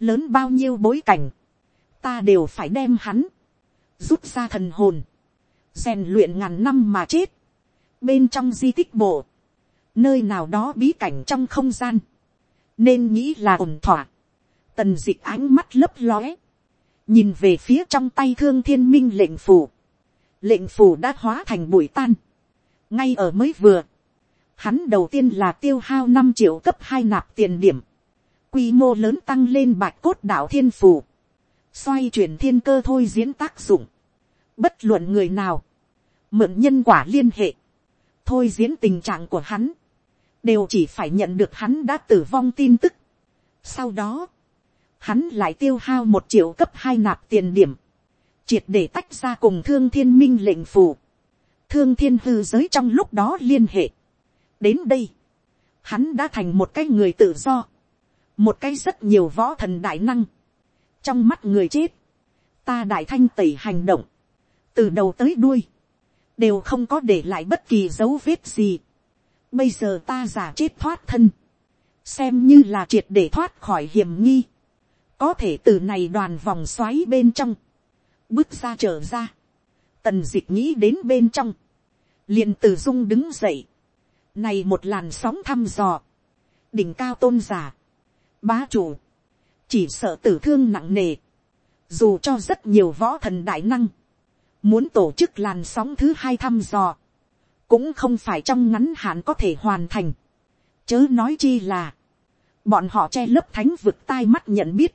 lớn bao nhiêu bối cảnh, ta đều phải đem hắn, rút ra thần hồn, rèn luyện ngàn năm mà chết, bên trong di tích bộ, nơi nào đó bí cảnh trong không gian, nên nghĩ là ổn thỏa, tần dịch ánh mắt lấp lóe, nhìn về phía trong tay thương thiên minh lệnh phủ, lệnh phủ đã hóa thành bụi tan, ngay ở mới vừa, hắn đầu tiên là tiêu hao năm triệu cấp hai nạp tiền điểm, quy mô lớn tăng lên bạch cốt đạo thiên phủ, xoay chuyển thiên cơ thôi diễn tác dụng, bất luận người nào, mượn nhân quả liên hệ, thôi diễn tình trạng của hắn, đều chỉ phải nhận được hắn đã tử vong tin tức. Sau đó, hắn lại tiêu hao một triệu cấp hai nạp tiền điểm, triệt để tách ra cùng thương thiên minh lệnh phù, thương thiên hư giới trong lúc đó liên hệ. đến đây, hắn đã thành một cái người tự do, một cái rất nhiều võ thần đại năng, trong mắt người chết, ta đại thanh tẩy hành động, từ đầu tới đuôi, đều không có để lại bất kỳ dấu vết gì. Bây giờ ta giả chết thoát thân, xem như là triệt để thoát khỏi hiểm nghi, có thể từ này đoàn vòng xoáy bên trong, bước ra trở ra, tần d ị c h nghĩ đến bên trong, liền từ dung đứng dậy, này một làn sóng thăm dò, đỉnh cao tôn giả, bá chủ, chỉ sợ tử thương nặng nề, dù cho rất nhiều võ thần đại năng, muốn tổ chức làn sóng thứ hai thăm dò, cũng không phải trong ngắn hạn có thể hoàn thành, chớ nói chi là, bọn họ che lớp thánh vực tai mắt nhận biết,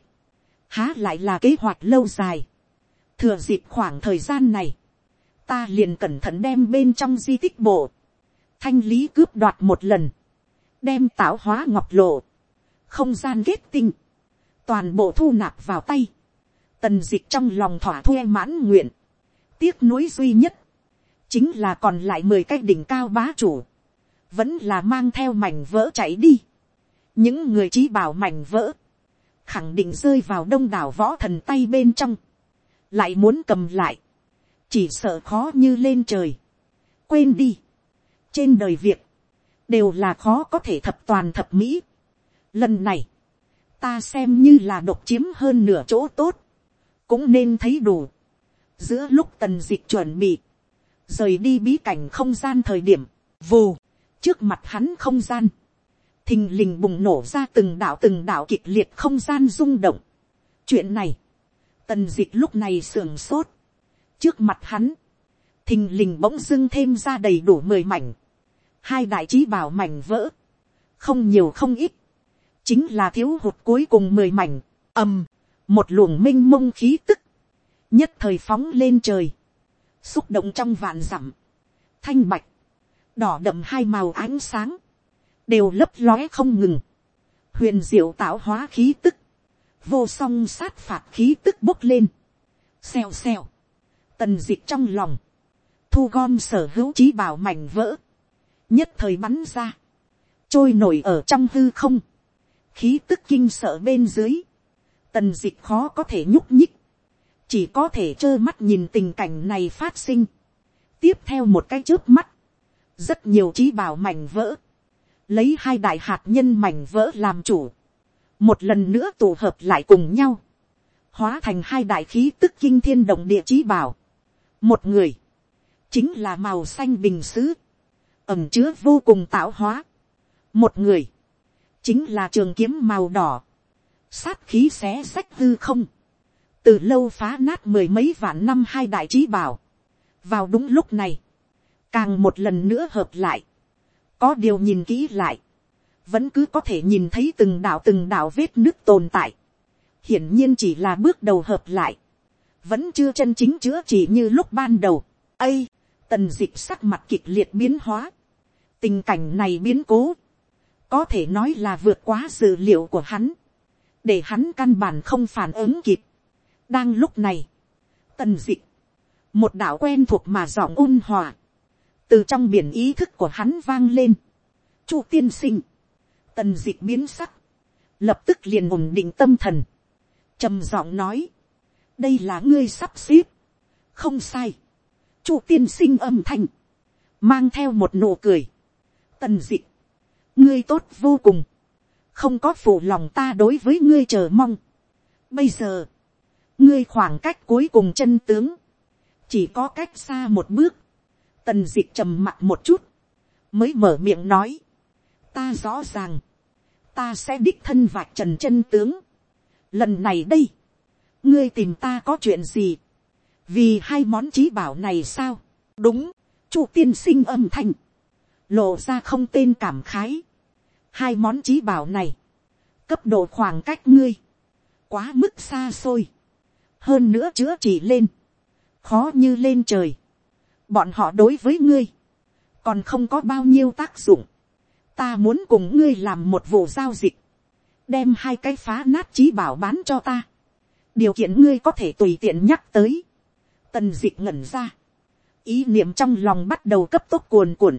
há lại là kế hoạch lâu dài, thừa dịp khoảng thời gian này, ta liền cẩn thận đem bên trong di tích bộ, thanh lý cướp đoạt một lần, đem tạo hóa ngọc lộ, không gian kết tinh, toàn bộ thu nạp vào tay, tần dịch trong lòng thỏa thuê mãn nguyện, tiếc nuối duy nhất, chính là còn lại mười cái đỉnh cao bá chủ, vẫn là mang theo mảnh vỡ chạy đi, những người trí bảo mảnh vỡ, khẳng định rơi vào đông đảo võ thần tay bên trong, lại muốn cầm lại, chỉ sợ khó như lên trời, quên đi, trên đời việc, đều là khó có thể thập toàn thập mỹ. Lần này, ta xem như là độc chiếm hơn nửa chỗ tốt, cũng nên thấy đủ. giữa lúc tần dịch chuẩn bị, rời đi bí cảnh không gian thời điểm, vù, trước mặt hắn không gian, thình lình bùng nổ ra từng đạo từng đạo kịch liệt không gian rung động. chuyện này, tần dịch lúc này sưởng sốt, trước mặt hắn, thình lình bỗng dưng thêm ra đầy đủ mười mảnh, hai đại trí bảo mảnh vỡ, không nhiều không ít, chính là thiếu hụt cuối cùng mười mảnh, ầm, một luồng m i n h mông khí tức, nhất thời phóng lên trời, xúc động trong vạn dặm, thanh bạch, đỏ đậm hai màu ánh sáng, đều lấp lóe không ngừng, huyền diệu tạo hóa khí tức, vô song sát phạt khí tức bốc lên, xèo xèo, tần d ị c h trong lòng, thu gom sở hữu trí bảo mảnh vỡ, nhất thời bắn ra, trôi nổi ở trong hư không, khí tức kinh sợ bên dưới, tần dịch khó có thể nhúc nhích, chỉ có thể trơ mắt nhìn tình cảnh này phát sinh. tiếp theo một cái trước mắt, rất nhiều trí bảo mảnh vỡ, lấy hai đại hạt nhân mảnh vỡ làm chủ, một lần nữa tụ hợp lại cùng nhau, hóa thành hai đại khí tức kinh thiên động địa chí bảo. một người, chính là màu xanh bình xứ, ẩm chứa vô cùng tạo hóa. một người, chính là trường kiếm màu đỏ, sát khí xé sách hư không, từ lâu phá nát mười mấy vạn năm hai đại trí bảo, vào đúng lúc này, càng một lần nữa hợp lại, có điều nhìn kỹ lại, vẫn cứ có thể nhìn thấy từng đạo từng đạo vết nước tồn tại, hiển nhiên chỉ là bước đầu hợp lại, vẫn chưa chân chính chữa chỉ như lúc ban đầu, ây, tần d ị c h sắc mặt kịch liệt biến hóa, tình cảnh này biến cố, có thể nói là vượt quá dự liệu của hắn, để hắn căn bản không phản ứng kịp. đang lúc này, tần d ị một đạo quen thuộc mà giọng ôn hòa, từ trong biển ý thức của hắn vang lên. chu tiên sinh, tần d ị biến sắc, lập tức liền ổn định tâm thần, trầm giọng nói, đây là ngươi sắp xếp, không sai, chu tiên sinh âm thanh, mang theo một nụ cười, tần d ị ngươi tốt vô cùng, không có phụ lòng ta đối với ngươi chờ mong. Bây giờ, ngươi khoảng cách cuối cùng chân tướng, chỉ có cách xa một bước, tần d ị trầm mặt một chút, mới mở miệng nói, ta rõ ràng, ta sẽ đích thân vạch trần chân tướng. Lần này đây, ngươi tìm ta có chuyện gì, vì hai món trí bảo này sao, đúng, chu tiên sinh âm thanh, lộ ra không tên cảm khái. Hai món trí bảo này, cấp độ khoảng cách ngươi, quá mức xa xôi, hơn nữa chữa chỉ lên, khó như lên trời. Bọn họ đối với ngươi, còn không có bao nhiêu tác dụng. Ta muốn cùng ngươi làm một vụ giao dịch, đem hai cái phá nát trí bảo bán cho ta. điều kiện ngươi có thể tùy tiện nhắc tới. Tần d ị ngẩn ra, ý niệm trong lòng bắt đầu cấp tốc cuồn cuộn.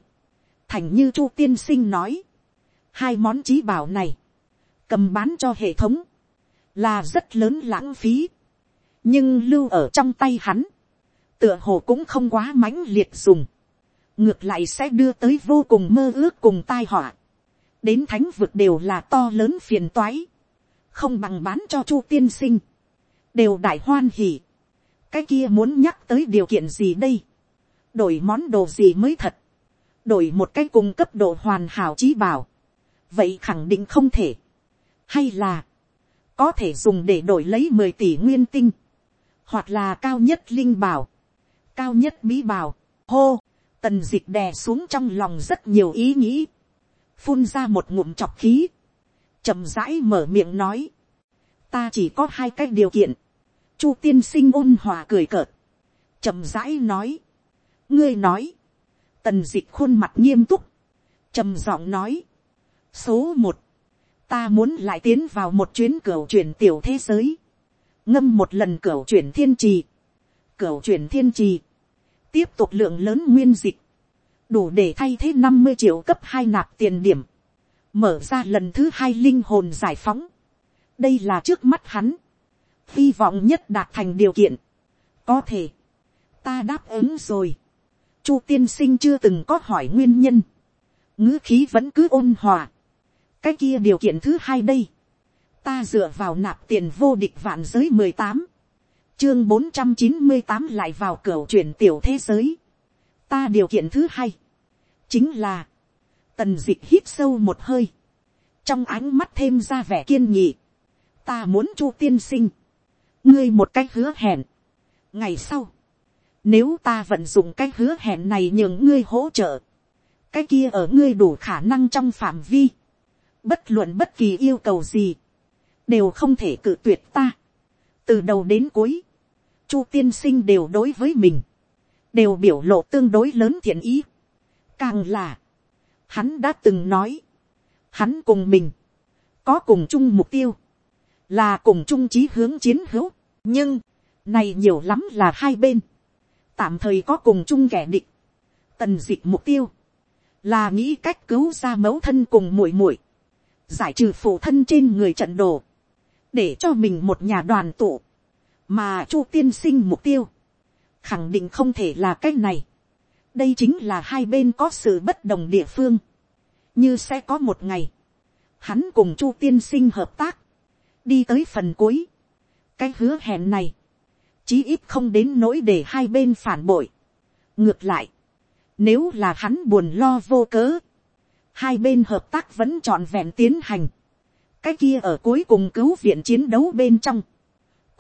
Thành như chu tiên sinh nói, hai món trí bảo này, cầm bán cho hệ thống, là rất lớn lãng phí, nhưng lưu ở trong tay hắn, tựa hồ cũng không quá mãnh liệt dùng, ngược lại sẽ đưa tới vô cùng mơ ước cùng tai họa, đến thánh vực đều là to lớn phiền toái, không bằng bán cho chu tiên sinh, đều đại hoan hỉ, cái kia muốn nhắc tới điều kiện gì đây, đổi món đồ gì mới thật, đổi một cái cung cấp độ hoàn hảo trí bảo, vậy khẳng định không thể, hay là, có thể dùng để đổi lấy mười tỷ nguyên tinh, hoặc là cao nhất linh bảo, cao nhất bí bào hô, tần dịch đè xuống trong lòng rất nhiều ý nghĩ, phun ra một ngụm chọc khí, chậm rãi mở miệng nói, ta chỉ có hai cái điều kiện, chu tiên sinh ôn hòa cười cợt, chậm rãi nói, ngươi nói, tần dịch khuôn mặt nghiêm túc, trầm giọng nói, số một, ta muốn lại tiến vào một chuyến cửa chuyển tiểu thế giới, ngâm một lần cửa chuyển thiên trì, cửu chuyển thiên trì, tiếp tục lượng lớn nguyên dịch, đủ để thay thế năm mươi triệu cấp hai nạp tiền điểm, mở ra lần thứ hai linh hồn giải phóng. đây là trước mắt hắn, hy vọng nhất đạt thành điều kiện. có thể, ta đáp ứng rồi. Chu tiên sinh chưa từng có hỏi nguyên nhân. ngữ khí vẫn cứ ôn hòa. cái kia điều kiện thứ hai đây. ta dựa vào nạp tiền vô địch vạn giới mười tám chương bốn trăm chín mươi tám lại vào cửa chuyển tiểu thế giới. ta điều kiện thứ hai. chính là, tần d ị hít sâu một hơi. trong ánh mắt thêm ra vẻ kiên nhị. ta muốn chu tiên sinh. ngươi một cách hứa hẹn. ngày sau, nếu ta vận dụng cái hứa hẹn này nhường ngươi hỗ trợ. Cái kia ở ngươi đủ khả năng trong phạm vi. Bất luận bất kỳ yêu cầu gì. Đều không thể cự tuyệt ta. Từ đầu đến cuối. Chu tiên sinh đều đối với mình. Đều biểu lộ tương đối lớn thiện ý. Càng là. Hắn đã từng nói. Hắn cùng mình. Có cùng chung mục tiêu. Là cùng chung chí hướng chiến hữu. Nhưng. Này nhiều lắm là hai bên tạm thời có cùng chung kẻ địch, tần d ị c h mục tiêu, là nghĩ cách cứu ra mẫu thân cùng muội muội, giải trừ phụ thân trên người trận đồ, để cho mình một nhà đoàn tụ, mà chu tiên sinh mục tiêu, khẳng định không thể là cái này. đây chính là hai bên có sự bất đồng địa phương, như sẽ có một ngày, hắn cùng chu tiên sinh hợp tác, đi tới phần cuối, cái hứa hẹn này, chí ít không đến nỗi để hai bên phản bội. ngược lại, nếu là hắn buồn lo vô cớ, hai bên hợp tác vẫn trọn vẹn tiến hành. cái kia ở cuối cùng cứu viện chiến đấu bên trong,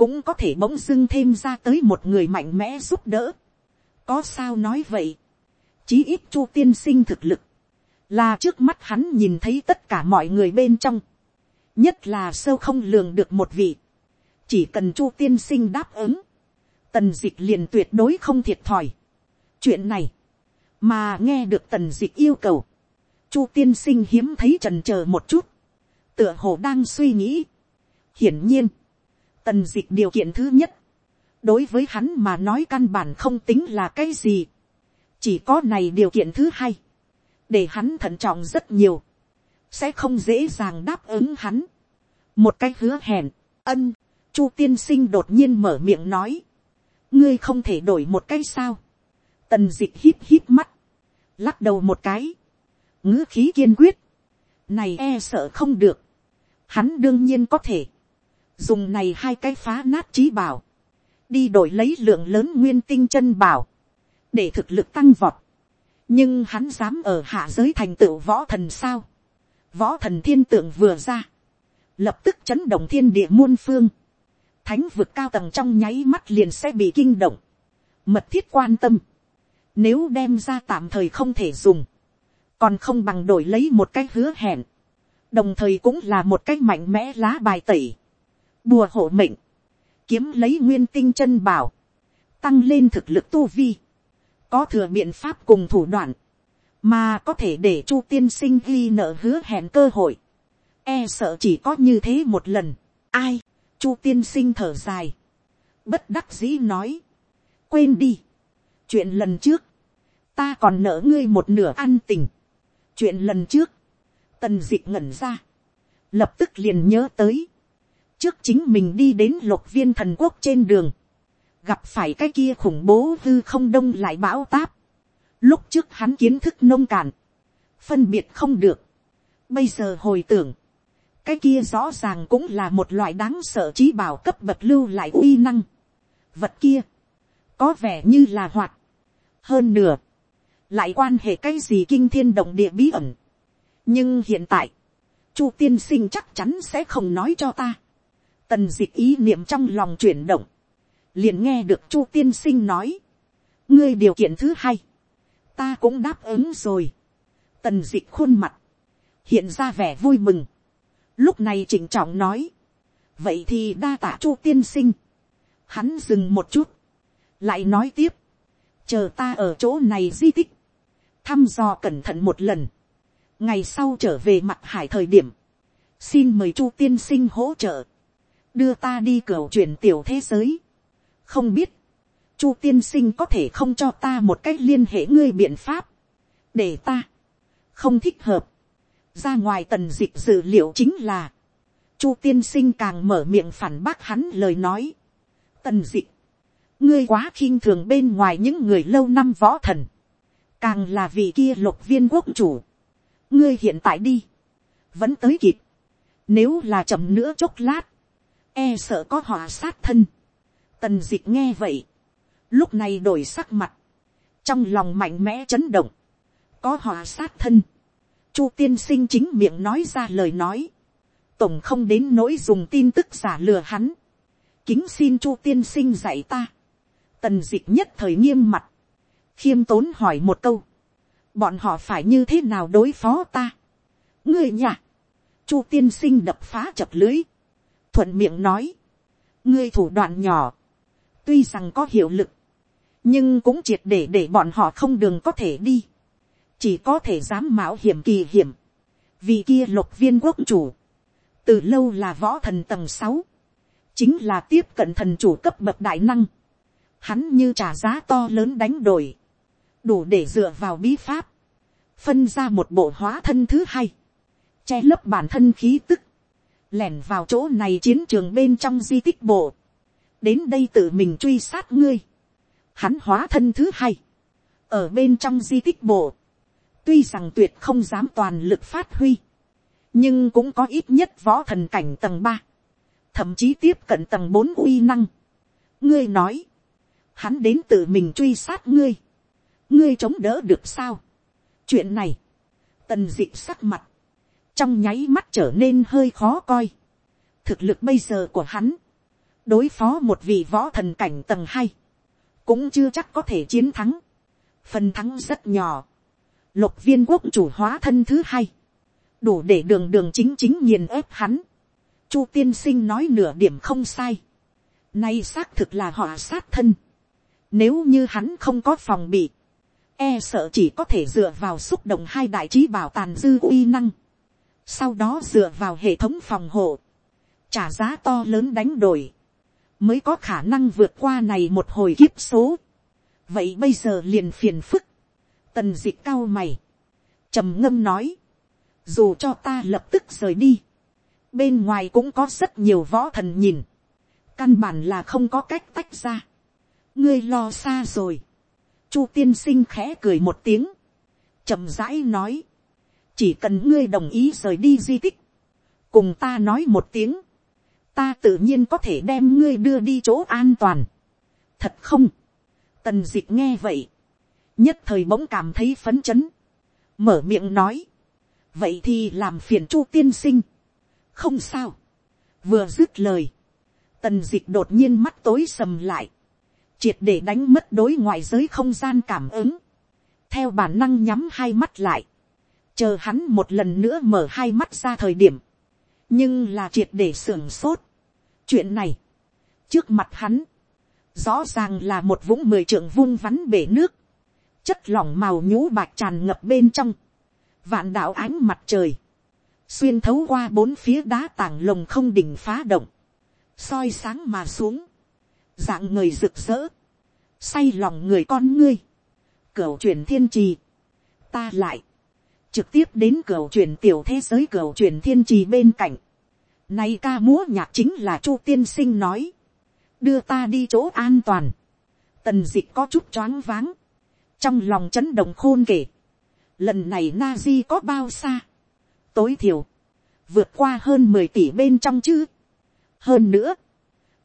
cũng có thể bỗng dưng thêm ra tới một người mạnh mẽ giúp đỡ. có sao nói vậy, chí ít chu tiên sinh thực lực, là trước mắt hắn nhìn thấy tất cả mọi người bên trong, nhất là sâu không lường được một vị, chỉ cần chu tiên sinh đáp ứng, tần dịch liền tuyệt đối không thiệt thòi. chuyện này, mà nghe được tần dịch yêu cầu, chu tiên sinh hiếm thấy trần c h ờ một chút, tựa hồ đang suy nghĩ. hiển nhiên, tần dịch điều kiện thứ nhất, đối với hắn mà nói căn bản không tính là cái gì, chỉ có này điều kiện thứ hai, để hắn thận trọng rất nhiều, sẽ không dễ dàng đáp ứng hắn. một cái hứa hẹn, ân, chu tiên sinh đột nhiên mở miệng nói, ngươi không thể đổi một cái sao. tần d ị c h hít hít mắt, lắc đầu một cái, ngữ khí kiên quyết, này e sợ không được, hắn đương nhiên có thể, dùng này hai cái phá nát trí bảo, đi đổi lấy lượng lớn nguyên tinh chân bảo, để thực lực tăng vọt, nhưng hắn dám ở hạ giới thành tựu võ thần sao, võ thần thiên tượng vừa ra, lập tức chấn động thiên địa muôn phương, thánh vực cao tầng trong nháy mắt liền sẽ bị kinh động, mật thiết quan tâm, nếu đem ra tạm thời không thể dùng, còn không bằng đổi lấy một cái hứa hẹn, đồng thời cũng là một cái mạnh mẽ lá bài tẩy, bùa hộ mệnh, kiếm lấy nguyên tinh chân bảo, tăng lên thực lực tu vi, có thừa biện pháp cùng thủ đoạn, mà có thể để chu tiên sinh ghi nợ hứa hẹn cơ hội, e sợ chỉ có như thế một lần, ai, Chu tiên sinh thở dài. Bất đắc dĩ nói. Quên đi. Chuyện lần trước. Ta còn nợ ngươi một nửa an tình. Chuyện lần trước. Tần dịch ngẩn ra. Lập tức liền nhớ tới. Trước chính mình đi đến lục viên thần quốc trên đường. Gặp phải cái kia khủng bố hư không đông lại bão táp. Lúc trước hắn kiến thức nông cạn. Phân biệt không được. Bây giờ hồi tưởng cái kia rõ ràng cũng là một loại đáng sợ trí bảo cấp bậc lưu lại uy năng. vật kia, có vẻ như là hoạt, hơn nửa, lại quan hệ cái gì kinh thiên động địa bí ẩn. nhưng hiện tại, chu tiên sinh chắc chắn sẽ không nói cho ta tần dịch ý niệm trong lòng chuyển động, liền nghe được chu tiên sinh nói, ngươi điều kiện thứ hai, ta cũng đáp ứng rồi. tần dịch khuôn mặt, hiện ra vẻ vui mừng. lúc này trịnh trọng nói, vậy thì đa tả chu tiên sinh. hắn dừng một chút, lại nói tiếp, chờ ta ở chỗ này di tích, thăm dò cẩn thận một lần, ngày sau trở về mặt hải thời điểm, xin mời chu tiên sinh hỗ trợ, đưa ta đi cửa chuyển tiểu thế giới. không biết, chu tiên sinh có thể không cho ta một cách liên hệ ngươi biện pháp, để ta, không thích hợp, ra ngoài tần dịch dự liệu chính là, chu tiên sinh càng mở miệng phản bác hắn lời nói, tần dịch, ngươi quá khinh thường bên ngoài những người lâu năm võ thần, càng là vị kia lục viên quốc chủ, ngươi hiện tại đi, vẫn tới kịp, nếu là chậm nữa chốc lát, e sợ có họa sát thân, tần d ị c h nghe vậy, lúc này đổi sắc mặt, trong lòng mạnh mẽ chấn động, có họa sát thân, chu tiên sinh chính miệng nói ra lời nói, tổng không đến nỗi dùng tin tức giả lừa hắn, kính xin chu tiên sinh dạy ta, tần d ị c h nhất thời nghiêm mặt, khiêm tốn hỏi một câu, bọn họ phải như thế nào đối phó ta. ngươi nhà, chu tiên sinh đập phá chập lưới, thuận miệng nói, ngươi thủ đoạn nhỏ, tuy rằng có hiệu lực, nhưng cũng triệt để để bọn họ không đường có thể đi, chỉ có thể dám mạo hiểm kỳ hiểm, vì kia lục viên quốc chủ, từ lâu là võ thần tầng sáu, chính là tiếp cận thần chủ cấp bậc đại năng, hắn như trả giá to lớn đánh đổi, đủ để dựa vào bí pháp, phân ra một bộ hóa thân thứ hai, che lấp bản thân khí tức, lẻn vào chỗ này chiến trường bên trong di tích bộ, đến đây tự mình truy sát ngươi, hắn hóa thân thứ hai, ở bên trong di tích bộ, tuy rằng tuyệt không dám toàn lực phát huy, nhưng cũng có ít nhất võ thần cảnh tầng ba, thậm chí tiếp cận tầng bốn uy năng. ngươi nói, hắn đến tự mình truy sát ngươi, ngươi chống đỡ được sao. chuyện này, tần d ị sắc mặt, trong nháy mắt trở nên hơi khó coi. thực lực bây giờ của hắn, đối phó một vị võ thần cảnh tầng hai, cũng chưa chắc có thể chiến thắng. phần thắng rất nhỏ. lục viên quốc chủ hóa thân thứ hai, đủ để đường đường chính chính nghiền ép hắn. chu tiên sinh nói nửa điểm không sai. nay xác thực là họ sát thân. nếu như hắn không có phòng bị, e sợ chỉ có thể dựa vào xúc động hai đại trí bảo tàn dư uy năng, sau đó dựa vào hệ thống phòng hộ, trả giá to lớn đánh đổi, mới có khả năng vượt qua này một hồi kiếp số. vậy bây giờ liền phiền phức, tần d ị cao mày, trầm ngâm nói, dù cho ta lập tức rời đi, bên ngoài cũng có rất nhiều võ thần nhìn, căn bản là không có cách tách ra, ngươi lo xa rồi, Chu tiên sinh khẽ cười một tiếng. chậm rãi nói. Chỉ cần ngươi đồng ý rời đi di tích. Cùng ta nói một tiếng. Ta tự nhiên có thể đem ngươi đưa đi chỗ an toàn. Thật không? Tần dịch nghe vậy. Nhất thời bỗng cảm thấy phấn chấn. Mở miệng nói. Vậy thì làm phiền chu tiên sinh. Không sao. Vừa dứt lời. Tần dịch đột nhiên mắt tối sầm lại triệt để đánh mất đối ngoại giới không gian cảm ứng, theo bản năng nhắm hai mắt lại, chờ hắn một lần nữa mở hai mắt ra thời điểm, nhưng là triệt để sưởng sốt. chuyện này, trước mặt hắn, rõ ràng là một vũng mười trượng vung vắn bể nước, chất lỏng màu nhũ bạc tràn ngập bên trong, vạn đạo ánh mặt trời, xuyên thấu qua bốn phía đá tảng lồng không đỉnh phá động, soi sáng mà xuống, dạng người rực rỡ, say lòng người con ngươi, cửa truyền thiên trì, ta lại, trực tiếp đến cửa truyền tiểu thế giới cửa truyền thiên trì bên cạnh, nay ca múa nhạc chính là chu tiên sinh nói, đưa ta đi chỗ an toàn, tần dịch có chút choáng váng, trong lòng chấn động khôn kể, lần này na di có bao xa, tối thiểu, vượt qua hơn mười tỷ bên trong chứ, hơn nữa,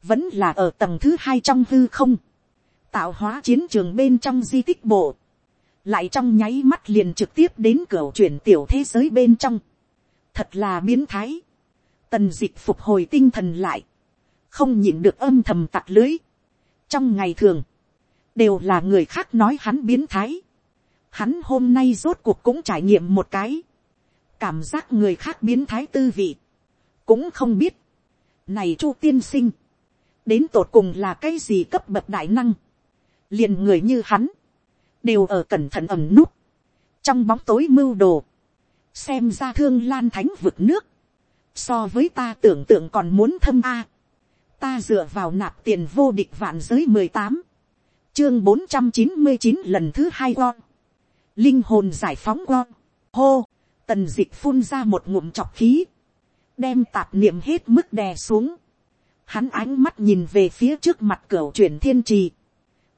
vẫn là ở tầng thứ hai trong hư không, tạo hóa chiến trường bên trong di tích bộ, lại trong nháy mắt liền trực tiếp đến cửa chuyển tiểu thế giới bên trong, thật là biến thái, tần dịch phục hồi tinh thần lại, không nhịn được âm thầm tặc lưới, trong ngày thường, đều là người khác nói hắn biến thái, hắn hôm nay rốt cuộc cũng trải nghiệm một cái, cảm giác người khác biến thái tư vị, cũng không biết, này chu tiên sinh, đến tột cùng là cái gì cấp bậc đại năng, liền người như hắn, đều ở cẩn thận ẩm núp, trong bóng tối mưu đồ, xem ra thương lan thánh vực nước, so với ta tưởng tượng còn muốn thâm a, ta dựa vào nạp tiền vô địch vạn giới mười tám, chương bốn trăm chín mươi chín lần thứ hai go, linh hồn giải phóng go, hô, tần d ị c h phun ra một ngụm chọc khí, đem tạp niệm hết mức đè xuống, hắn ánh mắt nhìn về phía trước mặt cửa chuyển thiên trì,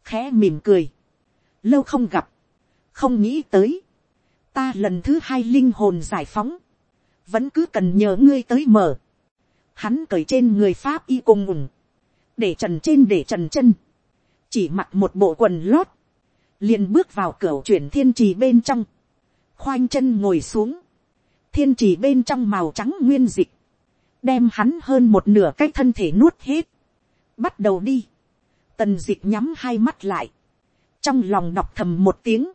khẽ mỉm cười, lâu không gặp, không nghĩ tới, ta lần thứ hai linh hồn giải phóng, vẫn cứ cần nhờ ngươi tới mở, hắn cởi trên người pháp y cùng ủng, để trần trên để trần chân, chỉ mặc một bộ quần lót, liền bước vào cửa chuyển thiên trì bên trong, khoanh chân ngồi xuống, thiên trì bên trong màu trắng nguyên dịch, đem hắn hơn một nửa cái thân thể nuốt hết, bắt đầu đi, tần dịch nhắm hai mắt lại, trong lòng đọc thầm một tiếng,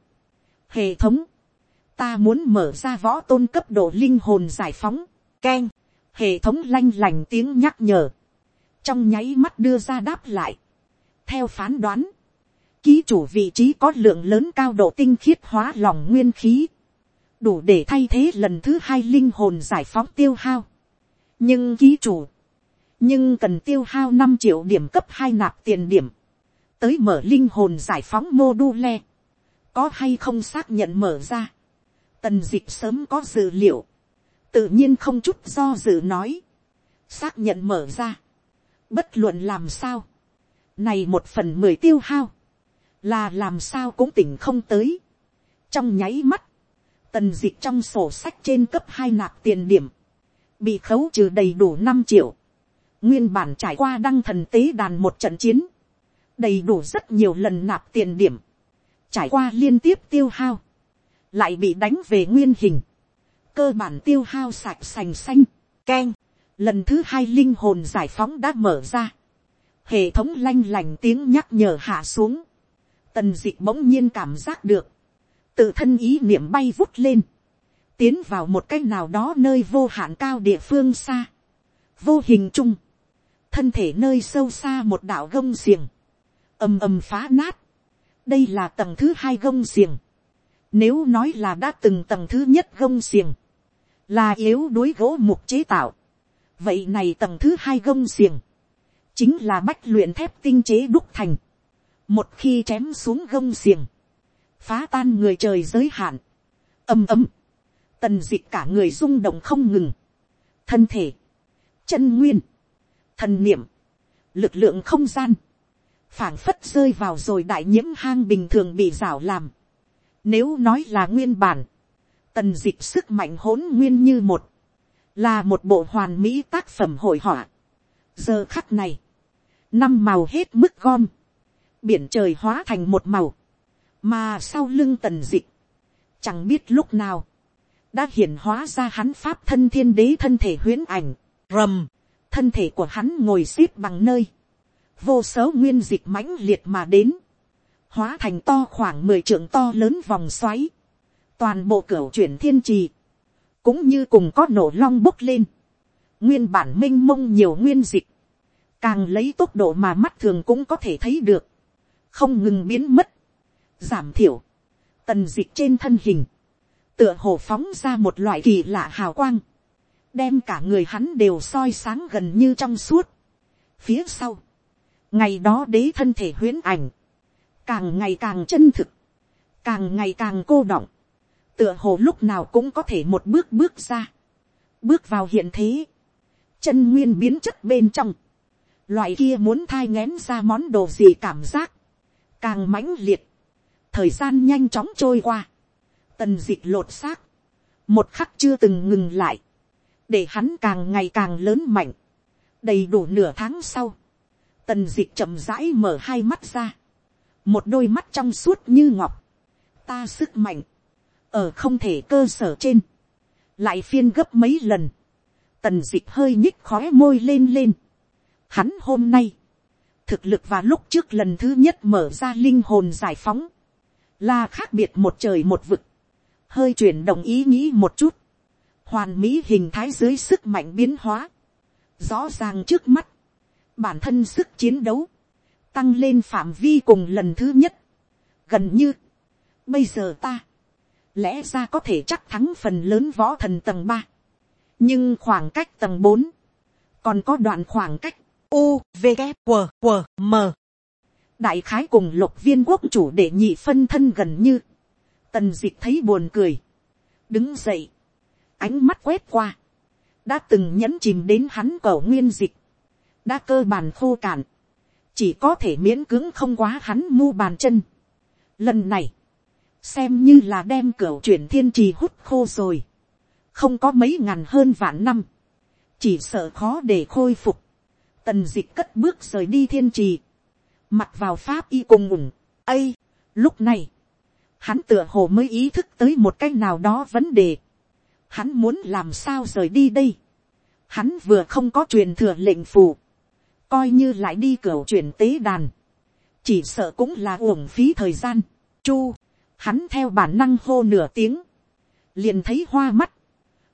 hệ thống, ta muốn mở ra võ tôn cấp độ linh hồn giải phóng, k e n hệ thống lanh lành tiếng nhắc nhở, trong nháy mắt đưa ra đáp lại, theo phán đoán, ký chủ vị trí có lượng lớn cao độ tinh khiết hóa lòng nguyên khí, đủ để thay thế lần thứ hai linh hồn giải phóng tiêu hao. nhưng ký chủ, nhưng cần tiêu hao năm triệu điểm cấp hai nạp tiền điểm, tới mở linh hồn giải phóng mô đu le, có hay không xác nhận mở ra, tần d ị c h sớm có dự liệu, tự nhiên không chút do dự nói, xác nhận mở ra, bất luận làm sao, này một phần mười tiêu hao, là làm sao cũng tỉnh không tới, trong nháy mắt, tần d ị c h trong sổ sách trên cấp hai nạp tiền điểm, bị khấu trừ đầy đủ năm triệu, nguyên bản trải qua đăng thần tế đàn một trận chiến, đầy đủ rất nhiều lần nạp tiền điểm, trải qua liên tiếp tiêu hao, lại bị đánh về nguyên hình, cơ bản tiêu hao sạch sành xanh, k e n lần thứ hai linh hồn giải phóng đã mở ra, hệ thống lanh lành tiếng nhắc nhở hạ xuống, tần d ị c h bỗng nhiên cảm giác được, tự thân ý niệm bay vút lên, tiến vào một cái nào đó nơi vô hạn cao địa phương xa, vô hình chung, thân thể nơi sâu xa một đảo gông xiềng, ầm ầm phá nát. đây là tầng thứ hai gông xiềng. nếu nói là đã từng tầng thứ nhất gông xiềng, là yếu đuối gỗ mục chế tạo. vậy này tầng thứ hai gông xiềng, chính là bách luyện thép tinh chế đúc thành. một khi chém xuống gông xiềng, phá tan người trời giới hạn, ầm ầm, tần d ị cả người rung động không ngừng, thân thể, chân nguyên, thần niệm, lực lượng không gian, phảng phất rơi vào rồi đại nhiễm hang bình thường bị rảo làm. Nếu nói là nguyên bản, tần dịch sức mạnh hỗn nguyên như một, là một bộ hoàn mỹ tác phẩm hội họa. giờ khắc này, năm màu hết mức gom, biển trời hóa thành một màu, mà sau lưng tần dịch, chẳng biết lúc nào, đã hiển hóa ra hắn pháp thân thiên đế thân thể huyễn ảnh, rầm, thân thể của hắn ngồi x ế p bằng nơi, vô số nguyên dịch mãnh liệt mà đến, hóa thành to khoảng mười trượng to lớn vòng xoáy, toàn bộ cửa chuyển thiên trì, cũng như cùng có nổ long bốc lên, nguyên bản m i n h mông nhiều nguyên dịch, càng lấy tốc độ mà mắt thường cũng có thể thấy được, không ngừng biến mất, giảm thiểu, tần dịch trên thân hình, tựa hồ phóng ra một loại kỳ lạ hào quang, đem cả người hắn đều soi sáng gần như trong suốt. Phía sau, ngày đó đế thân thể huyễn ảnh, càng ngày càng chân thực, càng ngày càng cô động, tựa hồ lúc nào cũng có thể một bước bước ra, bước vào hiện thế, chân nguyên biến chất bên trong, loại kia muốn thai ngén ra món đồ gì cảm giác, càng mãnh liệt, thời gian nhanh chóng trôi qua, tần d ị c h lột xác, một khắc chưa từng ngừng lại, để hắn càng ngày càng lớn mạnh, đầy đủ nửa tháng sau, tần dịch chậm rãi mở hai mắt ra, một đôi mắt trong suốt như ngọc, ta sức mạnh, ở không thể cơ sở trên, lại phiên gấp mấy lần, tần dịch hơi nhích khói môi lên lên. Hắn hôm nay, thực lực và lúc trước lần thứ nhất mở ra linh hồn giải phóng, là khác biệt một trời một vực, hơi chuyển động ý nghĩ một chút, hoàn mỹ hình thái dưới sức mạnh biến hóa, rõ ràng trước mắt, bản thân sức chiến đấu, tăng lên phạm vi cùng lần thứ nhất, gần như, bây giờ ta, lẽ ra có thể chắc thắng phần lớn võ thần tầng ba, nhưng khoảng cách tầng bốn, còn có đoạn khoảng cách u v g q q m. Đại khái cùng lục viên quốc chủ để nhị phân thân gần như. Tần d ị c h thấy buồn cười. Đứng dậy. Ánh mắt quét qua. Đã từng nhẫn chìm đến hắn cầu nguyên dịch đã cơ bản khô cạn. Chỉ có thể miễn cưỡng không quá hắn mu bàn chân. Lần này xem như là đem cửa chuyển thiên trì hút khô rồi. Không có mấy ngàn hơn vạn năm, chỉ sợ khó để khôi phục, tần dịch cất bước rời đi thiên trì, mặt vào pháp y cùng ủng, ây, lúc này, hắn tựa hồ mới ý thức tới một cái nào đó vấn đề, hắn muốn làm sao rời đi đây, hắn vừa không có truyền thừa lệnh phù, coi như lại đi cửa chuyển tế đàn, chỉ sợ cũng là uổng phí thời gian, chu, hắn theo bản năng hô nửa tiếng, liền thấy hoa mắt,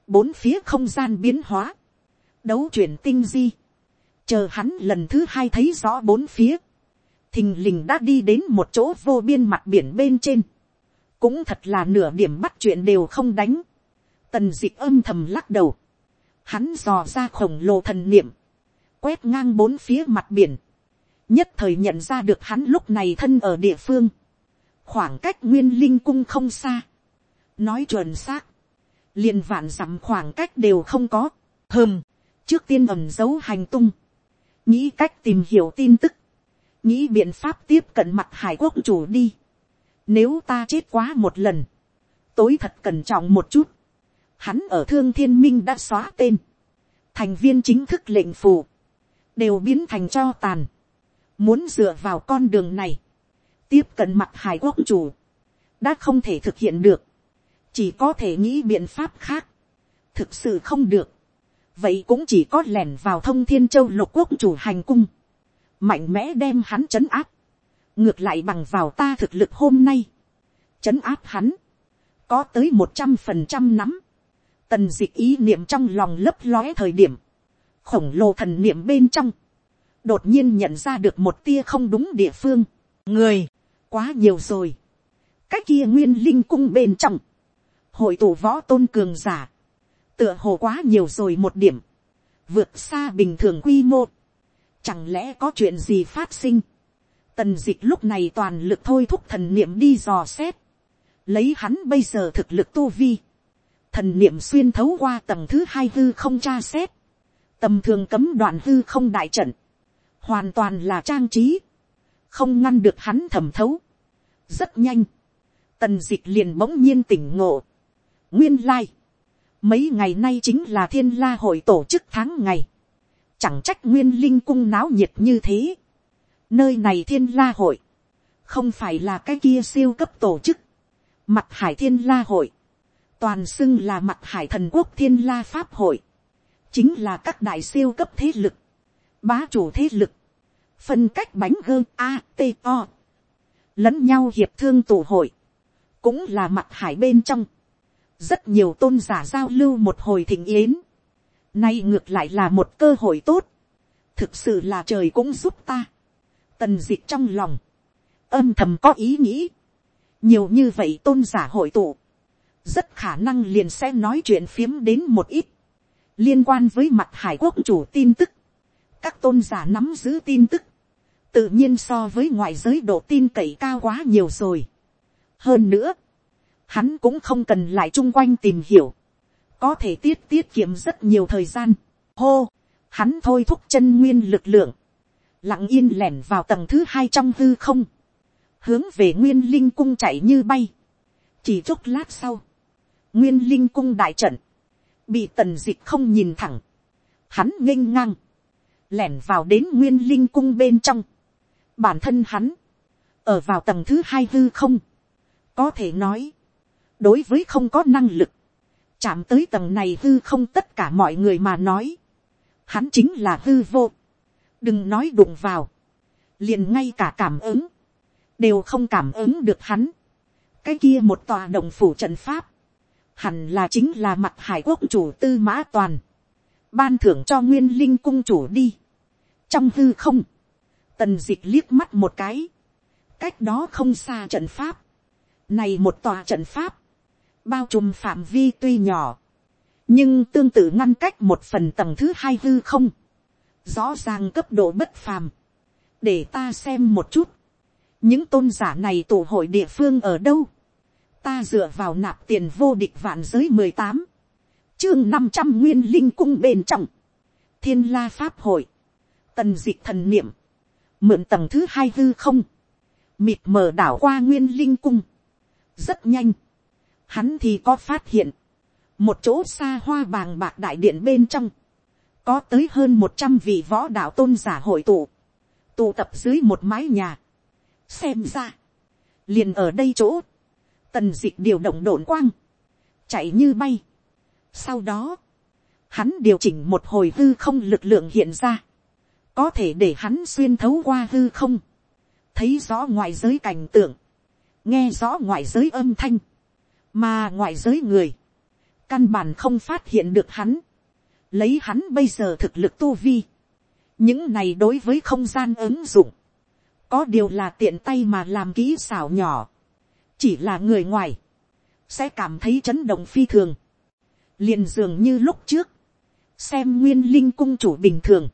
bốn phía không gian biến hóa, đấu chuyển tinh di, chờ hắn lần thứ hai thấy rõ bốn phía, thình lình đã đi đến một chỗ vô biên mặt biển bên trên, cũng thật là nửa điểm bắt chuyện đều không đánh, tần d ị c h âm thầm lắc đầu, hắn dò ra khổng lồ thần niệm, quét ngang bốn phía mặt biển, nhất thời nhận ra được hắn lúc này thân ở địa phương, khoảng cách nguyên linh cung không xa, nói chuẩn xác, liền vạn dặm khoảng cách đều không có, hơm, trước tiên ẩm giấu hành tung, nghĩ cách tìm hiểu tin tức, nghĩ biện pháp tiếp cận mặt hải quốc chủ đi, nếu ta chết quá một lần, tối thật cẩn trọng một chút, hắn ở thương thiên minh đã xóa tên, thành viên chính thức lệnh phù, đều biến thành cho tàn, muốn dựa vào con đường này, tiếp cận mặt hải quốc chủ, đã không thể thực hiện được, chỉ có thể nghĩ biện pháp khác, thực sự không được, vậy cũng chỉ có lẻn vào thông thiên châu lục quốc chủ hành cung, mạnh mẽ đem hắn chấn áp, ngược lại bằng vào ta thực lực hôm nay, chấn áp hắn, có tới một trăm phần trăm nắm, tần d ị c h ý niệm trong lòng lấp lóe thời điểm, khổng lồ thần niệm bên trong, đột nhiên nhận ra được một tia không đúng địa phương, người, quá nhiều rồi, cái kia nguyên linh cung bên trong, hội tụ võ tôn cường giả, tựa hồ quá nhiều rồi một điểm, vượt xa bình thường quy mô, chẳng lẽ có chuyện gì phát sinh, tần d ị c h lúc này toàn lực thôi thúc thần niệm đi dò xét, lấy hắn bây giờ thực lực tu vi, thần niệm xuyên thấu qua tầng thứ hai hư không tra xét, tầm thường cấm đoạn hư không đại trận, hoàn toàn là trang trí, không ngăn được hắn thẩm thấu. rất nhanh, tần d ị c h liền bỗng nhiên tỉnh ngộ, Nguyên lai. Mấy ngày nay chính là thiên la hội tổ chức tháng ngày. Chẳng trách nguyên linh cung náo nhiệt như thế. Nơi này thiên la hội. Không phải là cái kia siêu cấp tổ chức. Mặt hải thiên la hội. Toàn xưng là mặt hải thần quốc thiên la pháp hội. Chính là các đại siêu cấp thế lực. Bá chủ thế lực. Phân cách bánh gơ A, T, O. Lẫn nhau hiệp thương tổ hội. Cũng là mặt hải bên trong rất nhiều tôn giả giao lưu một hồi thịnh yến, nay ngược lại là một cơ hội tốt, thực sự là trời cũng giúp ta, tần d ị c h trong lòng, âm thầm có ý nghĩ, nhiều như vậy tôn giả hội tụ, rất khả năng liền sẽ nói chuyện phiếm đến một ít, liên quan với mặt hải quốc chủ tin tức, các tôn giả nắm giữ tin tức, tự nhiên so với ngoại giới độ tin cậy cao quá nhiều rồi. hơn nữa, hắn cũng không cần lại chung quanh tìm hiểu, có thể tiết tiết kiệm rất nhiều thời gian. hô, hắn thôi thúc chân nguyên lực lượng, lặng yên lẻn vào tầng thứ hai trong hư không, hướng về nguyên linh cung chạy như bay. chỉ chốc lát sau, nguyên linh cung đại trận, bị tần d ị c h không nhìn thẳng, hắn nghênh ngang, lẻn vào đến nguyên linh cung bên trong, bản thân hắn, ở vào tầng thứ hai hư không, có thể nói, đối với không có năng lực, chạm tới tầng này hư không tất cả mọi người mà nói, hắn chính là hư vô, đừng nói đụng vào, liền ngay cả cảm ứng, đều không cảm ứng được hắn, cái kia một tòa đồng phủ trận pháp, hẳn là chính là mặt hải quốc chủ tư mã toàn, ban thưởng cho nguyên linh cung chủ đi, trong hư không, tần d ị c h liếc mắt một cái, cách đó không xa trận pháp, này một tòa trận pháp, bao trùm phạm vi tuy nhỏ, nhưng tương tự ngăn cách một phần tầng thứ hai hư không, rõ ràng cấp độ bất phàm, để ta xem một chút, những tôn giả này tụ hội địa phương ở đâu, ta dựa vào nạp tiền vô địch vạn giới mười tám, chương năm trăm nguyên linh cung bên trong, thiên la pháp hội, tần d ị thần niệm, mượn tầng thứ hai hư không, mịt mờ đảo qua nguyên linh cung, rất nhanh, hắn thì có phát hiện, một chỗ xa hoa bàng bạc đại điện bên trong, có tới hơn một trăm vị võ đạo tôn giả hội tụ, tụ tập dưới một mái nhà. xem ra, liền ở đây chỗ, tần dịch điều động đồn quang, chạy như bay. sau đó, hắn điều chỉnh một hồi hư không lực lượng hiện ra, có thể để hắn xuyên thấu qua hư không, thấy rõ ngoại giới cảnh tượng, nghe rõ ngoại giới âm thanh, mà ngoại giới người, căn bản không phát hiện được hắn, lấy hắn bây giờ thực lực tu vi, những này đối với không gian ứng dụng, có điều là tiện tay mà làm kỹ xảo nhỏ, chỉ là người ngoài, sẽ cảm thấy chấn động phi thường, liền dường như lúc trước, xem nguyên linh cung chủ bình thường,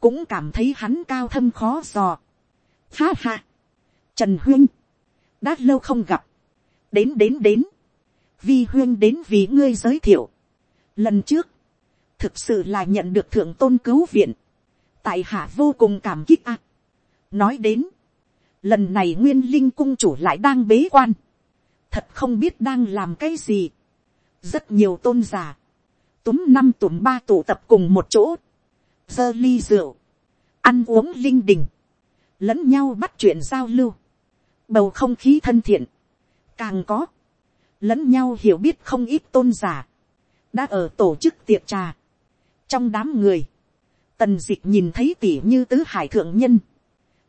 cũng cảm thấy hắn cao thâm khó dò. Ha ha, trần huyên, đã lâu không gặp, đến đến đến, vi huyên đến vì ngươi giới thiệu. Lần trước, thực sự là nhận được thượng tôn cứu viện, tại hạ vô cùng cảm kích a. nói đến, lần này nguyên linh cung chủ lại đang bế quan, thật không biết đang làm cái gì. rất nhiều tôn giả, túm năm túm ba tụ tập cùng một chỗ, giơ ly rượu, ăn uống linh đình, lẫn nhau bắt chuyện giao lưu, bầu không khí thân thiện, càng có, lẫn nhau hiểu biết không ít tôn giả, đã ở tổ chức tiệc trà. trong đám người, tần d ị c h nhìn thấy tỉ như tứ hải thượng nhân,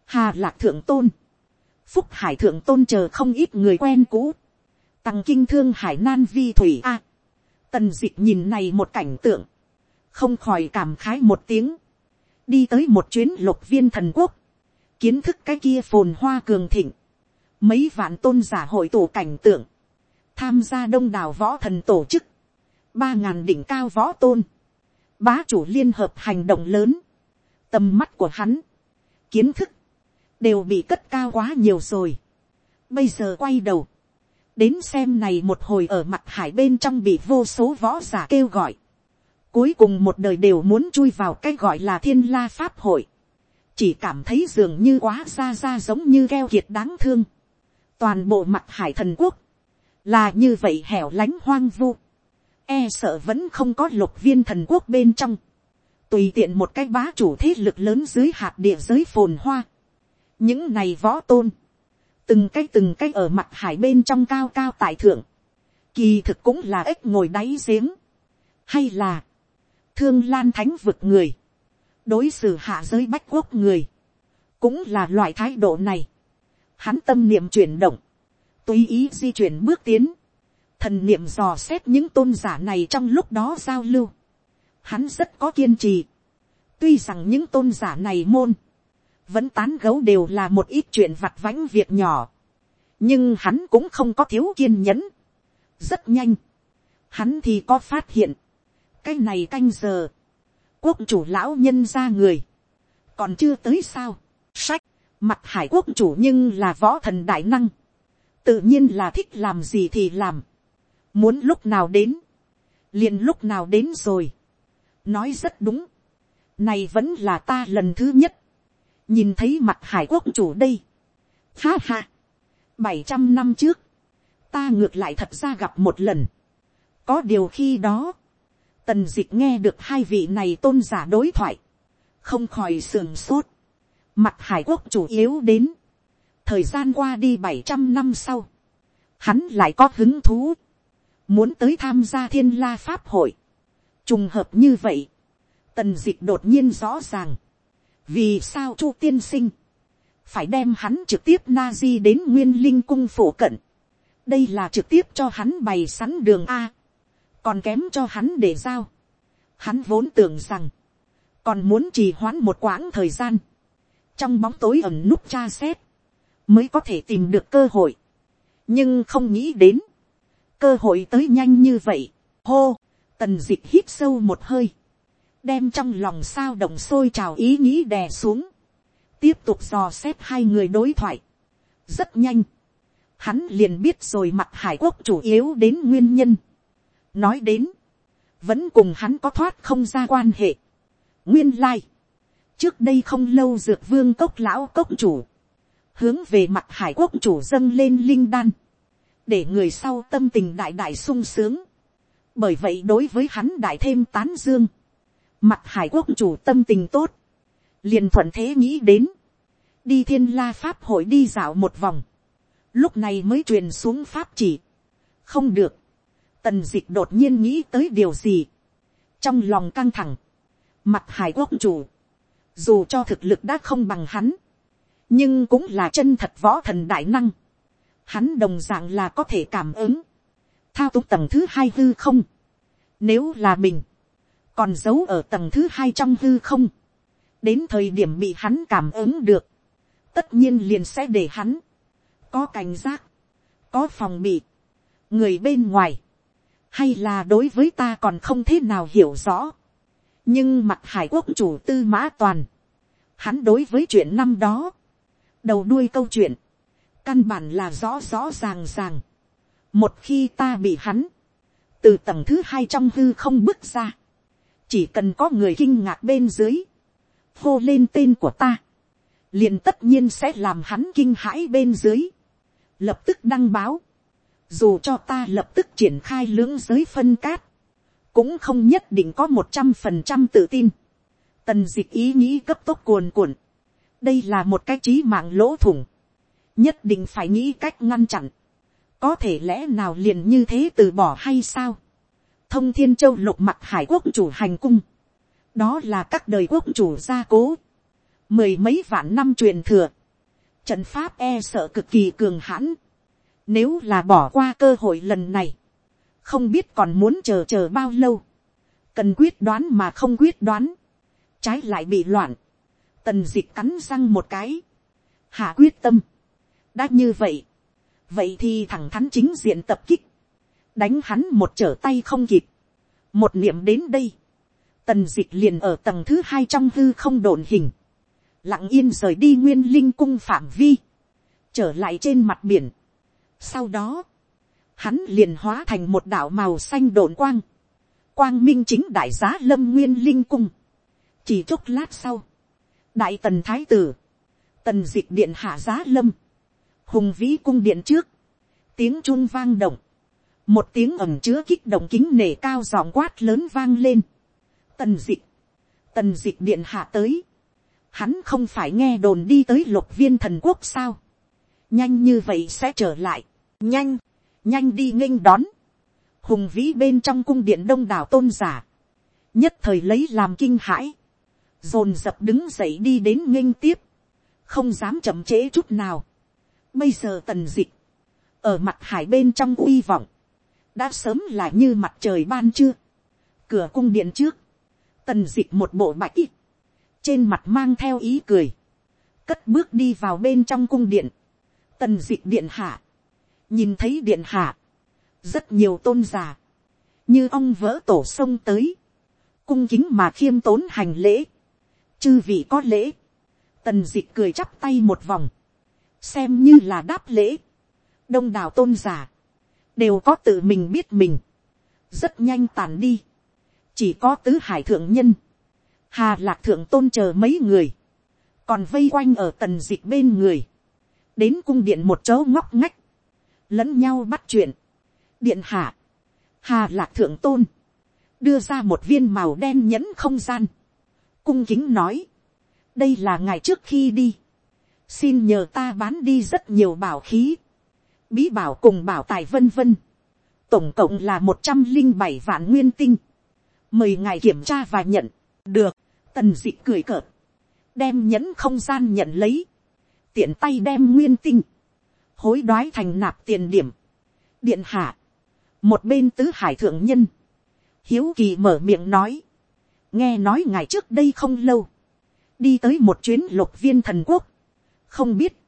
hà lạc thượng tôn, phúc hải thượng tôn chờ không ít người quen cũ, tăng kinh thương hải nan vi thủy a, tần d ị c h nhìn này một cảnh tượng, không khỏi cảm khái một tiếng, đi tới một chuyến lục viên thần quốc, kiến thức cái kia phồn hoa cường thịnh, mấy vạn tôn giả hội tổ cảnh tượng, tham gia đông đảo võ thần tổ chức, ba ngàn đỉnh cao võ tôn, bá chủ liên hợp hành động lớn, tầm mắt của hắn, kiến thức, đều bị cất cao quá nhiều rồi. Bây giờ quay đầu, đến xem này một hồi ở mặt hải bên trong bị vô số võ giả kêu gọi, cuối cùng một đời đều muốn chui vào cái gọi là thiên la pháp hội, chỉ cảm thấy dường như quá xa xa giống như keo kiệt đáng thương, toàn bộ mặt hải thần quốc, là như vậy hẻo lánh hoang vu, e sợ vẫn không có lục viên thần quốc bên trong, tùy tiện một cái bá chủ thế lực lớn dưới hạt địa giới phồn hoa, những này võ tôn, từng cái từng cái ở mặt hải bên trong cao cao tại thượng, kỳ thực cũng là ếch ngồi đáy giếng, hay là, thương lan thánh vực người, đối xử hạ giới bách quốc người, cũng là loại thái độ này. Hắn tâm niệm chuyển động, tùy ý di chuyển bước tiến, thần niệm dò xét những tôn giả này trong lúc đó giao lưu. Hắn rất có kiên trì. Tuy rằng những tôn giả này môn, vẫn tán gấu đều là một ít chuyện vặt vãnh việc nhỏ. Nhưng hắn cũng không có thiếu kiên nhẫn. Rất nhanh. Hắn thì có phát hiện. Cái này canh giờ, quốc chủ lão nhân ra người, còn chưa tới sao, sách, mặt hải quốc chủ nhưng là võ thần đại năng, tự nhiên là thích làm gì thì làm, muốn lúc nào đến, liền lúc nào đến rồi, nói rất đúng, này vẫn là ta lần thứ nhất, nhìn thấy mặt hải quốc chủ đây, ha ha, bảy trăm năm trước, ta ngược lại thật ra gặp một lần, có điều khi đó, Tần dịch nghe được hai vị này tôn giả đối thoại. Không khỏi sườn sốt. Mặt hải quốc chủ yếu đến. Thời gian qua đi bảy trăm năm sau. hắn lại có hứng thú, muốn tới tham gia thiên la pháp hội, trùng hợp như vậy, tần d ị c h đột nhiên rõ ràng, vì sao chu tiên sinh, phải đem hắn trực tiếp na di đến nguyên linh cung phổ cận, đây là trực tiếp cho hắn bày sẵn đường a, còn kém cho hắn để giao, hắn vốn tưởng rằng, còn muốn trì hoãn một quãng thời gian, trong bóng tối ẩm núp tra xét, mới có thể tìm được cơ hội, nhưng không nghĩ đến, cơ hội tới nhanh như vậy, hô, tần d ị c h hít sâu một hơi, đem trong lòng sao động sôi trào ý nghĩ đè xuống, tiếp tục dò xét hai người đối thoại, rất nhanh, hắn liền biết rồi mặt hải quốc chủ yếu đến nguyên nhân, nói đến, vẫn cùng hắn có thoát không ra quan hệ, nguyên lai, trước đây không lâu dược vương cốc lão cốc chủ, hướng về mặt hải quốc chủ dâng lên linh đan, để người sau tâm tình đại đại sung sướng. bởi vậy đối với hắn đại thêm tán dương, mặt hải quốc chủ tâm tình tốt, liền thuận thế nghĩ đến, đi thiên la pháp hội đi dạo một vòng, lúc này mới truyền xuống pháp chỉ, không được, tần d ị c h đột nhiên nghĩ tới điều gì, trong lòng căng thẳng, mặt hải quốc chủ, dù cho thực lực đã không bằng hắn, nhưng cũng là chân thật võ thần đại năng, hắn đồng dạng là có thể cảm ứng, thao túng tầng thứ hai hư không, nếu là mình, còn giấu ở tầng thứ hai trong hư không, đến thời điểm bị hắn cảm ứng được, tất nhiên liền sẽ để hắn, có cảnh giác, có phòng bị, người bên ngoài, hay là đối với ta còn không thế nào hiểu rõ, nhưng mặt hải quốc chủ tư mã toàn, hắn đối với chuyện năm đó, đầu đuôi câu chuyện, căn bản là rõ rõ ràng ràng. một khi ta bị hắn, từ tầng thứ hai trong hư không bước ra, chỉ cần có người kinh ngạc bên dưới, hô lên tên của ta, liền tất nhiên sẽ làm hắn kinh hãi bên dưới, lập tức đăng báo, dù cho ta lập tức triển khai lưỡng giới phân cát, cũng không nhất định có một trăm phần trăm tự tin. Tần dịch ý nghĩ cấp tốc cuồn cuộn. đây là một cái trí mạng lỗ thủng. Nhất định phải nghĩ cách ngăn chặn, có thể lẽ nào liền như thế từ bỏ hay sao, thông thiên châu lục mặt hải quốc chủ hành cung, đó là các đời quốc chủ gia cố, mười mấy vạn năm truyền thừa, trận pháp e sợ cực kỳ cường hãn, nếu là bỏ qua cơ hội lần này, không biết còn muốn chờ chờ bao lâu, cần quyết đoán mà không quyết đoán, trái lại bị loạn, tần d ị c h cắn răng một cái, hạ quyết tâm, đã như vậy, vậy thì thẳng thắn chính diện tập kích, đánh hắn một trở tay không kịp, một niệm đến đây, tần d ị c h liền ở tầng thứ hai trong hư không đồn hình, lặng yên rời đi nguyên linh cung phạm vi, trở lại trên mặt biển. Sau đó, hắn liền hóa thành một đạo màu xanh đồn quang, quang minh chính đại giá lâm nguyên linh cung. chỉ chốc lát sau, đại tần thái tử, tần d ị c h điện hạ giá lâm, hùng vĩ cung điện trước, tiếng chun vang động, một tiếng ẩm chứa kích động kính nể cao giọng quát lớn vang lên, tần d ị tần d ị điện hạ tới, hắn không phải nghe đồn đi tới lục viên thần quốc sao, nhanh như vậy sẽ trở lại, nhanh, nhanh đi nghênh đón, hùng vĩ bên trong cung điện đông đảo tôn giả, nhất thời lấy làm kinh hãi, dồn dập đứng dậy đi đến nghênh tiếp, không dám chậm trễ chút nào, Bây giờ tần dịch, ở mặt hải bên trong uy vọng, đã sớm là như mặt trời ban trưa. Cửa cung điện trước, tần dịch một bộ bạch ít, trên mặt mang theo ý cười, cất bước đi vào bên trong cung điện, tần dịch điện hạ, nhìn thấy điện hạ, rất nhiều tôn giả, như ông vỡ tổ sông tới, cung kính mà khiêm tốn hành lễ, chư vị có lễ, tần dịch cười chắp tay một vòng, xem như là đáp lễ, đông đảo tôn giả, đều có tự mình biết mình, rất nhanh tàn đi, chỉ có tứ hải thượng nhân, hà lạc thượng tôn chờ mấy người, còn vây quanh ở tần dịch bên người, đến cung điện một chỗ ngóc ngách, lẫn nhau bắt chuyện, điện hạ, hà lạc thượng tôn, đưa ra một viên màu đen nhẫn không gian, cung kính nói, đây là ngày trước khi đi, xin nhờ ta bán đi rất nhiều bảo khí, bí bảo cùng bảo tài vân vân, tổng cộng là một trăm linh bảy vạn nguyên tinh, mời ngài kiểm tra và nhận, được, tần d ị cười cợt, đem nhẫn không gian nhận lấy, tiện tay đem nguyên tinh, hối đoái thành nạp tiền điểm, điện hạ, một bên tứ hải thượng nhân, hiếu kỳ mở miệng nói, nghe nói ngài trước đây không lâu, đi tới một chuyến lục viên thần quốc, không biết,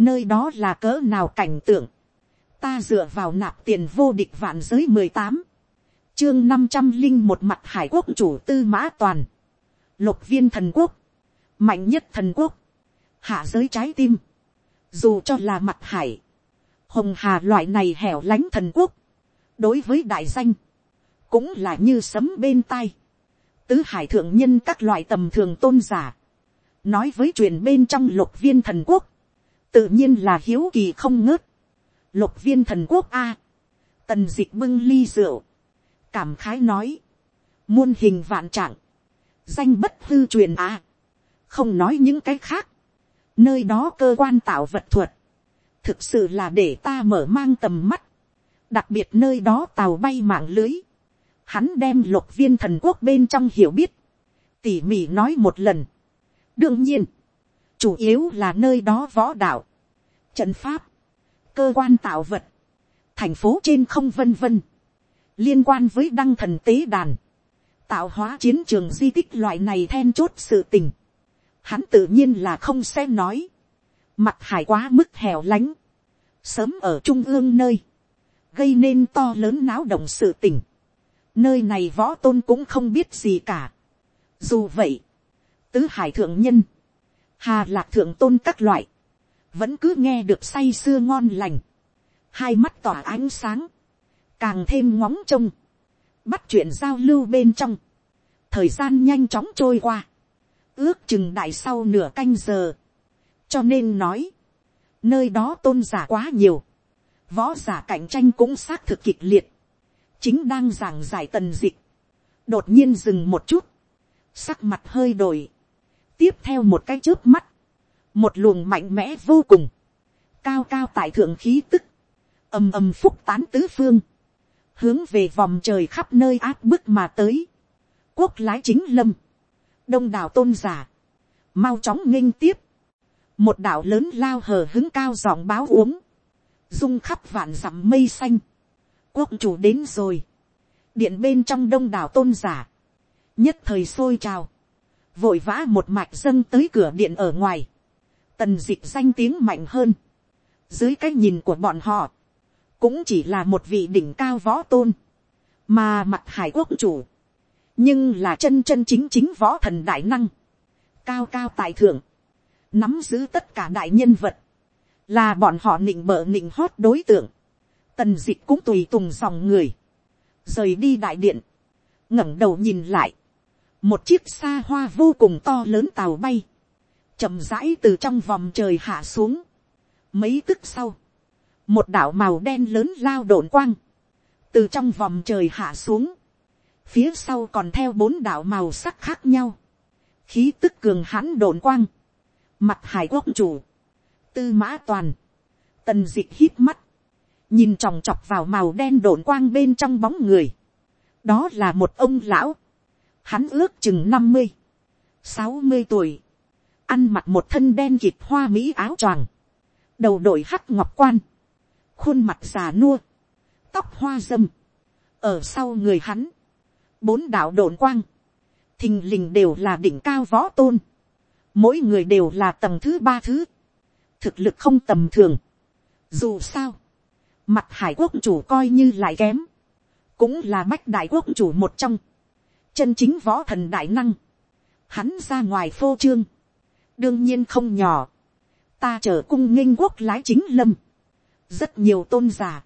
nơi đó là cỡ nào cảnh tượng, ta dựa vào nạp tiền vô địch vạn giới mười tám, chương năm trăm linh một mặt hải quốc chủ tư mã toàn, lục viên thần quốc, mạnh nhất thần quốc, hạ giới trái tim, dù cho là mặt hải, hồng hà loại này hẻo lánh thần quốc, đối với đại danh, cũng là như sấm bên tai, tứ hải thượng nhân các loại tầm thường tôn giả, nói với truyền bên trong lục viên thần quốc, tự nhiên là hiếu kỳ không ngớt, lục viên thần quốc a, tần d ị c h bưng ly rượu, cảm khái nói, muôn hình vạn trạng, danh bất hư truyền a, không nói những cái khác, nơi đó cơ quan tạo vật thuật, thực sự là để ta mở mang tầm mắt, đặc biệt nơi đó tàu bay mạng lưới, hắn đem lục viên thần quốc bên trong hiểu biết, tỉ mỉ nói một lần, đương nhiên, chủ yếu là nơi đó võ đạo, trận pháp, cơ quan tạo vật, thành phố trên không vân vân, liên quan với đăng thần tế đàn, tạo hóa chiến trường di tích loại này then chốt sự tình, hắn tự nhiên là không sẽ nói, mặt hải quá mức hẻo lánh, sớm ở trung ương nơi, gây nên to lớn náo động sự tình, nơi này võ tôn cũng không biết gì cả. dù vậy, tứ hải thượng nhân, hà lạc thượng tôn các loại, vẫn cứ nghe được say sưa ngon lành, hai mắt tỏa ánh sáng, càng thêm ngóng trông, bắt chuyện giao lưu bên trong, thời gian nhanh chóng trôi qua, ước chừng đại sau nửa canh giờ, cho nên nói, nơi đó tôn giả quá nhiều, võ giả cạnh tranh cũng xác thực kịch liệt, chính đang giảng giải tần dịch, đột nhiên dừng một chút, sắc mặt hơi đổi, tiếp theo một cái trước mắt, một luồng mạnh mẽ vô cùng, cao cao tại thượng khí tức, ầm ầm phúc tán tứ phương, hướng về vòng trời khắp nơi áp bức mà tới, quốc lái chính lâm, đông đảo tôn giả, mau chóng nghinh tiếp, một đảo lớn lao hờ hứng cao giọng báo uống, dung khắp vạn dặm mây xanh, quốc chủ đến rồi, điện bên trong đông đảo tôn giả, nhất thời sôi trào, vội vã một mạch dâng tới cửa điện ở ngoài, tần dịch danh tiếng mạnh hơn, dưới cái nhìn của bọn họ, cũng chỉ là một vị đỉnh cao võ tôn, mà mặt hải quốc chủ, nhưng là chân chân chính chính võ thần đại năng, cao cao tài thượng, nắm giữ tất cả đại nhân vật, là bọn họ nịnh bợ nịnh hót đối tượng, tần dịch cũng tùy tùng dòng người, rời đi đại điện, ngẩng đầu nhìn lại, một chiếc xa hoa vô cùng to lớn tàu bay, chậm rãi từ trong vòng trời hạ xuống. Mấy tức sau, một đảo màu đen lớn lao đổn quang, từ trong vòng trời hạ xuống, phía sau còn theo bốn đảo màu sắc khác nhau, khí tức cường hãn đổn quang, mặt hải quốc chủ, tư mã toàn, tần d ị hít mắt, nhìn chòng chọc vào màu đen đổn quang bên trong bóng người, đó là một ông lão, Hắn ước chừng năm mươi, sáu mươi tuổi. Ăn mặc một thân đen kịt hoa mỹ áo choàng. Đầu đội hắc ngọc quan. Khuôn mặt già nua. Tóc hoa dâm. Ở sau người hắn. Bốn đạo đồn quang. Thình lình đều là đỉnh cao võ tôn. Mỗi người đều là tầng thứ ba thứ. Thực lực không tầm thường. Dù sao. Mặt hải quốc chủ coi như lại kém. Cũng là bách đại quốc chủ một trong chân chính võ thần đại năng, hắn ra ngoài phô trương, đương nhiên không nhỏ, ta chở cung nghênh quốc lái chính lâm, rất nhiều tôn giả,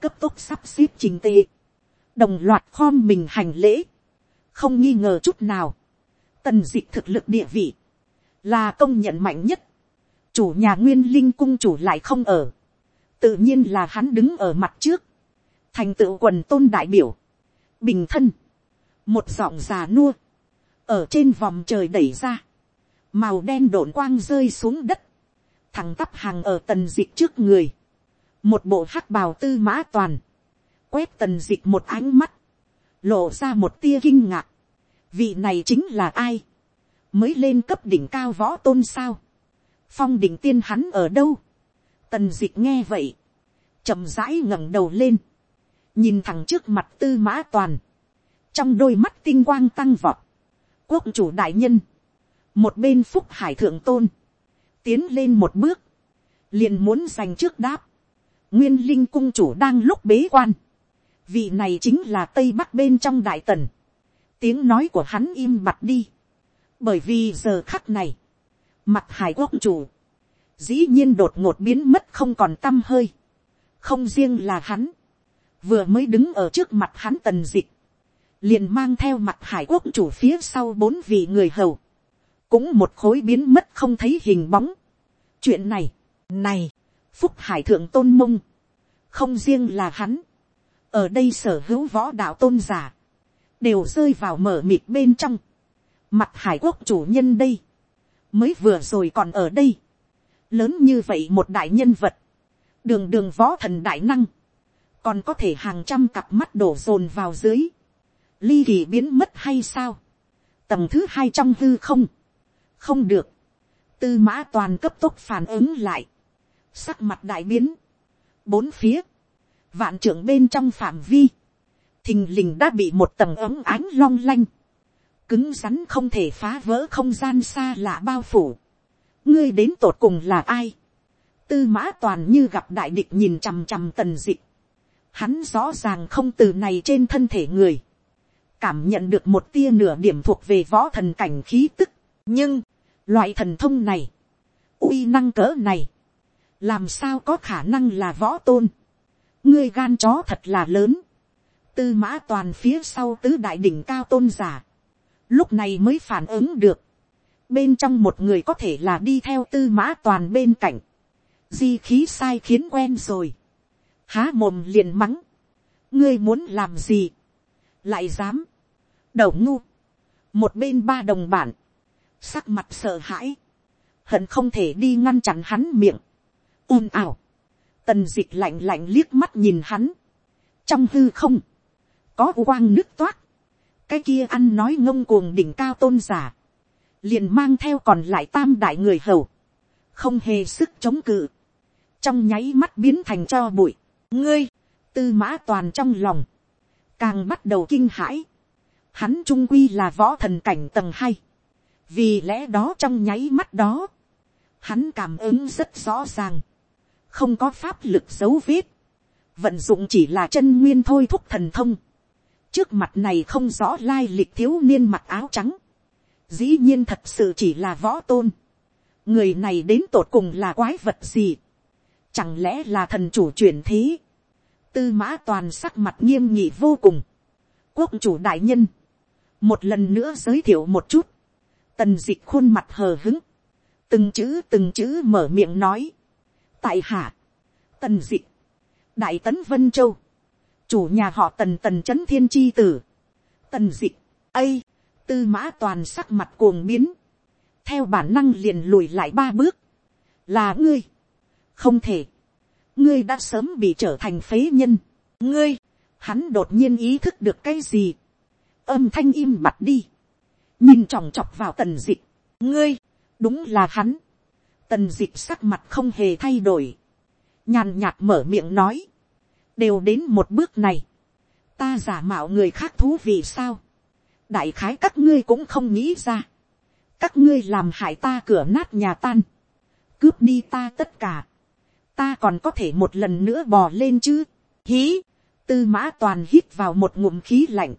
cấp tốc sắp xếp trình tệ, đồng loạt khom mình hành lễ, không nghi ngờ chút nào, tần dịch thực lực địa vị, là công nhận mạnh nhất, chủ nhà nguyên linh cung chủ lại không ở, tự nhiên là hắn đứng ở mặt trước, thành tựu quần tôn đại biểu, bình thân, một giọng già nua, ở trên vòng trời đẩy ra, màu đen đổn quang rơi xuống đất, thằng tắp hàng ở tần d ị trước người, một bộ hắc bào tư mã toàn, quét tần d ị c h một ánh mắt, lộ ra một tia kinh ngạc, vị này chính là ai, mới lên cấp đỉnh cao võ tôn sao, phong đỉnh tiên hắn ở đâu, tần d ị c h nghe vậy, chậm rãi ngẩng đầu lên, nhìn thẳng trước mặt tư mã toàn, trong đôi mắt tinh quang tăng vọt, quốc chủ đại nhân, một bên phúc hải thượng tôn, tiến lên một bước, liền muốn giành trước đáp, nguyên linh cung chủ đang lúc bế quan, vị này chính là tây bắc bên trong đại tần, tiếng nói của hắn im mặt đi, bởi vì giờ khắc này, mặt hải quốc chủ, dĩ nhiên đột ngột biến mất không còn t â m hơi, không riêng là hắn, vừa mới đứng ở trước mặt hắn tần dịch, liền mang theo mặt hải quốc chủ phía sau bốn vị người hầu, cũng một khối biến mất không thấy hình bóng. chuyện này, này, phúc hải thượng tôn mông, không riêng là hắn, ở đây sở hữu võ đạo tôn giả, đều rơi vào mở mịt bên trong, mặt hải quốc chủ nhân đây, mới vừa rồi còn ở đây, lớn như vậy một đại nhân vật, đường đường võ thần đại năng, còn có thể hàng trăm cặp mắt đổ dồn vào dưới, ly kỳ biến mất hay sao, tầng thứ hai trong hư không, không được, tư mã toàn cấp tốc phản ứng lại, sắc mặt đại biến, bốn phía, vạn trưởng bên trong phạm vi, thình lình đã bị một tầng ấm ánh long lanh, cứng rắn không thể phá vỡ không gian xa lạ bao phủ, ngươi đến tột cùng là ai, tư mã toàn như gặp đại địch nhìn chằm chằm tần dịch, hắn rõ ràng không từ này trên thân thể người, cảm nhận được một tia nửa điểm thuộc về võ thần cảnh khí tức, nhưng, loại thần thông này, uy năng cỡ này, làm sao có khả năng là võ tôn, ngươi gan chó thật là lớn, tư mã toàn phía sau tứ đại đỉnh cao tôn giả, lúc này mới phản ứng được, bên trong một người có thể là đi theo tư mã toàn bên cạnh, di khí sai khiến quen rồi, há mồm liền mắng, ngươi muốn làm gì, lại dám, đầu ngu, một bên ba đồng bản, sắc mặt sợ hãi, hận không thể đi ngăn chặn hắn miệng, ồn ào, tần d ị c h lạnh lạnh liếc mắt nhìn hắn, trong hư không, có quang nước toát, cái kia ăn nói ngông cuồng đỉnh cao tôn giả, liền mang theo còn lại tam đại người hầu, không hề sức chống cự, trong nháy mắt biến thành cho bụi, ngươi, tư mã toàn trong lòng, càng bắt đầu kinh hãi, hắn trung quy là võ thần cảnh tầng hai, vì lẽ đó trong nháy mắt đó, hắn cảm ứng rất rõ ràng, không có pháp lực dấu vết, vận dụng chỉ là chân nguyên thôi thúc thần thông, trước mặt này không rõ lai lịch thiếu niên mặc áo trắng, dĩ nhiên thật sự chỉ là võ tôn. người này đến tột cùng là quái vật gì. chẳng lẽ là thần chủ chuyển thế. tư mã toàn sắc mặt nghiêm nhị vô cùng. quốc chủ đại nhân một lần nữa giới thiệu một chút. tần d ị c h khuôn mặt hờ hứng. từng chữ từng chữ mở miệng nói. tại hạ, tần d ị c h đại tấn vân châu, chủ nhà họ tần tần c h ấ n thiên tri tử, tần d ị c h ây, tư mã toàn sắc mặt cuồng biến, theo bản năng liền lùi lại ba bước, là ngươi, không thể, ngươi đã sớm bị trở thành phế nhân, ngươi, hắn đột nhiên ý thức được cái gì, âm thanh im mặt đi, nhìn chòng chọc vào tần dịch, ngươi, đúng là hắn, tần dịch sắc mặt không hề thay đổi, nhàn nhạt mở miệng nói, đều đến một bước này, ta giả mạo người khác thú vì sao, đại khái các ngươi cũng không nghĩ ra. các ngươi làm hại ta cửa nát nhà tan, cướp đi ta tất cả, ta còn có thể một lần nữa bò lên chứ. hí, tư mã toàn hít vào một ngụm khí lạnh,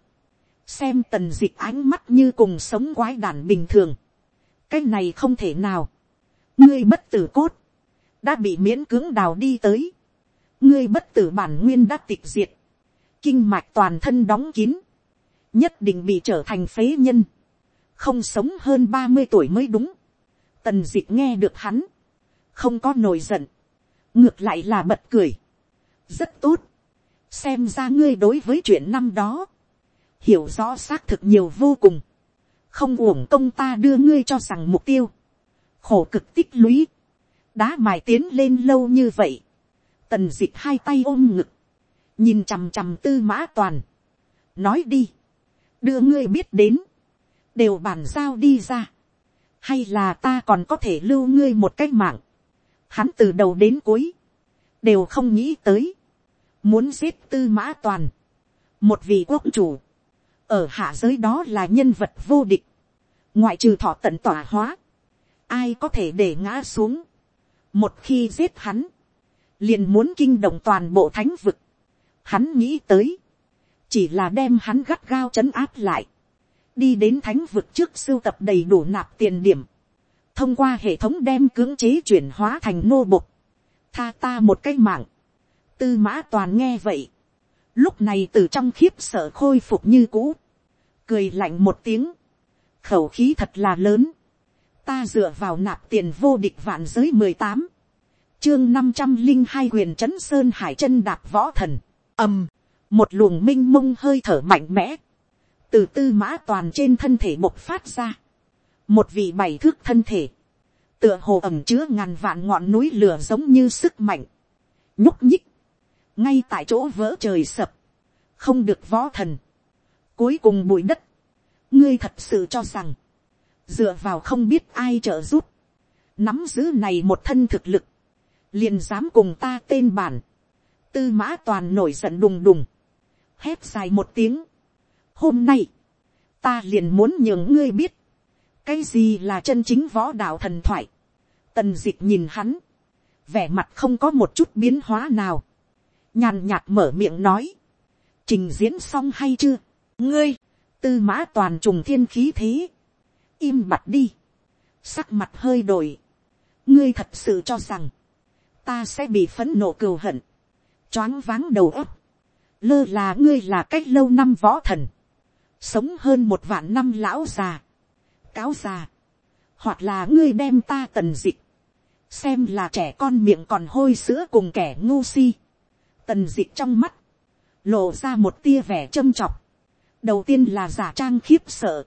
xem tần dịch ánh mắt như cùng sống quái đản bình thường. cái này không thể nào. ngươi bất tử cốt, đã bị miễn cưỡng đào đi tới. ngươi bất tử bản nguyên đã tịch diệt, kinh mạch toàn thân đóng kín, nhất định bị trở thành phế nhân, không sống hơn ba mươi tuổi mới đúng. Tần dịch nghe được hắn, không có nổi giận, ngược lại là bật cười. rất tốt, xem ra ngươi đối với chuyện năm đó, hiểu rõ xác thực nhiều vô cùng, không uổng công ta đưa ngươi cho rằng mục tiêu, khổ cực tích lũy, đá mài tiến lên lâu như vậy, tần d ị c h hai tay ôm ngực, nhìn chằm chằm tư mã toàn, nói đi, đưa ngươi biết đến, đều bàn giao đi ra, hay là ta còn có thể lưu ngươi một cái mạng, hắn từ đầu đến cuối, đều không nghĩ tới, muốn giết tư mã toàn, một vị quốc chủ, ở hạ giới đó là nhân vật vô địch, ngoại trừ thọ tận tỏa hóa, ai có thể để ngã xuống, một khi giết hắn, liền muốn kinh động toàn bộ thánh vực. Hắn nghĩ tới, chỉ là đem hắn gắt gao chấn áp lại, đi đến thánh vực trước sưu tập đầy đủ nạp tiền điểm, thông qua hệ thống đem cưỡng chế chuyển hóa thành nô bộc, tha ta một cái mạng, tư mã toàn nghe vậy, lúc này từ trong khiếp sợ khôi phục như cũ, cười lạnh một tiếng, khẩu khí thật là lớn, ta dựa vào nạp tiền vô địch vạn giới mười tám, chương năm trăm linh hai huyền trấn sơn hải chân đạp võ thần, ầm, một luồng m i n h mông hơi thở mạnh mẽ, từ tư mã toàn trên thân thể bộc phát ra, một vị bảy thước thân thể, tựa hồ ẩm chứa ngàn vạn ngọn núi lửa giống như sức mạnh, nhúc nhích, ngay tại chỗ vỡ trời sập, không được võ thần, cuối cùng bụi đất, ngươi thật sự cho rằng, dựa vào không biết ai trợ giúp, nắm giữ này một thân thực lực, liền dám cùng ta tên bản, tư mã toàn nổi giận đùng đùng, hét dài một tiếng. hôm nay, ta liền muốn nhường ngươi biết, cái gì là chân chính võ đạo thần thoại. tần d ị c h nhìn hắn, vẻ mặt không có một chút biến hóa nào, nhàn nhạt mở miệng nói, trình diễn xong hay chưa, ngươi, tư mã toàn trùng thiên khí thế, im mặt đi, sắc mặt hơi đổi, ngươi thật sự cho rằng, ta sẽ bị phấn nộ cừu hận, choáng váng đầu óc, lơ là ngươi là cách lâu năm võ thần, sống hơn một vạn năm lão già, cáo già, hoặc là ngươi đem ta tần dịch, xem là trẻ con miệng còn hôi sữa cùng kẻ ngu si, tần dịch trong mắt, lộ ra một tia vẻ châm chọc, đầu tiên là giả trang khiếp sợ,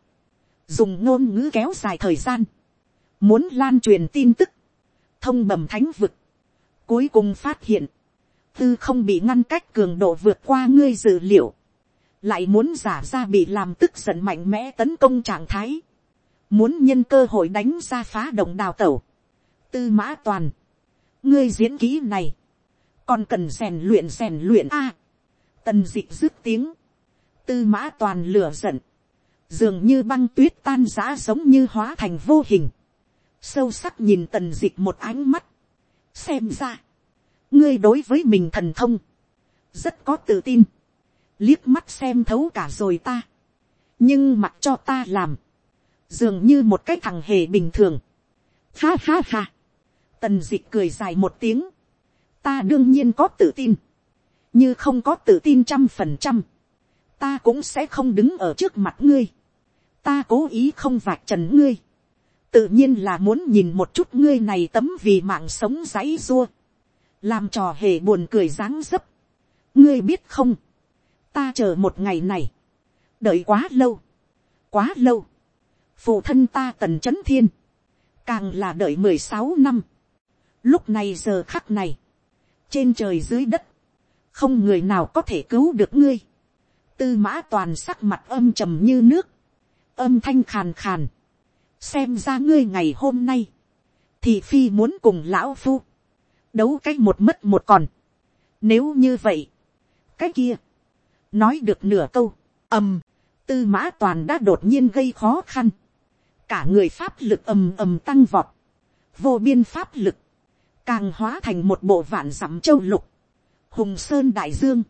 dùng ngôn ngữ kéo dài thời gian, muốn lan truyền tin tức, thông bẩm thánh vực, Cuối cùng phát hiện, tư không bị ngăn cách cường độ vượt qua ngươi dự liệu, lại muốn giả ra bị làm tức giận mạnh mẽ tấn công trạng thái, muốn nhân cơ hội đánh ra phá động đào tẩu, tư mã toàn, ngươi diễn kỹ này, còn cần rèn luyện rèn luyện a, tần dịch dứt tiếng, tư mã toàn lửa giận, dường như băng tuyết tan giã giống như hóa thành vô hình, sâu sắc nhìn tần dịch một ánh mắt, xem ra, ngươi đối với mình thần thông, rất có tự tin, liếc mắt xem thấu cả rồi ta, nhưng mặc cho ta làm, dường như một cái thằng hề bình thường, ha ha ha, tần d ị c h cười dài một tiếng, ta đương nhiên có tự tin, như không có tự tin trăm phần trăm, ta cũng sẽ không đứng ở trước mặt ngươi, ta cố ý không vạch trần ngươi, tự nhiên là muốn nhìn một chút ngươi này tấm vì mạng sống giấy dua, làm trò hề buồn cười dáng dấp. ngươi biết không, ta chờ một ngày này, đợi quá lâu, quá lâu, phụ thân ta tần c h ấ n thiên, càng là đợi mười sáu năm, lúc này giờ khắc này, trên trời dưới đất, không người nào có thể cứu được ngươi, tư mã toàn sắc mặt âm trầm như nước, âm thanh khàn khàn, xem ra ngươi ngày hôm nay, thì phi muốn cùng lão phu, đấu cái một mất một còn. Nếu như vậy, cái kia, nói được nửa câu, ầm, tư mã toàn đã đột nhiên gây khó khăn, cả người pháp lực ầm ầm tăng vọt, vô biên pháp lực, càng hóa thành một bộ vạn dặm châu lục, hùng sơn đại dương,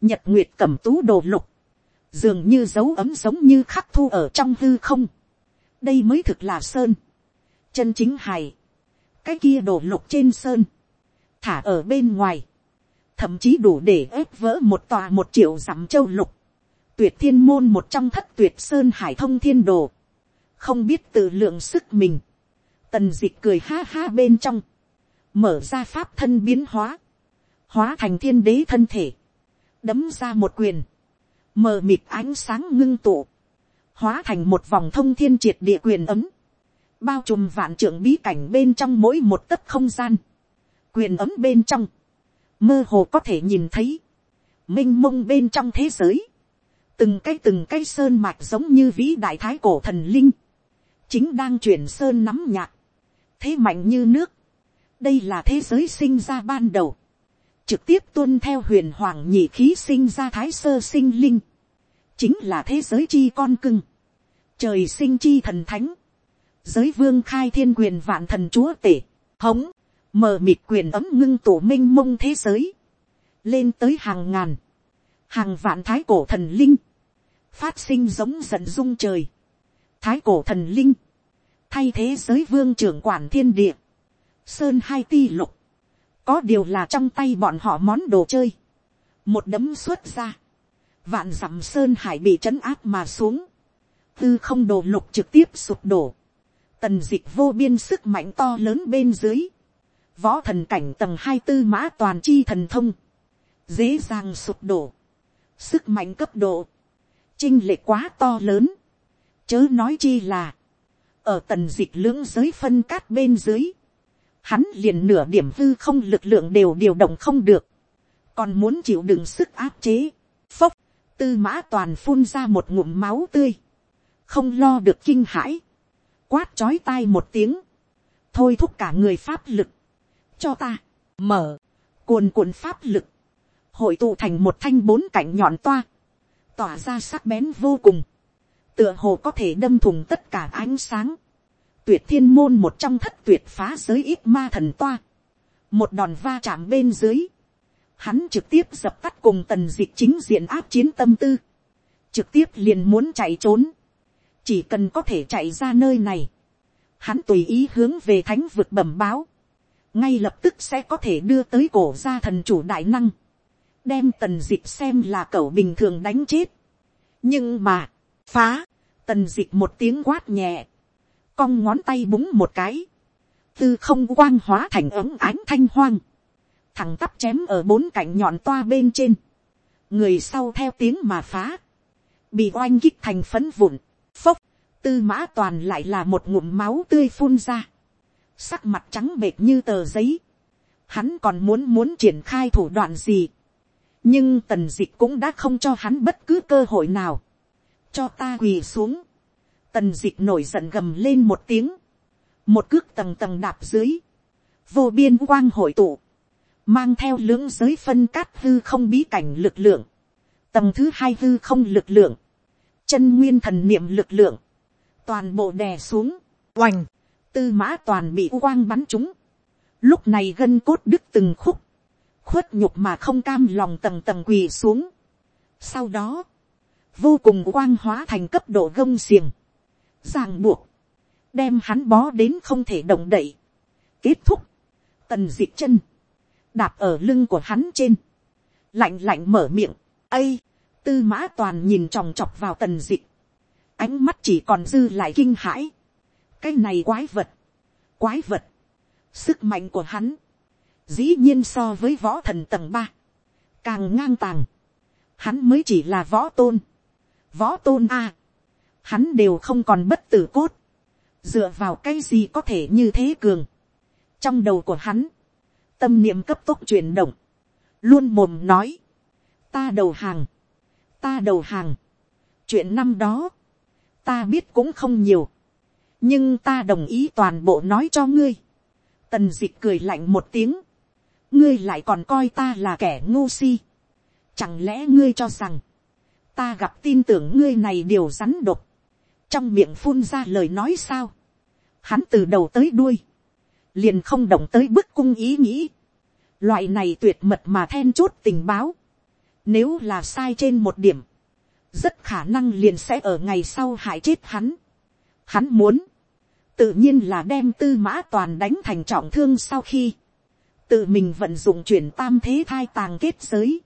nhật nguyệt cẩm tú đồ lục, dường như dấu ấm giống như khắc thu ở trong hư không, đây mới thực là sơn, chân chính hài, cái kia đổ lục trên sơn, thả ở bên ngoài, thậm chí đủ để ép vỡ một tòa một triệu dặm châu lục, tuyệt thiên môn một trong thất tuyệt sơn hải thông thiên đồ, không biết tự lượng sức mình, tần d ị c h cười ha ha bên trong, mở ra pháp thân biến hóa, hóa thành thiên đế thân thể, đấm ra một quyền, mờ mịt ánh sáng ngưng tụ, hóa thành một vòng thông thiên triệt địa quyền ấm, bao trùm vạn trưởng bí cảnh bên trong mỗi một tấc không gian, quyền ấm bên trong, mơ hồ có thể nhìn thấy, m i n h mông bên trong thế giới, từng cái từng cái sơn mạch giống như vĩ đại thái cổ thần linh, chính đang chuyển sơn nắm nhạc, thế mạnh như nước, đây là thế giới sinh ra ban đầu, trực tiếp tuân theo huyền hoàng nhị khí sinh ra thái sơ sinh linh, chính là thế giới chi con cưng, trời sinh chi thần thánh, giới vương khai thiên quyền vạn thần chúa tể, hống, mờ mịt quyền ấm ngưng tổ m i n h mông thế giới, lên tới hàng ngàn, hàng vạn thái cổ thần linh, phát sinh giống giận dung trời, thái cổ thần linh, thay thế giới vương trưởng quản thiên địa, sơn hai ti lục, có điều là trong tay bọn họ món đồ chơi, một đấm xuất ra, vạn dặm sơn hải bị trấn áp mà xuống, tư không đồ lục trực tiếp sụp đổ, tần dịch vô biên sức mạnh to lớn bên dưới, võ thần cảnh tầng hai tư mã toàn chi thần thông, dễ dàng sụp đổ, sức mạnh cấp độ, chinh lệ quá to lớn, chớ nói chi là, ở tần dịch lưỡng giới phân cát bên dưới, hắn liền nửa điểm hư không lực lượng đều điều động không được, còn muốn chịu đựng sức áp chế, phốc, tư mã toàn phun ra một ngụm máu tươi, không lo được kinh hãi, quát chói tai một tiếng, thôi thúc cả người pháp lực, cho ta, mở, cuồn cuộn pháp lực, hội tụ thành một thanh bốn cạnh nhọn toa, tỏa ra sắc bén vô cùng, tựa hồ có thể đâm thùng tất cả ánh sáng, tuyệt thiên môn một trong thất tuyệt phá giới ít ma thần toa, một đòn va chạm bên dưới, hắn trực tiếp dập tắt cùng tần dịch chính diện áp chiến tâm tư, trực tiếp liền muốn chạy trốn, chỉ cần có thể chạy ra nơi này, hắn tùy ý hướng về thánh vực bẩm báo, ngay lập tức sẽ có thể đưa tới cổ gia thần chủ đại năng, đem tần dịch xem là cậu bình thường đánh chết. nhưng mà, phá, tần dịch một tiếng quát nhẹ, cong ngón tay búng một cái, tư không quang hóa thành ống ánh thanh hoang, thằng tắp chém ở bốn cạnh nhọn toa bên trên, người sau theo tiếng mà phá, bị oanh kích thành phấn vụn, phốc, tư mã toàn lại là một ngụm máu tươi phun ra, sắc mặt trắng bệt như tờ giấy, hắn còn muốn muốn triển khai thủ đoạn gì, nhưng tần dịch cũng đã không cho hắn bất cứ cơ hội nào, cho ta quỳ xuống, tần dịch nổi giận gầm lên một tiếng, một cước tầng tầng đạp dưới, vô biên quang hội tụ, mang theo lưỡng giới phân cát hư không bí cảnh lực lượng, tầng thứ hai hư không lực lượng, chân nguyên thần niệm lực lượng, toàn bộ đè xuống, oành, tư mã toàn bị quang bắn trúng, lúc này gân cốt đứt từng khúc, khuất nhục mà không cam lòng tầng tầng quỳ xuống. Sau đó, vô cùng quang hóa thành cấp độ gông xiềng, ràng buộc, đem hắn bó đến không thể động đậy. Kết thúc, tần diệt chân, đạp ở lưng của hắn trên, lạnh lạnh mở miệng, ây, tư mã toàn nhìn tròng trọc vào tần diệt, ánh mắt chỉ còn dư lại kinh hãi, cái này quái vật, quái vật, sức mạnh của hắn, dĩ nhiên so với võ thần tầng ba, càng ngang tàng, hắn mới chỉ là võ tôn, võ tôn a, hắn đều không còn bất tử cốt, dựa vào cái gì có thể như thế cường, trong đầu của hắn, tâm niệm cấp tốc chuyển động, luôn mồm nói, ta đầu hàng, ta đầu hàng, chuyện năm đó, ta biết cũng không nhiều, nhưng ta đồng ý toàn bộ nói cho ngươi, tần dịch cười lạnh một tiếng, ngươi lại còn coi ta là kẻ ngu si. Chẳng lẽ ngươi cho rằng, ta gặp tin tưởng ngươi này điều rắn độc, trong miệng phun ra lời nói sao. Hắn từ đầu tới đuôi, liền không động tới bức cung ý nghĩ. Loại này tuyệt mật mà then chốt tình báo. Nếu là sai trên một điểm, rất khả năng liền sẽ ở ngày sau hại chết hắn. Hắn muốn, tự nhiên là đem tư mã toàn đánh thành trọng thương sau khi tự mình vận dụng chuyển tam thế thai tàng kết giới,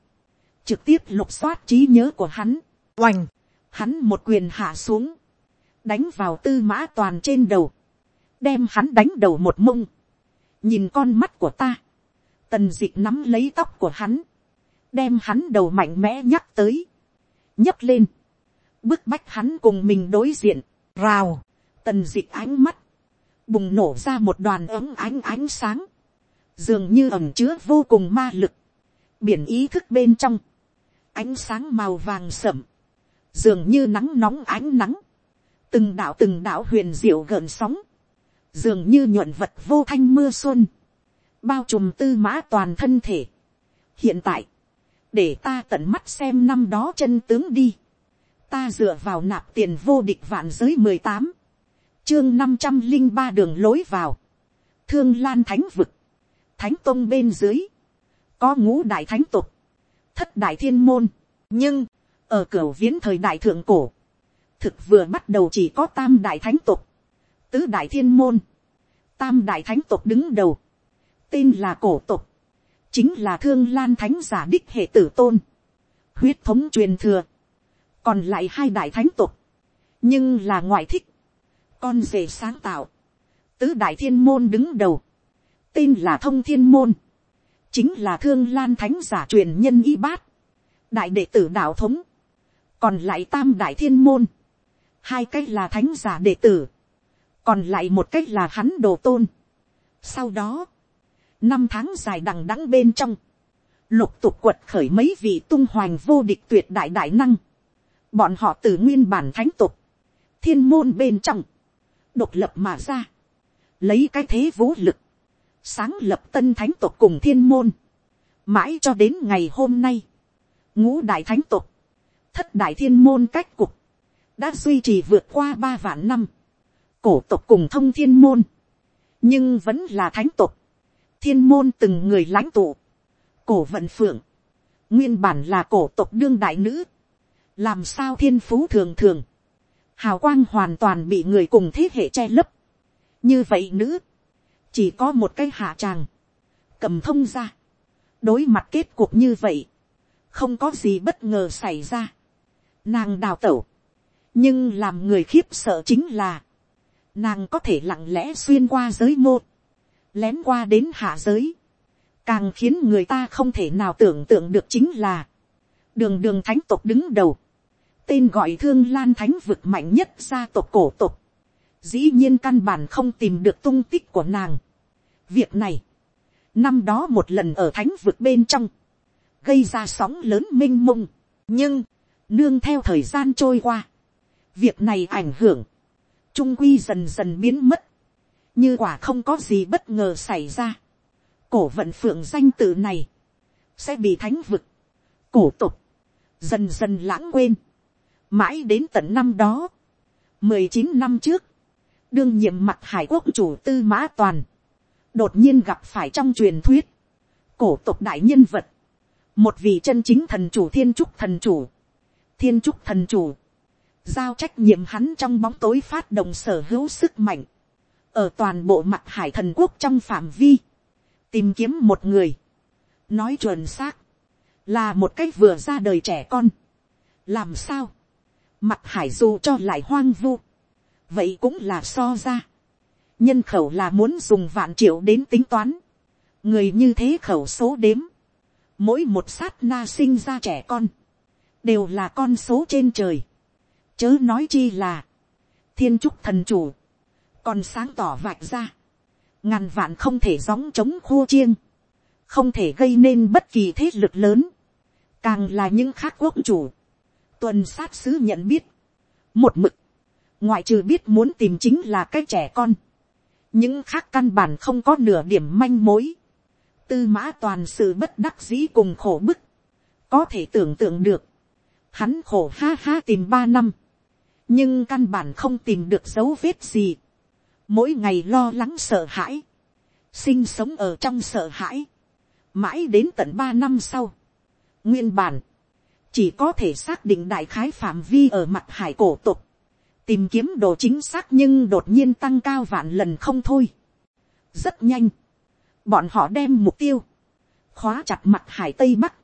trực tiếp lục soát trí nhớ của hắn, oành, hắn một quyền hạ xuống, đánh vào tư mã toàn trên đầu, đem hắn đánh đầu một mông, nhìn con mắt của ta, tần d ị c h nắm lấy tóc của hắn, đem hắn đầu mạnh mẽ nhắc tới, nhấc lên, bức bách hắn cùng mình đối diện, rào, tần d ị c h ánh mắt, bùng nổ ra một đoàn ấm ánh ánh sáng, dường như ẩm chứa vô cùng ma lực, biển ý thức bên trong, ánh sáng màu vàng sậm, dường như nắng nóng ánh nắng, từng đạo từng đạo huyền diệu gợn sóng, dường như nhuận vật vô thanh mưa xuân, bao trùm tư mã toàn thân thể. hiện tại, để ta tận mắt xem năm đó chân tướng đi, ta dựa vào nạp tiền vô địch vạn giới mười tám, chương năm trăm linh ba đường lối vào, thương lan thánh vực, thánh tông bên dưới, có ngũ đại thánh tục, thất đại thiên môn, nhưng, ở cửa viễn thời đại thượng cổ, thực vừa bắt đầu chỉ có tam đại thánh tục, tứ đại thiên môn, tam đại thánh tục đứng đầu, tên là cổ tục, chính là thương lan thánh giả đích hệ tử tôn, huyết thống truyền thừa, còn lại hai đại thánh tục, nhưng là ngoại thích, con rể sáng tạo, tứ đại thiên môn đứng đầu, tên là thông thiên môn, chính là thương lan thánh giả truyền nhân y bát, đại đệ tử đạo thống, còn lại tam đại thiên môn, hai cách là thánh giả đệ tử, còn lại một cách là hắn đồ tôn. Sau đó, năm tháng dài đằng đẵng bên trong, lục tục quật khởi mấy vị tung hoành vô địch tuyệt đại đại năng, bọn họ từ nguyên bản thánh tục, thiên môn bên trong, độc lập mà ra, lấy cái thế vũ lực, sáng lập tân thánh tục cùng thiên môn, mãi cho đến ngày hôm nay, ngũ đại thánh tục, thất đại thiên môn cách cục, đã duy trì vượt qua ba vạn năm, cổ tộc cùng thông thiên môn, nhưng vẫn là thánh tộc. Thiên môn từng người lãnh tụ, cổ vận phượng, nguyên bản là cổ tộc đương đại nữ, làm sao thiên phú thường thường, hào quang hoàn toàn bị người cùng thế hệ che lấp, như vậy nữ, chỉ có một cái hạ tràng, cầm thông ra, đối mặt kết cuộc như vậy, không có gì bất ngờ xảy ra, nàng đào tẩu, nhưng làm người khiếp sợ chính là, nàng có thể lặng lẽ xuyên qua giới mô, lén qua đến hạ giới, càng khiến người ta không thể nào tưởng tượng được chính là, đường đường thánh tộc đứng đầu, tên gọi thương lan thánh vực mạnh nhất gia tộc cổ tộc, dĩ nhiên căn bản không tìm được tung tích của nàng. việc này, năm đó một lần ở thánh vực bên trong, gây ra sóng lớn m i n h mông, nhưng, nương theo thời gian trôi qua, việc này ảnh hưởng, trung quy dần dần biến mất, như quả không có gì bất ngờ xảy ra, cổ vận phượng danh tự này, sẽ bị thánh vực, cổ tục, dần dần lãng quên, mãi đến tận năm đó, mười chín năm trước, đương nhiệm mặt hải quốc chủ tư mã toàn, đột nhiên gặp phải trong truyền thuyết, cổ tục đại nhân vật, một vị chân chính thần chủ thiên trúc thần chủ, thiên trúc thần chủ, giao trách nhiệm hắn trong bóng tối phát động sở hữu sức mạnh, ở toàn bộ mặt hải thần quốc trong phạm vi, tìm kiếm một người, nói chuẩn xác, là một cách vừa ra đời trẻ con, làm sao, mặt hải dù cho lại hoang vu, vậy cũng là so ra, nhân khẩu là muốn dùng vạn triệu đến tính toán, người như thế khẩu số đếm, mỗi một sát na sinh ra trẻ con, đều là con số trên trời. Chớ nói chi là, thiên trúc thần chủ, còn sáng tỏ vạch ra, ngàn vạn không thể gióng chống khô chiêng, không thể gây nên bất kỳ thế lực lớn, càng là những khác quốc chủ, tuần sát sứ nhận biết, một mực, ngoại trừ biết muốn tìm chính là cái trẻ con, những khác căn bản không có nửa điểm manh mối, tư mã toàn sự bất đắc dĩ cùng khổ bức, có thể tưởng tượng được, hắn khổ ha ha tìm ba năm, nhưng căn bản không tìm được dấu vết gì, mỗi ngày lo lắng sợ hãi, sinh sống ở trong sợ hãi, mãi đến tận ba năm sau, nguyên bản, chỉ có thể xác định đại khái phạm vi ở mặt hải cổ tục, tìm kiếm đồ chính xác nhưng đột nhiên tăng cao vạn lần không thôi. rất nhanh, bọn họ đem mục tiêu, khóa chặt mặt hải tây bắc,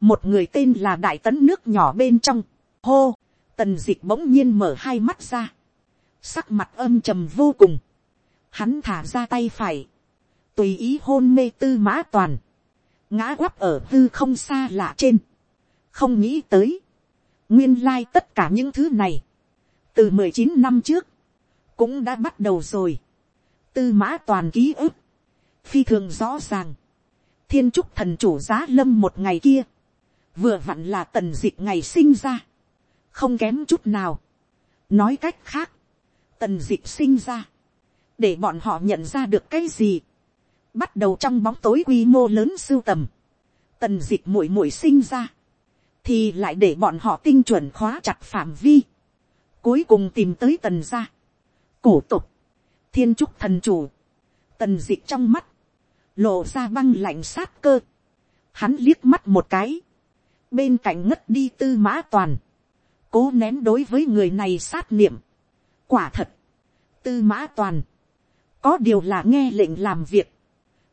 một người tên là đại tấn nước nhỏ bên trong, hô, tần dịch bỗng nhiên mở hai mắt ra, sắc mặt âm trầm vô cùng, hắn thả ra tay phải, tùy ý hôn mê tư mã toàn, ngã quắp ở tư không xa lạ trên, không nghĩ tới, nguyên lai tất cả những thứ này, từ mười chín năm trước, cũng đã bắt đầu rồi, tư mã toàn ký ức, phi thường rõ ràng, thiên trúc thần chủ giá lâm một ngày kia, vừa vặn là tần dịch ngày sinh ra, không kém chút nào. nói cách khác, tần dịp sinh ra, để bọn họ nhận ra được cái gì, bắt đầu trong bóng tối quy mô lớn sưu tầm, tần dịp muội muội sinh ra, thì lại để bọn họ tinh chuẩn khóa chặt phạm vi, cuối cùng tìm tới tần gia, cổ tục, thiên trúc thần chủ, tần dịp trong mắt, lộ ra băng lạnh sát cơ, hắn liếc mắt một cái, bên cạnh ngất đi tư mã toàn, cố nén đối với người này sát niệm, quả thật, tư mã toàn, có điều là nghe lệnh làm việc,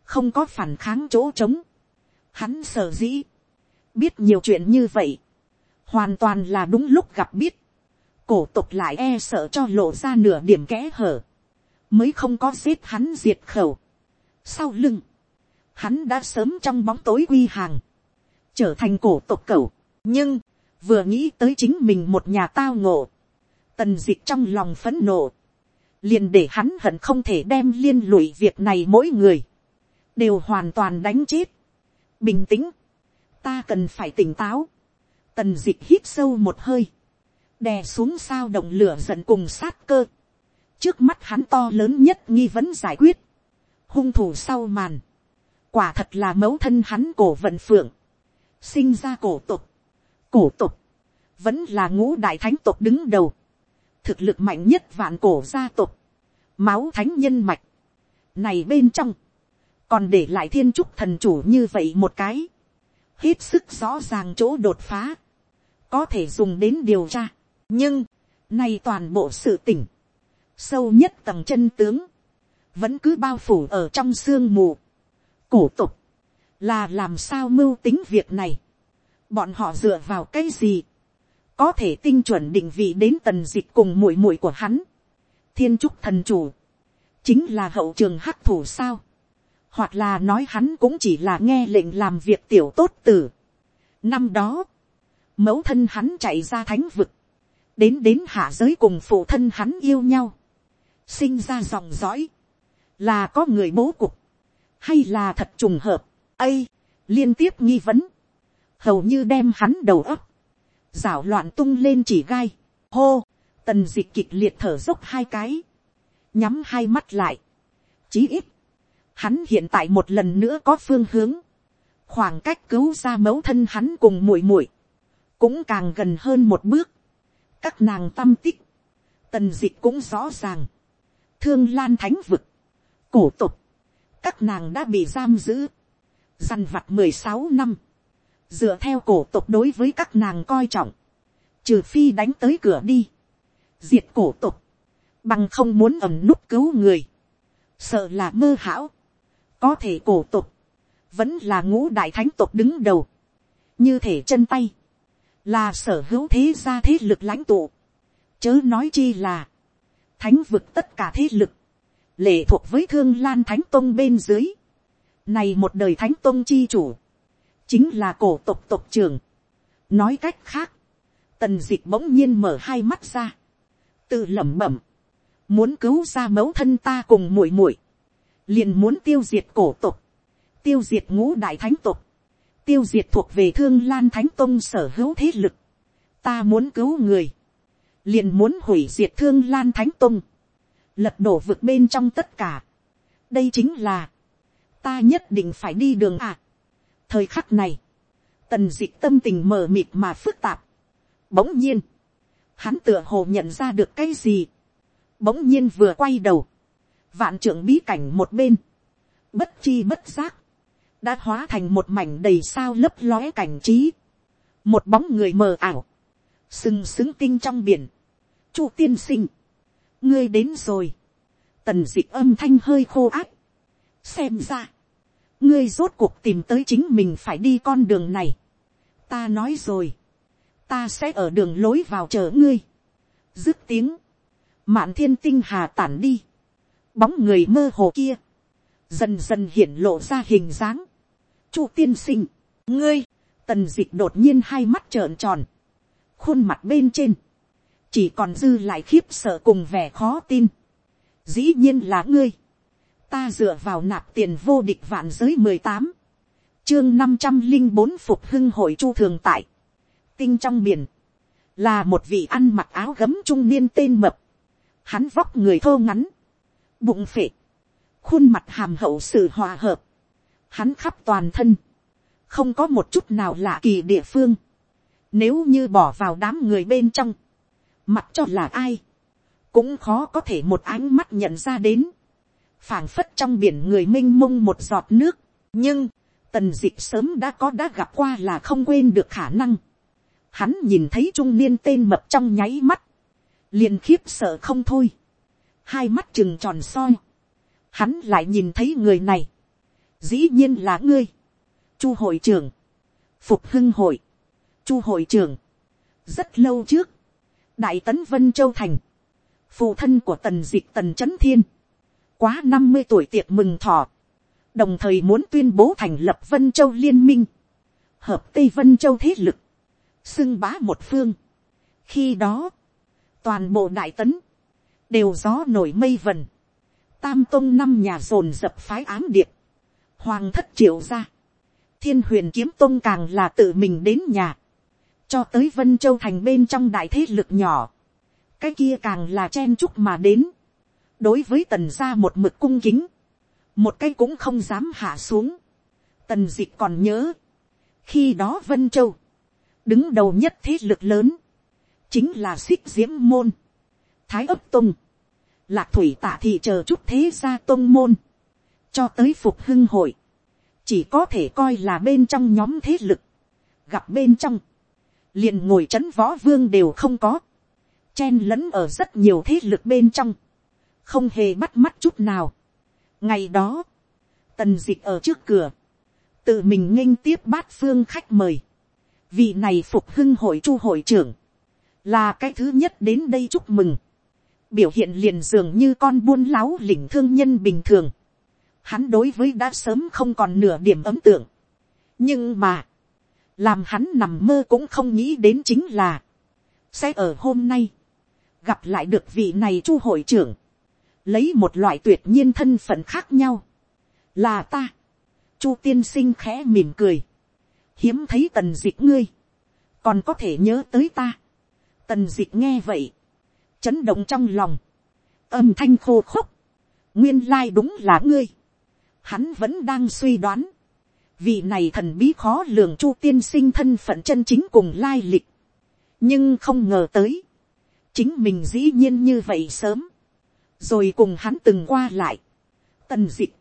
không có phản kháng chỗ trống, hắn sở dĩ, biết nhiều chuyện như vậy, hoàn toàn là đúng lúc gặp biết, cổ tục lại e sợ cho lộ ra nửa điểm kẽ hở, mới không có giết hắn diệt khẩu. Sau lưng, hắn đã sớm trong bóng tối quy hàng, trở thành cổ tục cẩu, nhưng, vừa nghĩ tới chính mình một nhà tao ngộ, tần dịch trong lòng phấn nộ, liền để hắn hận không thể đem liên lụy việc này mỗi người, đều hoàn toàn đánh chết. bình tĩnh, ta cần phải tỉnh táo, tần dịch hít sâu một hơi, đè xuống sao động lửa giận cùng sát cơ. trước mắt hắn to lớn nhất nghi vấn giải quyết. hung thủ sau màn. quả thật là mẫu thân hắn cổ vận phượng. sinh ra cổ tục cổ tục. vẫn là ngũ đại thánh tục đứng đầu. thực lực mạnh nhất vạn cổ gia tục. máu thánh nhân mạch. này bên trong. còn để lại thiên trúc thần chủ như vậy một cái. hết sức rõ ràng chỗ đột phá. có thể dùng đến điều tra nhưng, nay toàn bộ sự tỉnh, sâu nhất tầng chân tướng, vẫn cứ bao phủ ở trong sương mù. cổ tục, là làm sao mưu tính việc này, bọn họ dựa vào cái gì, có thể tinh chuẩn định vị đến tần dịch cùng muội muội của hắn, thiên trúc thần chủ, chính là hậu trường hắc thủ sao, hoặc là nói hắn cũng chỉ là nghe lệnh làm việc tiểu tốt tử. Năm đó, mẫu thân hắn chạy ra thánh vực, đến đến hạ giới cùng phụ thân hắn yêu nhau, sinh ra dòng dõi, là có người bố cục, hay là thật trùng hợp, ây, liên tiếp nghi vấn, hầu như đem hắn đầu ấp, rảo loạn tung lên chỉ gai, hô, tần d ị c h kịch liệt thở dốc hai cái, nhắm hai mắt lại, chí ít, hắn hiện tại một lần nữa có phương hướng, khoảng cách cứu ra mẫu thân hắn cùng muội muội, cũng càng gần hơn một bước, các nàng tâm tích, tần d ị cũng rõ ràng, thương lan thánh vực, cổ tục, các nàng đã bị giam giữ, dằn vặt mười sáu năm, dựa theo cổ tộc đối với các nàng coi trọng, trừ phi đánh tới cửa đi, diệt cổ tộc. Bằng không muốn ẩm nút cứu người, sợ là mơ hão, có thể cổ tộc. Vẫn là ngũ đại thánh tộc đứng đầu, như thể chân tay, là sở hữu thế gia thế lực lãnh tụ, chớ nói chi là, thánh vực tất cả thế lực, lệ thuộc với thương lan thánh tông bên dưới, này một đời thánh tông chi chủ, chính là cổ tộc tộc trưởng. nói cách khác, tần d ị c h bỗng nhiên mở hai mắt ra, tự lẩm bẩm, muốn cứu ra mẫu thân ta cùng muội muội, liền muốn tiêu diệt cổ tộc, tiêu diệt ngũ đại thánh tộc, tiêu diệt thuộc về thương lan thánh tông sở hữu thế lực. ta muốn cứu người, liền muốn hủy diệt thương lan thánh tông, lật đổ vực bên trong tất cả. đây chính là, ta nhất định phải đi đường à thời khắc này, tần dịch tâm tình mờ mịt mà phức tạp. bỗng nhiên, hắn tựa hồ nhận ra được cái gì. bỗng nhiên vừa quay đầu, vạn trưởng bí cảnh một bên, bất chi bất giác, đã hóa thành một mảnh đầy sao lấp lóe cảnh trí, một bóng người mờ ảo, sừng sững tinh trong biển, chu tiên sinh, ngươi đến rồi, tần d ị âm thanh hơi khô ác, xem ra, ngươi rốt cuộc tìm tới chính mình phải đi con đường này, ta nói rồi, ta sẽ ở đường lối vào chờ ngươi, dứt tiếng, mạn thiên tinh hà tản đi, bóng người mơ hồ kia, dần dần hiện lộ ra hình dáng, chu tiên sinh, ngươi, tần d ị c h đột nhiên hai mắt trợn tròn, khuôn mặt bên trên, chỉ còn dư lại khiếp sợ cùng vẻ khó tin. dĩ nhiên là ngươi, ta dựa vào nạp tiền vô địch vạn giới mười tám, chương năm trăm linh bốn phục hưng hội chu thường tại, tinh trong biển, là một vị ăn mặc áo gấm trung niên tên mập, hắn vóc người thô ngắn, bụng phệ, khuôn mặt hàm hậu sự hòa hợp, hắn khắp toàn thân, không có một chút nào lạ kỳ địa phương, nếu như bỏ vào đám người bên trong, mặt cho là ai, cũng khó có thể một ánh mắt nhận ra đến, phảng phất trong biển người m i n h mông một giọt nước, nhưng, tần d ị c h sớm đã có đã gặp qua là không quên được khả năng. Hắn nhìn thấy trung niên tên mập trong nháy mắt, liền khiếp sợ không thôi, hai mắt trừng tròn soi, hắn lại nhìn thấy người này, dĩ nhiên là ngươi, chu hội trưởng, phục hưng hội, chu hội trưởng, rất lâu trước, đại tấn vân châu thành, phụ thân của tần d ị c h tần c h ấ n thiên, quá năm mươi tuổi tiệc mừng thọ, đồng thời muốn tuyên bố thành lập vân châu liên minh, hợp tây vân châu thế lực, xưng bá một phương. khi đó, toàn bộ đại tấn, đều gió nổi mây vần, tam tôn năm nhà dồn dập phái ám điệp, hoàng thất triệu ra, thiên huyền kiếm tôn càng là tự mình đến nhà, cho tới vân châu thành bên trong đại thế lực nhỏ, cái kia càng là chen chúc mà đến, đối với tần gia một mực cung kính, một cái cũng không dám hạ xuống. tần d ị còn nhớ, khi đó vân châu, đứng đầu nhất thế lực lớn, chính là xích diễm môn, thái ấp tung, lạc thủy tạ thị chờ chút thế gia tôn môn, cho tới phục hưng hội, chỉ có thể coi là bên trong nhóm thế lực, gặp bên trong, liền ngồi c h ấ n võ vương đều không có, chen lẫn ở rất nhiều thế lực bên trong, không hề bắt mắt chút nào. ngày đó, tần dịch ở trước cửa, tự mình nghênh tiếp bát phương khách mời, vị này phục hưng hội chu hội trưởng, là cái thứ nhất đến đây chúc mừng, biểu hiện liền dường như con buôn láo lỉnh thương nhân bình thường, hắn đối với đã sớm không còn nửa điểm ấm tượng, nhưng mà, làm hắn nằm mơ cũng không nghĩ đến chính là, sẽ ở hôm nay, gặp lại được vị này chu hội trưởng, lấy một loại tuyệt nhiên thân phận khác nhau, là ta, chu tiên sinh khẽ mỉm cười, hiếm thấy tần d ị c h ngươi, còn có thể nhớ tới ta, tần d ị c h nghe vậy, chấn động trong lòng, âm thanh khô khốc, nguyên lai đúng là ngươi, hắn vẫn đang suy đoán, vị này thần bí khó lường chu tiên sinh thân phận chân chính cùng lai lịch, nhưng không ngờ tới, chính mình dĩ nhiên như vậy sớm, rồi cùng hắn từng qua lại, tần dịch,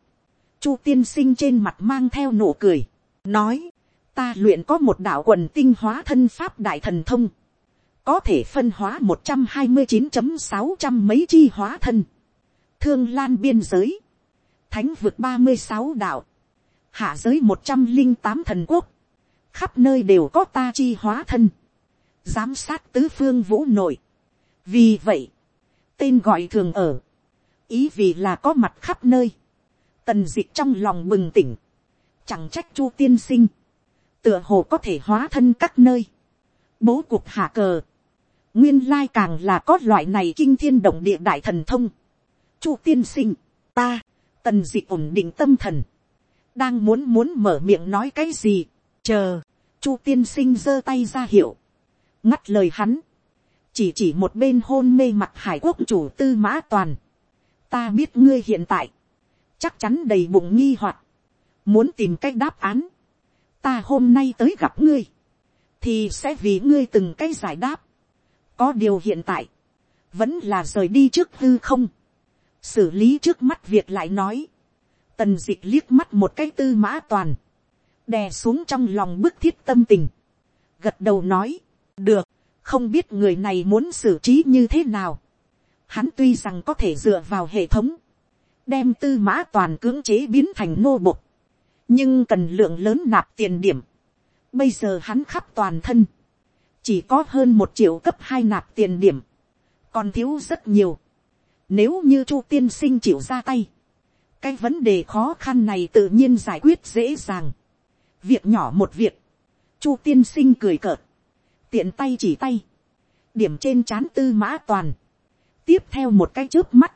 chu tiên sinh trên mặt mang theo nụ cười, nói, ta luyện có một đạo quần tinh hóa thân pháp đại thần thông, có thể phân hóa một trăm hai mươi chín chấm sáu trăm mấy chi hóa thân, thương lan biên giới, thánh vượt ba mươi sáu đạo, hạ giới một trăm linh tám thần quốc, khắp nơi đều có ta chi hóa thân, giám sát tứ phương vũ nội. vì vậy, tên gọi thường ở, ý vì là có mặt khắp nơi, tần d trong lòng bừng tỉnh, chẳng trách chu tiên sinh, tựa hồ có thể hóa thân các nơi, bố cục hạ cờ, nguyên lai càng là có loại này kinh thiên động địa đại thần thông, chu tiên sinh, ta, tần d ổn định tâm thần, đang muốn muốn mở miệng nói cái gì, chờ, chu tiên sinh giơ tay ra hiệu, ngắt lời hắn, chỉ chỉ một bên hôn mê mặt hải quốc chủ tư mã toàn, ta biết ngươi hiện tại, chắc chắn đầy bụng nghi hoặc, muốn tìm cách đáp án, ta hôm nay tới gặp ngươi, thì sẽ vì ngươi từng cái giải đáp, có điều hiện tại, vẫn là rời đi trước hư không, xử lý trước mắt việc lại nói, tần d ị c h liếc mắt một cái tư mã toàn, đè xuống trong lòng bức thiết tâm tình, gật đầu nói, được, không biết người này muốn xử trí như thế nào, Hắn tuy rằng có thể dựa vào hệ thống, đem tư mã toàn cưỡng chế biến thành nô bộc, nhưng cần lượng lớn nạp tiền điểm. Bây giờ hắn khắp toàn thân, chỉ có hơn một triệu cấp hai nạp tiền điểm, còn thiếu rất nhiều. Nếu như chu tiên sinh chịu ra tay, cái vấn đề khó khăn này tự nhiên giải quyết dễ dàng. Việc nhỏ một việc, chu tiên sinh cười cợt, tiện tay chỉ tay, điểm trên c h á n tư mã toàn, tiếp theo một cái trước mắt,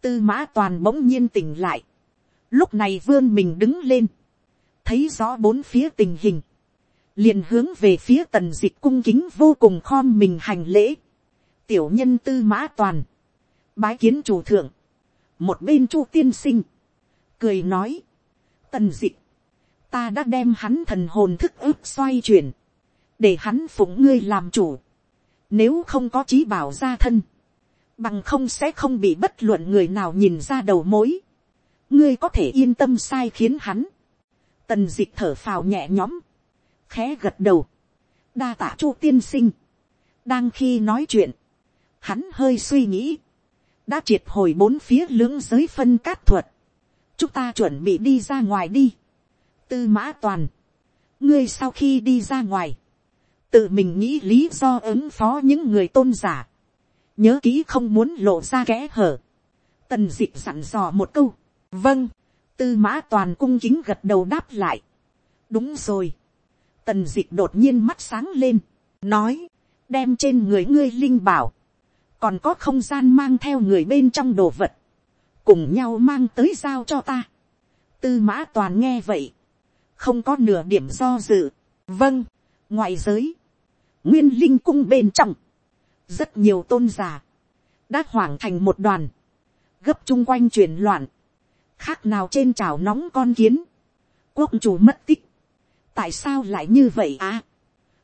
tư mã toàn bỗng nhiên tỉnh lại, lúc này vươn mình đứng lên, thấy rõ bốn phía tình hình, liền hướng về phía tần dịch cung kính vô cùng khom mình hành lễ, tiểu nhân tư mã toàn, bái kiến chủ thượng, một bên chu tiên sinh, cười nói, tần dịch, ta đã đem hắn thần hồn thức ức xoay chuyển, để hắn phụng ngươi làm chủ, nếu không có trí bảo gia thân, bằng không sẽ không bị bất luận người nào nhìn ra đầu mối, ngươi có thể yên tâm sai khiến hắn, tần d ị c h thở phào nhẹ nhõm, khẽ gật đầu, đa tạ chu tiên sinh, đang khi nói chuyện, hắn hơi suy nghĩ, đã triệt hồi bốn phía lưỡng giới phân cát thuật, chúng ta chuẩn bị đi ra ngoài đi, tư mã toàn, ngươi sau khi đi ra ngoài, tự mình nghĩ lý do ứng phó những người tôn giả, nhớ kỹ không muốn lộ ra kẽ hở, tần d ị c h dò một câu, vâng, tư mã toàn cung kính gật đầu đáp lại. đúng rồi. tần d ị c h đột nhiên mắt sáng lên, nói, đem trên người ngươi linh bảo, còn có không gian mang theo người bên trong đồ vật, cùng nhau mang tới giao cho ta. tư mã toàn nghe vậy, không có nửa điểm do dự. vâng, ngoại giới, nguyên linh cung bên trong, rất nhiều tôn giả, đã hoảng thành một đoàn, gấp chung quanh chuyển loạn, khác nào trên chảo nóng con kiến, quốc chủ mất tích, tại sao lại như vậy à,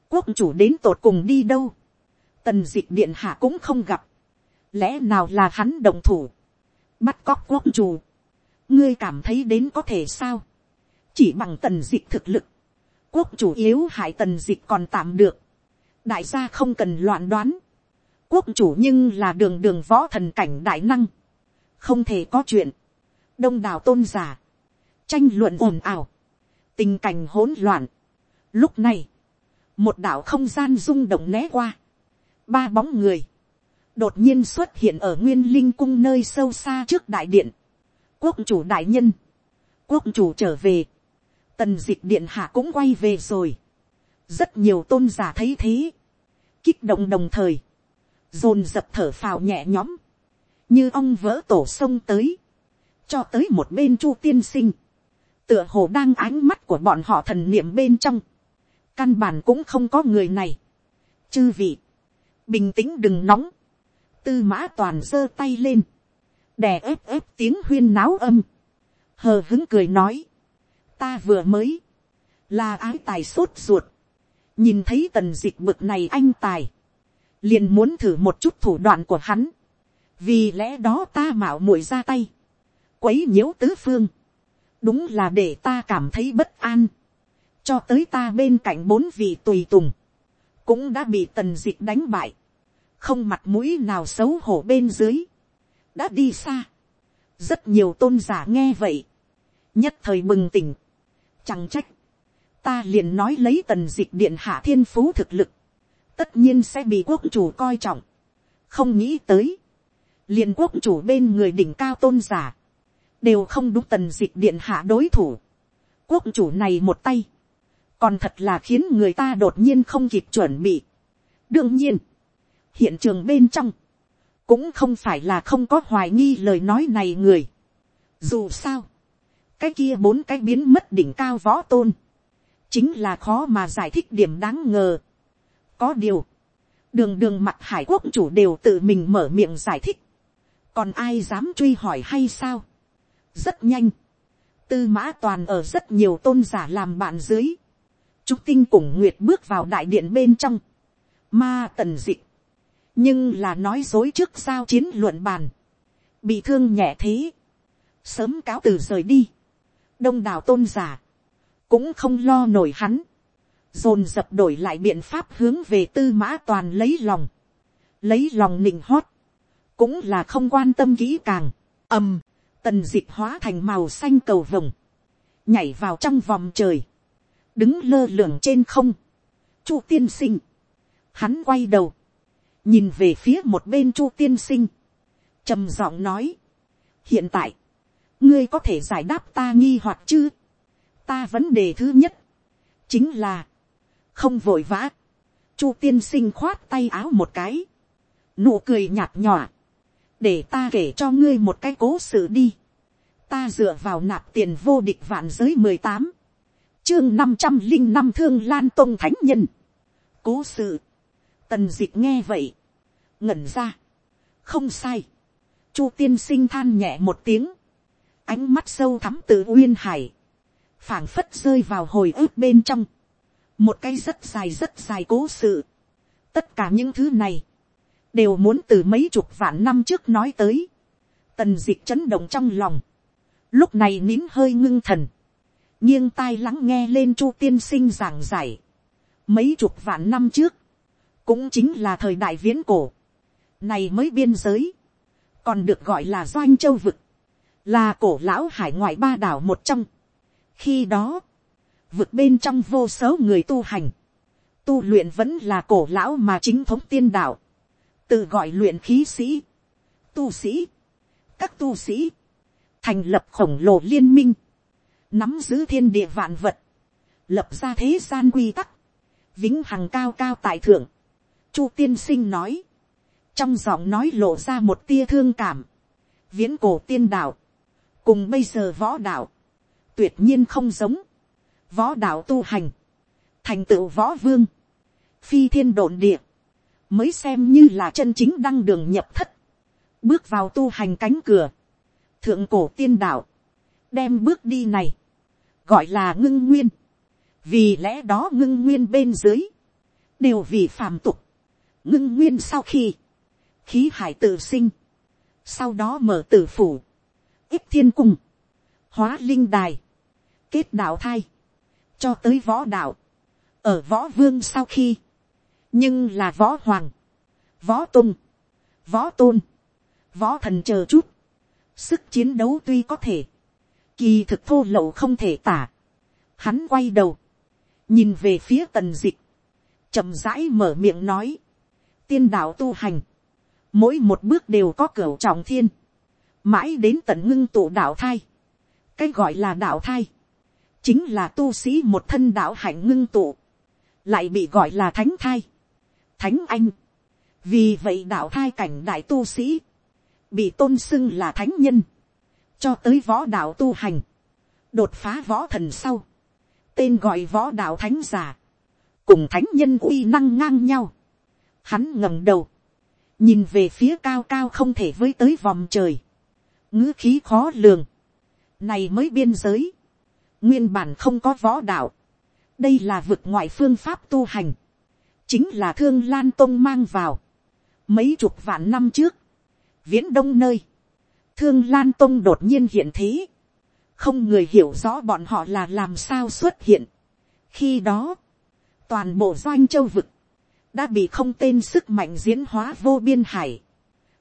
quốc chủ đến tột cùng đi đâu, tần d ị c h điện hạ cũng không gặp, lẽ nào là hắn đồng thủ, bắt cóc quốc chủ, ngươi cảm thấy đến có thể sao, chỉ bằng tần d ị c h thực lực, quốc chủ yếu hại tần d ị c h còn tạm được, đại gia không cần loạn đoán, quốc chủ nhưng là đường đường võ thần cảnh đại năng, không thể có chuyện, đông đảo tôn giả, tranh luận ồn ào, tình cảnh hỗn loạn. Lúc này, một đảo không gian rung động né qua, ba bóng người, đột nhiên xuất hiện ở nguyên linh cung nơi sâu xa trước đại điện. Quốc chủ đại nhân, quốc chủ trở về, tần dịch điện hạ cũng quay về rồi. rất nhiều tôn giả thấy thế, kích động đồng thời, dồn dập thở phào nhẹ nhõm, như ong vỡ tổ sông tới, cho tới một bên chu tiên sinh, tựa hồ đang ánh mắt của bọn họ thần niệm bên trong, căn bản cũng không có người này. chư vị, bình tĩnh đừng nóng, tư mã toàn giơ tay lên, đè ép ép tiếng huyên náo âm, hờ hứng cười nói, ta vừa mới, là ái tài sốt ruột, nhìn thấy tần d ị c h bực này anh tài, liền muốn thử một chút thủ đoạn của hắn, vì lẽ đó ta mạo muội ra tay, quấy nhiễu tứ phương, đúng là để ta cảm thấy bất an, cho tới ta bên cạnh bốn vị tùy tùng, cũng đã bị tần d ị c h đánh bại, không mặt mũi nào xấu hổ bên dưới, đã đi xa, rất nhiều tôn giả nghe vậy, nhất thời bừng tỉnh, chẳng trách, ta liền nói lấy tần d ị c h điện hạ thiên phú thực lực, tất nhiên sẽ bị quốc chủ coi trọng, không nghĩ tới, liền quốc chủ bên người đỉnh cao tôn giả, đều không đúng tần dịch điện hạ đối thủ. quốc chủ này một tay, còn thật là khiến người ta đột nhiên không kịp chuẩn bị. đương nhiên, hiện trường bên trong, cũng không phải là không có hoài nghi lời nói này người. dù sao, cái kia bốn cái biến mất đỉnh cao võ tôn, chính là khó mà giải thích điểm đáng ngờ có điều, đường đường mặt hải quốc chủ đều tự mình mở miệng giải thích, còn ai dám truy hỏi hay sao? Rất nhanh, tư mã toàn ở rất nhiều tôn giả làm bạn dưới, trúc tinh cùng nguyệt bước vào đại điện bên trong, ma tần d ị nhưng là nói dối trước sao chiến luận bàn, bị thương nhẹ thế, sớm cáo từ rời đi, đông đảo tôn giả, cũng không lo nổi hắn, dồn dập đổi lại biện pháp hướng về tư mã toàn lấy lòng, lấy lòng nịnh hót, cũng là không quan tâm kỹ càng, ầm, tần d ị hóa thành màu xanh cầu vồng, nhảy vào trong vòng trời, đứng lơ lửng trên không, chu tiên sinh, hắn quay đầu, nhìn về phía một bên chu tiên sinh, trầm giọng nói, hiện tại, ngươi có thể giải đáp ta nghi hoặc chứ, ta vấn đề thứ nhất, chính là, không vội vã, chu tiên sinh khoát tay áo một cái, nụ cười nhạt nhòa, để ta kể cho ngươi một cái cố sự đi. ta dựa vào nạp tiền vô địch vạn giới mười tám, chương năm trăm linh năm thương lan tôn thánh nhân. cố sự. tần d ị c h nghe vậy. ngẩn ra. không sai. chu tiên sinh than nhẹ một tiếng. ánh mắt sâu thắm từ uyên hải. phảng phất rơi vào hồi ức bên trong một cái rất dài rất dài cố sự. tất cả những thứ này, đều muốn từ mấy chục vạn năm trước nói tới. tần diệt chấn động trong lòng. lúc này nín hơi ngưng thần nghiêng tai lắng nghe lên chu tiên sinh giảng giải. mấy chục vạn năm trước, cũng chính là thời đại viễn cổ, này mới biên giới, còn được gọi là doanh châu vực, là cổ lão hải ngoại ba đảo một trong. khi đó, vượt bên trong vô số người tu hành, tu luyện vẫn là cổ lão mà chính thống tiên đạo, tự gọi luyện khí sĩ, tu sĩ, các tu sĩ, thành lập khổng lồ liên minh, nắm giữ thiên địa vạn vật, lập ra thế gian quy tắc, vĩnh hằng cao cao tại thượng. Chu tiên sinh nói, trong giọng nói lộ ra một tia thương cảm, viễn cổ tiên đạo, cùng bây giờ võ đạo, tuyệt nhiên không giống, võ đạo tu hành, thành tựu võ vương, phi thiên đồn địa, mới xem như là chân chính đăng đường nhập thất, bước vào tu hành cánh cửa, thượng cổ tiên đạo, đem bước đi này, gọi là ngưng nguyên, vì lẽ đó ngưng nguyên bên dưới, đều vì phàm tục, ngưng nguyên sau khi, khí hải tự sinh, sau đó mở tử phủ, ít thiên cung, hóa linh đài, kết đạo thai, cho tới võ đạo, ở võ vương sau khi, nhưng là võ hoàng, võ tung, võ tôn, võ thần chờ chút, sức chiến đấu tuy có thể, kỳ thực thô lậu không thể tả. Hắn quay đầu, nhìn về phía tần dịch, chậm rãi mở miệng nói, tiên đạo tu hành, mỗi một bước đều có cửa trọng thiên, mãi đến tận ngưng tụ đạo thai, cái gọi là đạo thai, chính là tu sĩ một thân đạo hạnh ngưng tụ, lại bị gọi là thánh thai, thánh anh, vì vậy đạo thai cảnh đại tu sĩ, bị tôn xưng là thánh nhân, cho tới võ đạo tu hành, đột phá võ thần sau, tên gọi võ đạo thánh giả, cùng thánh nhân uy năng ngang nhau. Hắn ngẩng đầu, nhìn về phía cao cao không thể với tới vòng trời, ngữ khí khó lường, này mới biên giới, nguyên bản không có võ đạo, đây là vực ngoại phương pháp tu hành, chính là thương lan tông mang vào, mấy chục vạn năm trước, viễn đông nơi, thương lan tông đột nhiên hiện thế, không người hiểu rõ bọn họ là làm sao xuất hiện. khi đó, toàn bộ doanh châu vực, đã bị không tên sức mạnh diễn hóa vô biên hải,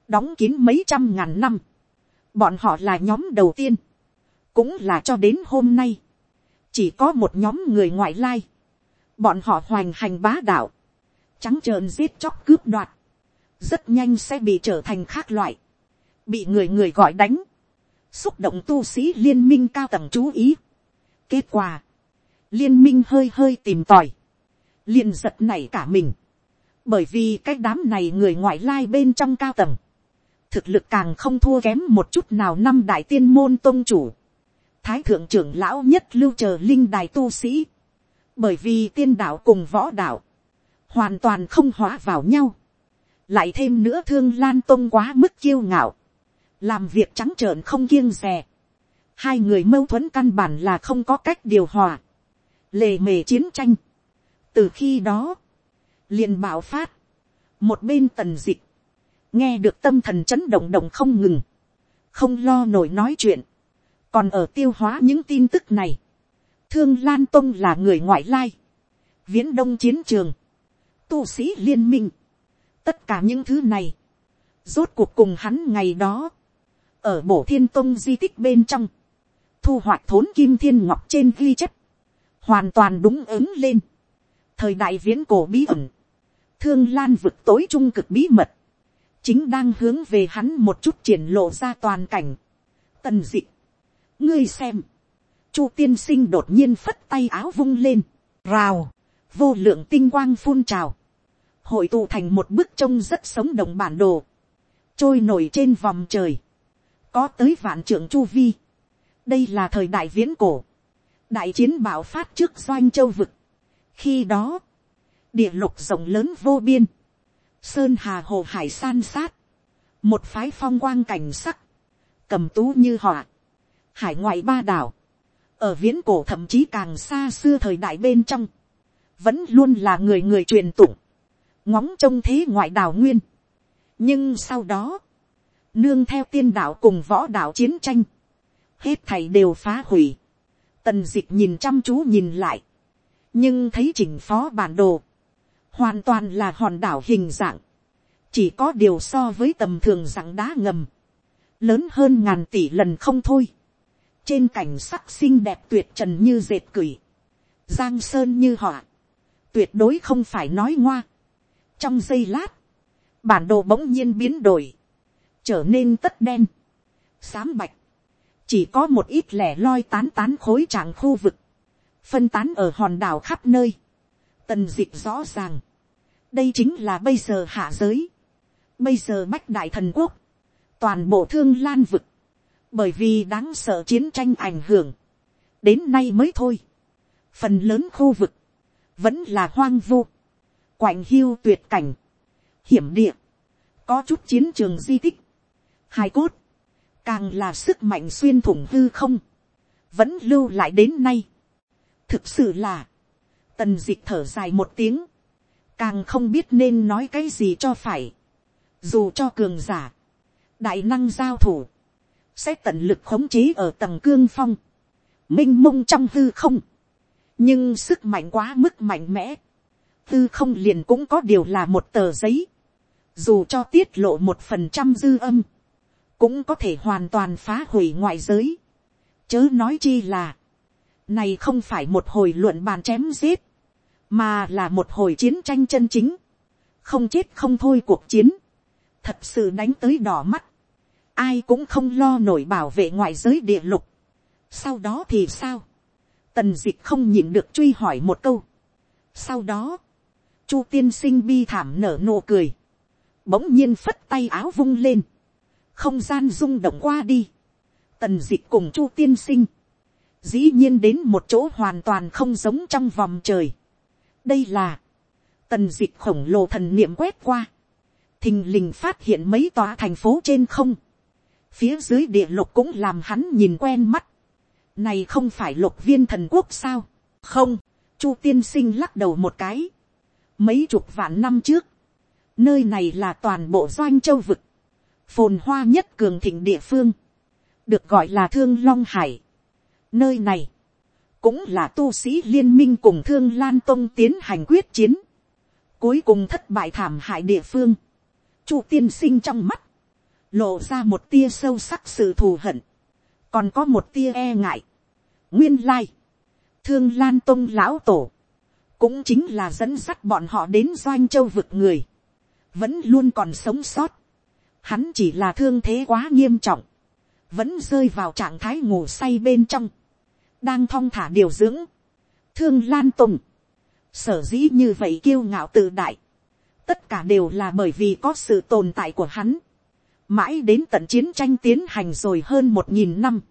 đóng kín mấy trăm ngàn năm. bọn họ là nhóm đầu tiên, cũng là cho đến hôm nay, chỉ có một nhóm người ngoại lai, bọn họ hoành hành bá đạo, trắng trợn giết chóc cướp đoạt, rất nhanh sẽ bị trở thành khác loại, bị người người gọi đánh, xúc động tu sĩ liên minh cao tầng chú ý. kết quả, liên minh hơi hơi tìm tòi, liền giật nảy cả mình, bởi vì cái đám này người ngoại lai bên trong cao tầng, thực lực càng không thua kém một chút nào năm đại tiên môn tôn chủ, thái thượng trưởng lão nhất lưu chờ linh đài tu sĩ, bởi vì tiên đạo cùng võ đạo, hoàn toàn không hóa vào nhau, lại thêm nữa thương lan tôn quá mức kiêu ngạo, làm việc trắng trợn không kiêng rè, hai người mâu thuẫn căn bản là không có cách điều hòa, lề mề chiến tranh. từ khi đó, liền bạo phát, một bên tần dịch, nghe được tâm thần chấn động động không ngừng, không lo nổi nói chuyện, còn ở tiêu hóa những tin tức này, thương lan tông là người ngoại lai, viễn đông chiến trường, tu sĩ liên minh, tất cả những thứ này, rốt cuộc cùng hắn ngày đó, ở bổ thiên tông di tích bên trong, thu hoạch thốn kim thiên ngọc trên ghi chép, hoàn toàn đúng ứng lên. thời đại viễn cổ bí ẩn, thương lan vực tối trung cực bí mật, chính đang hướng về hắn một chút triển lộ ra toàn cảnh. tần dị, ngươi xem, chu tiên sinh đột nhiên phất tay áo vung lên, rào, vô lượng tinh quang phun trào, hội tụ thành một bức trông rất sống động bản đồ, trôi nổi trên vòng trời, có tới vạn trưởng chu vi. đây là thời đại viễn cổ, đại chiến bạo phát trước doanh châu vực. khi đó, địa lục rộng lớn vô biên, sơn hà hồ hải san sát, một phái phong quang cảnh sắc, cầm tú như họa, hải ngoại ba đảo, ở viễn cổ thậm chí càng xa xưa thời đại bên trong, vẫn luôn là người người truyền tụng, ngóng trông thế ngoại đảo nguyên. nhưng sau đó, nương theo tiên đạo cùng võ đạo chiến tranh, hết thầy đều phá hủy, tần d ị c h nhìn chăm chú nhìn lại, nhưng thấy chỉnh phó bản đồ, hoàn toàn là hòn đảo hình dạng, chỉ có điều so với tầm thường dạng đá ngầm, lớn hơn ngàn tỷ lần không thôi, trên cảnh sắc xinh đẹp tuyệt trần như dệt cửi, giang sơn như họ, tuyệt đối không phải nói ngoa. trong giây lát, bản đồ bỗng nhiên biến đổi, trở nên tất đen, xám bạch, chỉ có một ít lẻ loi tán tán khối trạng khu vực, phân tán ở hòn đảo khắp nơi, tần dịp rõ ràng, đây chính là bây giờ hạ giới, bây giờ bách đại thần quốc, toàn bộ thương lan vực, bởi vì đáng sợ chiến tranh ảnh hưởng, đến nay mới thôi, phần lớn khu vực, vẫn là hoang vu, quạnh hiu tuyệt cảnh, hiểm địa, có chút chiến trường di tích, hai cốt, càng là sức mạnh xuyên thủng hư không, vẫn lưu lại đến nay. thực sự là, tần d ị c h thở dài một tiếng, càng không biết nên nói cái gì cho phải, dù cho cường giả, đại năng giao thủ, sẽ tận lực khống chế ở tầng cương phong, m i n h mông trong hư không, nhưng sức mạnh quá mức mạnh mẽ, hư không liền cũng có điều là một tờ giấy, dù cho tiết lộ một phần trăm dư âm, cũng có thể hoàn toàn phá hủy ngoại giới. Chớ nói chi là, này không phải một hồi luận bàn chém giết, mà là một hồi chiến tranh chân chính, không chết không thôi cuộc chiến, thật sự đánh tới đỏ mắt, ai cũng không lo nổi bảo vệ ngoại giới địa lục. Sau đó thì sao, tần d ị c h không nhịn được truy hỏi một câu. Sau đó, chu tiên sinh bi thảm nở nụ cười, bỗng nhiên phất tay áo vung lên, không gian rung động qua đi, tần d ị c h cùng chu tiên sinh, dĩ nhiên đến một chỗ hoàn toàn không giống trong vòng trời. đây là, tần d ị c h khổng lồ thần niệm quét qua, thình lình phát hiện mấy tòa thành phố trên không, phía dưới địa lục cũng làm hắn nhìn quen mắt, này không phải lục viên thần quốc sao, không, chu tiên sinh lắc đầu một cái, mấy chục vạn năm trước, nơi này là toàn bộ doanh châu vực, phồn hoa nhất cường thịnh địa phương, được gọi là thương long hải. Nơi này, cũng là tu sĩ liên minh cùng thương lan tông tiến hành quyết chiến, cuối cùng thất bại thảm hại địa phương, chu tiên sinh trong mắt, lộ ra một tia sâu sắc sự thù hận, còn có một tia e ngại. nguyên lai, thương lan tông lão tổ, cũng chính là dẫn dắt bọn họ đến doanh châu vực người, vẫn luôn còn sống sót, hắn chỉ là thương thế quá nghiêm trọng, vẫn rơi vào trạng thái ngủ say bên trong, đang thong thả điều dưỡng, thương lan tùng, sở dĩ như vậy kiêu ngạo tự đại, tất cả đều là bởi vì có sự tồn tại của hắn, mãi đến tận chiến tranh tiến hành rồi hơn một nghìn năm,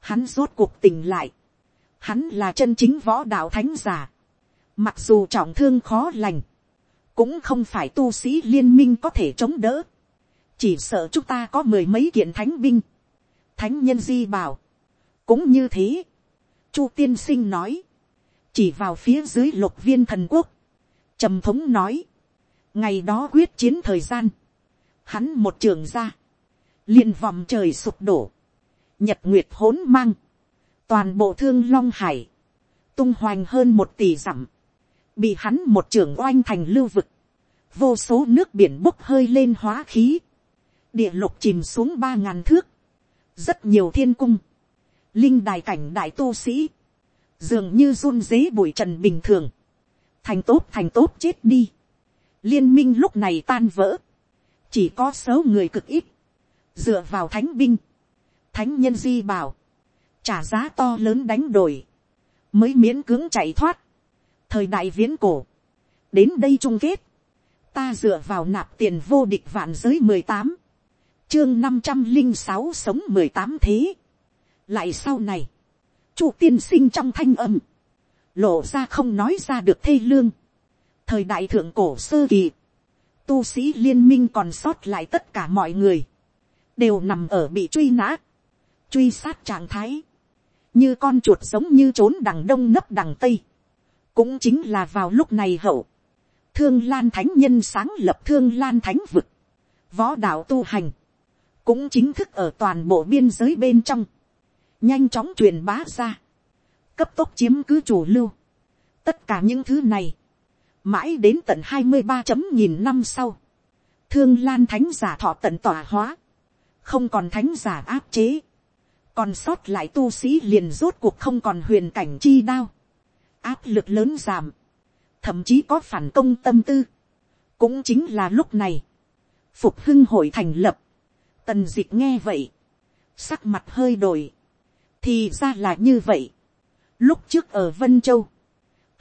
hắn rốt cuộc tỉnh lại, hắn là chân chính võ đạo thánh giả, mặc dù trọng thương khó lành, cũng không phải tu sĩ liên minh có thể chống đỡ, chỉ sợ chúng ta có mười mấy kiện thánh binh, thánh nhân di bảo, cũng như thế, chu tiên sinh nói, chỉ vào phía dưới lục viên thần quốc, trầm thống nói, ngày đó quyết chiến thời gian, hắn một trường ra, liền vòng trời sụp đổ, nhật nguyệt hỗn mang, toàn bộ thương long hải, tung hoành hơn một tỷ dặm, bị hắn một trường oanh thành lưu vực, vô số nước biển bốc hơi lên hóa khí, địa lục chìm xuống ba ngàn thước, rất nhiều thiên cung, linh đài cảnh đại tu sĩ, dường như run dế bụi trần bình thường, thành tốt thành tốt chết đi, liên minh lúc này tan vỡ, chỉ có số người cực ít, dựa vào thánh binh, thánh nhân di bảo, trả giá to lớn đánh đổi, mới miễn cưỡng chạy thoát, thời đại viễn cổ, đến đây chung kết, ta dựa vào nạp tiền vô địch vạn giới mười tám, chương năm trăm linh sáu sống mười tám thế. lại sau này, chu tiên sinh trong thanh âm, lộ ra không nói ra được thê lương. thời đại thượng cổ sơ kỳ, tu sĩ liên minh còn sót lại tất cả mọi người, đều nằm ở bị truy nã, truy sát trạng thái, như con chuột giống như trốn đằng đông nấp đằng tây. cũng chính là vào lúc này hậu, thương lan thánh nhân sáng lập thương lan thánh vực, võ đạo tu hành, cũng chính thức ở toàn bộ biên giới bên trong, nhanh chóng truyền bá ra, cấp tốc chiếm cứ chủ lưu. tất cả những thứ này, mãi đến tận hai mươi ba chấm nghìn năm sau, thương lan thánh giả thọ tận tỏa hóa, không còn thánh giả áp chế, còn sót lại tu sĩ liền rốt cuộc không còn huyền cảnh chi đao, áp lực lớn giảm, thậm chí có phản công tâm tư, cũng chính là lúc này, phục hưng hội thành lập, tần d ị c h nghe vậy, sắc mặt hơi đổi, thì ra là như vậy, lúc trước ở vân châu,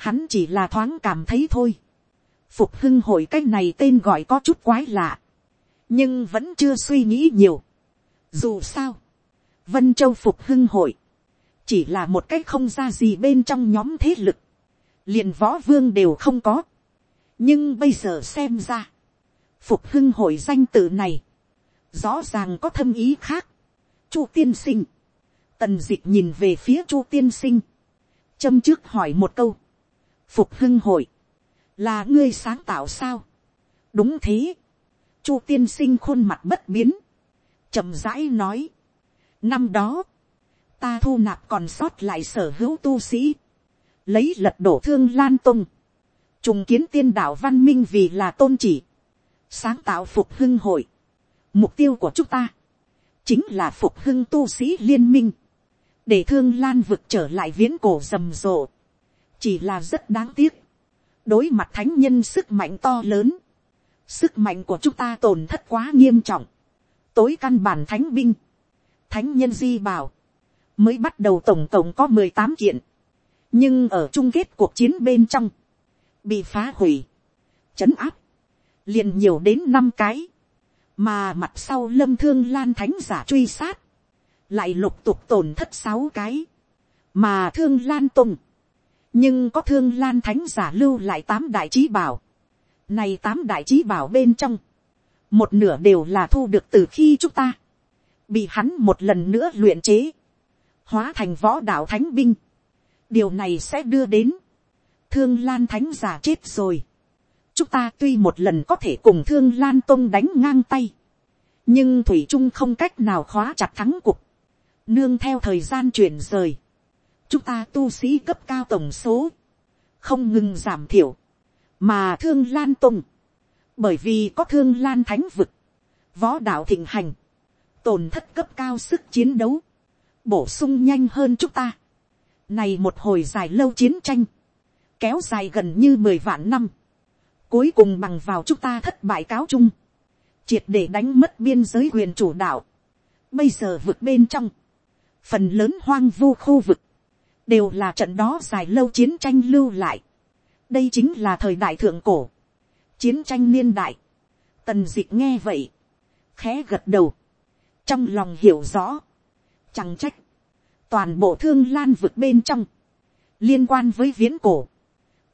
hắn chỉ là thoáng cảm thấy thôi, phục hưng hội cái này tên gọi có chút quái lạ, nhưng vẫn chưa suy nghĩ nhiều. Dù sao, vân châu phục hưng hội, chỉ là một cái không ra gì bên trong nhóm thế lực, liền võ vương đều không có. nhưng bây giờ xem ra, phục hưng hội danh tự này, rõ ràng có thâm ý khác. chu tiên sinh, tần d ị c h nhìn về phía chu tiên sinh, châm trước hỏi một câu, phục hưng hội, là ngươi sáng tạo sao. đúng thế, chu tiên sinh khuôn mặt bất biến, chậm rãi nói, năm đó, ta thu nạp còn sót lại sở hữu tu sĩ, lấy lật đổ thương lan tung, trùng kiến tiên đạo văn minh vì là tôn chỉ, sáng tạo phục hưng hội. Mục tiêu của chúng ta, chính là phục hưng tu sĩ liên minh, để thương lan vực trở lại viễn cổ rầm rộ chỉ là rất đáng tiếc, đối mặt thánh nhân sức mạnh to lớn, sức mạnh của chúng ta tổn thất quá nghiêm trọng, tối căn bản thánh binh, thánh nhân di bảo, mới bắt đầu tổng tổng có mười tám kiện, nhưng ở chung kết cuộc chiến bên trong, bị phá hủy, chấn áp, liền nhiều đến năm cái, mà mặt sau lâm thương lan thánh giả truy sát, lại lục tục tổn thất sáu cái, mà thương lan tùng, nhưng có thương lan thánh giả lưu lại tám đại trí bảo, này tám đại trí bảo bên trong, một nửa đều là thu được từ khi chúng ta, bị hắn một lần nữa luyện chế, hóa thành võ đạo thánh binh, điều này sẽ đưa đến, thương lan thánh giả chết rồi. chúng ta tuy một lần có thể cùng thương lan tôn đánh ngang tay, nhưng thủy trung không cách nào khóa chặt thắng cuộc, nương theo thời gian chuyển rời, chúng ta tu sĩ cấp cao tổng số, không ngừng giảm thiểu, mà thương lan tùng, bởi vì có thương lan thánh vực, võ đạo thịnh hành, tổn thất cấp cao sức chiến đấu, bổ sung nhanh hơn chúng ta. Này một hồi dài lâu chiến tranh. Kéo dài gần như mười vạn năm. Cuối cùng bằng vào chúng ta thất bại cáo chung. Triệt để đánh mất biên giới quyền chủ đạo. Bây giờ vực bên trong. Phần lớn hoang vu khu vực. Đều là trận đó dài lâu chiến tranh lưu lại. Đây chính là thời đại thượng cổ. Chiến tranh niên đại. Tần dịch nghe vậy. Khẽ gật đầu. Trong lòng hiểu rõ. Chẳng trách toàn bộ thương lan vực bên trong, liên quan với viễn cổ,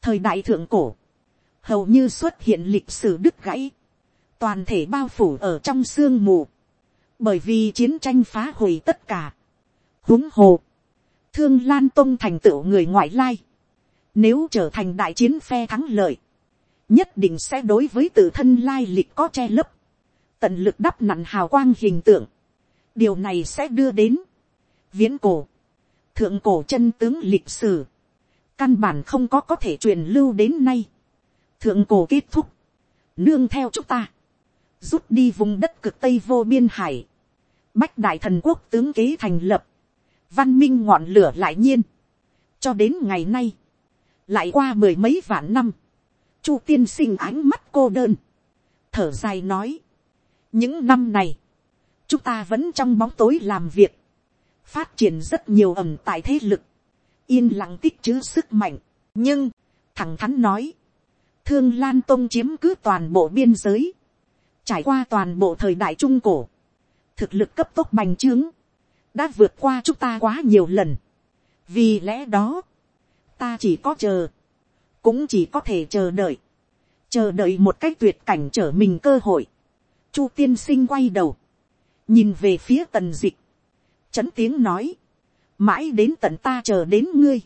thời đại thượng cổ, hầu như xuất hiện lịch sử đứt gãy, toàn thể bao phủ ở trong sương mù, bởi vì chiến tranh phá hủy tất cả. huống hồ, thương lan tông thành tựu người ngoại lai, nếu trở thành đại chiến phe thắng lợi, nhất định sẽ đối với tự thân lai lịch có che lấp, tận lực đắp nặn hào quang hình tượng, điều này sẽ đưa đến viễn cổ, thượng cổ chân tướng lịch sử, căn bản không có có thể truyền lưu đến nay, thượng cổ kết thúc, nương theo chúng ta, rút đi vùng đất cực tây vô biên hải, bách đại thần quốc tướng kế thành lập, văn minh ngọn lửa lại nhiên, cho đến ngày nay, lại qua mười mấy vạn năm, chu tiên sinh ánh mắt cô đơn, thở dài nói, những năm này, chúng ta vẫn trong bóng tối làm việc, phát triển rất nhiều ẩm tại thế lực, yên lặng tích chữ sức mạnh, nhưng, thẳng thắn nói, thương lan tông chiếm cứ toàn bộ biên giới, trải qua toàn bộ thời đại trung cổ, thực lực cấp tốc bành trướng, đã vượt qua chúng ta quá nhiều lần, vì lẽ đó, ta chỉ có chờ, cũng chỉ có thể chờ đợi, chờ đợi một cách tuyệt cảnh trở mình cơ hội. Chu tiên sinh quay đầu, nhìn về phía tần dịch, chấn tiếng nói, mãi đến tận ta chờ đến ngươi,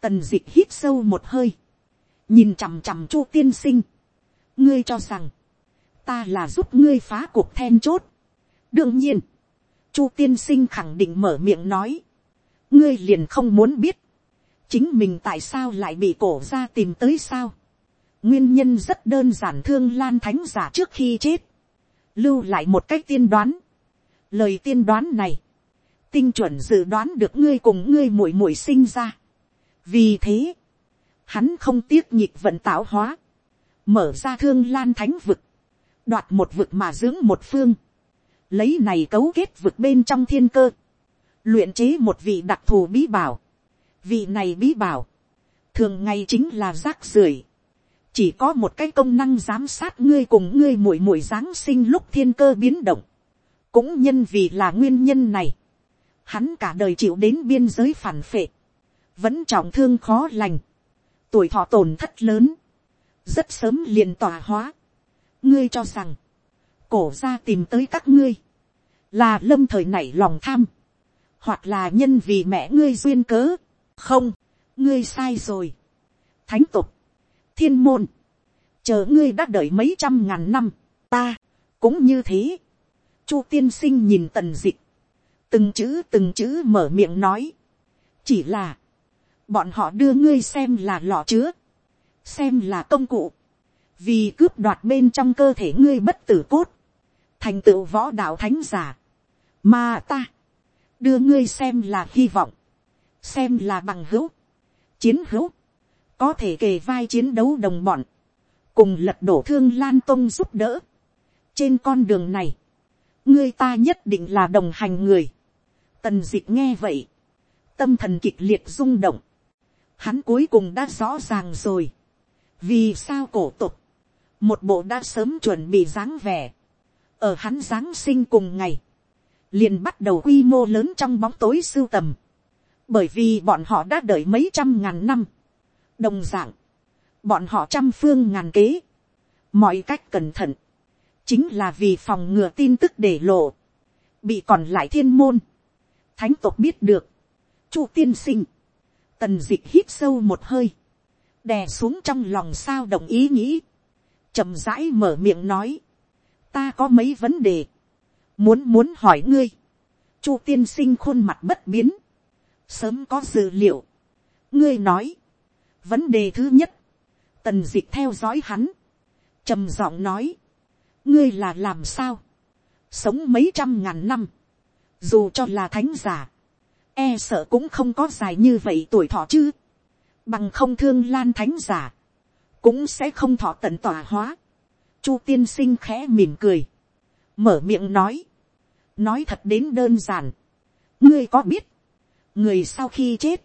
tần dịch hít sâu một hơi, nhìn chằm chằm chu tiên sinh, ngươi cho rằng, ta là giúp ngươi phá cuộc then chốt. đương nhiên, chu tiên sinh khẳng định mở miệng nói, ngươi liền không muốn biết, chính mình tại sao lại bị cổ ra tìm tới sao. nguyên nhân rất đơn giản thương lan thánh giả trước khi chết, lưu lại một cách tiên đoán. lời tiên đoán này, tinh chuẩn dự đoán được ngươi cùng ngươi muội muội sinh ra. vì thế, hắn không tiếc nhịp vận tạo hóa, mở ra thương lan thánh vực, đoạt một vực mà dưỡng một phương, lấy này cấu kết vực bên trong thiên cơ, luyện chế một vị đặc thù bí bảo, vị này bí bảo, thường ngày chính là rác rưởi, chỉ có một cái công năng giám sát ngươi cùng ngươi muội muội giáng sinh lúc thiên cơ biến động, cũng nhân vì là nguyên nhân này, hắn cả đời chịu đến biên giới phản phệ, vẫn trọng thương khó lành, tuổi thọ tổn thất lớn, rất sớm liền tỏa hóa. ngươi cho rằng, cổ ra tìm tới các ngươi, là lâm thời nảy lòng tham, hoặc là nhân vì mẹ ngươi duyên cớ, không, ngươi sai rồi. thánh tục, thiên môn, chờ ngươi đã đợi mấy trăm ngàn năm, ta, cũng như thế. chu tiên sinh nhìn tần dịch, từng chữ từng chữ mở miệng nói, chỉ là, bọn họ đưa ngươi xem là lọ chứa, xem là công cụ, vì cướp đoạt bên trong cơ thể ngươi bất tử cốt, thành tựu võ đạo thánh giả, mà ta, đưa ngươi xem là hy vọng, xem là bằng hữu, chiến hữu, có thể kề vai chiến đấu đồng bọn, cùng lật đổ thương lan tông giúp đỡ. trên con đường này, ngươi ta nhất định là đồng hành người. tần d ị c h nghe vậy, tâm thần kịch liệt rung động, hắn cuối cùng đã rõ ràng rồi, vì sao cổ tục, một bộ đã sớm chuẩn bị dáng vẻ, ở hắn giáng sinh cùng ngày, liền bắt đầu quy mô lớn trong bóng tối sưu tầm, bởi vì bọn họ đã đợi mấy trăm ngàn năm, đồng d ạ n g bọn họ trăm phương ngàn kế, mọi cách cẩn thận, chính là vì phòng ngừa tin tức để lộ, bị còn lại thiên môn, thánh tộc biết được, chu tiên sinh, tần d ị c h hít sâu một hơi, đè xuống trong lòng sao đồng ý nghĩ, chậm rãi mở miệng nói, ta có mấy vấn đề, muốn muốn hỏi ngươi, chu tiên sinh khuôn mặt bất biến, sớm có dự liệu. ngươi nói, vấn đề thứ nhất, tần d ị c h theo dõi hắn, trầm giọng nói, ngươi là làm sao, sống mấy trăm ngàn năm, dù cho là thánh giả, e sợ cũng không có dài như vậy tuổi thọ chứ, bằng không thương lan thánh giả, cũng sẽ không thọ tận tỏa hóa. Chu tiên sinh khẽ mỉm cười, mở miệng nói, nói thật đến đơn giản, ngươi có biết, người sau khi chết,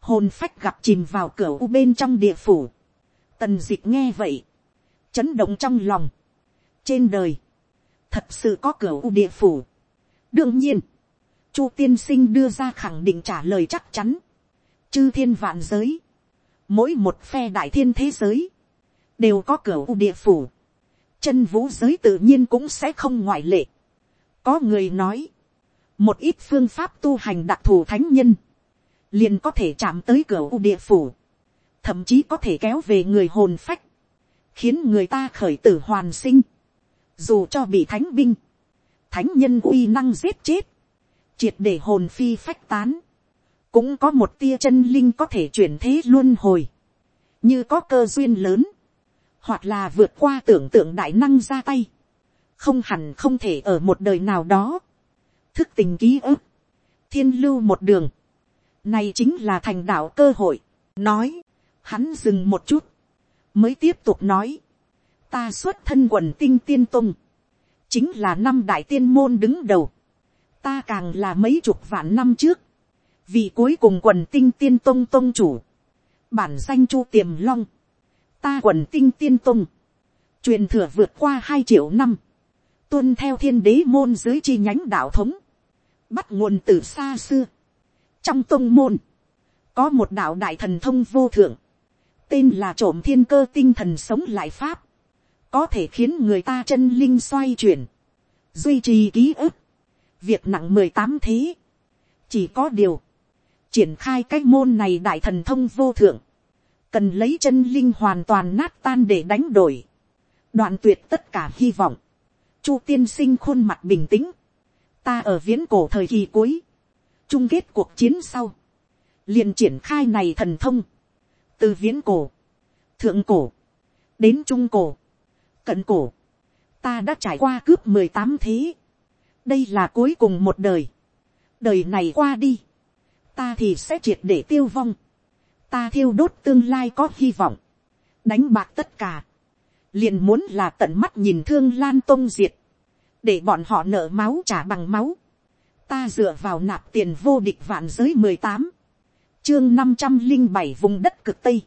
hồn phách gặp chìm vào cửa u bên trong địa phủ, tần d ị c h nghe vậy, chấn động trong lòng, trên đời, thật sự có cửa u địa phủ. đương nhiên, chu tiên sinh đưa ra khẳng định trả lời chắc chắn, chư thiên vạn giới, mỗi một phe đại thiên thế giới, đều có cửa u địa phủ, chân vũ giới tự nhiên cũng sẽ không ngoại lệ. có người nói, một ít phương pháp tu hành đặc thù thánh nhân, liền có thể chạm tới cửa u địa phủ, thậm chí có thể kéo về người hồn phách, khiến người ta khởi tử hoàn sinh, dù cho bị thánh binh, thánh nhân uy năng giết chết, triệt để hồn phi phách tán, cũng có một tia chân linh có thể chuyển thế luôn hồi, như có cơ duyên lớn, hoặc là vượt qua tưởng tượng đại năng ra tay, không hẳn không thể ở một đời nào đó, thức tình ký ức, thiên lưu một đường, này chính là thành đạo cơ hội, nói, hắn dừng một chút, mới tiếp tục nói, ta xuất thân quần tinh tiên tung, chính là năm đại tiên môn đứng đầu, ta càng là mấy chục vạn năm trước, vì cuối cùng quần tinh tiên tông tông chủ, bản danh chu tiềm long, ta quần tinh tiên tông, truyền thừa vượt qua hai triệu năm, tuân theo thiên đế môn dưới chi nhánh đạo thống, bắt nguồn từ xa xưa. Trong tông môn, có một đạo đại thần thông vô thượng, tên là trộm thiên cơ tinh thần sống lại pháp, có thể khiến người ta chân linh xoay chuyển, duy trì ký ức, việc nặng mười tám thế, chỉ có điều, triển khai cái môn này đại thần thông vô thượng, cần lấy chân linh hoàn toàn nát tan để đánh đổi, đoạn tuyệt tất cả hy vọng, chu tiên sinh khuôn mặt bình tĩnh, ta ở viễn cổ thời kỳ cuối, chung kết cuộc chiến sau, liền triển khai này thần thông, từ viễn cổ, thượng cổ, đến trung cổ, cận cổ, ta đã trải qua cướp mười tám thế, đây là cuối cùng một đời, đời này qua đi, ta thì sẽ triệt để tiêu vong, ta thiêu đốt tương lai có hy vọng, đánh bạc tất cả, liền muốn là tận mắt nhìn thương lan tông diệt, để bọn họ nợ máu trả bằng máu, ta dựa vào nạp tiền vô địch vạn giới mười tám, chương năm trăm linh bảy vùng đất cực tây,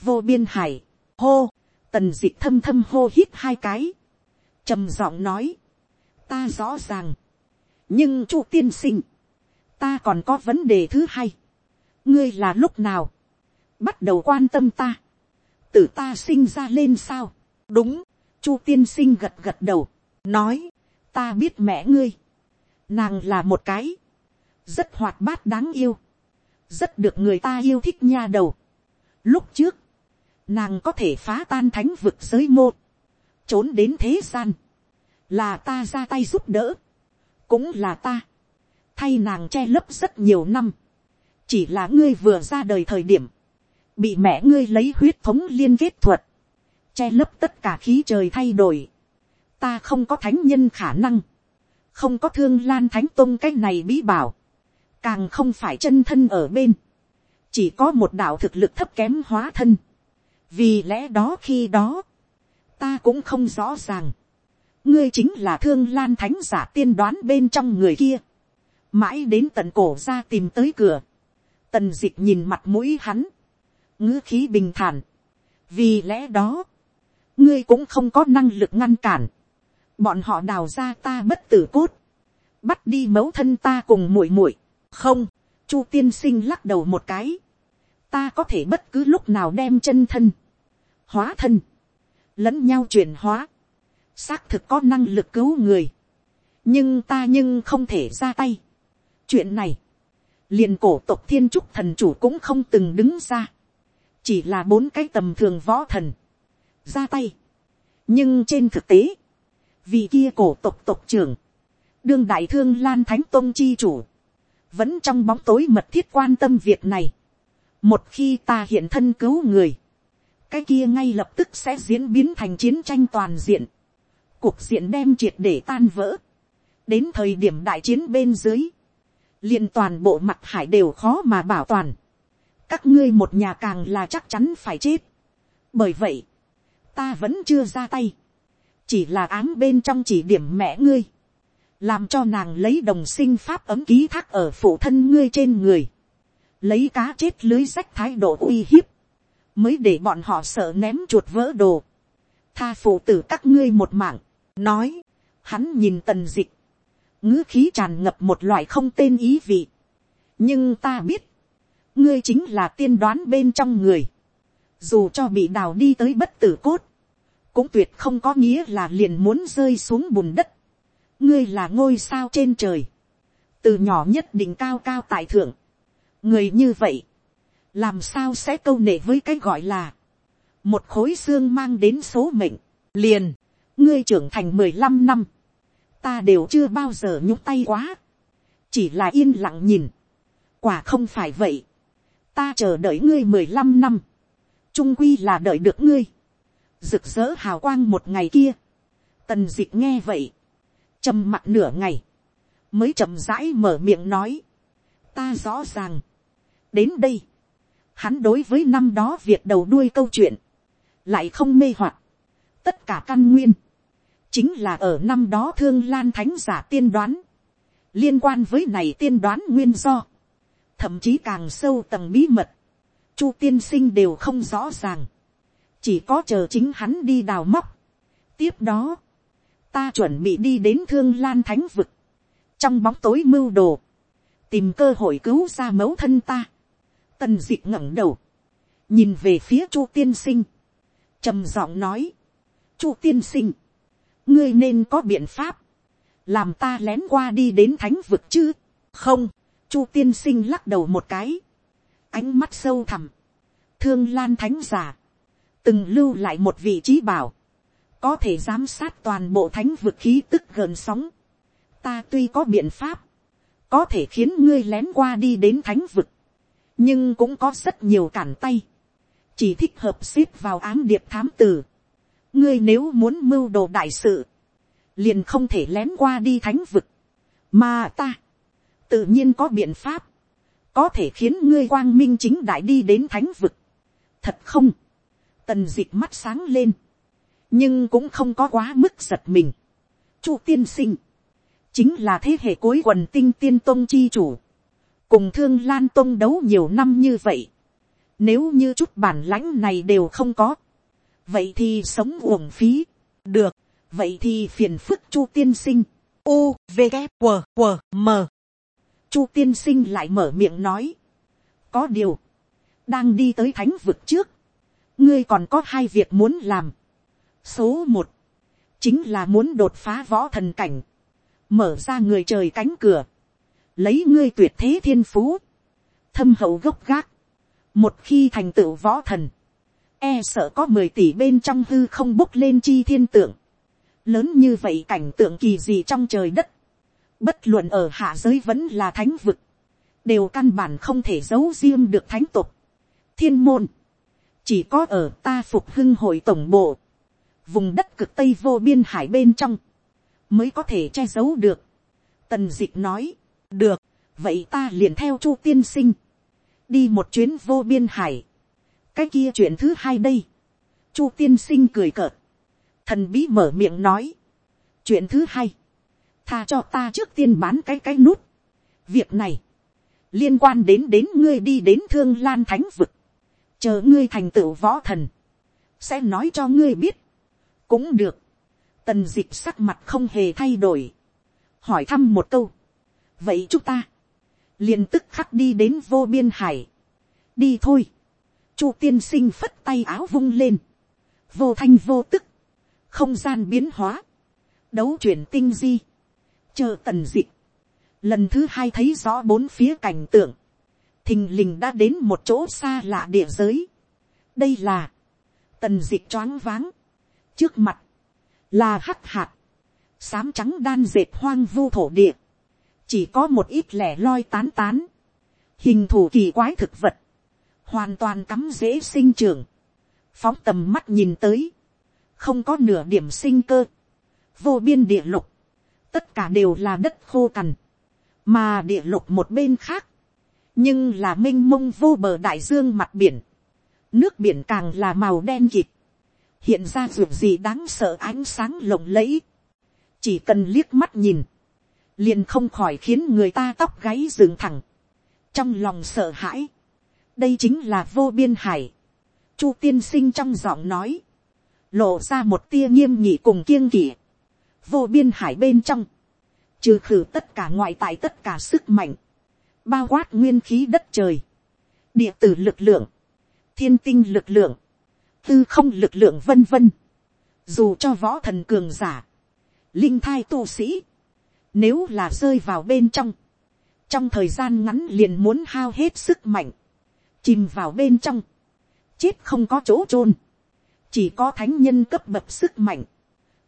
vô biên hải, hô, tần d ị thâm thâm hô hít hai cái, trầm giọng nói, ta rõ ràng, nhưng chu tiên sinh, ta còn có vấn đề thứ hai, ngươi là lúc nào, bắt đầu quan tâm ta, từ ta sinh ra lên sao, đúng, chu tiên sinh gật gật đầu, nói, ta biết mẹ ngươi, nàng là một cái, rất hoạt bát đáng yêu, rất được người ta yêu thích nha đầu. Lúc trước, nàng có thể phá tan thánh vực giới một, trốn đến thế gian, là ta ra tay giúp đỡ, cũng là ta, thay nàng che lấp rất nhiều năm, chỉ là ngươi vừa ra đời thời điểm, bị mẹ ngươi lấy huyết thống liên kết thuật, che lấp tất cả khí trời thay đổi, ta không có thánh nhân khả năng, không có thương lan thánh tôn cái này bí bảo, càng không phải chân thân ở bên, chỉ có một đạo thực lực thấp kém hóa thân, vì lẽ đó khi đó, ta cũng không rõ ràng, ngươi chính là thương lan thánh giả tiên đoán bên trong người kia, mãi đến tận cổ ra tìm tới cửa, tần d ị c h nhìn mặt mũi hắn, ngữ khí bình thản, vì lẽ đó, ngươi cũng không có năng lực ngăn cản, bọn họ đào ra ta bất tử cốt, bắt đi mẫu thân ta cùng muội muội, không, chu tiên sinh lắc đầu một cái, ta có thể bất cứ lúc nào đem chân thân, hóa thân, lẫn nhau chuyển hóa, xác thực có năng lực cứu người, nhưng ta nhưng không thể ra tay. chuyện này, liền cổ tộc thiên trúc thần chủ cũng không từng đứng ra, chỉ là bốn cái tầm thường võ thần, ra tay. nhưng trên thực tế, vì kia cổ tộc tộc trưởng, đương đại thương lan thánh tôn chi chủ, vẫn trong bóng tối mật thiết quan tâm việc này. một khi ta hiện thân cứu người, cái kia ngay lập tức sẽ diễn biến thành chiến tranh toàn diện, cuộc diện đem triệt để tan vỡ, đến thời điểm đại chiến bên dưới, liền toàn bộ mặt hải đều khó mà bảo toàn, các ngươi một nhà càng là chắc chắn phải chết, bởi vậy, ta vẫn chưa ra tay, chỉ là ám bên trong chỉ điểm mẹ ngươi, làm cho nàng lấy đồng sinh pháp ấm ký thác ở phụ thân ngươi trên người, lấy cá chết lưới rách thái độ uy hiếp, mới để bọn họ sợ ném chuột vỡ đồ, tha phụ tử các ngươi một mạng, nói, hắn nhìn tần dịch, ngữ khí tràn ngập một loại không tên ý vị, nhưng ta biết, ngươi chính là tiên đoán bên trong người, dù cho bị đào đi tới bất tử cốt, cũng tuyệt không có nghĩa là liền muốn rơi xuống bùn đất, ngươi là ngôi sao trên trời, từ nhỏ nhất định cao cao tại thượng, người như vậy, làm sao sẽ câu nệ với cái gọi là, một khối xương mang đến số mệnh, liền, ngươi trưởng thành mười lăm năm, ta đều chưa bao giờ nhúc tay quá, chỉ là yên lặng nhìn, quả không phải vậy, ta chờ đợi ngươi mười lăm năm, trung quy là đợi được ngươi, rực rỡ hào quang một ngày kia, tần d ị c h nghe vậy, trầm mặt nửa ngày, mới chậm rãi mở miệng nói, ta rõ ràng, đến đây, hắn đối với năm đó việc đầu đuôi câu chuyện, lại không mê hoặc. tất cả căn nguyên, chính là ở năm đó thương lan thánh giả tiên đoán, liên quan với này tiên đoán nguyên do, thậm chí càng sâu tầng bí mật, chu tiên sinh đều không rõ ràng, chỉ có chờ chính hắn đi đào móc. tiếp đó, ta chuẩn bị đi đến thương lan thánh vực, trong bóng tối mưu đồ, tìm cơ hội cứu ra mẫu thân ta. Tần d ị ngẩng đầu, nhìn về phía chu tiên sinh, trầm giọng nói, chu tiên sinh, ngươi nên có biện pháp, làm ta lén qua đi đến thánh vực chứ, không, chu tiên sinh lắc đầu một cái, ánh mắt sâu thẳm, thương lan thánh giả, từng lưu lại một vị trí bảo, có thể giám sát toàn bộ thánh vực khí tức gần sóng, ta tuy có biện pháp, có thể khiến ngươi lén qua đi đến thánh vực, nhưng cũng có rất nhiều cản tay, chỉ thích hợp xếp vào ám điệp thám tử. ngươi nếu muốn mưu đồ đại sự, liền không thể lén qua đi thánh vực, mà ta, tự nhiên có biện pháp, có thể khiến ngươi quang minh chính đại đi đến thánh vực. thật không, tần d ị c h mắt sáng lên, nhưng cũng không có quá mức giật mình. chu tiên sinh, chính là thế hệ cuối quần tinh tiên tôn chi chủ, cùng thương lan tôn đấu nhiều năm như vậy, nếu như chút bản lãnh này đều không có, vậy thì sống uổng phí, được, vậy thì phiền phức chu tiên sinh, u v g q w m Chu tiên sinh lại mở miệng nói. Có điều. Đang đi tới thánh vực trước. Ngươi còn có hai việc muốn làm. Số một. Chính là muốn đột phá võ thần cảnh. Mở ra người trời cánh cửa. Lấy ngươi tuyệt thế thiên phú. Thâm hậu gốc gác. Một khi thành tựu võ thần. E sợ có mười tỷ bên trong hư không bốc lên chi thiên tượng. Lớn như vậy cảnh tượng kỳ gì trong trời đất bất luận ở hạ giới vẫn là thánh vực, đều căn bản không thể giấu riêng được thánh tục. thiên môn, chỉ có ở ta phục hưng hội tổng bộ, vùng đất cực tây vô biên hải bên trong, mới có thể che giấu được. tần d nói, được, vậy ta liền theo chu tiên sinh, đi một chuyến vô biên hải. cái kia chuyện thứ hai đây, chu tiên sinh cười cợt, thần bí mở miệng nói, chuyện thứ hai, tha cho ta trước tiên bán cái cái nút. việc này, liên quan đến đến ngươi đi đến thương lan thánh vực, chờ ngươi thành tựu võ thần, sẽ nói cho ngươi biết. cũng được, tần dịch sắc mặt không hề thay đổi, hỏi thăm một câu, vậy chúng ta, liền tức khắc đi đến vô biên hải, đi thôi, chu tiên sinh phất tay áo vung lên, vô thanh vô tức, không gian biến hóa, đấu chuyển tinh di, chờ tần dịch, lần thứ hai thấy rõ bốn phía cảnh tượng, thình lình đã đến một chỗ xa lạ địa giới. đây là, tần dịch choáng váng, trước mặt, là hắc hạt, sám trắng đan dệt hoang vu thổ địa, chỉ có một ít lẻ loi tán tán, hình thù kỳ quái thực vật, hoàn toàn cắm dễ sinh trưởng. Phóng tầm mắt nhìn tới, không có nửa điểm sinh cơ, vô biên địa lục, tất cả đều là đất khô cằn, mà địa lục một bên khác, nhưng là m i n h mông vô bờ đại dương mặt biển, nước biển càng là màu đen kịt, hiện ra ruột gì đáng sợ ánh sáng lộng lẫy, chỉ cần liếc mắt nhìn, liền không khỏi khiến người ta tóc gáy dựng thẳng, trong lòng sợ hãi, đây chính là vô biên hải, chu tiên sinh trong giọng nói, lộ ra một tia nghiêm nhị cùng kiêng kỵ, vô biên hải bên trong, trừ khử tất cả ngoại tại tất cả sức mạnh, bao quát nguyên khí đất trời, địa tử lực lượng, thiên tinh lực lượng, tư không lực lượng vân vân, dù cho võ thần cường giả, linh thai tu sĩ, nếu là rơi vào bên trong, trong thời gian ngắn liền muốn hao hết sức mạnh, chìm vào bên trong, chết không có chỗ chôn, chỉ có thánh nhân cấp bậc sức mạnh,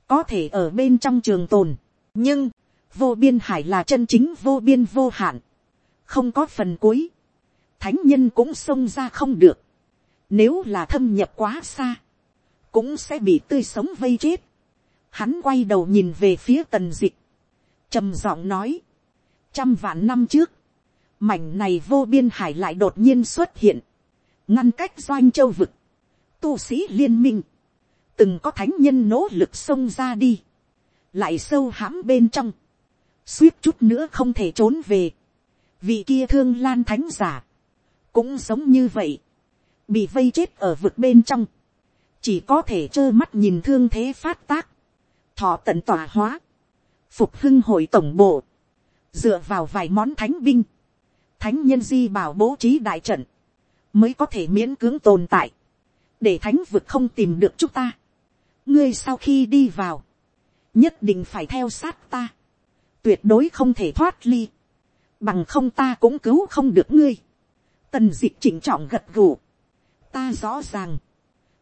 có thể ở bên trong trường tồn, nhưng, vô biên hải là chân chính vô biên vô hạn, không có phần cuối, thánh nhân cũng xông ra không được, nếu là thâm nhập quá xa, cũng sẽ bị tươi sống vây chết. Hắn quay đầu nhìn về phía tần dịch, trầm giọng nói, trăm vạn năm trước, mảnh này vô biên hải lại đột nhiên xuất hiện, ngăn cách doanh châu vực, tu sĩ liên minh, từng có thánh nhân nỗ lực xông ra đi, lại sâu hãm bên trong, suýt chút nữa không thể trốn về, vị kia thương lan thánh giả, cũng giống như vậy, bị vây chết ở vực bên trong, chỉ có thể trơ mắt nhìn thương thế phát tác, thọ tận tỏa hóa, phục hưng hội tổng bộ, dựa vào vài món thánh binh, thánh nhân di bảo bố trí đại trận, mới có thể miễn cưỡng tồn tại, để thánh vực không tìm được chúng ta ngươi sau khi đi vào, nhất định phải theo sát ta, tuyệt đối không thể thoát ly, bằng không ta cũng cứu không được ngươi. tần d ị chỉnh trọng gật gù, ta rõ ràng,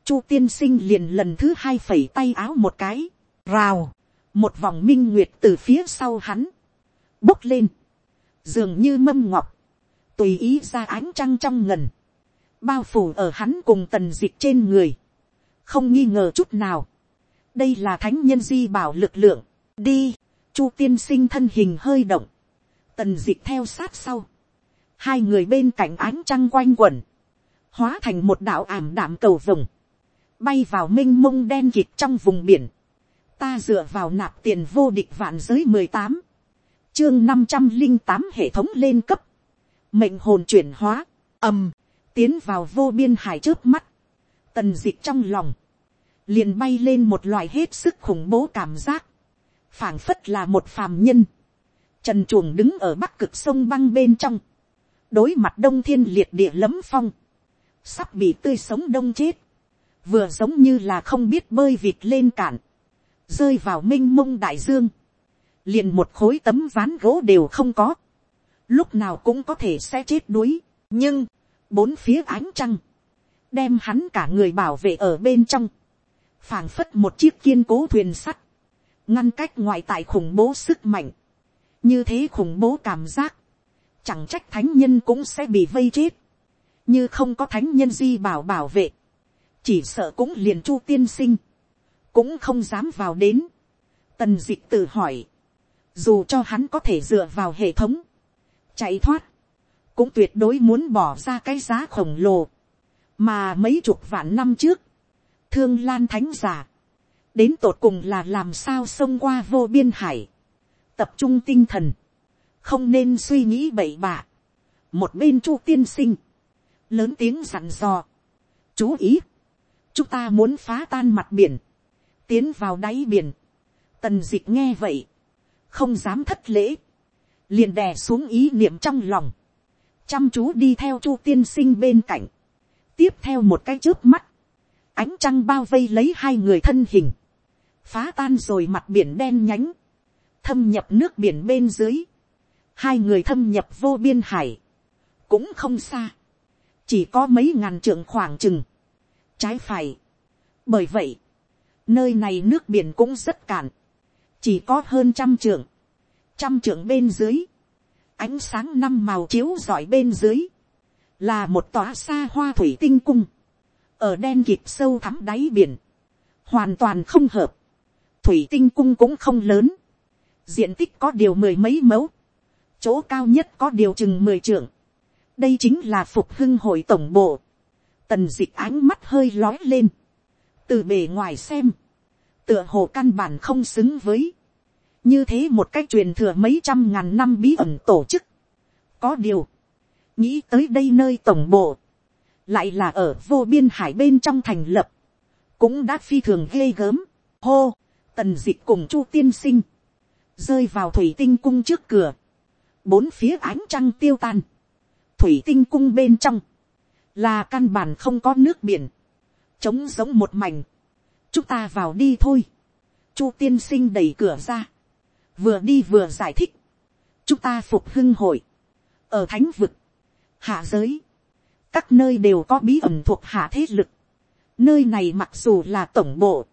chu tiên sinh liền lần thứ hai phẩy tay áo một cái, rào, một vòng minh nguyệt từ phía sau hắn, bốc lên, dường như mâm ngọc, tùy ý ra ánh trăng trong ngần, bao phủ ở hắn cùng tần d ị trên người, không nghi ngờ chút nào, đây là thánh nhân di bảo lực lượng, đi, chu tiên sinh thân hình hơi động, tần d ị theo sát sau, hai người bên cạnh ánh trăng quanh quẩn, hóa thành một đạo ảm đạm cầu vồng, bay vào m i n h mông đen kịt trong vùng biển, ta dựa vào nạp tiền vô địch vạn giới mười tám, chương năm trăm linh tám hệ thống lên cấp, mệnh hồn chuyển hóa, ầm, tiến vào vô biên hải trước mắt, tần d ị trong lòng, liền bay lên một loại hết sức khủng bố cảm giác, phảng phất là một phàm nhân, trần chuồng đứng ở bắc cực sông băng bên trong, đối mặt đông thiên liệt địa lấm phong, sắp bị tươi sống đông chết, vừa giống như là không biết bơi vịt lên cạn, rơi vào m i n h mông đại dương, liền một khối tấm ván gỗ đều không có, lúc nào cũng có thể sẽ chết đuối, nhưng, bốn phía ánh trăng, đem hắn cả người bảo vệ ở bên trong, phảng phất một chiếc kiên cố thuyền sắt, ngăn cách ngoại tại khủng bố sức mạnh, như thế khủng bố cảm giác, chẳng trách thánh nhân cũng sẽ bị vây chết, như không có thánh nhân di bảo bảo vệ, chỉ sợ cũng liền chu tiên sinh, cũng không dám vào đến, tần d ị c h tự hỏi, dù cho hắn có thể dựa vào hệ thống, chạy thoát, cũng tuyệt đối muốn bỏ ra cái giá khổng lồ, mà mấy chục vạn năm trước, thương lan thánh giả, đến tột cùng là làm sao xông qua vô biên hải, tập trung tinh thần, không nên suy nghĩ bậy bạ, một bên chu tiên sinh, lớn tiếng dặn dò, chú ý, chúng ta muốn phá tan mặt biển, tiến vào đáy biển, tần d ị c h nghe vậy, không dám thất lễ, liền đè xuống ý niệm trong lòng, chăm chú đi theo chu tiên sinh bên cạnh, tiếp theo một cái trước mắt, ánh trăng bao vây lấy hai người thân hình, phá tan rồi mặt biển đen nhánh, thâm nhập nước biển bên dưới, hai người thâm nhập vô biên hải, cũng không xa, chỉ có mấy ngàn trượng khoảng chừng, trái phải. bởi vậy, nơi này nước biển cũng rất cạn, chỉ có hơn trăm trượng, trăm trượng bên dưới, ánh sáng năm màu chiếu giỏi bên dưới, là một tòa xa hoa thủy tinh cung, ở đen kịp sâu thắm đáy biển, hoàn toàn không hợp, thủy tinh cung cũng không lớn, diện tích có điều mười mấy mẫu, chỗ cao nhất có điều chừng mười trưởng, đây chính là phục hưng hội tổng bộ, tần dịch ánh mắt hơi lói lên, từ bề ngoài xem, tựa hồ căn bản không xứng với, như thế một cách truyền thừa mấy trăm ngàn năm bí ẩn tổ chức, có điều, nghĩ tới đây nơi tổng bộ, lại là ở vô biên hải bên trong thành lập, cũng đã phi thường ghê gớm, hô, tần dịch cùng chu tiên sinh, rơi vào thủy tinh cung trước cửa, bốn phía ánh trăng tiêu tan, thủy tinh cung bên trong, là căn bản không có nước biển, trống giống một mảnh, chúng ta vào đi thôi, chu tiên sinh đẩy cửa ra, vừa đi vừa giải thích, chúng ta phục hưng hội, ở thánh vực, hạ giới, các nơi đều có bí ẩn thuộc hạ thế lực, nơi này mặc dù là tổng bộ,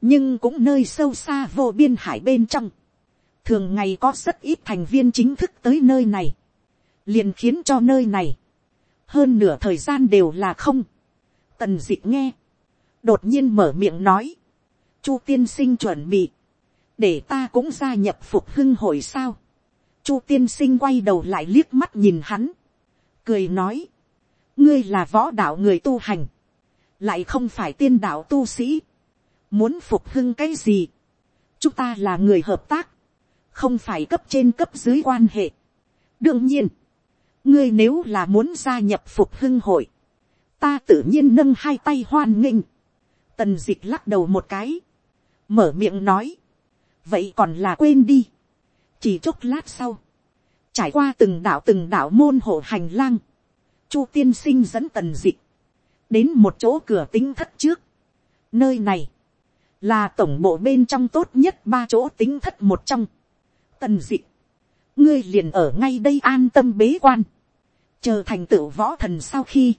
nhưng cũng nơi sâu xa vô biên hải bên trong, thường ngày có rất ít thành viên chính thức tới nơi này, liền khiến cho nơi này, hơn nửa thời gian đều là không. Tần d nghe, đột nhiên mở miệng nói, chu tiên sinh chuẩn bị, để ta cũng gia nhập phục hưng hội sao. chu tiên sinh quay đầu lại liếc mắt nhìn hắn, cười nói, ngươi là võ đạo người tu hành, lại không phải tiên đạo tu sĩ, muốn phục hưng cái gì, chúng ta là người hợp tác, không phải cấp trên cấp dưới quan hệ. đương nhiên, ngươi nếu là muốn gia nhập phục hưng hội, ta tự nhiên nâng hai tay hoan nghênh, tần d ị c h lắc đầu một cái, mở miệng nói, vậy còn là quên đi, chỉ chốc lát sau, trải qua từng đạo từng đạo môn hộ hành lang, chu tiên sinh dẫn tần dịch, đến một chỗ cửa tính thất trước, nơi này, là tổng bộ bên trong tốt nhất ba chỗ tính thất một trong, tần dịch, ngươi liền ở ngay đây an tâm bế quan, chờ thành tựu võ thần sau khi,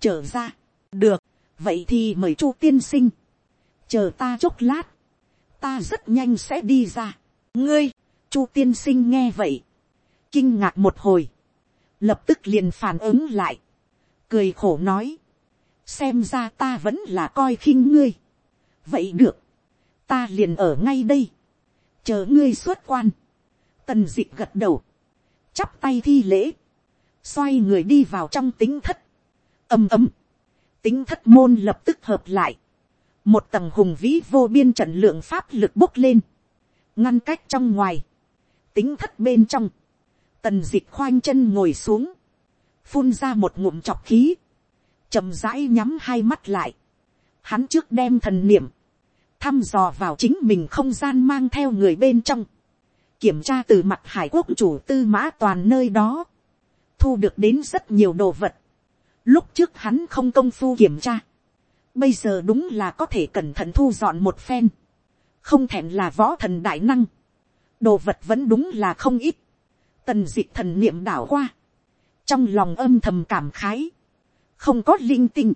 trở ra, được, vậy thì mời chu tiên sinh, chờ ta chốc lát, ta rất nhanh sẽ đi ra, ngươi, chu tiên sinh nghe vậy, kinh ngạc một hồi, lập tức liền phản ứng lại, cười khổ nói, xem ra ta vẫn là coi khinh ngươi, vậy được, ta liền ở ngay đây, chờ ngươi xuất quan, tần d ị gật đầu, chắp tay thi lễ, xoay người đi vào trong tính thất, ầm ầm, tính thất môn lập tức hợp lại, một tầng hùng vĩ vô biên trận lượng pháp lực bốc lên, ngăn cách trong ngoài, tính thất bên trong, tần d ị khoanh chân ngồi xuống, phun ra một ngụm chọc khí, chậm rãi nhắm hai mắt lại, hắn trước đem thần niệm, thăm dò vào chính mình không gian mang theo người bên trong, kiểm tra từ mặt hải quốc chủ tư mã toàn nơi đó, thu được đến rất nhiều đồ vật, lúc trước hắn không công phu kiểm tra, bây giờ đúng là có thể cẩn thận thu dọn một phen, không thèm là võ thần đại năng, đồ vật vẫn đúng là không ít, tần d ị thần niệm đảo qua, trong lòng âm thầm cảm khái, không có linh tinh,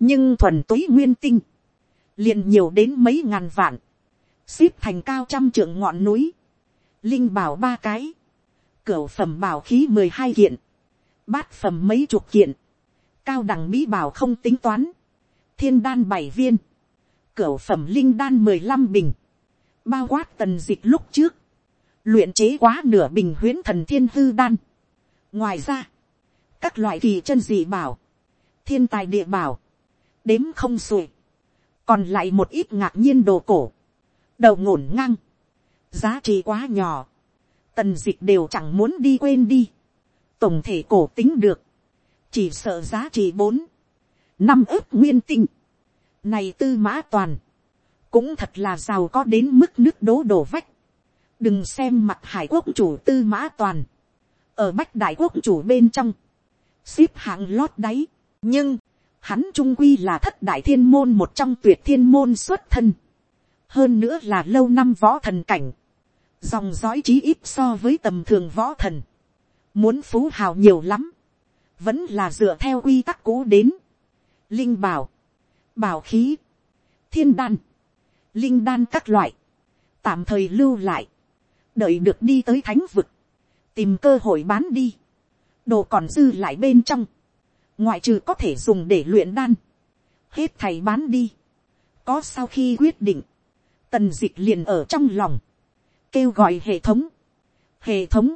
nhưng thuần túy nguyên tinh, liền nhiều đến mấy ngàn vạn, xếp thành cao trăm trượng ngọn núi, linh bảo ba cái, cửa phẩm bảo khí mười hai kiện, bát phẩm mấy chục kiện, cao đẳng mỹ bảo không tính toán, thiên đan bảy viên, cửa phẩm linh đan mười lăm bình, bao quát tần dịch lúc trước, luyện chế quá nửa bình huyễn thần thiên hư đan. ngoài ra, các loại kỳ chân dị bảo, thiên tài địa bảo, đếm không xuể, còn lại một ít ngạc nhiên đồ cổ, đầu ngổn ngang, giá trị quá nhỏ, tần dịch đều chẳng muốn đi quên đi, tổng thể cổ tính được, chỉ sợ giá trị bốn, năm ước nguyên tinh, này tư mã toàn, cũng thật là giàu có đến mức nước đố đổ vách, đừng xem mặt hải quốc chủ tư mã toàn, ở bách đại quốc chủ bên trong, xếp hạng lót đáy, nhưng, hắn trung quy là thất đại thiên môn một trong tuyệt thiên môn xuất thân, hơn nữa là lâu năm võ thần cảnh, dòng dõi trí ít so với tầm thường võ thần, muốn phú hào nhiều lắm, vẫn là dựa theo quy tắc cũ đến, linh bảo, bảo khí, thiên đan, linh đan các loại, tạm thời lưu lại, đợi được đi tới thánh vực, tìm cơ hội bán đi, đồ còn dư lại bên trong, ngoại trừ có thể dùng để luyện đan, hết thầy bán đi, có sau khi quyết định, tần d ị c h liền ở trong lòng, kêu gọi hệ thống, hệ thống,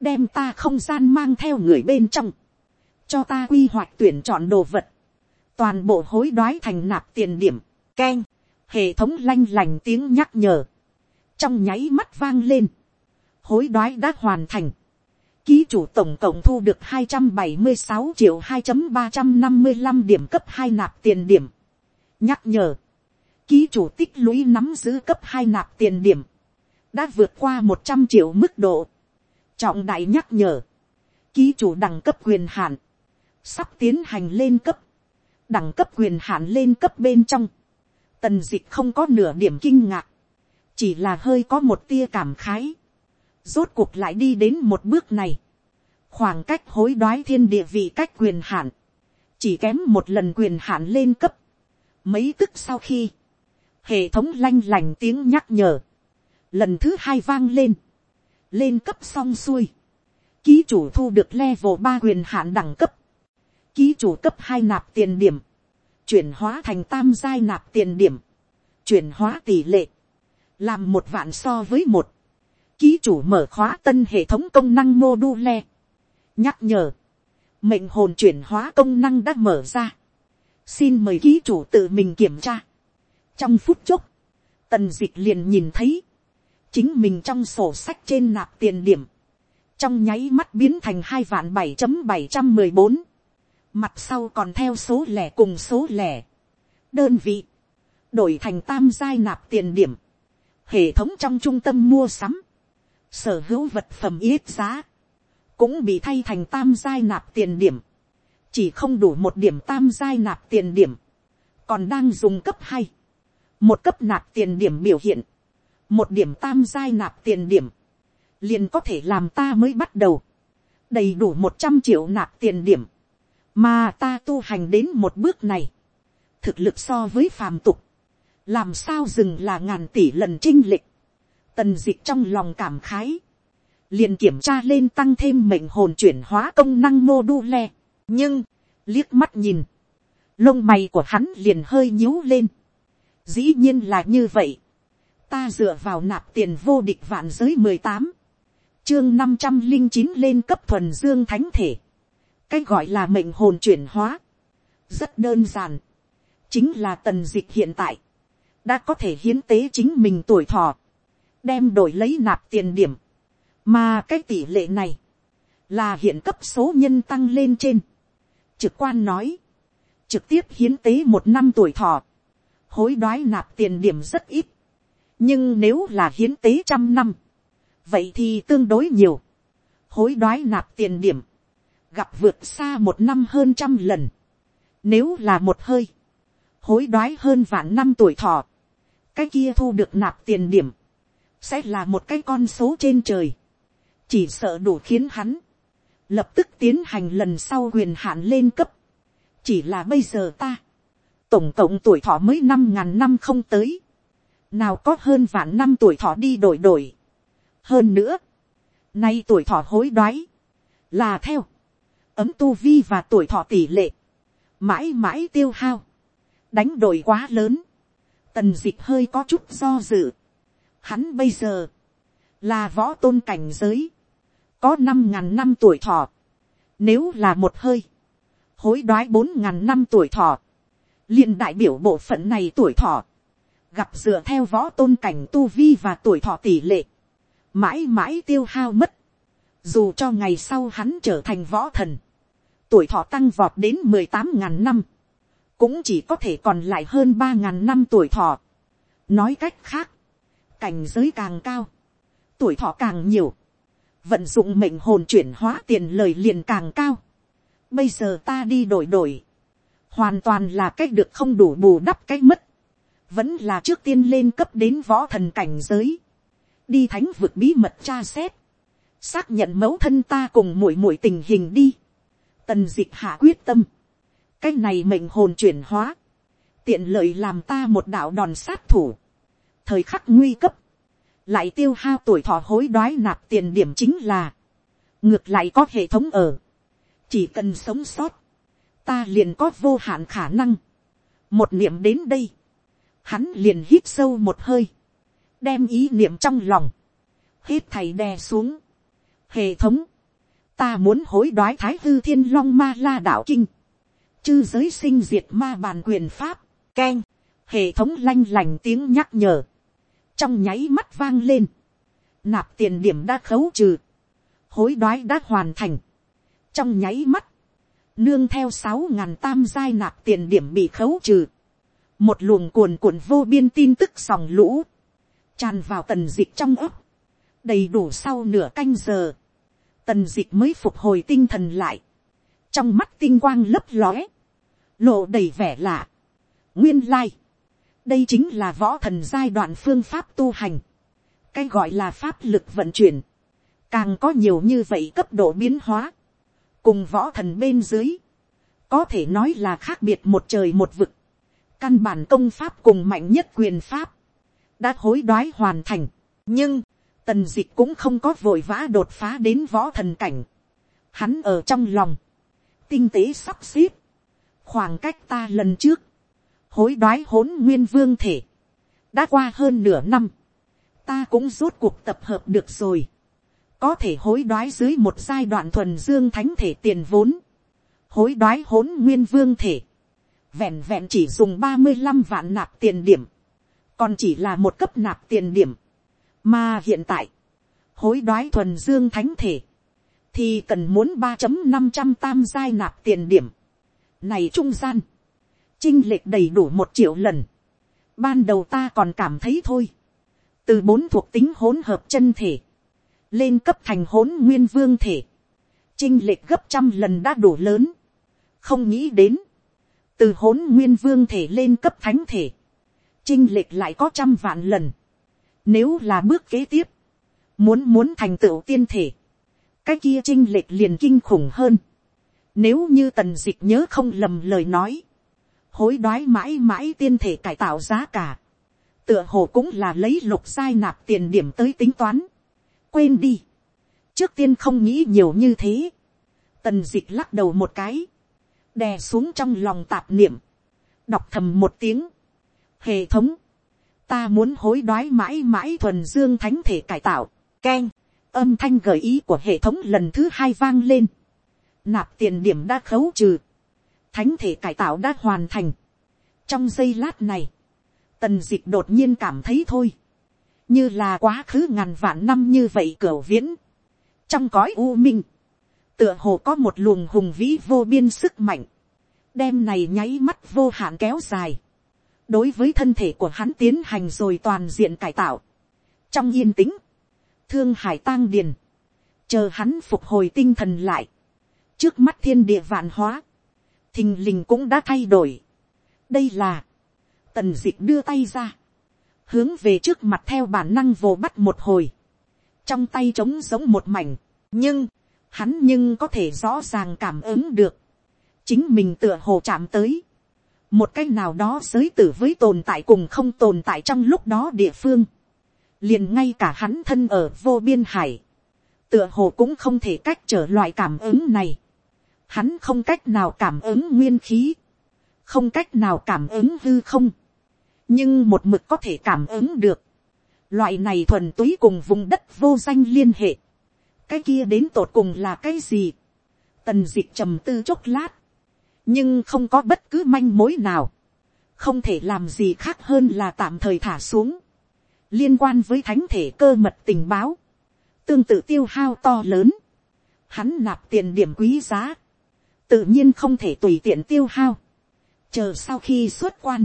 đem ta không gian mang theo người bên trong, cho ta quy hoạch tuyển chọn đồ vật, toàn bộ hối đoái thành nạp tiền điểm, k e n hệ thống lanh lành tiếng nhắc nhở, trong nháy mắt vang lên, hối đoái đã hoàn thành, ký chủ tổng cộng thu được hai trăm bảy mươi sáu triệu hai ba trăm năm mươi năm điểm cấp hai nạp tiền điểm. nhắc nhở, ký chủ tích lũy nắm giữ cấp hai nạp tiền điểm, đã vượt qua một trăm triệu mức độ. trọng đại nhắc nhở, ký chủ đẳng cấp quyền hạn, sắp tiến hành lên cấp, đẳng cấp quyền hạn lên cấp bên trong, tần d ị c h không có nửa điểm kinh ngạc, chỉ là hơi có một tia cảm khái, rốt cuộc lại đi đến một bước này, khoảng cách hối đoái thiên địa vị cách quyền hạn, chỉ kém một lần quyền hạn lên cấp, mấy tức sau khi, hệ thống lanh lành tiếng nhắc nhở, lần thứ hai vang lên, lên cấp xong xuôi, ký chủ thu được level ba quyền hạn đẳng cấp, ký chủ cấp hai nạp tiền điểm, chuyển hóa thành tam giai nạp tiền điểm, chuyển hóa tỷ lệ, làm một vạn so với một, ký chủ mở khóa tân hệ thống công năng mô đu le, nhắc nhở, mệnh hồn chuyển hóa công năng đã mở ra, xin mời ký chủ tự mình kiểm tra, trong phút chốc, tần d ị c h liền nhìn thấy, chính mình trong sổ sách trên nạp tiền điểm, trong nháy mắt biến thành hai vạn bảy chấm bảy trăm mười bốn, mặt sau còn theo số lẻ cùng số lẻ, đơn vị, đổi thành tam giai nạp tiền điểm, hệ thống trong trung tâm mua sắm, sở hữu vật phẩm ít giá, cũng bị thay thành tam giai nạp tiền điểm, chỉ không đủ một điểm tam giai nạp tiền điểm, còn đang dùng cấp hai, một cấp nạp tiền điểm biểu hiện, một điểm tam giai nạp tiền điểm, liền có thể làm ta mới bắt đầu, đầy đủ một trăm triệu nạp tiền điểm, mà ta tu hành đến một bước này, thực lực so với phàm tục, làm sao dừng là ngàn tỷ lần trinh lịch, tần dịch trong lòng cảm khái, liền kiểm tra lên tăng thêm mệnh hồn chuyển hóa công năng mô đu le, nhưng, liếc mắt nhìn, lông mày của hắn liền hơi nhíu lên, dĩ nhiên là như vậy, ta dựa vào nạp tiền vô địch vạn giới mười tám, chương năm trăm linh chín lên cấp thuần dương thánh thể, cái gọi là mệnh hồn chuyển hóa, rất đơn giản, chính là tần dịch hiện tại, đã có thể hiến tế chính mình tuổi thọ, đem đổi lấy nạp tiền điểm, mà cái tỷ lệ này, là hiện cấp số nhân tăng lên trên. trực quan nói, trực tiếp hiến tế một năm tuổi thọ, hối đoái nạp tiền điểm rất ít, nhưng nếu là hiến tế trăm năm, vậy thì tương đối nhiều, hối đoái nạp tiền điểm, gặp vượt xa một năm hơn trăm lần, nếu là một hơi, hối đoái hơn vạn năm tuổi thọ, cái kia thu được nạp tiền điểm, sẽ là một cái con số trên trời, chỉ sợ đủ khiến hắn, lập tức tiến hành lần sau quyền hạn lên cấp, chỉ là bây giờ ta, tổng cộng tuổi thọ mới năm ngàn năm không tới, nào có hơn vạn năm tuổi thọ đi đổi đổi, hơn nữa, nay tuổi thọ hối đoái, là theo, ấm tu vi và tuổi thọ tỷ lệ, mãi mãi tiêu hao, đánh đổi quá lớn, tần dịch hơi có chút do dự. Hắn bây giờ, là võ tôn cảnh giới, có năm ngàn năm tuổi thọ. Nếu là một hơi, hối đoái bốn ngàn năm tuổi thọ, liền đại biểu bộ phận này tuổi thọ, gặp dựa theo võ tôn cảnh tu vi và tuổi thọ tỷ lệ, mãi mãi tiêu hao mất. Dù cho ngày sau hắn trở thành võ thần, tuổi thọ tăng vọt đến mười tám ngàn năm, cũng chỉ có thể còn lại hơn ba ngàn năm tuổi thọ. nói cách khác, cảnh giới càng cao, tuổi thọ càng nhiều, vận dụng mệnh hồn chuyển hóa tiền lời liền càng cao. bây giờ ta đi đổi đổi, hoàn toàn là cách được không đủ bù đắp cách mất, vẫn là trước tiên lên cấp đến võ thần cảnh giới, đi thánh vực bí mật tra xét, xác nhận mẫu thân ta cùng muội muội tình hình đi, tần d ị c h hạ quyết tâm, cái này mệnh hồn chuyển hóa, tiện lợi làm ta một đạo đòn sát thủ, thời khắc nguy cấp, lại tiêu hao tuổi thọ hối đoái nạp tiền điểm chính là, ngược lại có hệ thống ở, chỉ cần sống sót, ta liền có vô hạn khả năng, một niệm đến đây, hắn liền hít sâu một hơi, đem ý niệm trong lòng, hít thầy đè xuống, hệ thống, ta muốn hối đoái thái hư thiên long ma la đạo kinh, chư giới sinh diệt ma bàn quyền pháp, keng, hệ thống lanh lành tiếng nhắc nhở, trong nháy mắt vang lên, nạp tiền điểm đã khấu trừ, hối đoái đã hoàn thành, trong nháy mắt, nương theo sáu ngàn tam giai nạp tiền điểm bị khấu trừ, một luồng cuồn cuộn vô biên tin tức sòng lũ, tràn vào tần dịch trong ấp, đầy đủ sau nửa canh giờ, tần dịch mới phục hồi tinh thần lại, trong mắt tinh quang lấp lóe, lộ đầy vẻ lạ. nguyên lai, đây chính là võ thần giai đoạn phương pháp tu hành, cái gọi là pháp lực vận chuyển, càng có nhiều như vậy cấp độ biến hóa, cùng võ thần bên dưới, có thể nói là khác biệt một trời một vực, căn bản công pháp cùng mạnh nhất quyền pháp, đã hối đoái hoàn thành, nhưng, tần d ị c h cũng không có vội vã đột phá đến võ thần cảnh, hắn ở trong lòng, tinh tế sắp xếp, khoảng cách ta lần trước, hối đoái hỗn nguyên vương thể, đã qua hơn nửa năm, ta cũng rốt cuộc tập hợp được rồi, có thể hối đoái dưới một giai đoạn thuần dương thánh thể tiền vốn, hối đoái hỗn nguyên vương thể, vẹn vẹn chỉ dùng ba mươi năm vạn nạp tiền điểm, còn chỉ là một cấp nạp tiền điểm, mà hiện tại, hối đoái thuần dương thánh thể, thì cần muốn ba năm trăm tam giai nạp tiền điểm, này trung gian, chinh lệch đầy đủ một triệu lần. Ban đầu ta còn cảm thấy thôi. Từ bốn thuộc tính hỗn hợp chân thể. Lên cấp thành hỗn nguyên vương thể. Chinh lệch gấp trăm lần đã đủ lớn. không nghĩ đến, từ hỗn nguyên vương thể lên cấp thánh thể, chinh lệch lại có trăm vạn lần, nếu là bước kế tiếp, muốn muốn thành tựu tiên thể, cái kia chinh lệch liền kinh khủng hơn, nếu như tần dịch nhớ không lầm lời nói, hối đoái mãi mãi tiên thể cải tạo giá cả, tựa hồ cũng là lấy lục sai nạp tiền điểm tới tính toán, quên đi, trước tiên không nghĩ nhiều như thế, tần dịch lắc đầu một cái, đè xuống trong lòng tạp niệm, đọc thầm một tiếng, hệ thống, ta muốn hối đoái mãi mãi thuần dương thánh thể cải tạo, k e n âm thanh gợi ý của hệ thống lần thứ hai vang lên, nạp tiền điểm đã khấu trừ, thánh thể cải tạo đã hoàn thành, trong giây lát này, tần dịch đột nhiên cảm thấy thôi, như là quá khứ ngàn vạn năm như vậy cửa viễn, trong cõi u minh, tựa hồ có một luồng hùng vĩ vô biên sức mạnh, đem này nháy mắt vô hạn kéo dài, đối với thân thể của hắn tiến hành rồi toàn diện cải tạo, trong yên tĩnh, thương hải tang điền, chờ hắn phục hồi tinh thần lại, trước mắt thiên địa vạn hóa, thình lình cũng đã thay đổi. đây là, tần d ị c h đưa tay ra, hướng về trước mặt theo bản năng vồ bắt một hồi, trong tay trống giống một mảnh, nhưng, hắn nhưng có thể rõ ràng cảm ứng được, chính mình tựa hồ chạm tới, một cách nào đó giới tử với tồn tại cùng không tồn tại trong lúc đó địa phương, liền ngay cả hắn thân ở vô biên hải, tựa hồ cũng không thể cách trở loại cảm ứng này, hắn không cách nào cảm ứng nguyên khí, không cách nào cảm ứng hư không, nhưng một mực có thể cảm ứng được, loại này thuần túy cùng vùng đất vô danh liên hệ, cái kia đến tột cùng là cái gì, tần dịch trầm tư chốc lát, nhưng không có bất cứ manh mối nào, không thể làm gì khác hơn là tạm thời thả xuống, liên quan với thánh thể cơ mật tình báo, tương tự tiêu hao to lớn, hắn nạp tiền điểm quý giá, tự nhiên không thể tùy tiện tiêu hao, chờ sau khi xuất quan,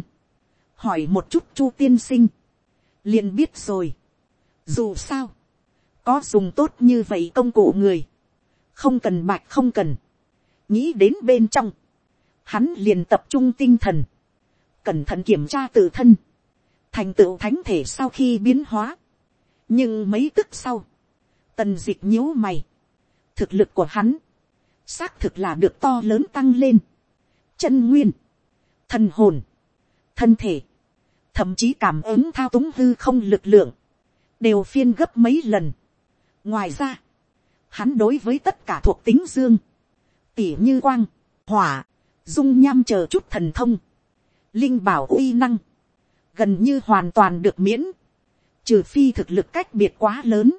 hỏi một chút chu tiên sinh, liền biết rồi, dù sao, có dùng tốt như vậy công cụ người, không cần bạch không cần, nghĩ đến bên trong, hắn liền tập trung tinh thần, cẩn thận kiểm tra tự thân, thành tựu thánh thể sau khi biến hóa, nhưng mấy tức sau, tần d ị c h nhíu mày, thực lực của hắn, xác thực là được to lớn tăng lên, chân nguyên, thần hồn, thân thể, thậm chí cảm ứng thao túng hư không lực lượng, đều phiên gấp mấy lần, ngoài ra, hắn đối với tất cả thuộc tính dương, tỉ như quang, hỏa, dung nham chờ chút thần thông, linh bảo uy năng, gần như hoàn toàn được miễn, trừ phi thực lực cách biệt quá lớn,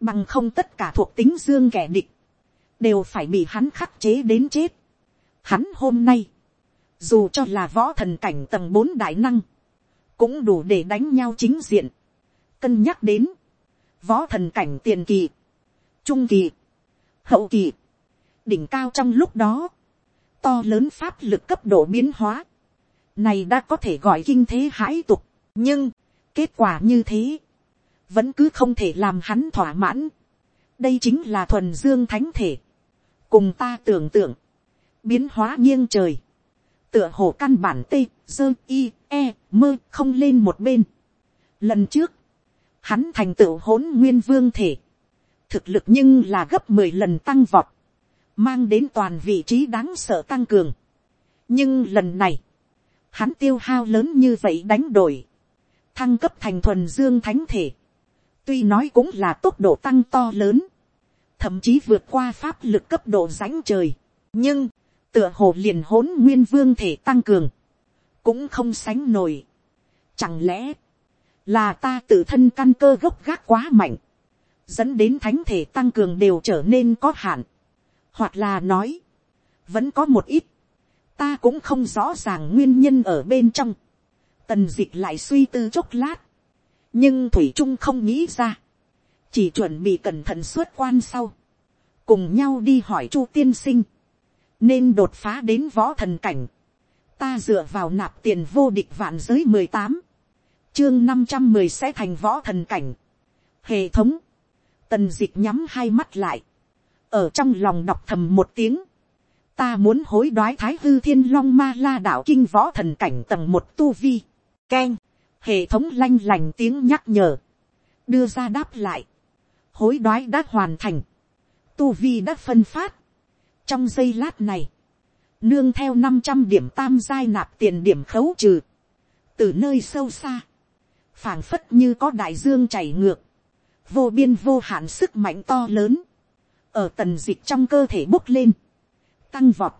bằng không tất cả thuộc tính dương kẻ địch, đều phải bị hắn khắc chế đến chết. Hắn hôm nay, dù cho là võ thần cảnh tầng bốn đại năng, cũng đủ để đánh nhau chính diện. Cân nhắc đến, võ thần cảnh tiền kỳ, trung kỳ, hậu kỳ, đỉnh cao trong lúc đó, to lớn pháp lực cấp độ biến hóa, này đã có thể gọi kinh thế hãi tục, nhưng, kết quả như thế, vẫn cứ không thể làm hắn thỏa mãn. đây chính là thuần dương thánh thể, cùng ta tưởng tượng, biến hóa nghiêng trời, tựa hồ căn bản t, dơ i, e, mơ không lên một bên. lần trước, hắn thành tựu hỗn nguyên vương thể, thực lực nhưng là gấp mười lần tăng vọt, mang đến toàn vị trí đáng sợ tăng cường. nhưng lần này, hắn tiêu hao lớn như vậy đánh đổi, thăng cấp thành thuần dương thánh thể, tuy nói cũng là tốc độ tăng to lớn, thậm chí vượt qua pháp lực cấp độ rãnh trời, nhưng, tựa hồ liền hỗn nguyên vương thể tăng cường, cũng không sánh nổi. Chẳng lẽ, là ta tự thân căn cơ gốc gác quá mạnh, dẫn đến thánh thể tăng cường đều trở nên có hạn, hoặc là nói, vẫn có một ít, ta cũng không rõ ràng nguyên nhân ở bên trong, tần dịch lại suy tư chốc lát, nhưng thủy trung không nghĩ ra, chỉ chuẩn bị cẩn thận xuất quan sau, cùng nhau đi hỏi chu tiên sinh, nên đột phá đến võ thần cảnh, ta dựa vào nạp tiền vô địch vạn giới mười tám, chương năm trăm mười sẽ thành võ thần cảnh. hệ thống, tần d ị c h nhắm hai mắt lại, ở trong lòng đọc thầm một tiếng, ta muốn hối đoái thái hư thiên long ma la đạo kinh võ thần cảnh tầng một tu vi, keng, hệ thống lanh lành tiếng nhắc nhở, đưa ra đáp lại, hối đoái đã hoàn thành, tu vi đã phân phát, trong giây lát này, nương theo năm trăm điểm tam giai nạp tiền điểm khấu trừ, từ nơi sâu xa, phảng phất như có đại dương chảy ngược, vô biên vô hạn sức mạnh to lớn, ở tần dịch trong cơ thể bốc lên, tăng vọt,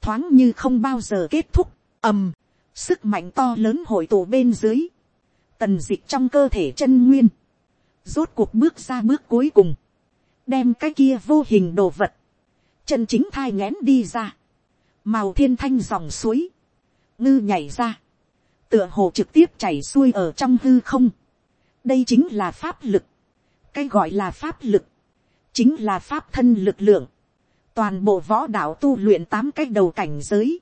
thoáng như không bao giờ kết thúc, ầm, sức mạnh to lớn hội tụ bên dưới, tần dịch trong cơ thể chân nguyên, rốt cuộc bước ra bước cuối cùng, đem cái kia vô hình đồ vật, chân chính thai ngén đi ra, màu thiên thanh dòng suối, ngư nhảy ra, tựa hồ trực tiếp chảy xuôi ở trong hư không. đây chính là pháp lực, cái gọi là pháp lực, chính là pháp thân lực lượng, toàn bộ võ đạo tu luyện tám cái đầu cảnh giới,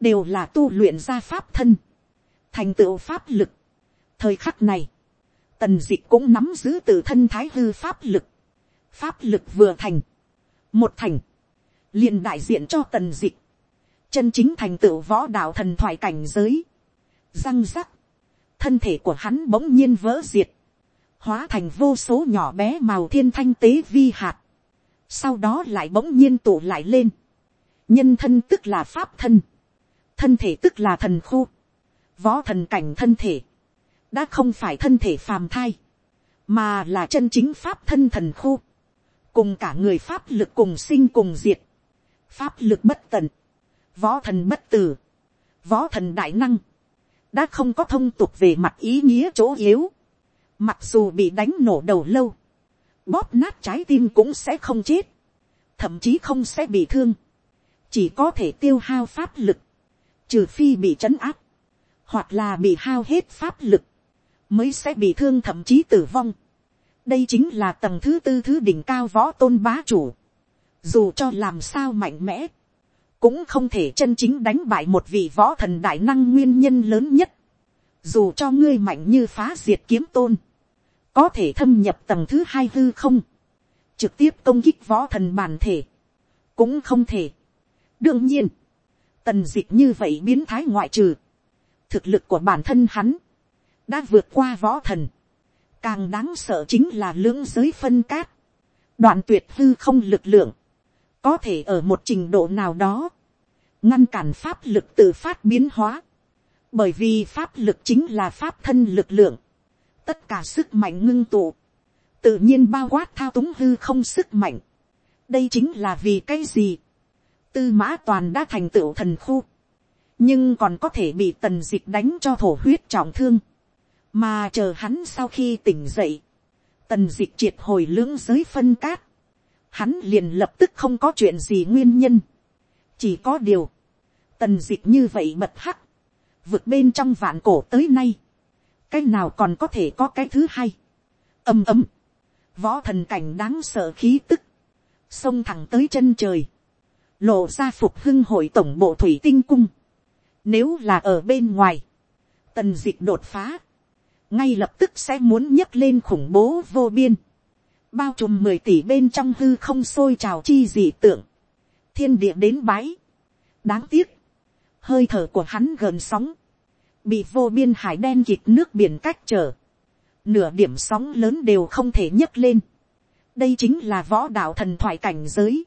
đều là tu luyện ra pháp thân, thành tựu pháp lực. thời khắc này, tần d ị c h cũng nắm giữ từ thân thái hư pháp lực, pháp lực vừa thành, một thành, liền đại diện cho tần d ị c h chân chính thành tựu võ đạo thần thoại cảnh giới, răng rắc, thân thể của hắn bỗng nhiên vỡ diệt, hóa thành vô số nhỏ bé màu thiên thanh tế vi hạt, sau đó lại bỗng nhiên tụ lại lên, nhân thân tức là pháp thân, thân thể tức là thần khu, võ thần cảnh thân thể, đã không phải thân thể phàm thai, mà là chân chính pháp thân thần khu, cùng cả người pháp lực cùng sinh cùng diệt, pháp lực bất tận, võ thần bất tử, võ thần đại năng, đã không có thông tục về mặt ý nghĩa chỗ yếu, mặc dù bị đánh nổ đầu lâu, bóp nát trái tim cũng sẽ không chết, thậm chí không sẽ bị thương, chỉ có thể tiêu hao pháp lực, trừ phi bị trấn áp, hoặc là bị hao hết pháp lực, mới sẽ bị thương thậm chí tử vong. đây chính là tầng thứ tư thứ đỉnh cao võ tôn bá chủ, dù cho làm sao mạnh mẽ, cũng không thể chân chính đánh bại một vị võ thần đại năng nguyên nhân lớn nhất, dù cho ngươi mạnh như phá diệt kiếm tôn, có thể thâm nhập tầng thứ hai hư không, trực tiếp công kích võ thần bản thể, cũng không thể. đương nhiên, tần d ị c h như vậy biến thái ngoại trừ, thực lực của bản thân hắn, đã vượt qua võ thần, càng đáng sợ chính là lưỡng giới phân cát, đoạn tuyệt hư không lực lượng, có thể ở một trình độ nào đó, ngăn cản pháp lực tự phát biến hóa, bởi vì pháp lực chính là pháp thân lực lượng, tất cả sức mạnh ngưng tụ, tự nhiên bao quát thao túng hư không sức mạnh. đây chính là vì cái gì. tư mã toàn đã thành tựu thần khu, nhưng còn có thể bị tần d ị c h đánh cho thổ huyết trọng thương, mà chờ hắn sau khi tỉnh dậy, tần d ị c h triệt hồi lưỡng giới phân cát, hắn liền lập tức không có chuyện gì nguyên nhân, chỉ có điều, tần d ị c h như vậy bật hắc, vượt bên trong vạn cổ tới nay, cái nào còn có thể có cái thứ hai. ầm ầm, võ thần cảnh đáng sợ khí tức, xông thẳng tới chân trời, lộ ra phục hưng hội tổng bộ thủy tinh cung. Nếu là ở bên ngoài, tần dịch đột phá, ngay lập tức sẽ muốn nhấc lên khủng bố vô biên, bao trùm mười tỷ bên trong hư không sôi trào chi dị tưởng thiên địa đến bái. đáng tiếc, hơi thở của hắn gần sóng, bị vô biên hải đen kịt nước biển cách trở, nửa điểm sóng lớn đều không thể nhấc lên. đây chính là võ đạo thần thoại cảnh giới,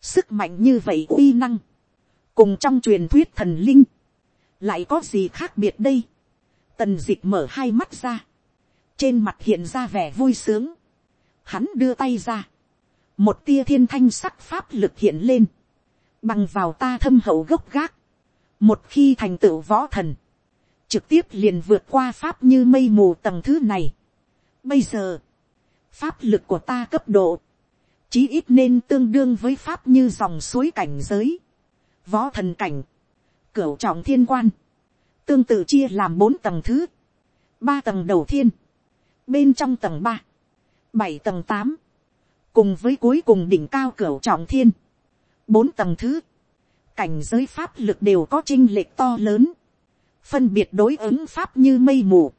sức mạnh như vậy uy năng, cùng trong truyền thuyết thần linh, lại có gì khác biệt đây. tần d ị c h mở hai mắt ra, trên mặt hiện ra vẻ vui sướng, hắn đưa tay ra, một tia thiên thanh sắc pháp lực hiện lên, bằng vào ta thâm hậu gốc gác, một khi thành tựu võ thần, trực tiếp liền vượt qua pháp như mây mù tầng thứ này. Bây giờ, pháp lực của ta cấp độ, chí ít nên tương đương với pháp như dòng suối cảnh giới, võ thần cảnh, cửu trọng thiên quan, tương tự chia làm bốn tầng thứ, ba tầng đầu thiên, bên trong tầng ba, bảy tầng tám, cùng với cuối cùng đỉnh cao cửu trọng thiên, bốn tầng thứ, cảnh giới pháp lực đều có chinh lệch to lớn, phân biệt đối ứng pháp như mây mù,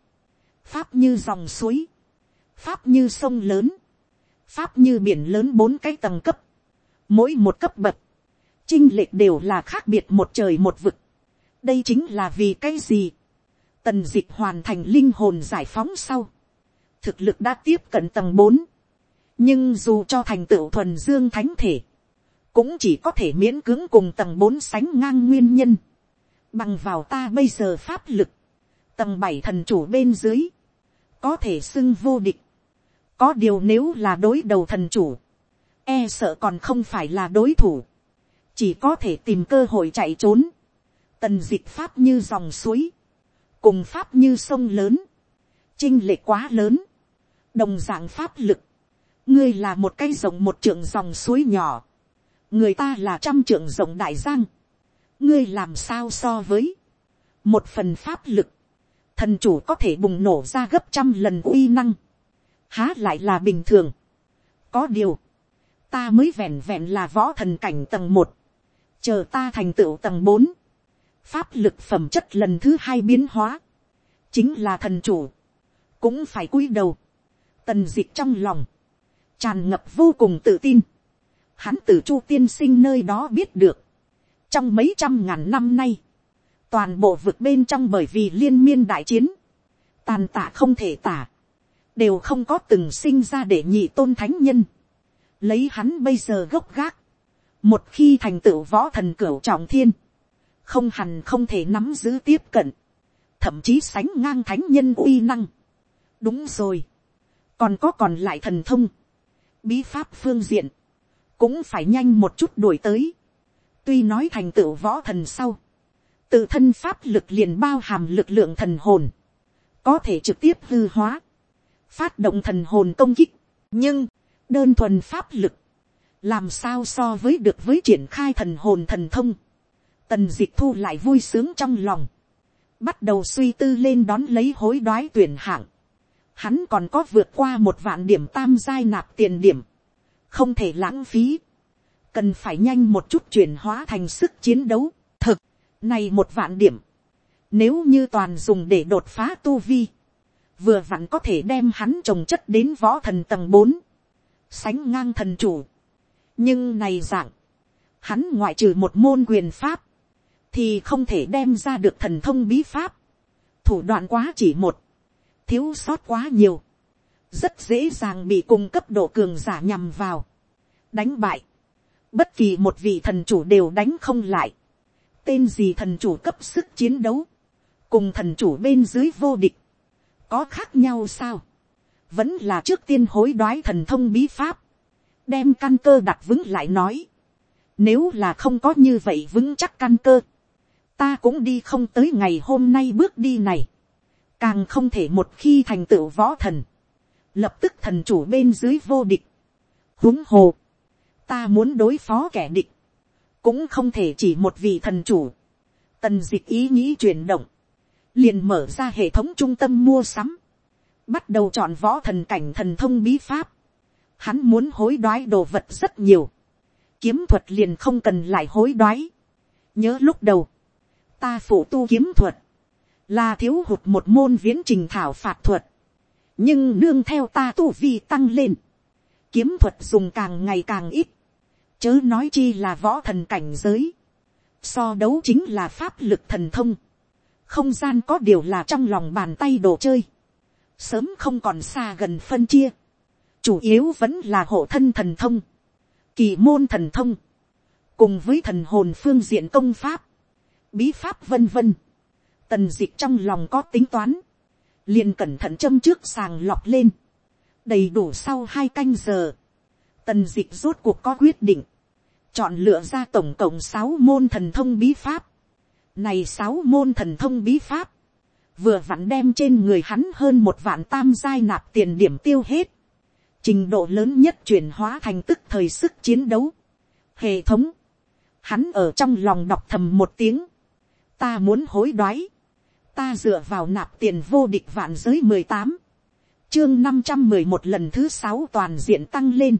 pháp như dòng suối, pháp như sông lớn, pháp như biển lớn bốn cái tầng cấp, mỗi một cấp bậc, Trinh lệch đều là khác biệt một trời một vực. Đây chính là vì cái gì? Tần dịch hoàn thành linh hồn giải phóng sau. Thực lực đã tiếp cận tầng bốn Nhưng dù cho thành tựu thuần dương thánh thể. Cũng chỉ có thể miễn cưỡng cùng tầng bốn sánh ngang nguyên nhân. Bằng vào ta bây giờ pháp lực. Tầng bảy thần chủ bên dưới. Có thể xưng vô địch. Có điều nếu là đối đầu thần chủ. E sợ còn không phải là đối thủ chỉ có thể tìm cơ hội chạy trốn, tần dịch pháp như dòng suối, cùng pháp như sông lớn, chinh lệ quá lớn, đồng dạng pháp lực, ngươi là một cây rồng một trượng dòng suối nhỏ, người ta là trăm trượng rộng đại giang, ngươi làm sao so với? Một phần pháp lực, thần chủ có thể bùng nổ ra gấp trăm lần uy năng, há lại là bình thường. có điều, ta mới vẹn vẹn là võ thần cảnh tầng một, chờ ta thành tựu tầng bốn, pháp lực phẩm chất lần thứ hai biến hóa, chính là thần chủ, cũng phải cúi đầu, tần d ị c h trong lòng, tràn ngập vô cùng tự tin, hắn từ chu tiên sinh nơi đó biết được, trong mấy trăm ngàn năm nay, toàn bộ vực bên trong bởi vì liên miên đại chiến, tàn tạ không thể tả, đều không có từng sinh ra để nhị tôn thánh nhân, lấy hắn bây giờ gốc gác, một khi thành tựu võ thần cửu trọng thiên, không hẳn không thể nắm giữ tiếp cận, thậm chí sánh ngang thánh nhân uy năng. đúng rồi, còn có còn lại thần thông, bí pháp phương diện, cũng phải nhanh một chút đuổi tới tuy nói thành tựu võ thần sau, tự thân pháp lực liền bao hàm lực lượng thần hồn, có thể trực tiếp hư hóa, phát động thần hồn công kích, nhưng, đơn thuần pháp lực, làm sao so với được với triển khai thần hồn thần thông, tần d ị c h thu lại vui sướng trong lòng, bắt đầu suy tư lên đón lấy hối đoái tuyển hạng, hắn còn có vượt qua một vạn điểm tam giai nạp tiền điểm, không thể lãng phí, cần phải nhanh một chút chuyển hóa thành sức chiến đấu, thực, này một vạn điểm, nếu như toàn dùng để đột phá tu vi, vừa vặn có thể đem hắn trồng chất đến võ thần tầng bốn, sánh ngang thần chủ, nhưng này dạng, hắn ngoại trừ một môn quyền pháp, thì không thể đem ra được thần thông bí pháp, thủ đoạn quá chỉ một, thiếu sót quá nhiều, rất dễ dàng bị cung cấp độ cường giả nhằm vào, đánh bại, bất kỳ một vị thần chủ đều đánh không lại, tên gì thần chủ cấp sức chiến đấu, cùng thần chủ bên dưới vô địch, có khác nhau sao, vẫn là trước tiên hối đoái thần thông bí pháp, đem căn cơ đặt vững lại nói, nếu là không có như vậy vững chắc căn cơ, ta cũng đi không tới ngày hôm nay bước đi này, càng không thể một khi thành tựu võ thần, lập tức thần chủ bên dưới vô địch, húng hồ, ta muốn đối phó kẻ địch, cũng không thể chỉ một vị thần chủ, tần dịch ý nghĩ chuyển động, liền mở ra hệ thống trung tâm mua sắm, bắt đầu chọn võ thần cảnh thần thông bí pháp, Hắn muốn hối đoái đồ vật rất nhiều. Kiếm thuật liền không cần lại hối đoái. Nhớ lúc đầu. Ta phụ tu kiếm thuật. Là thiếu hụt một môn viễn trình thảo phạt thuật. Nhưng nương theo ta tu vi tăng lên. Kiếm thuật dùng càng ngày càng ít. Chớ nói chi là võ thần cảnh giới. So đấu chính là pháp lực thần thông. Không gian có điều là trong lòng bàn tay đồ chơi. Sớm không còn xa gần phân chia chủ yếu vẫn là hộ thân thần thông, kỳ môn thần thông, cùng với thần hồn phương diện công pháp, bí pháp vân vân. Tần dịch trong lòng có tính toán, liền cẩn thận châm trước sàng lọc lên, đầy đủ sau hai canh giờ, tần dịch rốt cuộc có quyết định, chọn lựa ra tổng cộng sáu môn thần thông bí pháp, này sáu môn thần thông bí pháp, vừa vặn đem trên người hắn hơn một vạn tam giai nạp tiền điểm tiêu hết, trình độ lớn nhất chuyển hóa thành tức thời sức chiến đấu. Hệ thống, hắn ở trong lòng đọc thầm một tiếng, ta muốn hối đoái, ta dựa vào nạp tiền vô địch vạn giới mười tám, chương năm trăm mười một lần thứ sáu toàn diện tăng lên,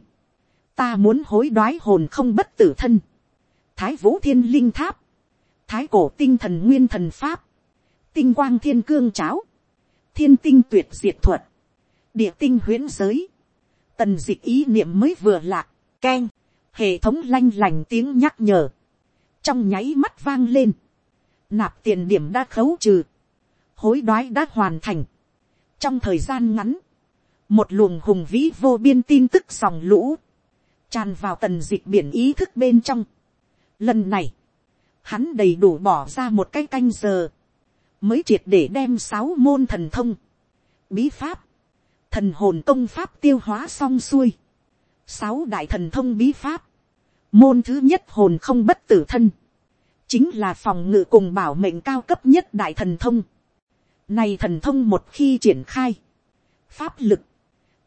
ta muốn hối đoái hồn không bất tử thân, thái vũ thiên linh tháp, thái cổ tinh thần nguyên thần pháp, tinh quang thiên cương cháo, thiên tinh tuyệt diệt thuật, địa tinh huyễn giới, tần dịch ý niệm mới vừa lạc, k hệ thống lanh lành tiếng nhắc nhở, trong nháy mắt vang lên, nạp tiền điểm đã khấu trừ, hối đoái đã hoàn thành. trong thời gian ngắn, một luồng hùng vĩ vô biên tin tức dòng lũ, tràn vào tần dịch biển ý thức bên trong. Lần này, hắn đầy đủ bỏ ra một cái canh giờ, mới triệt để đem sáu môn thần thông, bí pháp, thần hồn công pháp tiêu hóa xong xuôi, sáu đại thần thông bí pháp, môn thứ nhất hồn không bất tử thân, chính là phòng ngự cùng bảo mệnh cao cấp nhất đại thần thông. Này thần thông một khi triển khai, pháp lực,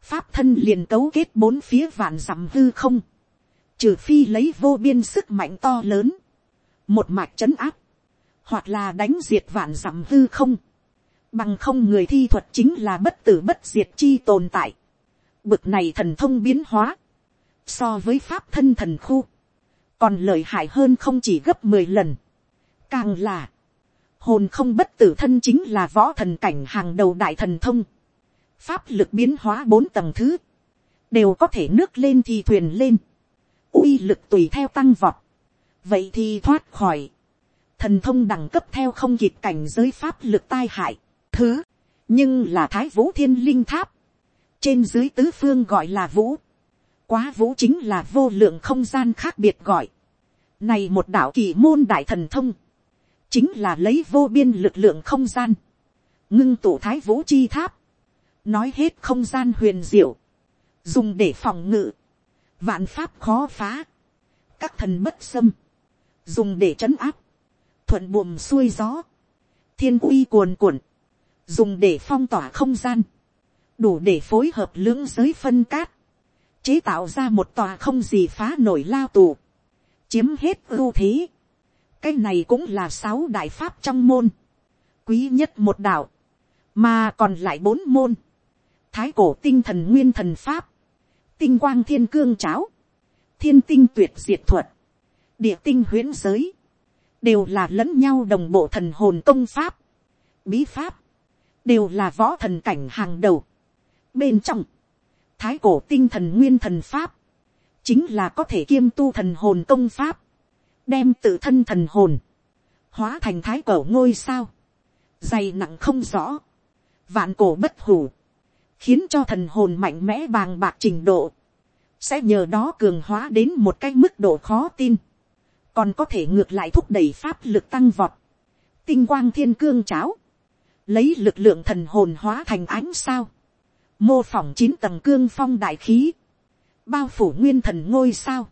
pháp thân liền cấu kết bốn phía vạn dặm hư không, trừ phi lấy vô biên sức mạnh to lớn, một mạch trấn áp, hoặc là đánh diệt vạn dặm hư không, bằng không người thi thuật chính là bất tử bất diệt chi tồn tại. Bực này thần thông biến hóa, so với pháp thân thần khu, còn lợi hại hơn không chỉ gấp mười lần. Càng là, hồn không bất tử thân chính là võ thần cảnh hàng đầu đại thần thông. Pháp lực biến hóa bốn tầng thứ, đều có thể nước lên thì thuyền lên. uy lực tùy theo tăng vọt. Vậy thì thoát khỏi. Thần thông đẳng cấp theo không kịp cảnh giới pháp lực tai hại. Thứ, nhưng là thái vũ thiên linh tháp. Trên dưới tứ phương gọi là vũ quá vũ chính là vô lượng không gian khác biệt gọi. Này một đạo kỳ môn đại thần thông. Chính là lấy vô biên lực lượng không gian. Ngưng tụ thái vũ chi tháp. Nói hết không gian huyền diệu. Dùng để phòng ngự. Vạn pháp khó phá. Các thần bất xâm. Dùng để trấn áp. Thuận buồm xuôi gió. Thiên uy cuồn cuộn. Dùng để phong tỏa không gian. Đủ để phối hợp lưỡng giới phân cát chế tạo ra một tòa không gì phá nổi lao tù, chiếm hết ưu thế. cái này cũng là sáu đại pháp trong môn, quý nhất một đạo, mà còn lại bốn môn, thái cổ tinh thần nguyên thần pháp, tinh quang thiên cương cháo, thiên tinh tuyệt diệt thuật, địa tinh huyễn giới, đều là lẫn nhau đồng bộ thần hồn công pháp, bí pháp, đều là võ thần cảnh hàng đầu. Bên trong, thái cổ tinh thần nguyên thần pháp, chính là có thể kiêm tu thần hồn công pháp, đem tự thân thần hồn, hóa thành thái cổ ngôi sao, dày nặng không rõ, vạn cổ bất hủ, khiến cho thần hồn mạnh mẽ bàng bạc trình độ, sẽ nhờ đó cường hóa đến một cái mức độ khó tin, còn có thể ngược lại thúc đẩy pháp lực tăng vọt, tinh quang thiên cương cháo, lấy lực lượng thần hồn hóa thành ánh sao, mô phỏng chín tầng cương phong đại khí, bao phủ nguyên thần ngôi sao,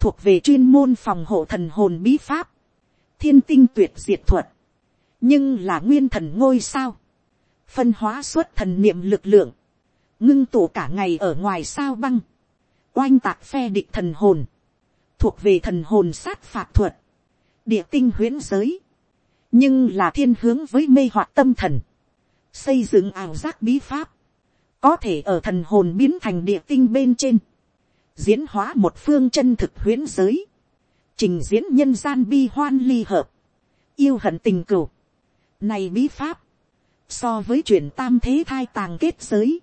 thuộc về chuyên môn phòng hộ thần hồn bí pháp, thiên tinh tuyệt diệt thuật, nhưng là nguyên thần ngôi sao, phân hóa suốt thần niệm lực lượng, ngưng tụ cả ngày ở ngoài sao băng, oanh tạc phe địch thần hồn, thuộc về thần hồn sát phạt thuật, địa tinh huyễn giới, nhưng là thiên hướng với mê hoạt tâm thần, xây dựng ảo giác bí pháp, có thể ở thần hồn biến thành địa tinh bên trên, diễn hóa một phương chân thực huyễn giới, trình diễn nhân gian bi hoan ly hợp, yêu hận tình cửu. Này bí pháp, so với chuyện tam thế thai tàng kết giới,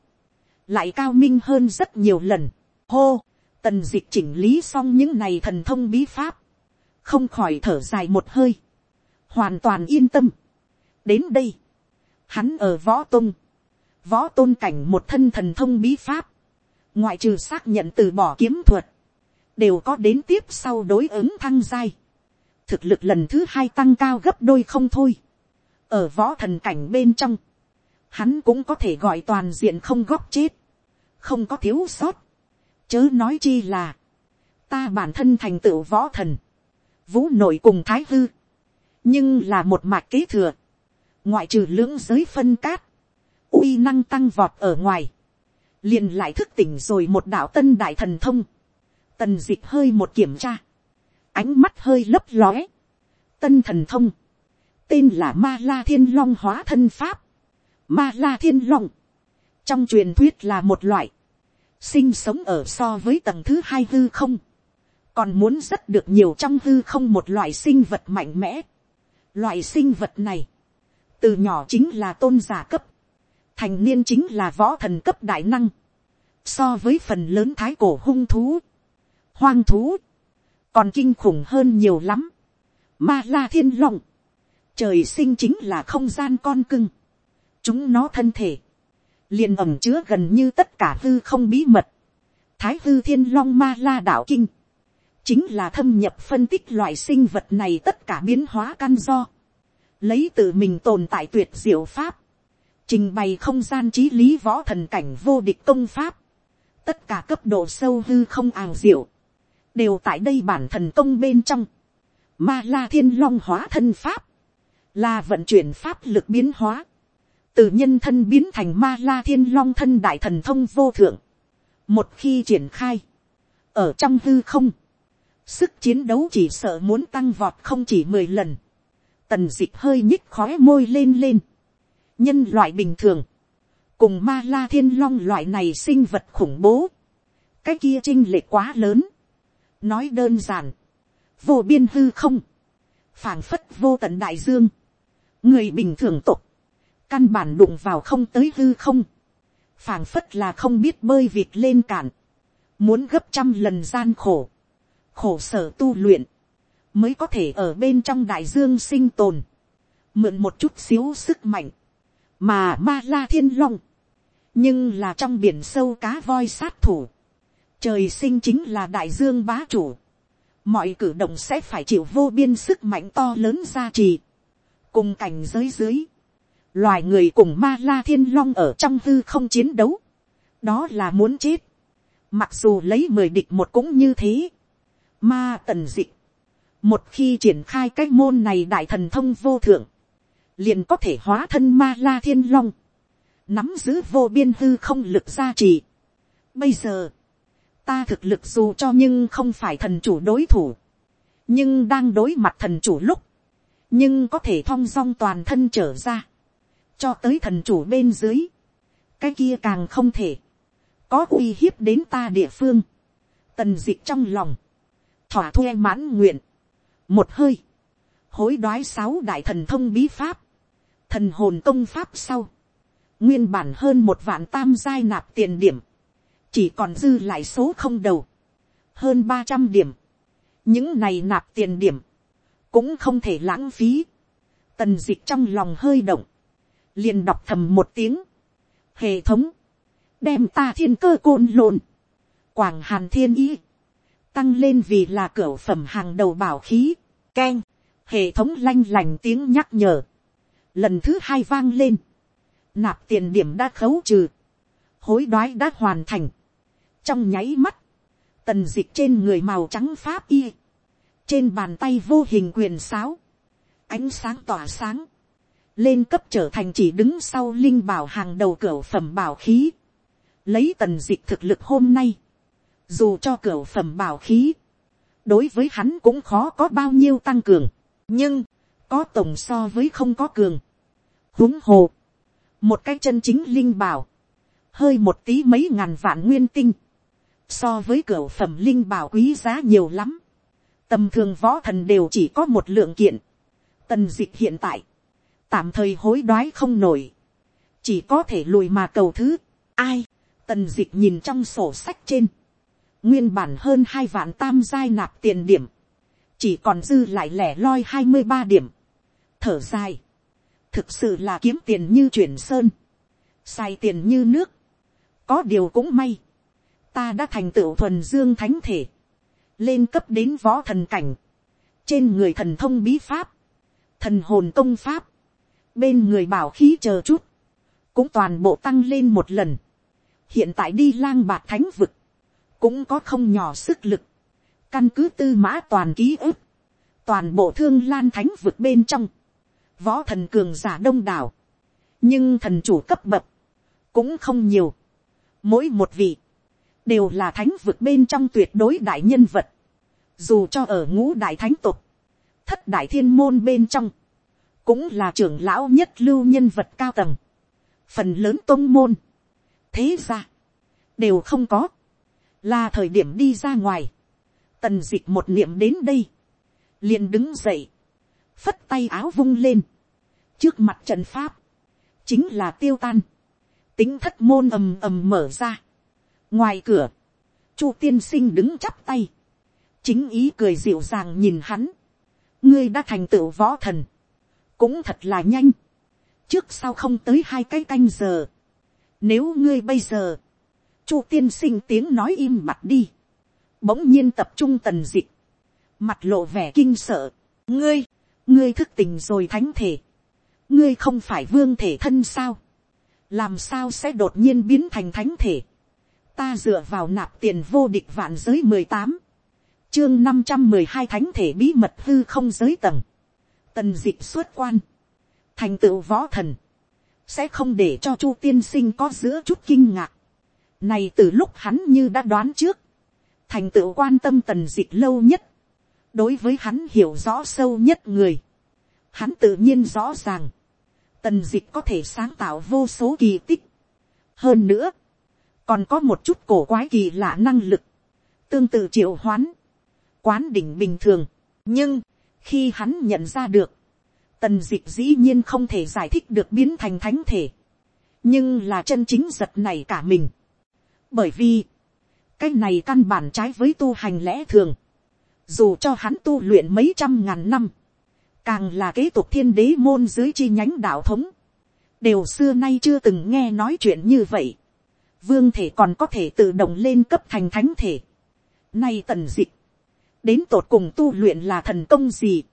lại cao minh hơn rất nhiều lần. Hô, tần dịch chỉnh lý xong những này thần thông bí pháp, không khỏi thở dài một hơi, hoàn toàn yên tâm. đến đây, hắn ở võ tung, võ tôn cảnh một thân thần thông bí pháp, ngoại trừ xác nhận từ bỏ kiếm thuật, đều có đến tiếp sau đối ứng thăng giai. thực lực lần thứ hai tăng cao gấp đôi không thôi ở võ thần cảnh bên trong, hắn cũng có thể gọi toàn diện không góc chết, không có thiếu sót. chớ nói chi là, ta bản thân thành tựu võ thần, vũ nội cùng thái hư, nhưng là một mạc kế thừa, ngoại trừ lưỡng giới phân cát, uy năng tăng vọt ở ngoài, liền lại thức tỉnh rồi một đạo tân đại thần thông, tần d ị c h hơi một kiểm tra, ánh mắt hơi lấp lóe, tân thần thông, tên là ma la thiên long hóa thân pháp, ma la thiên long, trong truyền thuyết là một loại, sinh sống ở so với tầng thứ hai hư không, còn muốn rất được nhiều trong hư không một loại sinh vật mạnh mẽ. Loại sinh vật này, từ nhỏ chính là tôn giả cấp, thành niên chính là võ thần cấp đại năng, so với phần lớn thái cổ hung thú, hoang thú, còn kinh khủng hơn nhiều lắm. ma la thiên long, trời sinh chính là không gian con cưng, chúng nó thân thể, liền ẩm chứa gần như tất cả hư không bí mật, thái hư thiên long ma la đạo kinh, chính là thâm nhập phân tích loại sinh vật này tất cả biến hóa căn do, lấy tự mình tồn tại tuyệt diệu pháp, trình bày không gian trí lý võ thần cảnh vô địch công pháp, tất cả cấp độ sâu hư không ảo diệu, đều tại đây bản thần công bên trong, ma la thiên long hóa thân pháp, là vận chuyển pháp lực biến hóa, từ nhân thân biến thành ma la thiên long thân đại thần thông vô thượng, một khi triển khai, ở trong hư không, sức chiến đấu chỉ sợ muốn tăng vọt không chỉ mười lần, tần d ị c h hơi nhích khói môi lên lên, nhân loại bình thường, cùng ma la thiên long loại này sinh vật khủng bố, cái kia trinh lệ quá lớn, nói đơn giản, vô biên hư không, phảng phất vô tận đại dương, người bình thường tục, căn bản đụng vào không tới hư không, phảng phất là không biết bơi vịt lên cạn, muốn gấp trăm lần gian khổ, khổ sở tu luyện, mới có thể ở bên trong đại dương sinh tồn, mượn một chút xíu sức mạnh, mà ma la thiên long, nhưng là trong biển sâu cá voi sát thủ, trời sinh chính là đại dương bá chủ, mọi cử động sẽ phải chịu vô biên sức mạnh to lớn gia trì, cùng cảnh giới dưới, loài người cùng ma la thiên long ở trong hư không chiến đấu, đó là muốn chết, mặc dù lấy mười địch một cũng như thế, ma tần dịch, một khi triển khai cái môn này đại thần thông vô thượng, liền có thể hóa thân ma la thiên long, nắm giữ vô biên hư không lực gia trì. Bây giờ, ta thực lực dù cho nhưng không phải thần chủ đối thủ, nhưng đang đối mặt thần chủ lúc, nhưng có thể thong dong toàn thân trở ra cho tới thần chủ bên dưới, cái kia càng không thể, có uy hiếp đến ta địa phương, tần d ị c h trong lòng, thỏa thuê mãn nguyện, một hơi, hối đoái sáu đại thần thông bí pháp, thần hồn công pháp sau, nguyên bản hơn một vạn tam giai nạp tiền điểm, chỉ còn dư lại số không đầu, hơn ba trăm điểm, những này nạp tiền điểm, cũng không thể lãng phí, tần dịch trong lòng hơi động, liền đọc thầm một tiếng, hệ thống, đem ta thiên cơ côn lộn, quảng hàn thiên ý, tăng lên vì là cửa phẩm hàng đầu bảo khí, k hệ thống lanh lành tiếng nhắc nhở, lần thứ hai vang lên, nạp tiền điểm đã khấu trừ, hối đoái đã hoàn thành, trong nháy mắt, tần dịch trên người màu trắng pháp y, trên bàn tay vô hình quyền sáo, ánh sáng tỏa sáng, lên cấp trở thành chỉ đứng sau linh bảo hàng đầu cửa phẩm bảo khí, lấy tần dịch thực lực hôm nay, dù cho cửa phẩm bảo khí, đối với hắn cũng khó có bao nhiêu tăng cường, nhưng, có tổng so với không có cường. huống hồ, một cái chân chính linh bảo, hơi một tí mấy ngàn vạn nguyên tinh, so với cửa phẩm linh bảo quý giá nhiều lắm, tầm thường võ thần đều chỉ có một lượng kiện, tần dịch hiện tại, tạm thời hối đoái không nổi, chỉ có thể lùi mà cầu thứ, ai, tần dịch nhìn trong sổ sách trên, nguyên bản hơn hai vạn tam giai nạp tiền điểm, chỉ còn dư lại lẻ loi hai mươi ba điểm, thở dài, thực sự là kiếm tiền như chuyển sơn, xài tiền như nước, có điều cũng may, ta đã thành tựu thuần dương thánh thể, lên cấp đến võ thần cảnh, trên người thần thông bí pháp, thần hồn công pháp, bên người bảo khí chờ chút, cũng toàn bộ tăng lên một lần. hiện tại đi lang bạc thánh vực, cũng có không nhỏ sức lực, căn cứ tư mã toàn ký ức, toàn bộ thương lan thánh vực bên trong, võ thần cường giả đông đảo, nhưng thần chủ cấp bậc, cũng không nhiều, mỗi một vị, đều là thánh vực bên trong tuyệt đối đại nhân vật, dù cho ở ngũ đại thánh tục, thất đại thiên môn bên trong, cũng là trưởng lão nhất lưu nhân vật cao tầng, phần lớn tôn môn, thế ra, đều không có, là thời điểm đi ra ngoài, tần d ị c h một niệm đến đây, liền đứng dậy, phất tay áo vung lên, trước mặt trận pháp, chính là tiêu tan, tính thất môn ầm ầm mở ra, ngoài cửa, chu tiên sinh đứng chắp tay, chính ý cười dịu dàng nhìn hắn, ngươi đã thành tựu võ thần, cũng thật là nhanh, trước sau không tới hai cái canh giờ, nếu ngươi bây giờ, chu tiên sinh tiếng nói im mặt đi, bỗng nhiên tập trung tần dịch, mặt lộ vẻ kinh sợ, ngươi, ngươi thức tỉnh rồi thánh thể, ngươi không phải vương thể thân sao, làm sao sẽ đột nhiên biến thành thánh thể, ta dựa vào nạp tiền vô địch vạn giới mười tám, chương năm trăm mười hai thánh thể bí mật hư không giới tầng, tần d ị xuất quan, thành tựu võ thần, sẽ không để cho chu tiên sinh có giữa chút kinh ngạc. này từ lúc hắn như đã đoán trước, thành tựu quan tâm tần d ị lâu nhất, đối với hắn hiểu rõ sâu nhất người, hắn tự nhiên rõ ràng, tần d ị có thể sáng tạo vô số kỳ tích. hơn nữa, còn có một chút cổ quái kỳ lạ năng lực, tương tự triệu hoán, quán đỉnh bình thường. nhưng, khi hắn nhận ra được, tần d ị dĩ nhiên không thể giải thích được biến thành thánh thể, nhưng là chân chính giật này cả mình. bởi vì, cái này căn bản trái với tu hành lẽ thường, dù cho hắn tu luyện mấy trăm ngàn năm, càng là kế tục thiên đế môn dưới chi nhánh đạo thống, đều xưa nay chưa từng nghe nói chuyện như vậy. Vương thể còn có thể tự động lên cấp thành thánh thể. Nay tần dịch, đến tột cùng tu luyện là thần công gì,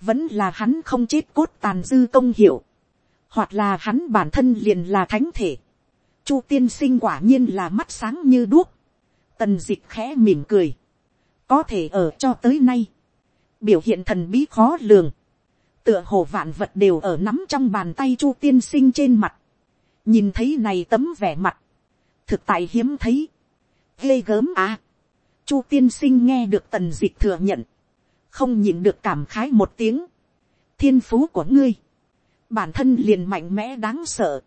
vẫn là hắn không chết cốt tàn dư công hiệu, hoặc là hắn bản thân liền là thánh thể. Chu tiên sinh quả nhiên là mắt sáng như đuốc, tần dịch khẽ mỉm cười, có thể ở cho tới nay, biểu hiện thần bí khó lường, tựa hồ vạn vật đều ở nắm trong bàn tay chu tiên sinh trên mặt, nhìn thấy này tấm vẻ mặt, thực tại hiếm thấy, ghê gớm à, Chu tiên sinh nghe được tần dịch thừa nhận. Không nhìn được cảm khái một tiếng. Thiên phú của ngươi. Bản thân liền mạnh mẽ đáng sợ.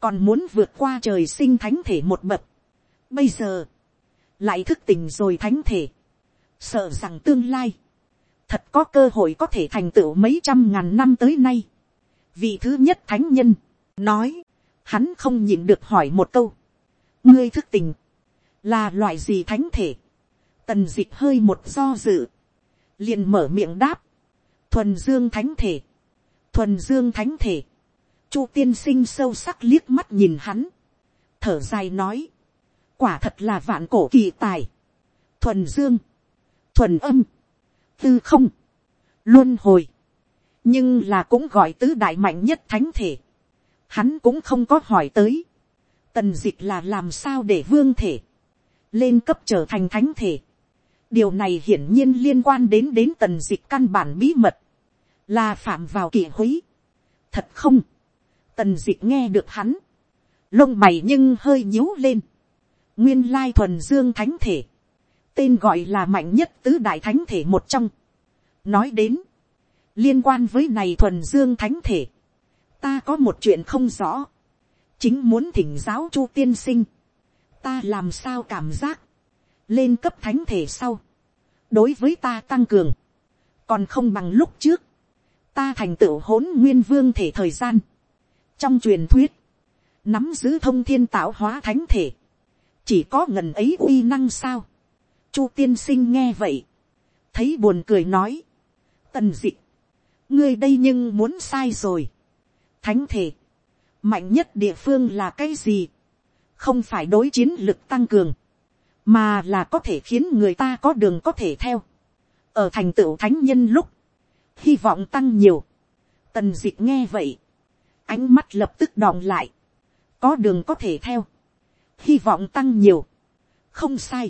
Còn muốn vượt qua trời sinh thánh thể một bậc. Bây giờ. Lại thức tỉnh rồi thánh thể. Sợ rằng tương lai. Thật có cơ hội có thể thành tựu mấy trăm ngàn năm tới nay. Vị thứ nhất thánh nhân. Nói. Hắn không nhịn được hỏi một câu. Ngươi thức tình Là loại gì thánh thể? Tần dịch hơi một do dự. Liền mở miệng đáp. Thuần dương thánh thể. Thuần dương thánh thể. Chu tiên sinh sâu sắc liếc mắt nhìn hắn. Thở dài nói. Quả thật là vạn cổ kỳ tài. Thuần dương. Thuần âm. Tư không. Luân hồi. Nhưng là cũng gọi tứ đại mạnh nhất thánh thể. Hắn cũng không có hỏi tới. Tần dịch là làm sao để vương thể. Lên cấp trở thành thánh thể điều này hiển nhiên liên quan đến đến tần dịch căn bản bí mật, là phạm vào kỷ húy. thật không, tần dịch nghe được hắn, lông mày nhưng hơi nhíu lên, nguyên lai thuần dương thánh thể, tên gọi là mạnh nhất tứ đại thánh thể một trong. nói đến, liên quan với này thuần dương thánh thể, ta có một chuyện không rõ, chính muốn thỉnh giáo chu tiên sinh, ta làm sao cảm giác, lên cấp thánh thể sau, đối với ta tăng cường, còn không bằng lúc trước, ta thành tựu hỗn nguyên vương thể thời gian. trong truyền thuyết, nắm giữ thông thiên tạo hóa thánh thể, chỉ có ngần ấy uy năng sao. chu tiên sinh nghe vậy, thấy buồn cười nói, tần d ị ngươi đây nhưng muốn sai rồi. thánh thể, mạnh nhất địa phương là cái gì, không phải đối chiến lực tăng cường, mà là có thể khiến người ta có đường có thể theo, ở thành tựu thánh nhân lúc, hy vọng tăng nhiều, tần d ị c h nghe vậy, ánh mắt lập tức đọng lại, có đường có thể theo, hy vọng tăng nhiều, không sai,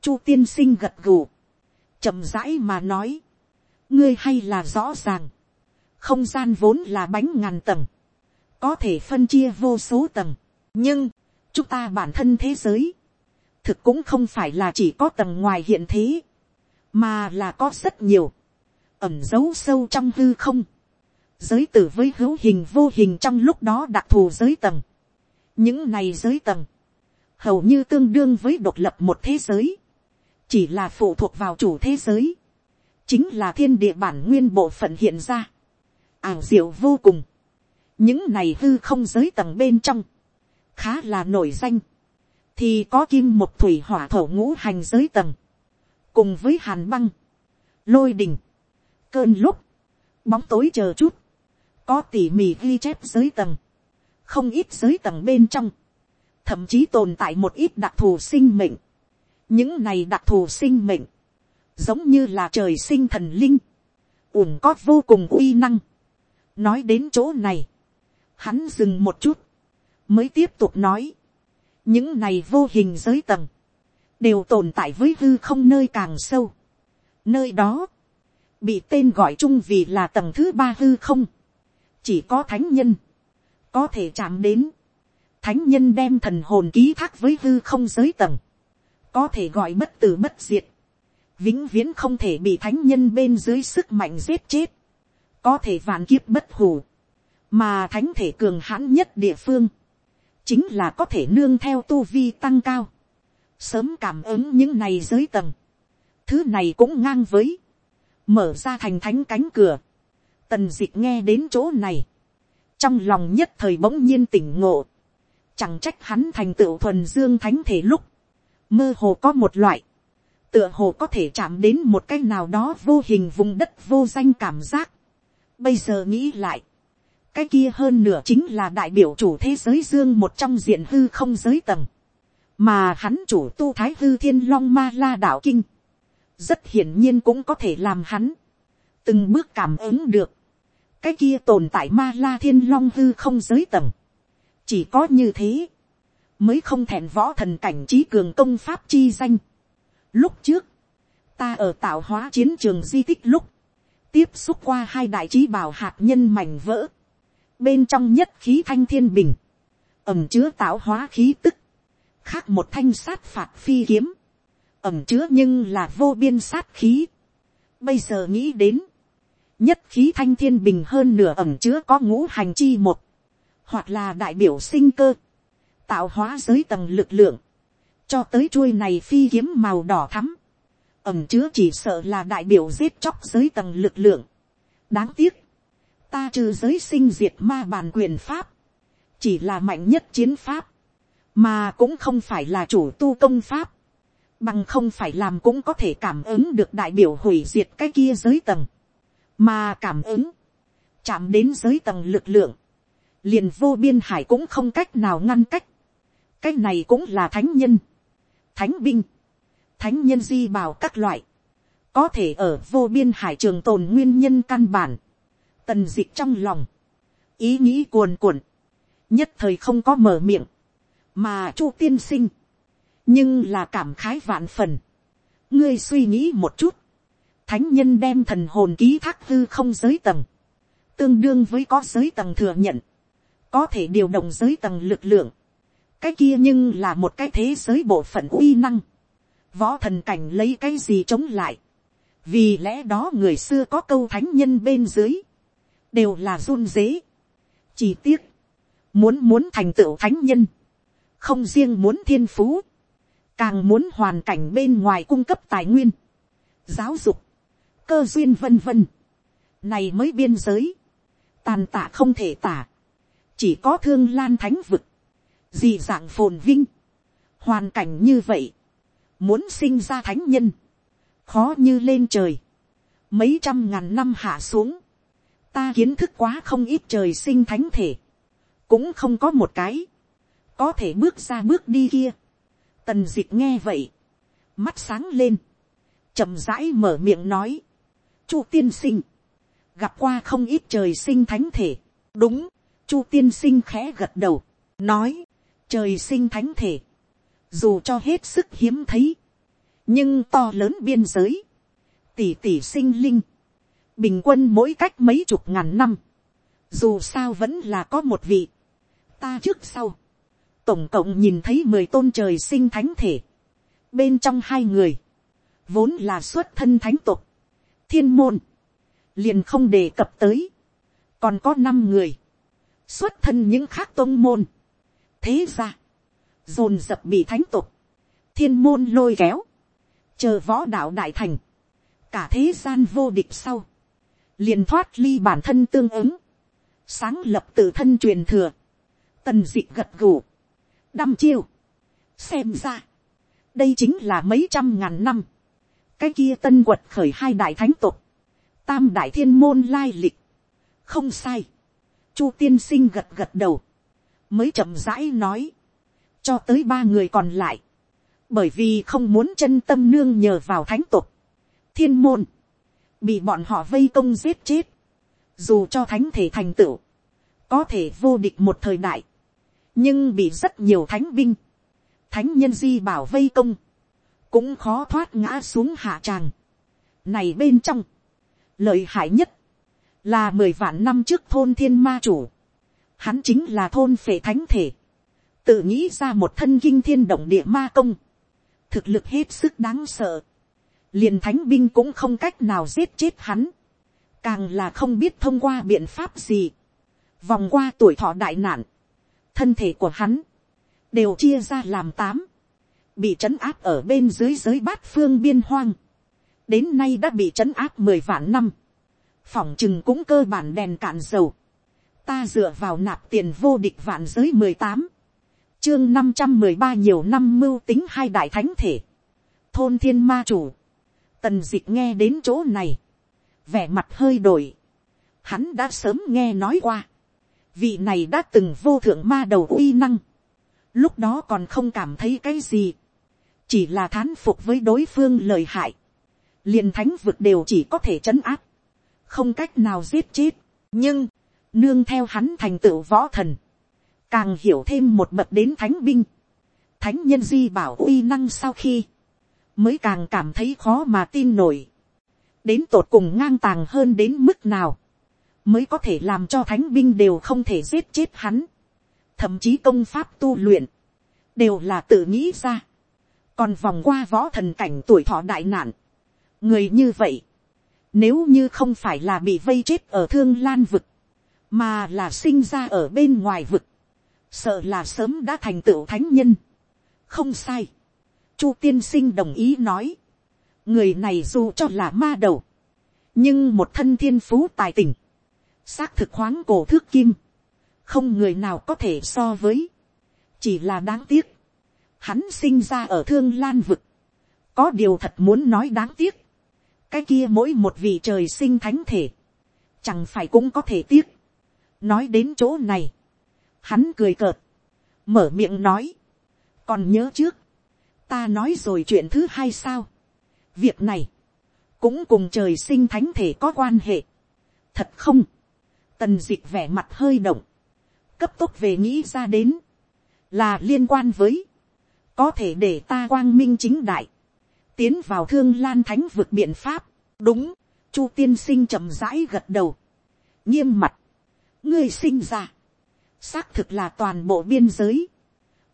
chu tiên sinh gật gù, chậm rãi mà nói, ngươi hay là rõ ràng, không gian vốn là bánh ngàn tầng, có thể phân chia vô số tầng, nhưng, chúng ta bản thân thế giới, thực cũng không phải là chỉ có tầng ngoài hiện thế, mà là có rất nhiều, ẩm giấu sâu trong hư không, giới tử với hữu hình vô hình trong lúc đó đặc thù giới tầng. những này giới tầng, hầu như tương đương với độc lập một thế giới, chỉ là phụ thuộc vào chủ thế giới, chính là thiên địa bản nguyên bộ phận hiện ra, ảo diệu vô cùng, những này hư không giới tầng bên trong, khá là nổi danh, thì có kim một thủy hỏa thổ ngũ hành giới tầng, cùng với hàn băng, lôi đình, cơn lúc, bóng tối chờ chút, có tỉ mỉ ghi chép giới tầng, không ít giới tầng bên trong, thậm chí tồn tại một ít đặc thù sinh mệnh. những này đặc thù sinh mệnh, giống như là trời sinh thần linh, ủng có vô cùng uy năng. nói đến chỗ này, hắn dừng một chút, mới tiếp tục nói, những này vô hình giới tầng, đều tồn tại với hư không nơi càng sâu. nơi đó, bị tên gọi chung vì là tầng thứ ba hư không, chỉ có thánh nhân, có thể chạm đến, thánh nhân đem thần hồn ký thác với hư không giới tầng, có thể gọi bất tử bất diệt, vĩnh viễn không thể bị thánh nhân bên dưới sức mạnh giết chết, có thể vạn kiếp bất hủ, mà thánh thể cường hãn nhất địa phương, chính là có thể nương theo tu vi tăng cao, sớm cảm ứng những này giới tầng, thứ này cũng ngang với, mở ra thành thánh cánh cửa, tần d ị c h nghe đến chỗ này, trong lòng nhất thời bỗng nhiên tỉnh ngộ, chẳng trách hắn thành tựu thuần dương thánh thể lúc, mơ hồ có một loại, tựa hồ có thể chạm đến một cái nào đó vô hình vùng đất vô danh cảm giác. Bây giờ nghĩ lại, cái kia hơn nửa chính là đại biểu chủ thế giới dương một trong diện hư không giới tầng, mà hắn chủ tu thái hư thiên long ma la đạo kinh, rất hiển nhiên cũng có thể làm hắn. Từng bước cảm ứng được. Cái kia tồn tại ma la thiên long hư không giới tầng. chỉ có như thế, mới không thẹn võ thần cảnh trí cường công pháp chi danh. lúc trước, ta ở tạo hóa chiến trường di tích lúc, tiếp xúc qua hai đại trí bảo hạt nhân mảnh vỡ, bên trong nhất khí thanh thiên bình, ẩm chứa tạo hóa khí tức, khác một thanh sát phạt phi kiếm, ẩm chứa nhưng là vô biên sát khí. Bây giờ nghĩ đến, nhất khí thanh thiên bình hơn nửa ẩm chứa có ngũ hành chi một, hoặc là đại biểu sinh cơ, tạo hóa giới tầng lực lượng, cho tới chuôi này phi kiếm màu đỏ thắm, ẩm chứa chỉ sợ là đại biểu giết chóc giới tầng lực lượng. đáng tiếc, ta trừ giới sinh diệt ma bàn quyền pháp, chỉ là mạnh nhất chiến pháp, mà cũng không phải là chủ tu công pháp bằng không phải làm cũng có thể cảm ứng được đại biểu hủy diệt cái kia giới tầng, mà cảm ứng, chạm đến giới tầng lực lượng, liền vô biên hải cũng không cách nào ngăn cách, cái này cũng là thánh nhân, thánh binh, thánh nhân di bào các loại, có thể ở vô biên hải trường tồn nguyên nhân căn bản, tần dịch trong lòng, ý nghĩ cuồn cuộn, nhất thời không có mở miệng, mà chu tiên sinh, nhưng là cảm khái vạn phần. ngươi suy nghĩ một chút, thánh nhân đem thần hồn ký thác hư không giới tầng, tương đương với có giới tầng thừa nhận, có thể điều động giới tầng lực lượng, cái kia nhưng là một cái thế giới bộ phận uy năng, võ thần cảnh lấy cái gì chống lại, vì lẽ đó người xưa có câu thánh nhân bên dưới, đều là run dế. chỉ tiếc, muốn muốn thành tựu thánh nhân, không riêng muốn thiên phú, càng muốn hoàn cảnh bên ngoài cung cấp tài nguyên, giáo dục, cơ duyên vân vân, này mới biên giới, tàn tạ không thể tả, chỉ có thương lan thánh vực, dị dạng phồn vinh, hoàn cảnh như vậy, muốn sinh ra thánh nhân, khó như lên trời, mấy trăm ngàn năm hạ xuống, ta kiến thức quá không ít trời sinh thánh thể, cũng không có một cái, có thể bước ra bước đi kia, Tần dịch nghe vậy. Mắt sáng lên. chậm rãi mở miệng nói. Chu tiên sinh. Gặp qua không ít trời sinh thánh thể. Đúng. Chu tiên sinh khẽ gật đầu. Nói. Trời sinh thánh thể. Dù cho hết sức hiếm thấy. Nhưng to lớn biên giới. Tỷ tỷ sinh linh. Bình quân mỗi cách mấy chục ngàn năm. Dù sao vẫn là có một vị. Ta trước sau tổng cộng nhìn thấy mười tôn trời sinh thánh thể. Bên trong hai người, vốn là xuất thân thánh tục, thiên môn, liền không đề cập tới. Còn có năm người, xuất thân những khác tôn môn. Thế ra, dồn dập bị thánh tục, thiên môn lôi kéo, chờ võ đạo đại thành, cả thế gian vô địch sau, liền thoát ly bản thân tương ứng, sáng lập tự thân truyền thừa, tần d ị gật gù, đăm chiêu. xem ra, đây chính là mấy trăm ngàn năm. cái kia tân quật khởi hai đại thánh tục, tam đại thiên môn lai lịch. không sai. chu tiên sinh gật gật đầu. mới chậm rãi nói. cho tới ba người còn lại. bởi vì không muốn chân tâm nương nhờ vào thánh tục. thiên môn bị bọn họ vây công giết chết. dù cho thánh thể thành tựu. có thể vô địch một thời đại. nhưng bị rất nhiều thánh binh. thánh nhân di bảo vây công. cũng khó thoát ngã xuống hạ tràng này bên trong, lợi hại nhất, là mười vạn năm trước thôn thiên ma chủ, hắn chính là thôn phệ thánh thể, tự nghĩ ra một thân kinh thiên động địa ma công, thực lực hết sức đáng sợ, liền thánh binh cũng không cách nào giết chết hắn, càng là không biết thông qua biện pháp gì, vòng qua tuổi thọ đại nạn, thân thể của hắn, đều chia ra làm tám, bị trấn áp ở bên dưới giới bát phương biên hoang, đến nay đã bị trấn áp mười vạn năm, phỏng chừng cũng cơ bản đèn cạn dầu, ta dựa vào nạp tiền vô địch vạn giới mười tám, chương năm trăm mười ba nhiều năm mưu tính hai đại thánh thể, thôn thiên ma chủ, tần dịch nghe đến chỗ này, vẻ mặt hơi đổi, hắn đã sớm nghe nói qua, vị này đã từng vô thượng ma đầu uy năng, lúc đó còn không cảm thấy cái gì, chỉ là thán phục với đối phương lời hại, liền thánh vực đều chỉ có thể chấn áp, không cách nào giết chết, nhưng, nương theo hắn thành tựu võ thần, càng hiểu thêm một bậc đến thánh binh, thánh nhân di bảo uy năng sau khi, mới càng cảm thấy khó mà tin nổi, đến tột cùng ngang tàng hơn đến mức nào, mới có thể làm cho thánh binh đều không thể giết chết hắn, thậm chí công pháp tu luyện, đều là tự nghĩ ra, còn vòng qua võ thần cảnh tuổi thọ đại nạn, người như vậy, nếu như không phải là bị vây chết ở thương lan vực, mà là sinh ra ở bên ngoài vực, sợ là sớm đã thành tựu thánh nhân. không sai, chu tiên sinh đồng ý nói, người này dù cho là ma đầu, nhưng một thân thiên phú tài tình, xác thực khoáng cổ thước kim, không người nào có thể so với, chỉ là đáng tiếc, hắn sinh ra ở thương lan vực, có điều thật muốn nói đáng tiếc, cái kia mỗi một vị trời sinh thánh thể, chẳng phải cũng có thể tiếc. nói đến chỗ này, hắn cười cợt, mở miệng nói, còn nhớ trước, ta nói rồi chuyện thứ hai sao, việc này, cũng cùng trời sinh thánh thể có quan hệ, thật không, tần d ị c h vẻ mặt hơi động, cấp tốc về nghĩ ra đến, là liên quan với, có thể để ta quang minh chính đại, tiến vào thương lan thánh vực biện pháp. đúng, chu tiên sinh chậm rãi gật đầu. nghiêm mặt, ngươi sinh ra, xác thực là toàn bộ biên giới.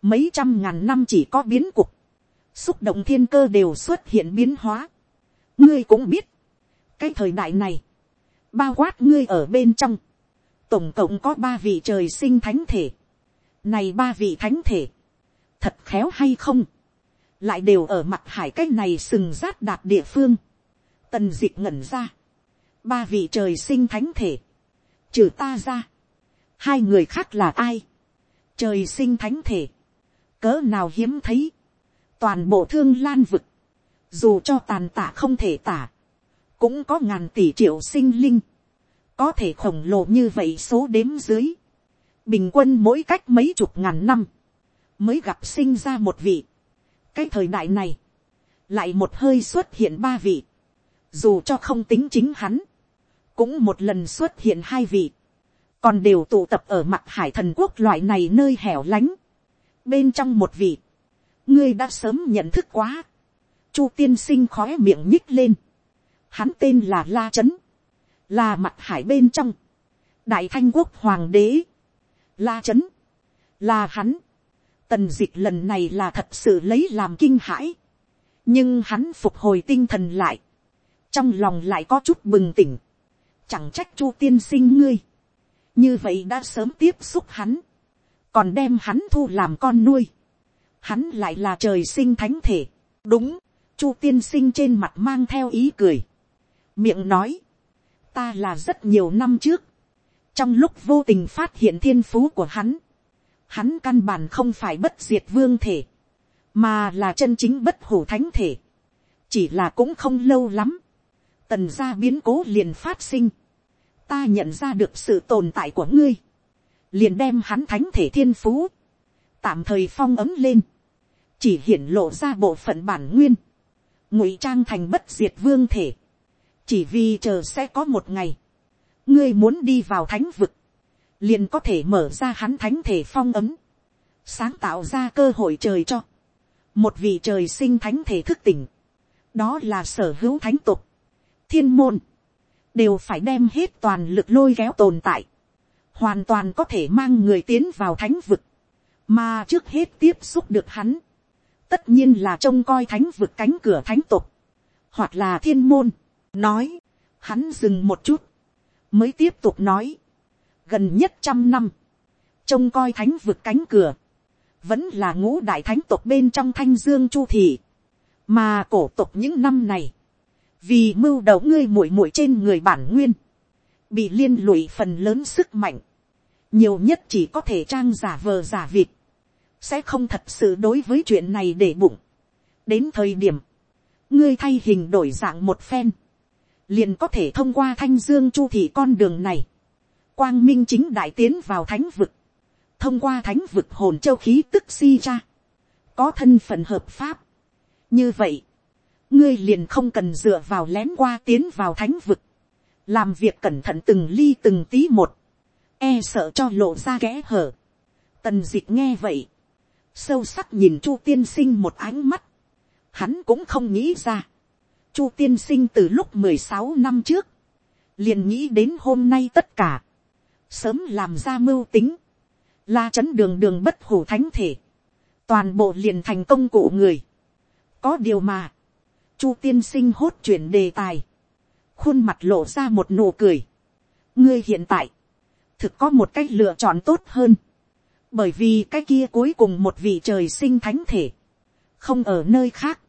mấy trăm ngàn năm chỉ có biến cục, xúc động thiên cơ đều xuất hiện biến hóa. ngươi cũng biết, cái thời đại này, bao quát ngươi ở bên trong, tổng cộng có ba vị trời sinh thánh thể. này ba vị thánh thể, thật khéo hay không, lại đều ở mặt hải cái này sừng rát đạt địa phương, tần d ị ngẩn ra, ba vị trời sinh thánh thể, trừ ta ra, hai người khác là ai, trời sinh thánh thể, cỡ nào hiếm thấy, toàn bộ thương lan vực, dù cho tàn tả không thể tả, cũng có ngàn tỷ triệu sinh linh, có thể khổng lồ như vậy số đếm dưới, bình quân mỗi cách mấy chục ngàn năm, mới gặp sinh ra một vị, cái thời đại này, lại một hơi xuất hiện ba vị, dù cho không tính chính hắn, cũng một lần xuất hiện hai vị, còn đều tụ tập ở mặt hải thần quốc loại này nơi hẻo lánh, bên trong một vị, ngươi đã sớm nhận thức quá, chu tiên sinh khói miệng nhích lên, hắn tên là la trấn, là mặt hải bên trong, đại thanh quốc hoàng đế, la trấn, là hắn, Tần dịch lần này là thật sự lấy làm kinh hãi. Nhưng hắn phục hồi tinh thần lại. Trong lòng lại có chút bừng tỉnh. Chẳng trách chu tiên sinh ngươi. Như vậy đã sớm tiếp xúc hắn. Còn đem hắn thu làm con nuôi. Hắn lại là trời sinh thánh thể. Đúng, chu tiên sinh trên mặt mang theo ý cười. Miệng nói. Ta là rất nhiều năm trước. Trong lúc vô tình phát hiện thiên phú của hắn hắn căn bản không phải bất diệt vương thể, mà là chân chính bất hủ thánh thể, chỉ là cũng không lâu lắm, tần gia biến cố liền phát sinh, ta nhận ra được sự tồn tại của ngươi, liền đem hắn thánh thể thiên phú, tạm thời phong ấm lên, chỉ hiển lộ ra bộ phận bản nguyên, ngụy trang thành bất diệt vương thể, chỉ vì chờ sẽ có một ngày, ngươi muốn đi vào thánh vực, liền có thể mở ra hắn thánh thể phong ấm, sáng tạo ra cơ hội trời cho, một vị trời sinh thánh thể thức tỉnh, đó là sở hữu thánh tục, thiên môn, đều phải đem hết toàn lực lôi kéo tồn tại, hoàn toàn có thể mang người tiến vào thánh vực, mà trước hết tiếp xúc được hắn, tất nhiên là trông coi thánh vực cánh cửa thánh tục, hoặc là thiên môn, nói, hắn dừng một chút, mới tiếp tục nói, gần nhất trăm năm, trông coi thánh vực cánh cửa, vẫn là ngũ đại thánh tộc bên trong thanh dương chu thị, mà cổ tộc những năm này, vì mưu đầu ngươi muội muội trên người bản nguyên, bị liên lụy phần lớn sức mạnh, nhiều nhất chỉ có thể trang giả vờ giả vịt, sẽ không thật sự đối với chuyện này để bụng. đến thời điểm, ngươi thay hình đổi dạng một phen, liền có thể thông qua thanh dương chu thị con đường này, quang minh chính đại tiến vào thánh vực, thông qua thánh vực hồn châu khí tức si cha, có thân phận hợp pháp. như vậy, ngươi liền không cần dựa vào lén qua tiến vào thánh vực, làm việc cẩn thận từng ly từng tí một, e sợ cho lộ ra kẽ hở. tần d ị c h nghe vậy, sâu sắc nhìn chu tiên sinh một ánh mắt, hắn cũng không nghĩ ra. chu tiên sinh từ lúc mười sáu năm trước, liền nghĩ đến hôm nay tất cả, sớm làm ra mưu tính, la chấn đường đường bất hủ thánh thể, toàn bộ liền thành công cụ người. có điều mà, chu tiên sinh hốt chuyển đề tài, khuôn mặt lộ ra một nụ cười. ngươi hiện tại, thực có một cách lựa chọn tốt hơn, bởi vì cái kia cuối cùng một vị trời sinh thánh thể, không ở nơi khác,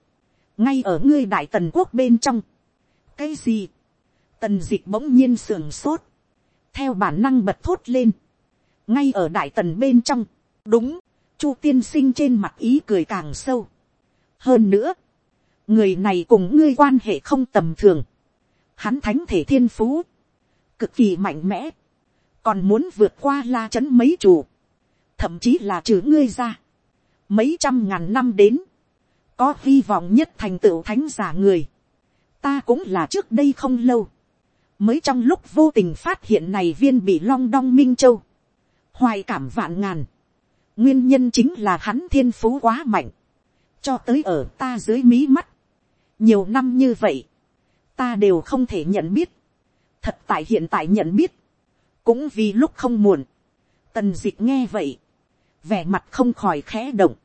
ngay ở ngươi đại tần quốc bên trong. cái gì, tần d ị c h bỗng nhiên sưởng sốt, theo bản năng bật thốt lên, ngay ở đại tần bên trong, đúng, chu tiên sinh trên mặt ý cười càng sâu. hơn nữa, người này cùng ngươi quan hệ không tầm thường, hắn thánh thể thiên phú, cực kỳ mạnh mẽ, còn muốn vượt qua la chấn mấy chủ, thậm chí là trừ ngươi ra, mấy trăm ngàn năm đến, có hy vọng nhất thành tựu thánh giả người, ta cũng là trước đây không lâu, mới trong lúc vô tình phát hiện này viên bị long đong minh châu, hoài cảm vạn ngàn, nguyên nhân chính là hắn thiên phú quá mạnh, cho tới ở ta dưới mí mắt, nhiều năm như vậy, ta đều không thể nhận biết, thật tại hiện tại nhận biết, cũng vì lúc không muộn, tần d ị c h nghe vậy, vẻ mặt không khỏi khẽ động,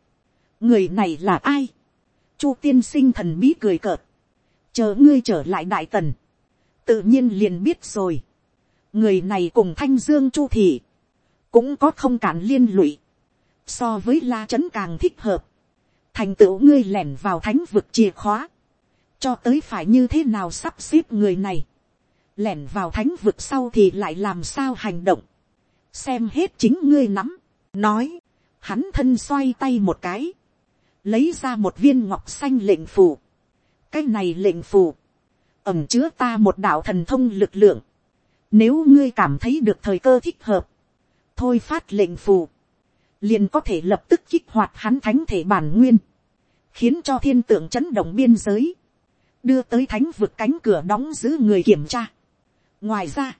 người này là ai, chu tiên sinh thần bí cười cợt, chờ ngươi trở lại đại tần, tự nhiên liền biết rồi, người này cùng thanh dương chu thị, cũng có không cản liên lụy, so với la trấn càng thích hợp, thành tựu ngươi lẻn vào thánh vực chìa khóa, cho tới phải như thế nào sắp xếp người này, lẻn vào thánh vực sau thì lại làm sao hành động, xem hết chính ngươi nắm, nói, hắn thân xoay tay một cái, lấy ra một viên ngọc xanh lệnh phù, cái này lệnh phù, ẩm chứa ta một đạo thần thông lực lượng, nếu ngươi cảm thấy được thời cơ thích hợp, thôi phát lệnh phù, liền có thể lập tức kích hoạt hắn thánh thể bản nguyên, khiến cho thiên tượng chấn động biên giới, đưa tới thánh vực cánh cửa đóng giữ người kiểm tra. Ngoài ra,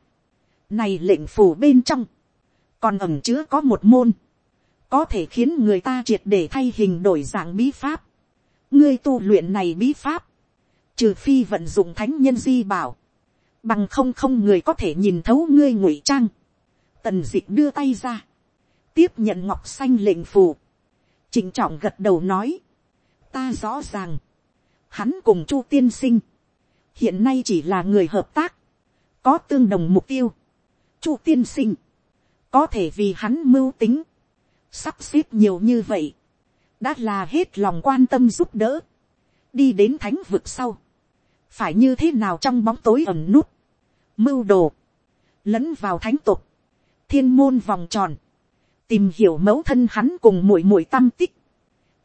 này lệnh phủ bên trong, còn ẩm chứa có một môn, có thể khiến người ta triệt để thay hình đổi dạng bí pháp. ngươi tu luyện này bí pháp, trừ phi vận dụng thánh nhân di bảo, bằng không không người có thể nhìn thấu ngươi ngụy trang. tần d ị c h đưa tay ra, tiếp nhận ngọc xanh lệnh phù, trịnh trọng gật đầu nói, ta rõ ràng, hắn cùng chu tiên sinh, hiện nay chỉ là người hợp tác, có tương đồng mục tiêu, chu tiên sinh, có thể vì hắn mưu tính, sắp xếp nhiều như vậy, đã là hết lòng quan tâm giúp đỡ, đi đến thánh vực sau, phải như thế nào trong bóng tối ẩm nút, mưu đồ, lẫn vào thánh tục, thiên môn vòng tròn, tìm hiểu mẫu thân hắn cùng muội muội tâm tích,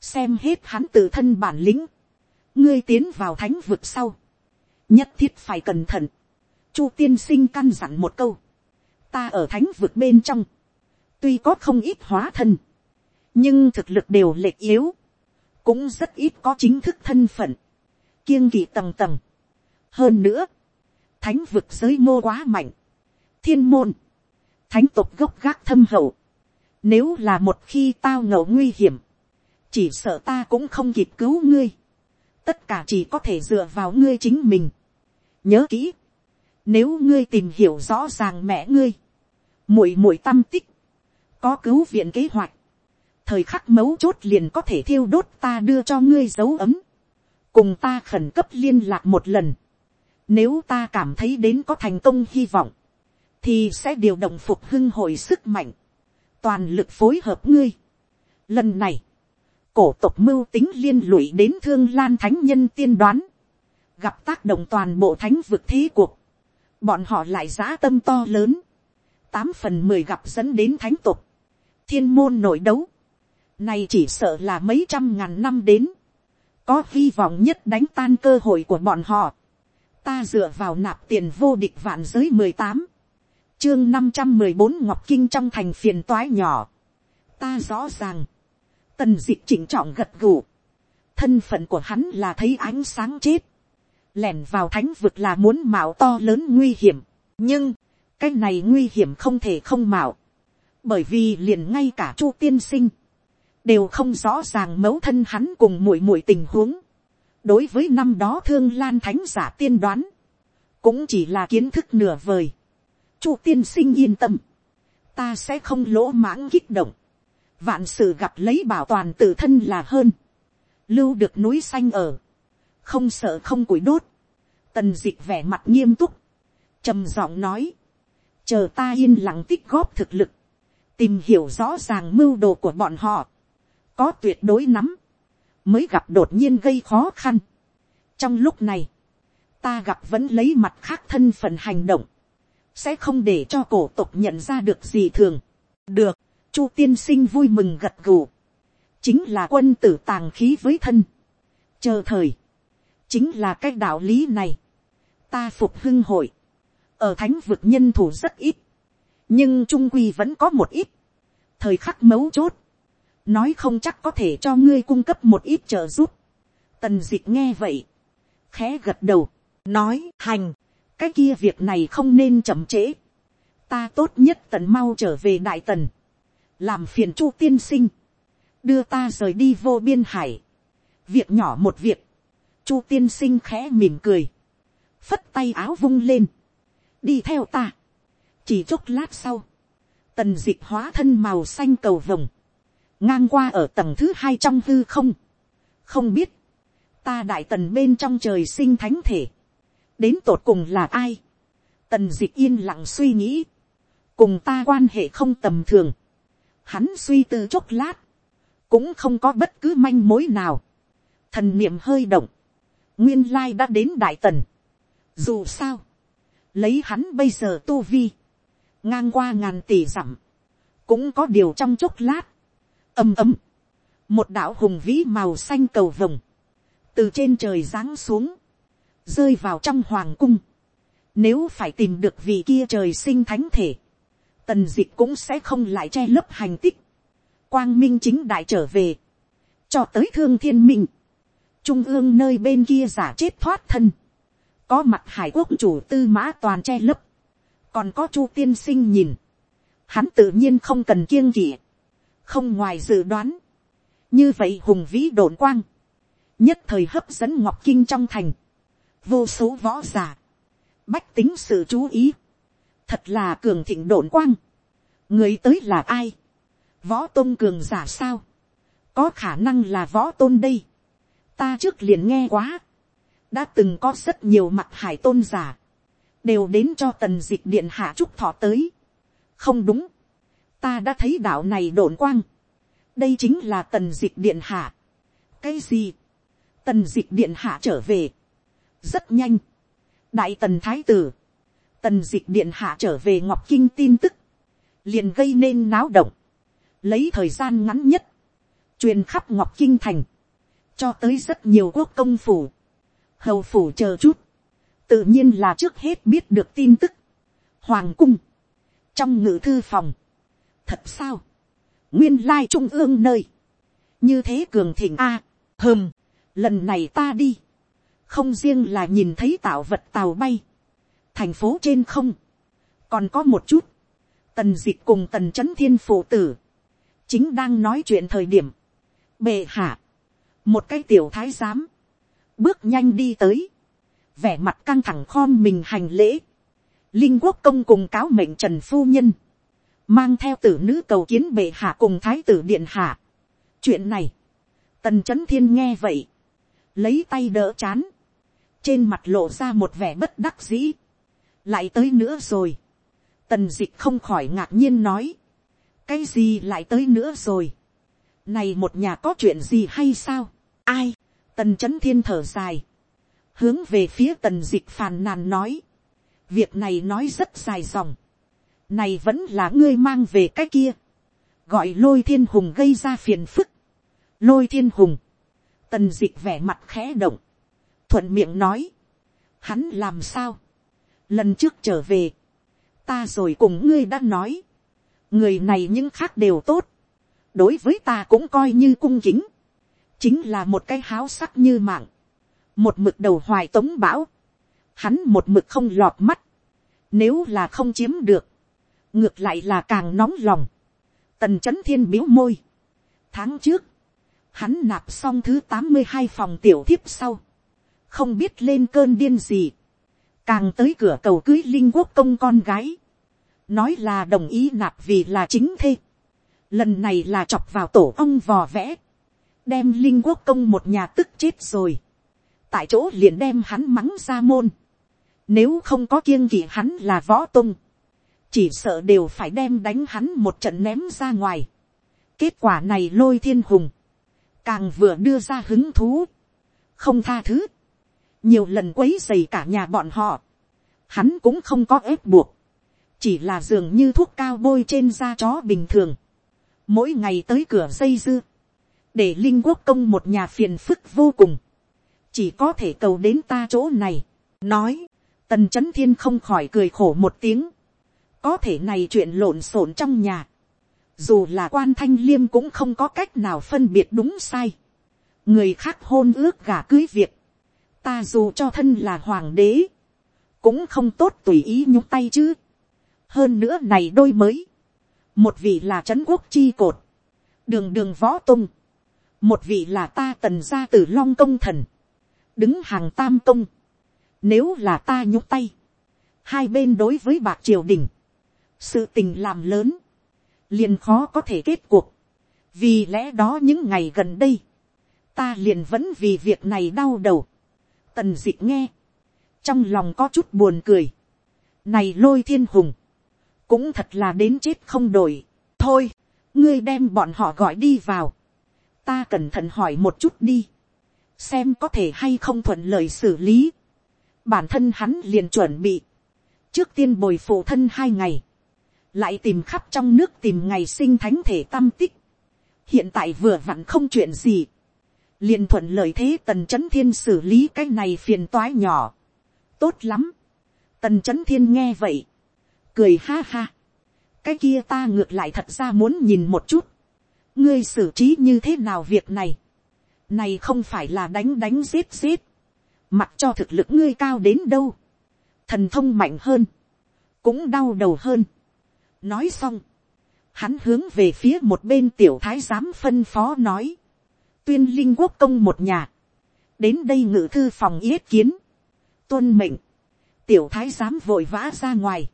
xem hết hắn tự thân bản lĩnh, ngươi tiến vào thánh vực sau, nhất thiết phải cẩn thận, chu tiên sinh căn dặn một câu, ta ở thánh vực bên trong, tuy có không ít hóa thân, nhưng thực lực đều lệch yếu, cũng rất ít có chính thức thân phận, kiêng kỵ tầng tầng. hơn nữa, thánh vực giới mô quá mạnh, thiên môn, thánh tộc gốc gác thâm hậu, nếu là một khi tao ngầu nguy hiểm, chỉ sợ ta cũng không kịp cứu ngươi, tất cả chỉ có thể dựa vào ngươi chính mình. nhớ kỹ, nếu ngươi tìm hiểu rõ ràng mẹ ngươi, muội muội tâm tích, có cứu viện kế hoạch, thời khắc mấu chốt liền có thể thiêu đốt ta đưa cho ngươi dấu ấm, cùng ta khẩn cấp liên lạc một lần, nếu ta cảm thấy đến có thành công hy vọng, thì sẽ điều động phục hưng hồi sức mạnh, toàn lực phối hợp ngươi. Lần này, cổ tộc mưu tính liên lụy đến thương lan thánh nhân tiên đoán, gặp tác động toàn bộ thánh vực thế cuộc, bọn họ lại giã tâm to lớn, tám phần mười gặp dẫn đến thánh tục, thiên môn nội đấu, này chỉ sợ là mấy trăm ngàn năm đến, có hy vọng nhất đánh tan cơ hội của bọn họ, ta dựa vào nạp tiền vô địch vạn giới mười tám, chương năm trăm mười bốn ngọc kinh trong thành phiền toái nhỏ, ta rõ ràng, tần d ị c h chỉnh trọng gật gù, thân phận của hắn là thấy ánh sáng chết, lẻn vào thánh vực là muốn mạo to lớn nguy hiểm, nhưng, cái này nguy hiểm không thể không mạo, bởi vì liền ngay cả chu tiên sinh, đều không rõ ràng mẫu thân hắn cùng muội muội tình huống, đối với năm đó thương lan thánh giả tiên đoán, cũng chỉ là kiến thức nửa vời. Chu tiên sinh yên tâm, ta sẽ không lỗ mãng kích động, vạn sự gặp lấy bảo toàn tự thân là hơn, lưu được núi xanh ở, không sợ không củi đốt, tần d ị c h vẻ mặt nghiêm túc, trầm giọng nói, chờ ta yên lặng tích góp thực lực, tìm hiểu rõ ràng mưu đồ của bọn họ, có tuyệt đối nắm, mới gặp đột nhiên gây khó khăn. trong lúc này, ta gặp vẫn lấy mặt khác thân phận hành động, sẽ không để cho cổ tục nhận ra được gì thường. được, chu tiên sinh vui mừng gật gù, chính là quân tử tàng khí với thân, chờ thời, chính là cái đạo lý này, ta phục hưng hội, ở thánh vực nhân thủ rất ít, nhưng trung quy vẫn có một ít, thời khắc mấu chốt, nói không chắc có thể cho ngươi cung cấp một ít trợ giúp, tần d ị c h nghe vậy, khẽ gật đầu, nói hành, cái kia việc này không nên chậm trễ, ta tốt nhất tận mau trở về đại tần, làm phiền chu tiên sinh, đưa ta rời đi vô biên hải, việc nhỏ một việc, chu tiên sinh khẽ mỉm cười, phất tay áo vung lên, đi theo ta, chỉ chốc lát sau, tần d ị c h hóa thân màu xanh cầu vồng, ngang qua ở tầng thứ hai trong hư không, không biết, ta đại tần bên trong trời sinh thánh thể, đến tột cùng là ai, tần d ị c h yên lặng suy nghĩ, cùng ta quan hệ không tầm thường, Hắn suy tư chốc lát. Cũng không có bất cứ manh mối nào. Thần niệm hơi động. Nguyên lai đã đến Đại Tần. Dù sao. Lấy hắn bây giờ tu vi. Ngang qua ngàn tỷ dặm. Cũng có điều trong chốc lát. ầm ầm. Một đạo hùng vĩ màu xanh cầu vồng. Từ trên trời giáng xuống. Rơi vào trong hoàng cung. Nếu phải tìm được vị kia trời sinh thánh thể tần dịch cũng sẽ không lại che lấp hành tích, quang minh chính đại trở về, cho tới thương thiên minh, trung ương nơi bên kia giả chết thoát thân, có mặt hải quốc chủ tư mã toàn che lấp, còn có chu tiên sinh nhìn, hắn tự nhiên không cần kiêng kỵ, không ngoài dự đoán, như vậy hùng vĩ đồn quang, nhất thời hấp dẫn ngọc kinh trong thành, vô số võ g i ả bách tính sự chú ý, thật là cường thịnh đồn quang, người tới là ai, võ tôn cường giả sao, có khả năng là võ tôn đây, ta trước liền nghe quá, đã từng có rất nhiều mặt hải tôn giả, đều đến cho tần dịch điện hạ trúc thọ tới, không đúng, ta đã thấy đạo này đồn quang, đây chính là tần dịch điện hạ, cái gì, tần dịch điện hạ trở về, rất nhanh, đại tần thái tử, tần dịch điện hạ trở về ngọc kinh tin tức, liền gây nên náo động, lấy thời gian ngắn nhất, truyền khắp ngọc kinh thành, cho tới rất nhiều quốc công phủ, hầu phủ chờ chút, tự nhiên là trước hết biết được tin tức, hoàng cung, trong ngự thư phòng, thật sao, nguyên lai trung ương nơi, như thế cường thịnh a, à, hơm, lần này ta đi, không riêng là nhìn thấy tạo vật tàu bay, thành phố trên không, còn có một chút, tần dịch cùng tần c h ấ n thiên phụ tử, chính đang nói chuyện thời điểm, bệ hạ, một cái tiểu thái giám, bước nhanh đi tới, vẻ mặt căng thẳng khom mình hành lễ, linh quốc công cùng cáo mệnh trần phu nhân, mang theo tử nữ cầu kiến bệ hạ cùng thái tử điện hạ. chuyện này, tần c h ấ n thiên nghe vậy, lấy tay đỡ chán, trên mặt lộ ra một vẻ bất đắc dĩ, lại tới nữa rồi, tần dịch không khỏi ngạc nhiên nói, cái gì lại tới nữa rồi, này một nhà có chuyện gì hay sao, ai, tần c h ấ n thiên thở dài, hướng về phía tần dịch phàn nàn nói, việc này nói rất dài dòng, này vẫn là ngươi mang về cái kia, gọi lôi thiên hùng gây ra phiền phức, lôi thiên hùng, tần dịch vẻ mặt khẽ động, thuận miệng nói, hắn làm sao, lần trước trở về, ta rồi cùng ngươi đã nói, người này những khác đều tốt, đối với ta cũng coi như cung kính, chính là một cái háo sắc như mạng, một mực đầu hoài tống bão, hắn một mực không lọt mắt, nếu là không chiếm được, ngược lại là càng nóng lòng, tần c h ấ n thiên biếu môi, tháng trước, hắn nạp xong thứ tám mươi hai phòng tiểu thiếp sau, không biết lên cơn điên gì, càng tới cửa cầu cưới linh quốc công con gái, nói là đồng ý nạp vì là chính thê, lần này là chọc vào tổ ông vò vẽ, đem linh quốc công một nhà tức chết rồi, tại chỗ liền đem hắn mắng ra môn, nếu không có kiêng kỵ hắn là võ tung, chỉ sợ đều phải đem đánh hắn một trận ném ra ngoài. kết quả này lôi thiên hùng, càng vừa đưa ra hứng thú, không tha thứ, nhiều lần quấy dày cả nhà bọn họ, hắn cũng không có ép buộc, chỉ là dường như thuốc cao bôi trên da chó bình thường, mỗi ngày tới cửa dây dưa, để linh quốc công một nhà phiền phức vô cùng, chỉ có thể cầu đến ta chỗ này, nói, tần c h ấ n thiên không khỏi cười khổ một tiếng, có thể này chuyện lộn xộn trong nhà, dù là quan thanh liêm cũng không có cách nào phân biệt đúng sai, người khác hôn ước gả cưới việc, ta dù cho thân là hoàng đế, cũng không tốt tùy ý nhúc tay chứ. hơn nữa này đôi mới, một vị là trấn quốc chi cột, đường đường võ tung, một vị là ta tần gia từ long công thần, đứng hàng tam công, nếu là ta nhúc tay, hai bên đối với bạc triều đình, sự tình làm lớn, liền khó có thể kết cuộc, vì lẽ đó những ngày gần đây, ta liền vẫn vì việc này đau đầu, Tần dịch nghe. Trong lòng có chút buồn cười. Này lôi thiên hùng. Cũng thật là đến chết không đổi. Thôi. Ngươi đem bọn họ gọi đi vào. Ta cẩn thận hỏi một chút đi. Xem có thể hay không thuận lợi xử lý. Bản thân hắn liền chuẩn bị. Trước tiên bồi phụ thân hai ngày. Lại tìm khắp trong nước tìm ngày sinh thánh thể tâm tích. Hiện tại vừa vặn không chuyện gì liền thuận lợi thế tần c h ấ n thiên xử lý cái này phiền toái nhỏ. tốt lắm. tần c h ấ n thiên nghe vậy. cười ha ha. cái kia ta ngược lại thật ra muốn nhìn một chút. ngươi xử trí như thế nào việc này này không phải là đánh đánh giết giết. mặc cho thực lực ngươi cao đến đâu. thần thông mạnh hơn. cũng đau đầu hơn. nói xong. hắn hướng về phía một bên tiểu thái giám phân phó nói tuyên linh quốc công một nhà, đến đây ngự thư phòng yết kiến, tuân mệnh, tiểu thái giám vội vã ra ngoài,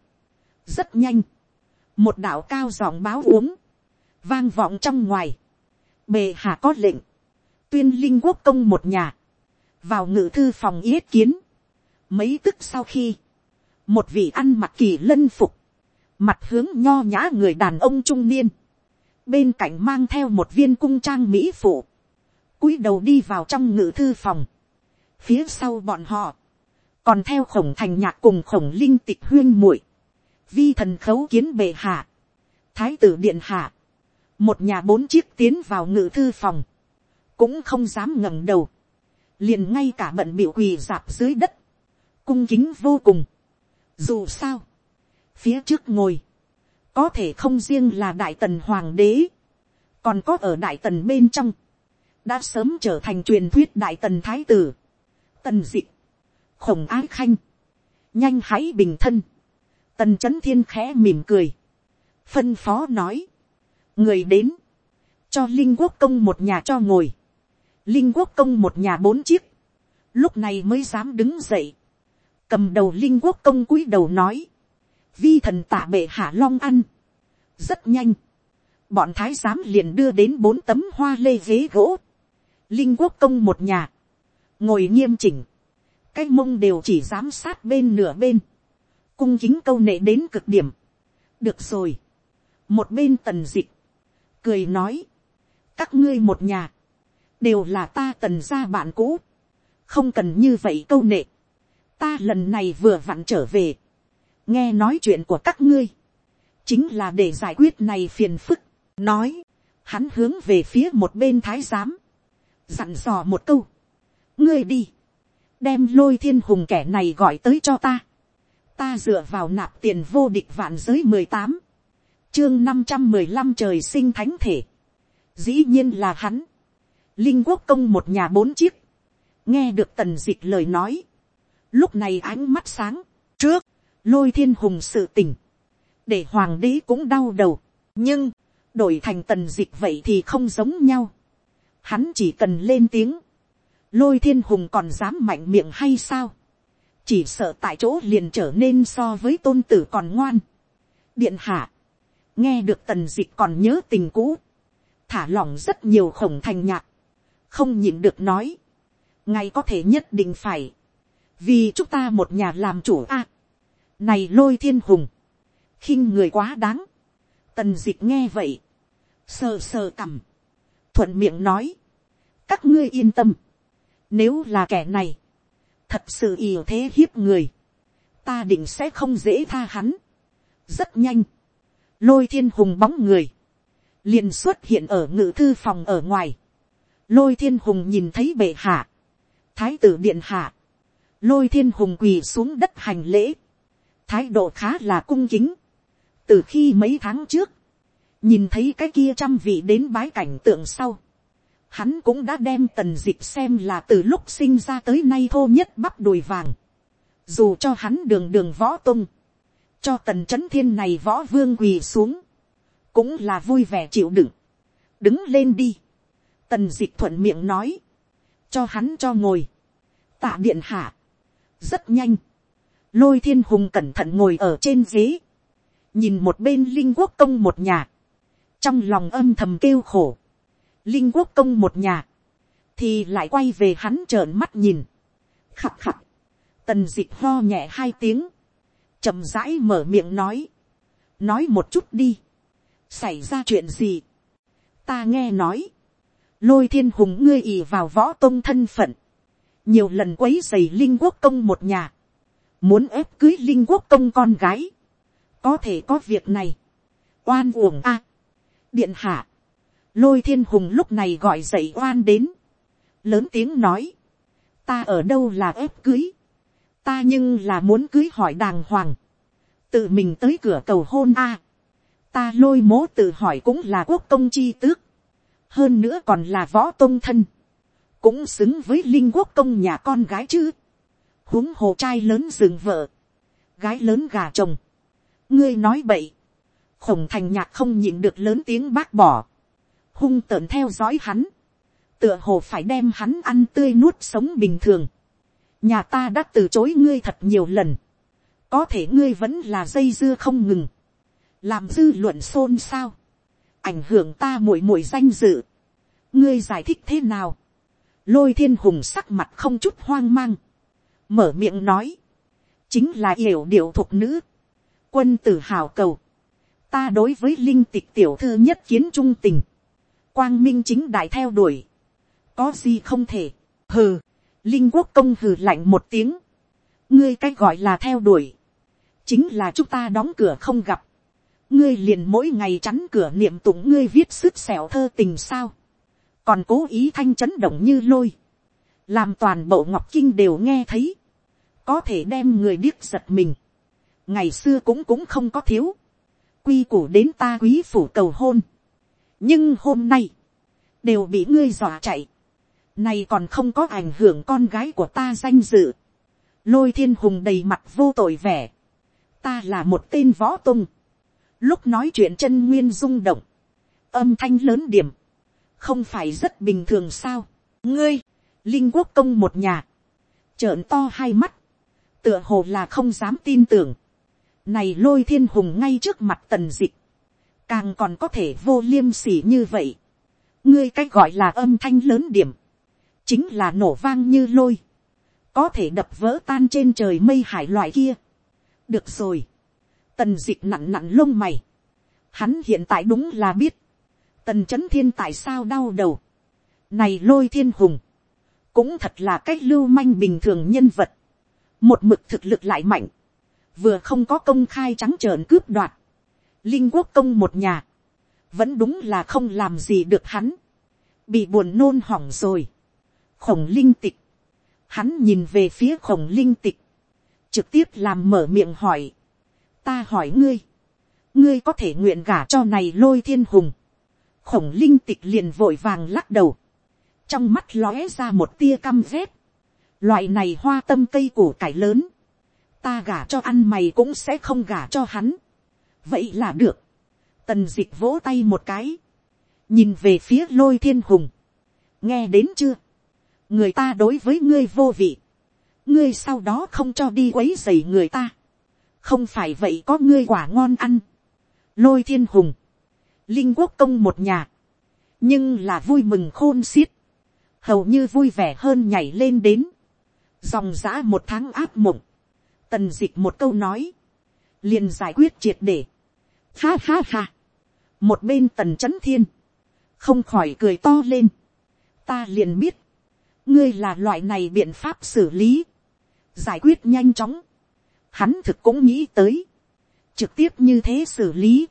rất nhanh, một đạo cao giọng báo uống, vang vọng trong ngoài, bề hạ có lệnh, tuyên linh quốc công một nhà, vào ngự thư phòng yết kiến, mấy tức sau khi, một vị ăn mặc kỳ lân phục, mặt hướng nho nhã người đàn ông trung niên, bên cạnh mang theo một viên cung trang mỹ phụ, cúi đầu đi vào trong ngự thư phòng. Phía sau bọn họ, còn theo khổng thành nhạc cùng khổng linh tịch huyên muội vi thần khấu kiến bệ hạ, thái tử điện hạ, một nhà bốn chiếc tiến vào ngự thư phòng, cũng không dám ngẩng đầu, liền ngay cả bận bịu quỳ dạp dưới đất, cung kính vô cùng. dù sao, phía trước ngồi, có thể không riêng là đại tần hoàng đế, còn có ở đại tần bên trong, đã sớm trở thành truyền thuyết đại tần thái tử, tần d ị khổng ái khanh, nhanh hãy bình thân, tần c h ấ n thiên khẽ mỉm cười, phân phó nói, người đến, cho linh quốc công một nhà cho ngồi, linh quốc công một nhà bốn chiếc, lúc này mới dám đứng dậy, cầm đầu linh quốc công cúi đầu nói, vi thần tả bệ hạ long ăn, rất nhanh, bọn thái giám liền đưa đến bốn tấm hoa lê ghế gỗ, linh quốc công một nhà, ngồi nghiêm chỉnh, cái mông đều chỉ giám sát bên nửa bên, cung kính câu nệ đến cực điểm. được rồi, một bên tần dịch, cười nói, các ngươi một nhà, đều là ta tần ra bạn cũ, không cần như vậy câu nệ, ta lần này vừa vặn trở về, nghe nói chuyện của các ngươi, chính là để giải quyết này phiền phức, nói, hắn hướng về phía một bên thái giám, dặn dò một câu, ngươi đi, đem lôi thiên hùng kẻ này gọi tới cho ta. ta dựa vào nạp tiền vô địch vạn giới mười tám, chương năm trăm mười lăm trời sinh thánh thể. dĩ nhiên là hắn linh quốc công một nhà bốn chiếc. nghe được tần dịch lời nói. lúc này ánh mắt sáng, trước, lôi thiên hùng sự tỉnh, để hoàng đế cũng đau đầu. nhưng, đổi thành tần dịch vậy thì không giống nhau. hắn chỉ cần lên tiếng, lôi thiên hùng còn dám mạnh miệng hay sao, chỉ sợ tại chỗ liền trở nên so với tôn tử còn ngoan. điện hạ, nghe được tần dịch còn nhớ tình cũ, thả lỏng rất nhiều khổng thành nhạc, không nhịn được nói, ngay có thể nhất định phải, vì chúng ta một nhà làm chủ a, này lôi thiên hùng, khinh người quá đáng, tần d ị c h nghe vậy, sờ sờ cằm, thuận miệng nói, các ngươi yên tâm, nếu là kẻ này, thật sự ỉa thế hiếp người, ta định sẽ không dễ tha hắn. Rất nhanh, lôi thiên hùng bóng người, liền xuất hiện ở ngự thư phòng ở ngoài. Lôi thiên hùng nhìn thấy bệ hạ, thái tử điện hạ, lôi thiên hùng quỳ xuống đất hành lễ, thái độ khá là cung kính. từ khi mấy tháng trước, nhìn thấy cái kia trăm vị đến bái cảnh tượng sau, hắn cũng đã đem tần dịch xem là từ lúc sinh ra tới nay thô nhất bắp đùi vàng. Dù cho hắn đường đường võ tung, cho tần chấn thiên này võ vương quỳ xuống, cũng là vui vẻ chịu đựng. đứng lên đi tần dịch thuận miệng nói, cho hắn cho ngồi. tạ điện hạ. rất nhanh. lôi thiên hùng cẩn thận ngồi ở trên ghế. nhìn một bên linh quốc công một nhà. trong lòng âm thầm kêu khổ linh quốc công một nhà, thì lại quay về hắn trợn mắt nhìn, khắc khắc, tần d ị c h ho nhẹ hai tiếng, chậm rãi mở miệng nói, nói một chút đi, xảy ra chuyện gì, ta nghe nói, lôi thiên hùng ngươi ì vào võ tôn thân phận, nhiều lần quấy dày linh quốc công một nhà, muốn ép cưới linh quốc công con gái, có thể có việc này, oan uổng a, điện hạ, lôi thiên hùng lúc này gọi dậy oan đến, lớn tiếng nói, ta ở đâu là ép cưới, ta nhưng là muốn cưới hỏi đàng hoàng, tự mình tới cửa cầu hôn a, ta lôi mố tự hỏi cũng là quốc công chi tước, hơn nữa còn là võ tôn thân, cũng xứng với linh quốc công nhà con gái chứ, huống hồ trai lớn dừng vợ, gái lớn gà chồng, ngươi nói bậy, khổng thành nhạc không nhịn được lớn tiếng bác bỏ, hung tợn theo dõi hắn, tựa hồ phải đem hắn ăn tươi nuốt sống bình thường. nhà ta đã từ chối ngươi thật nhiều lần, có thể ngươi vẫn là dây dưa không ngừng, làm dư luận xôn xao, ảnh hưởng ta muội muội danh dự, ngươi giải thích thế nào, lôi thiên hùng sắc mặt không chút hoang mang, mở miệng nói, chính là yểu điệu thục nữ, quân tử hào cầu, ta đối với linh tịch tiểu thư nhất kiến trung tình, quang minh chính đại theo đuổi, có gì không thể, hừ, linh quốc công hừ lạnh một tiếng, ngươi cách gọi là theo đuổi, chính là chúng ta đóng cửa không gặp, ngươi liền mỗi ngày chắn cửa niệm tụng ngươi viết sức xẻo thơ tình sao, còn cố ý thanh chấn động như lôi, làm toàn bộ ngọc kinh đều nghe thấy, có thể đem người điếc giật mình, ngày xưa cũng cũng không có thiếu, quy củ đến ta quý phủ cầu hôn, nhưng hôm nay, đều bị ngươi dọa chạy, này còn không có ảnh hưởng con gái của ta danh dự, lôi thiên hùng đầy mặt vô tội vẻ, ta là một tên võ tung, lúc nói chuyện chân nguyên rung động, âm thanh lớn điểm, không phải rất bình thường sao, ngươi, linh quốc công một nhà, trợn to hai mắt, tựa hồ là không dám tin tưởng, này lôi thiên hùng ngay trước mặt tần dịch, càng còn có thể vô liêm sỉ như vậy, ngươi cách gọi là âm thanh lớn điểm, chính là nổ vang như lôi, có thể đập vỡ tan trên trời mây hải loại kia. được rồi, tần dịp nặn nặn lông mày, hắn hiện tại đúng là biết, tần chấn thiên tại sao đau đầu, này lôi thiên hùng, cũng thật là cách lưu manh bình thường nhân vật, một mực thực lực lại mạnh, vừa không có công khai trắng trợn cướp đoạt, linh quốc công một nhà, vẫn đúng là không làm gì được hắn, bị buồn nôn hỏng rồi, khổng linh tịch, hắn nhìn về phía khổng linh tịch, trực tiếp làm mở miệng hỏi, ta hỏi ngươi, ngươi có thể nguyện gả cho này lôi thiên hùng, khổng linh tịch liền vội vàng lắc đầu, trong mắt lóe ra một tia căm rét, loại này hoa tâm cây củ cải lớn, ta gả cho ăn mày cũng sẽ không gả cho hắn, vậy là được, tần d ị c h vỗ tay một cái, nhìn về phía lôi thiên hùng, nghe đến chưa, người ta đối với ngươi vô vị, ngươi sau đó không cho đi quấy dày người ta, không phải vậy có ngươi quả ngon ăn, lôi thiên hùng, linh quốc công một nhà, nhưng là vui mừng khôn xiết, hầu như vui vẻ hơn nhảy lên đến, dòng giã một tháng áp mộng, tần d ị c h một câu nói, liền giải quyết triệt để, ha ha ha, một bên tần c h ấ n thiên, không khỏi cười to lên, ta liền biết, ngươi là loại này biện pháp xử lý, giải quyết nhanh chóng, hắn thực cũng nghĩ tới, trực tiếp như thế xử lý,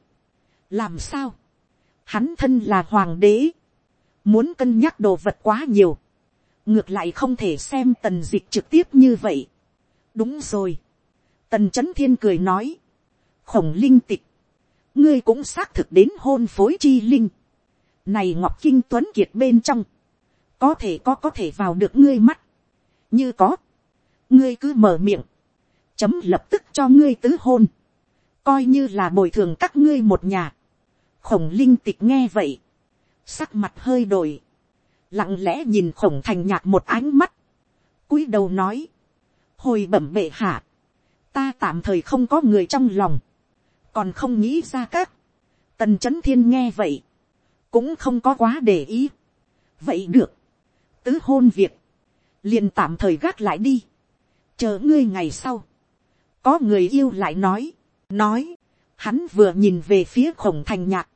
làm sao, hắn thân là hoàng đế, muốn cân nhắc đồ vật quá nhiều, ngược lại không thể xem tần dịch trực tiếp như vậy. đúng rồi, tần c h ấ n thiên cười nói, khổng linh tịch, ngươi cũng xác thực đến hôn phối chi linh, này ngọc kinh tuấn kiệt bên trong, có thể có có thể vào được ngươi mắt, như có, ngươi cứ mở miệng, chấm lập tức cho ngươi tứ hôn, coi như là bồi thường các ngươi một nhà. khổng linh tịch nghe vậy, sắc mặt hơi đổi, lặng lẽ nhìn khổng thành nhạc một ánh mắt, cúi đầu nói, hồi bẩm bệ hạ, ta tạm thời không có người trong lòng, còn không nghĩ ra các, tần c h ấ n thiên nghe vậy, cũng không có quá để ý, vậy được, tứ hôn việc, liền tạm thời gác lại đi, chờ ngươi ngày sau, có người yêu lại nói, nói, hắn vừa nhìn về phía khổng thành nhạc,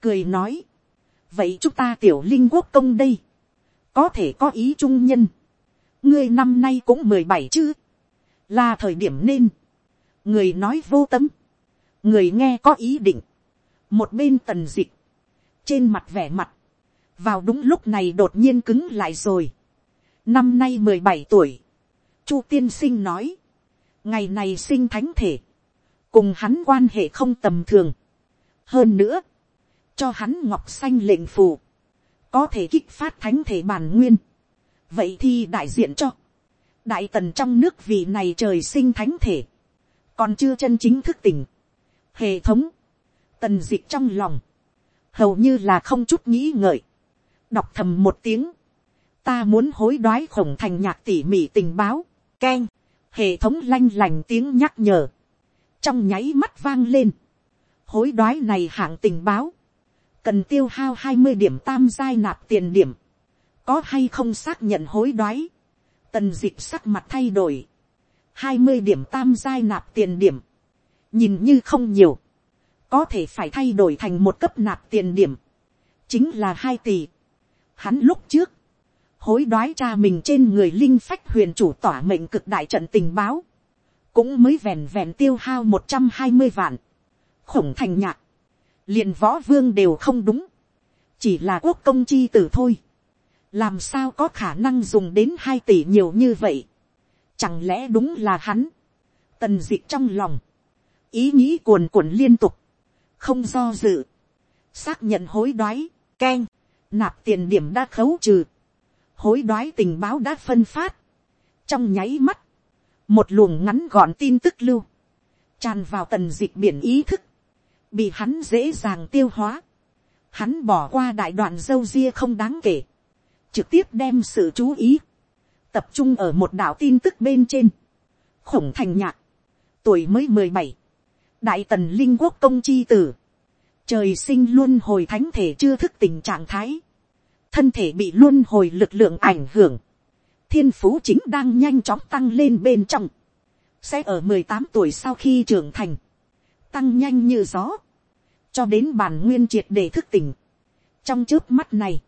cười nói, vậy chúng ta tiểu linh quốc công đây, có thể có ý trung nhân, ngươi năm nay cũng mười bảy chứ, là thời điểm nên, người nói vô tâm, người nghe có ý định, một bên tần dịch, trên mặt vẻ mặt, vào đúng lúc này đột nhiên cứng lại rồi. năm nay mười bảy tuổi, chu tiên sinh nói, ngày này sinh thánh thể, cùng hắn quan hệ không tầm thường. hơn nữa, cho hắn ngọc xanh lệnh phù, có thể kích phát thánh thể bản nguyên. vậy thì đại diện cho, đại tần trong nước vì này trời sinh thánh thể, còn chưa chân chính thức tỉnh. hệ thống, tần d ị c h trong lòng, hầu như là không chút nghĩ ngợi, đọc thầm một tiếng, ta muốn hối đoái khổng thành nhạc tỉ mỉ tình báo, k hệ thống lanh lành tiếng nhắc nhở, trong nháy mắt vang lên, hối đoái này hạng tình báo, cần tiêu hao hai mươi điểm tam giai nạp tiền điểm, có hay không xác nhận hối đoái, tần d ị c h sắc mặt thay đổi, hai mươi điểm tam giai nạp tiền điểm, nhìn như không nhiều, có thể phải thay đổi thành một cấp nạp tiền điểm, chính là hai tỷ, Hắn lúc trước, hối đoái cha mình trên người linh phách huyền chủ tỏa mệnh cực đại trận tình báo, cũng mới vèn vèn tiêu hao một trăm hai mươi vạn, khổng thành nhạc, liền võ vương đều không đúng, chỉ là quốc công chi tử thôi, làm sao có khả năng dùng đến hai tỷ nhiều như vậy, chẳng lẽ đúng là hắn, tần d ị trong lòng, ý nghĩ cuồn cuộn liên tục, không do dự, xác nhận hối đoái, k e n nạp tiền điểm đã khấu trừ, hối đoái tình báo đã phân phát, trong nháy mắt, một luồng ngắn gọn tin tức lưu, tràn vào tần dịch biển ý thức, bị hắn dễ dàng tiêu hóa, hắn bỏ qua đại đoạn dâu ria không đáng kể, trực tiếp đem sự chú ý, tập trung ở một đạo tin tức bên trên, khổng thành nhạc, tuổi mới mười bảy, đại tần linh quốc công chi tử, trời sinh luôn hồi thánh thể chưa thức tình trạng thái, thân thể bị luân hồi lực lượng ảnh hưởng, thiên phú chính đang nhanh chóng tăng lên bên trong, sẽ ở mười tám tuổi sau khi trưởng thành, tăng nhanh như gió, cho đến bản nguyên triệt để thức tỉnh. trong trước mắt này,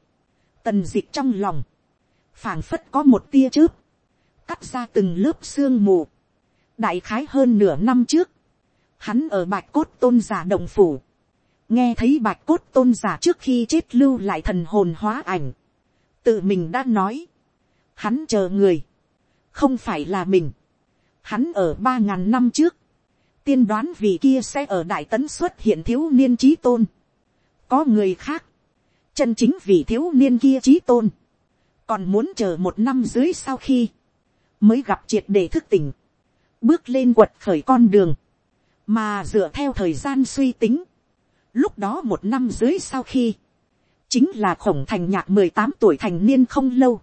tần d ị c h trong lòng, phảng phất có một tia chớp, cắt ra từng lớp sương mù, đại khái hơn nửa năm trước, hắn ở bạch cốt tôn giả đồng phủ, nghe thấy bạch cốt tôn giả trước khi chết lưu lại thần hồn hóa ảnh, tự mình đã nói, hắn chờ người, không phải là mình, hắn ở ba ngàn năm trước, tiên đoán vì kia sẽ ở đại tấn xuất hiện thiếu niên trí tôn. có người khác, chân chính vì thiếu niên kia trí tôn, còn muốn chờ một năm dưới sau khi, mới gặp triệt để thức tỉnh, bước lên quật khởi con đường, mà dựa theo thời gian suy tính, lúc đó một năm dưới sau khi, chính là khổng thành nhạc mười tám tuổi thành niên không lâu,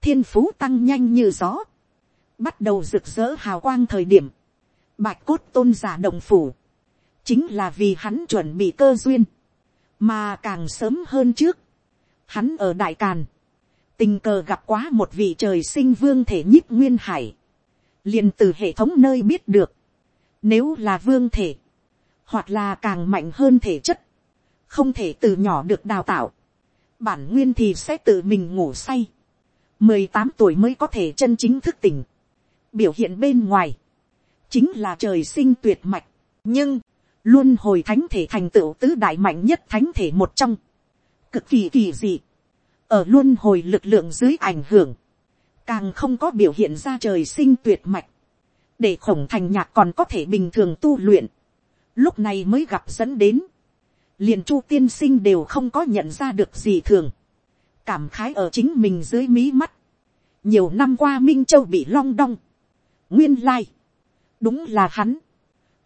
thiên phú tăng nhanh như gió, bắt đầu rực rỡ hào quang thời điểm, bạch cốt tôn giả đồng phủ, chính là vì hắn chuẩn bị cơ duyên, mà càng sớm hơn trước, hắn ở đại càn, tình cờ gặp quá một vị trời sinh vương thể nhích nguyên hải, liền từ hệ thống nơi biết được, nếu là vương thể, hoặc là càng mạnh hơn thể chất, không thể từ nhỏ được đào tạo, bản nguyên thì sẽ tự mình ngủ say, mười tám tuổi mới có thể chân chính thức tỉnh, biểu hiện bên ngoài, chính là trời sinh tuyệt mạch, nhưng, luôn hồi thánh thể thành tựu tứ đại mạnh nhất thánh thể một trong, cực kỳ kỳ dị, ở luôn hồi lực lượng dưới ảnh hưởng, càng không có biểu hiện ra trời sinh tuyệt mạch, để khổng thành nhạc còn có thể bình thường tu luyện, lúc này mới gặp dẫn đến, liền chu tiên sinh đều không có nhận ra được gì thường, cảm khái ở chính mình dưới mí mắt, nhiều năm qua minh châu bị long đong, nguyên lai, đúng là hắn,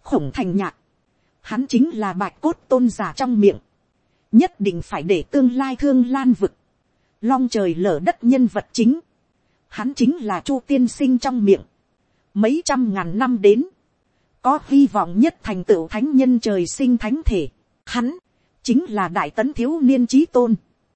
khổng thành nhạc, hắn chính là bạch cốt tôn giả trong miệng, nhất định phải để tương lai thương lan vực, long trời lở đất nhân vật chính, hắn chính là chu tiên sinh trong miệng, mấy trăm ngàn năm đến, có hy vọng nhất thành tựu thánh nhân trời sinh thánh thể, hắn, chính là đại tấn thiếu niên trí tôn,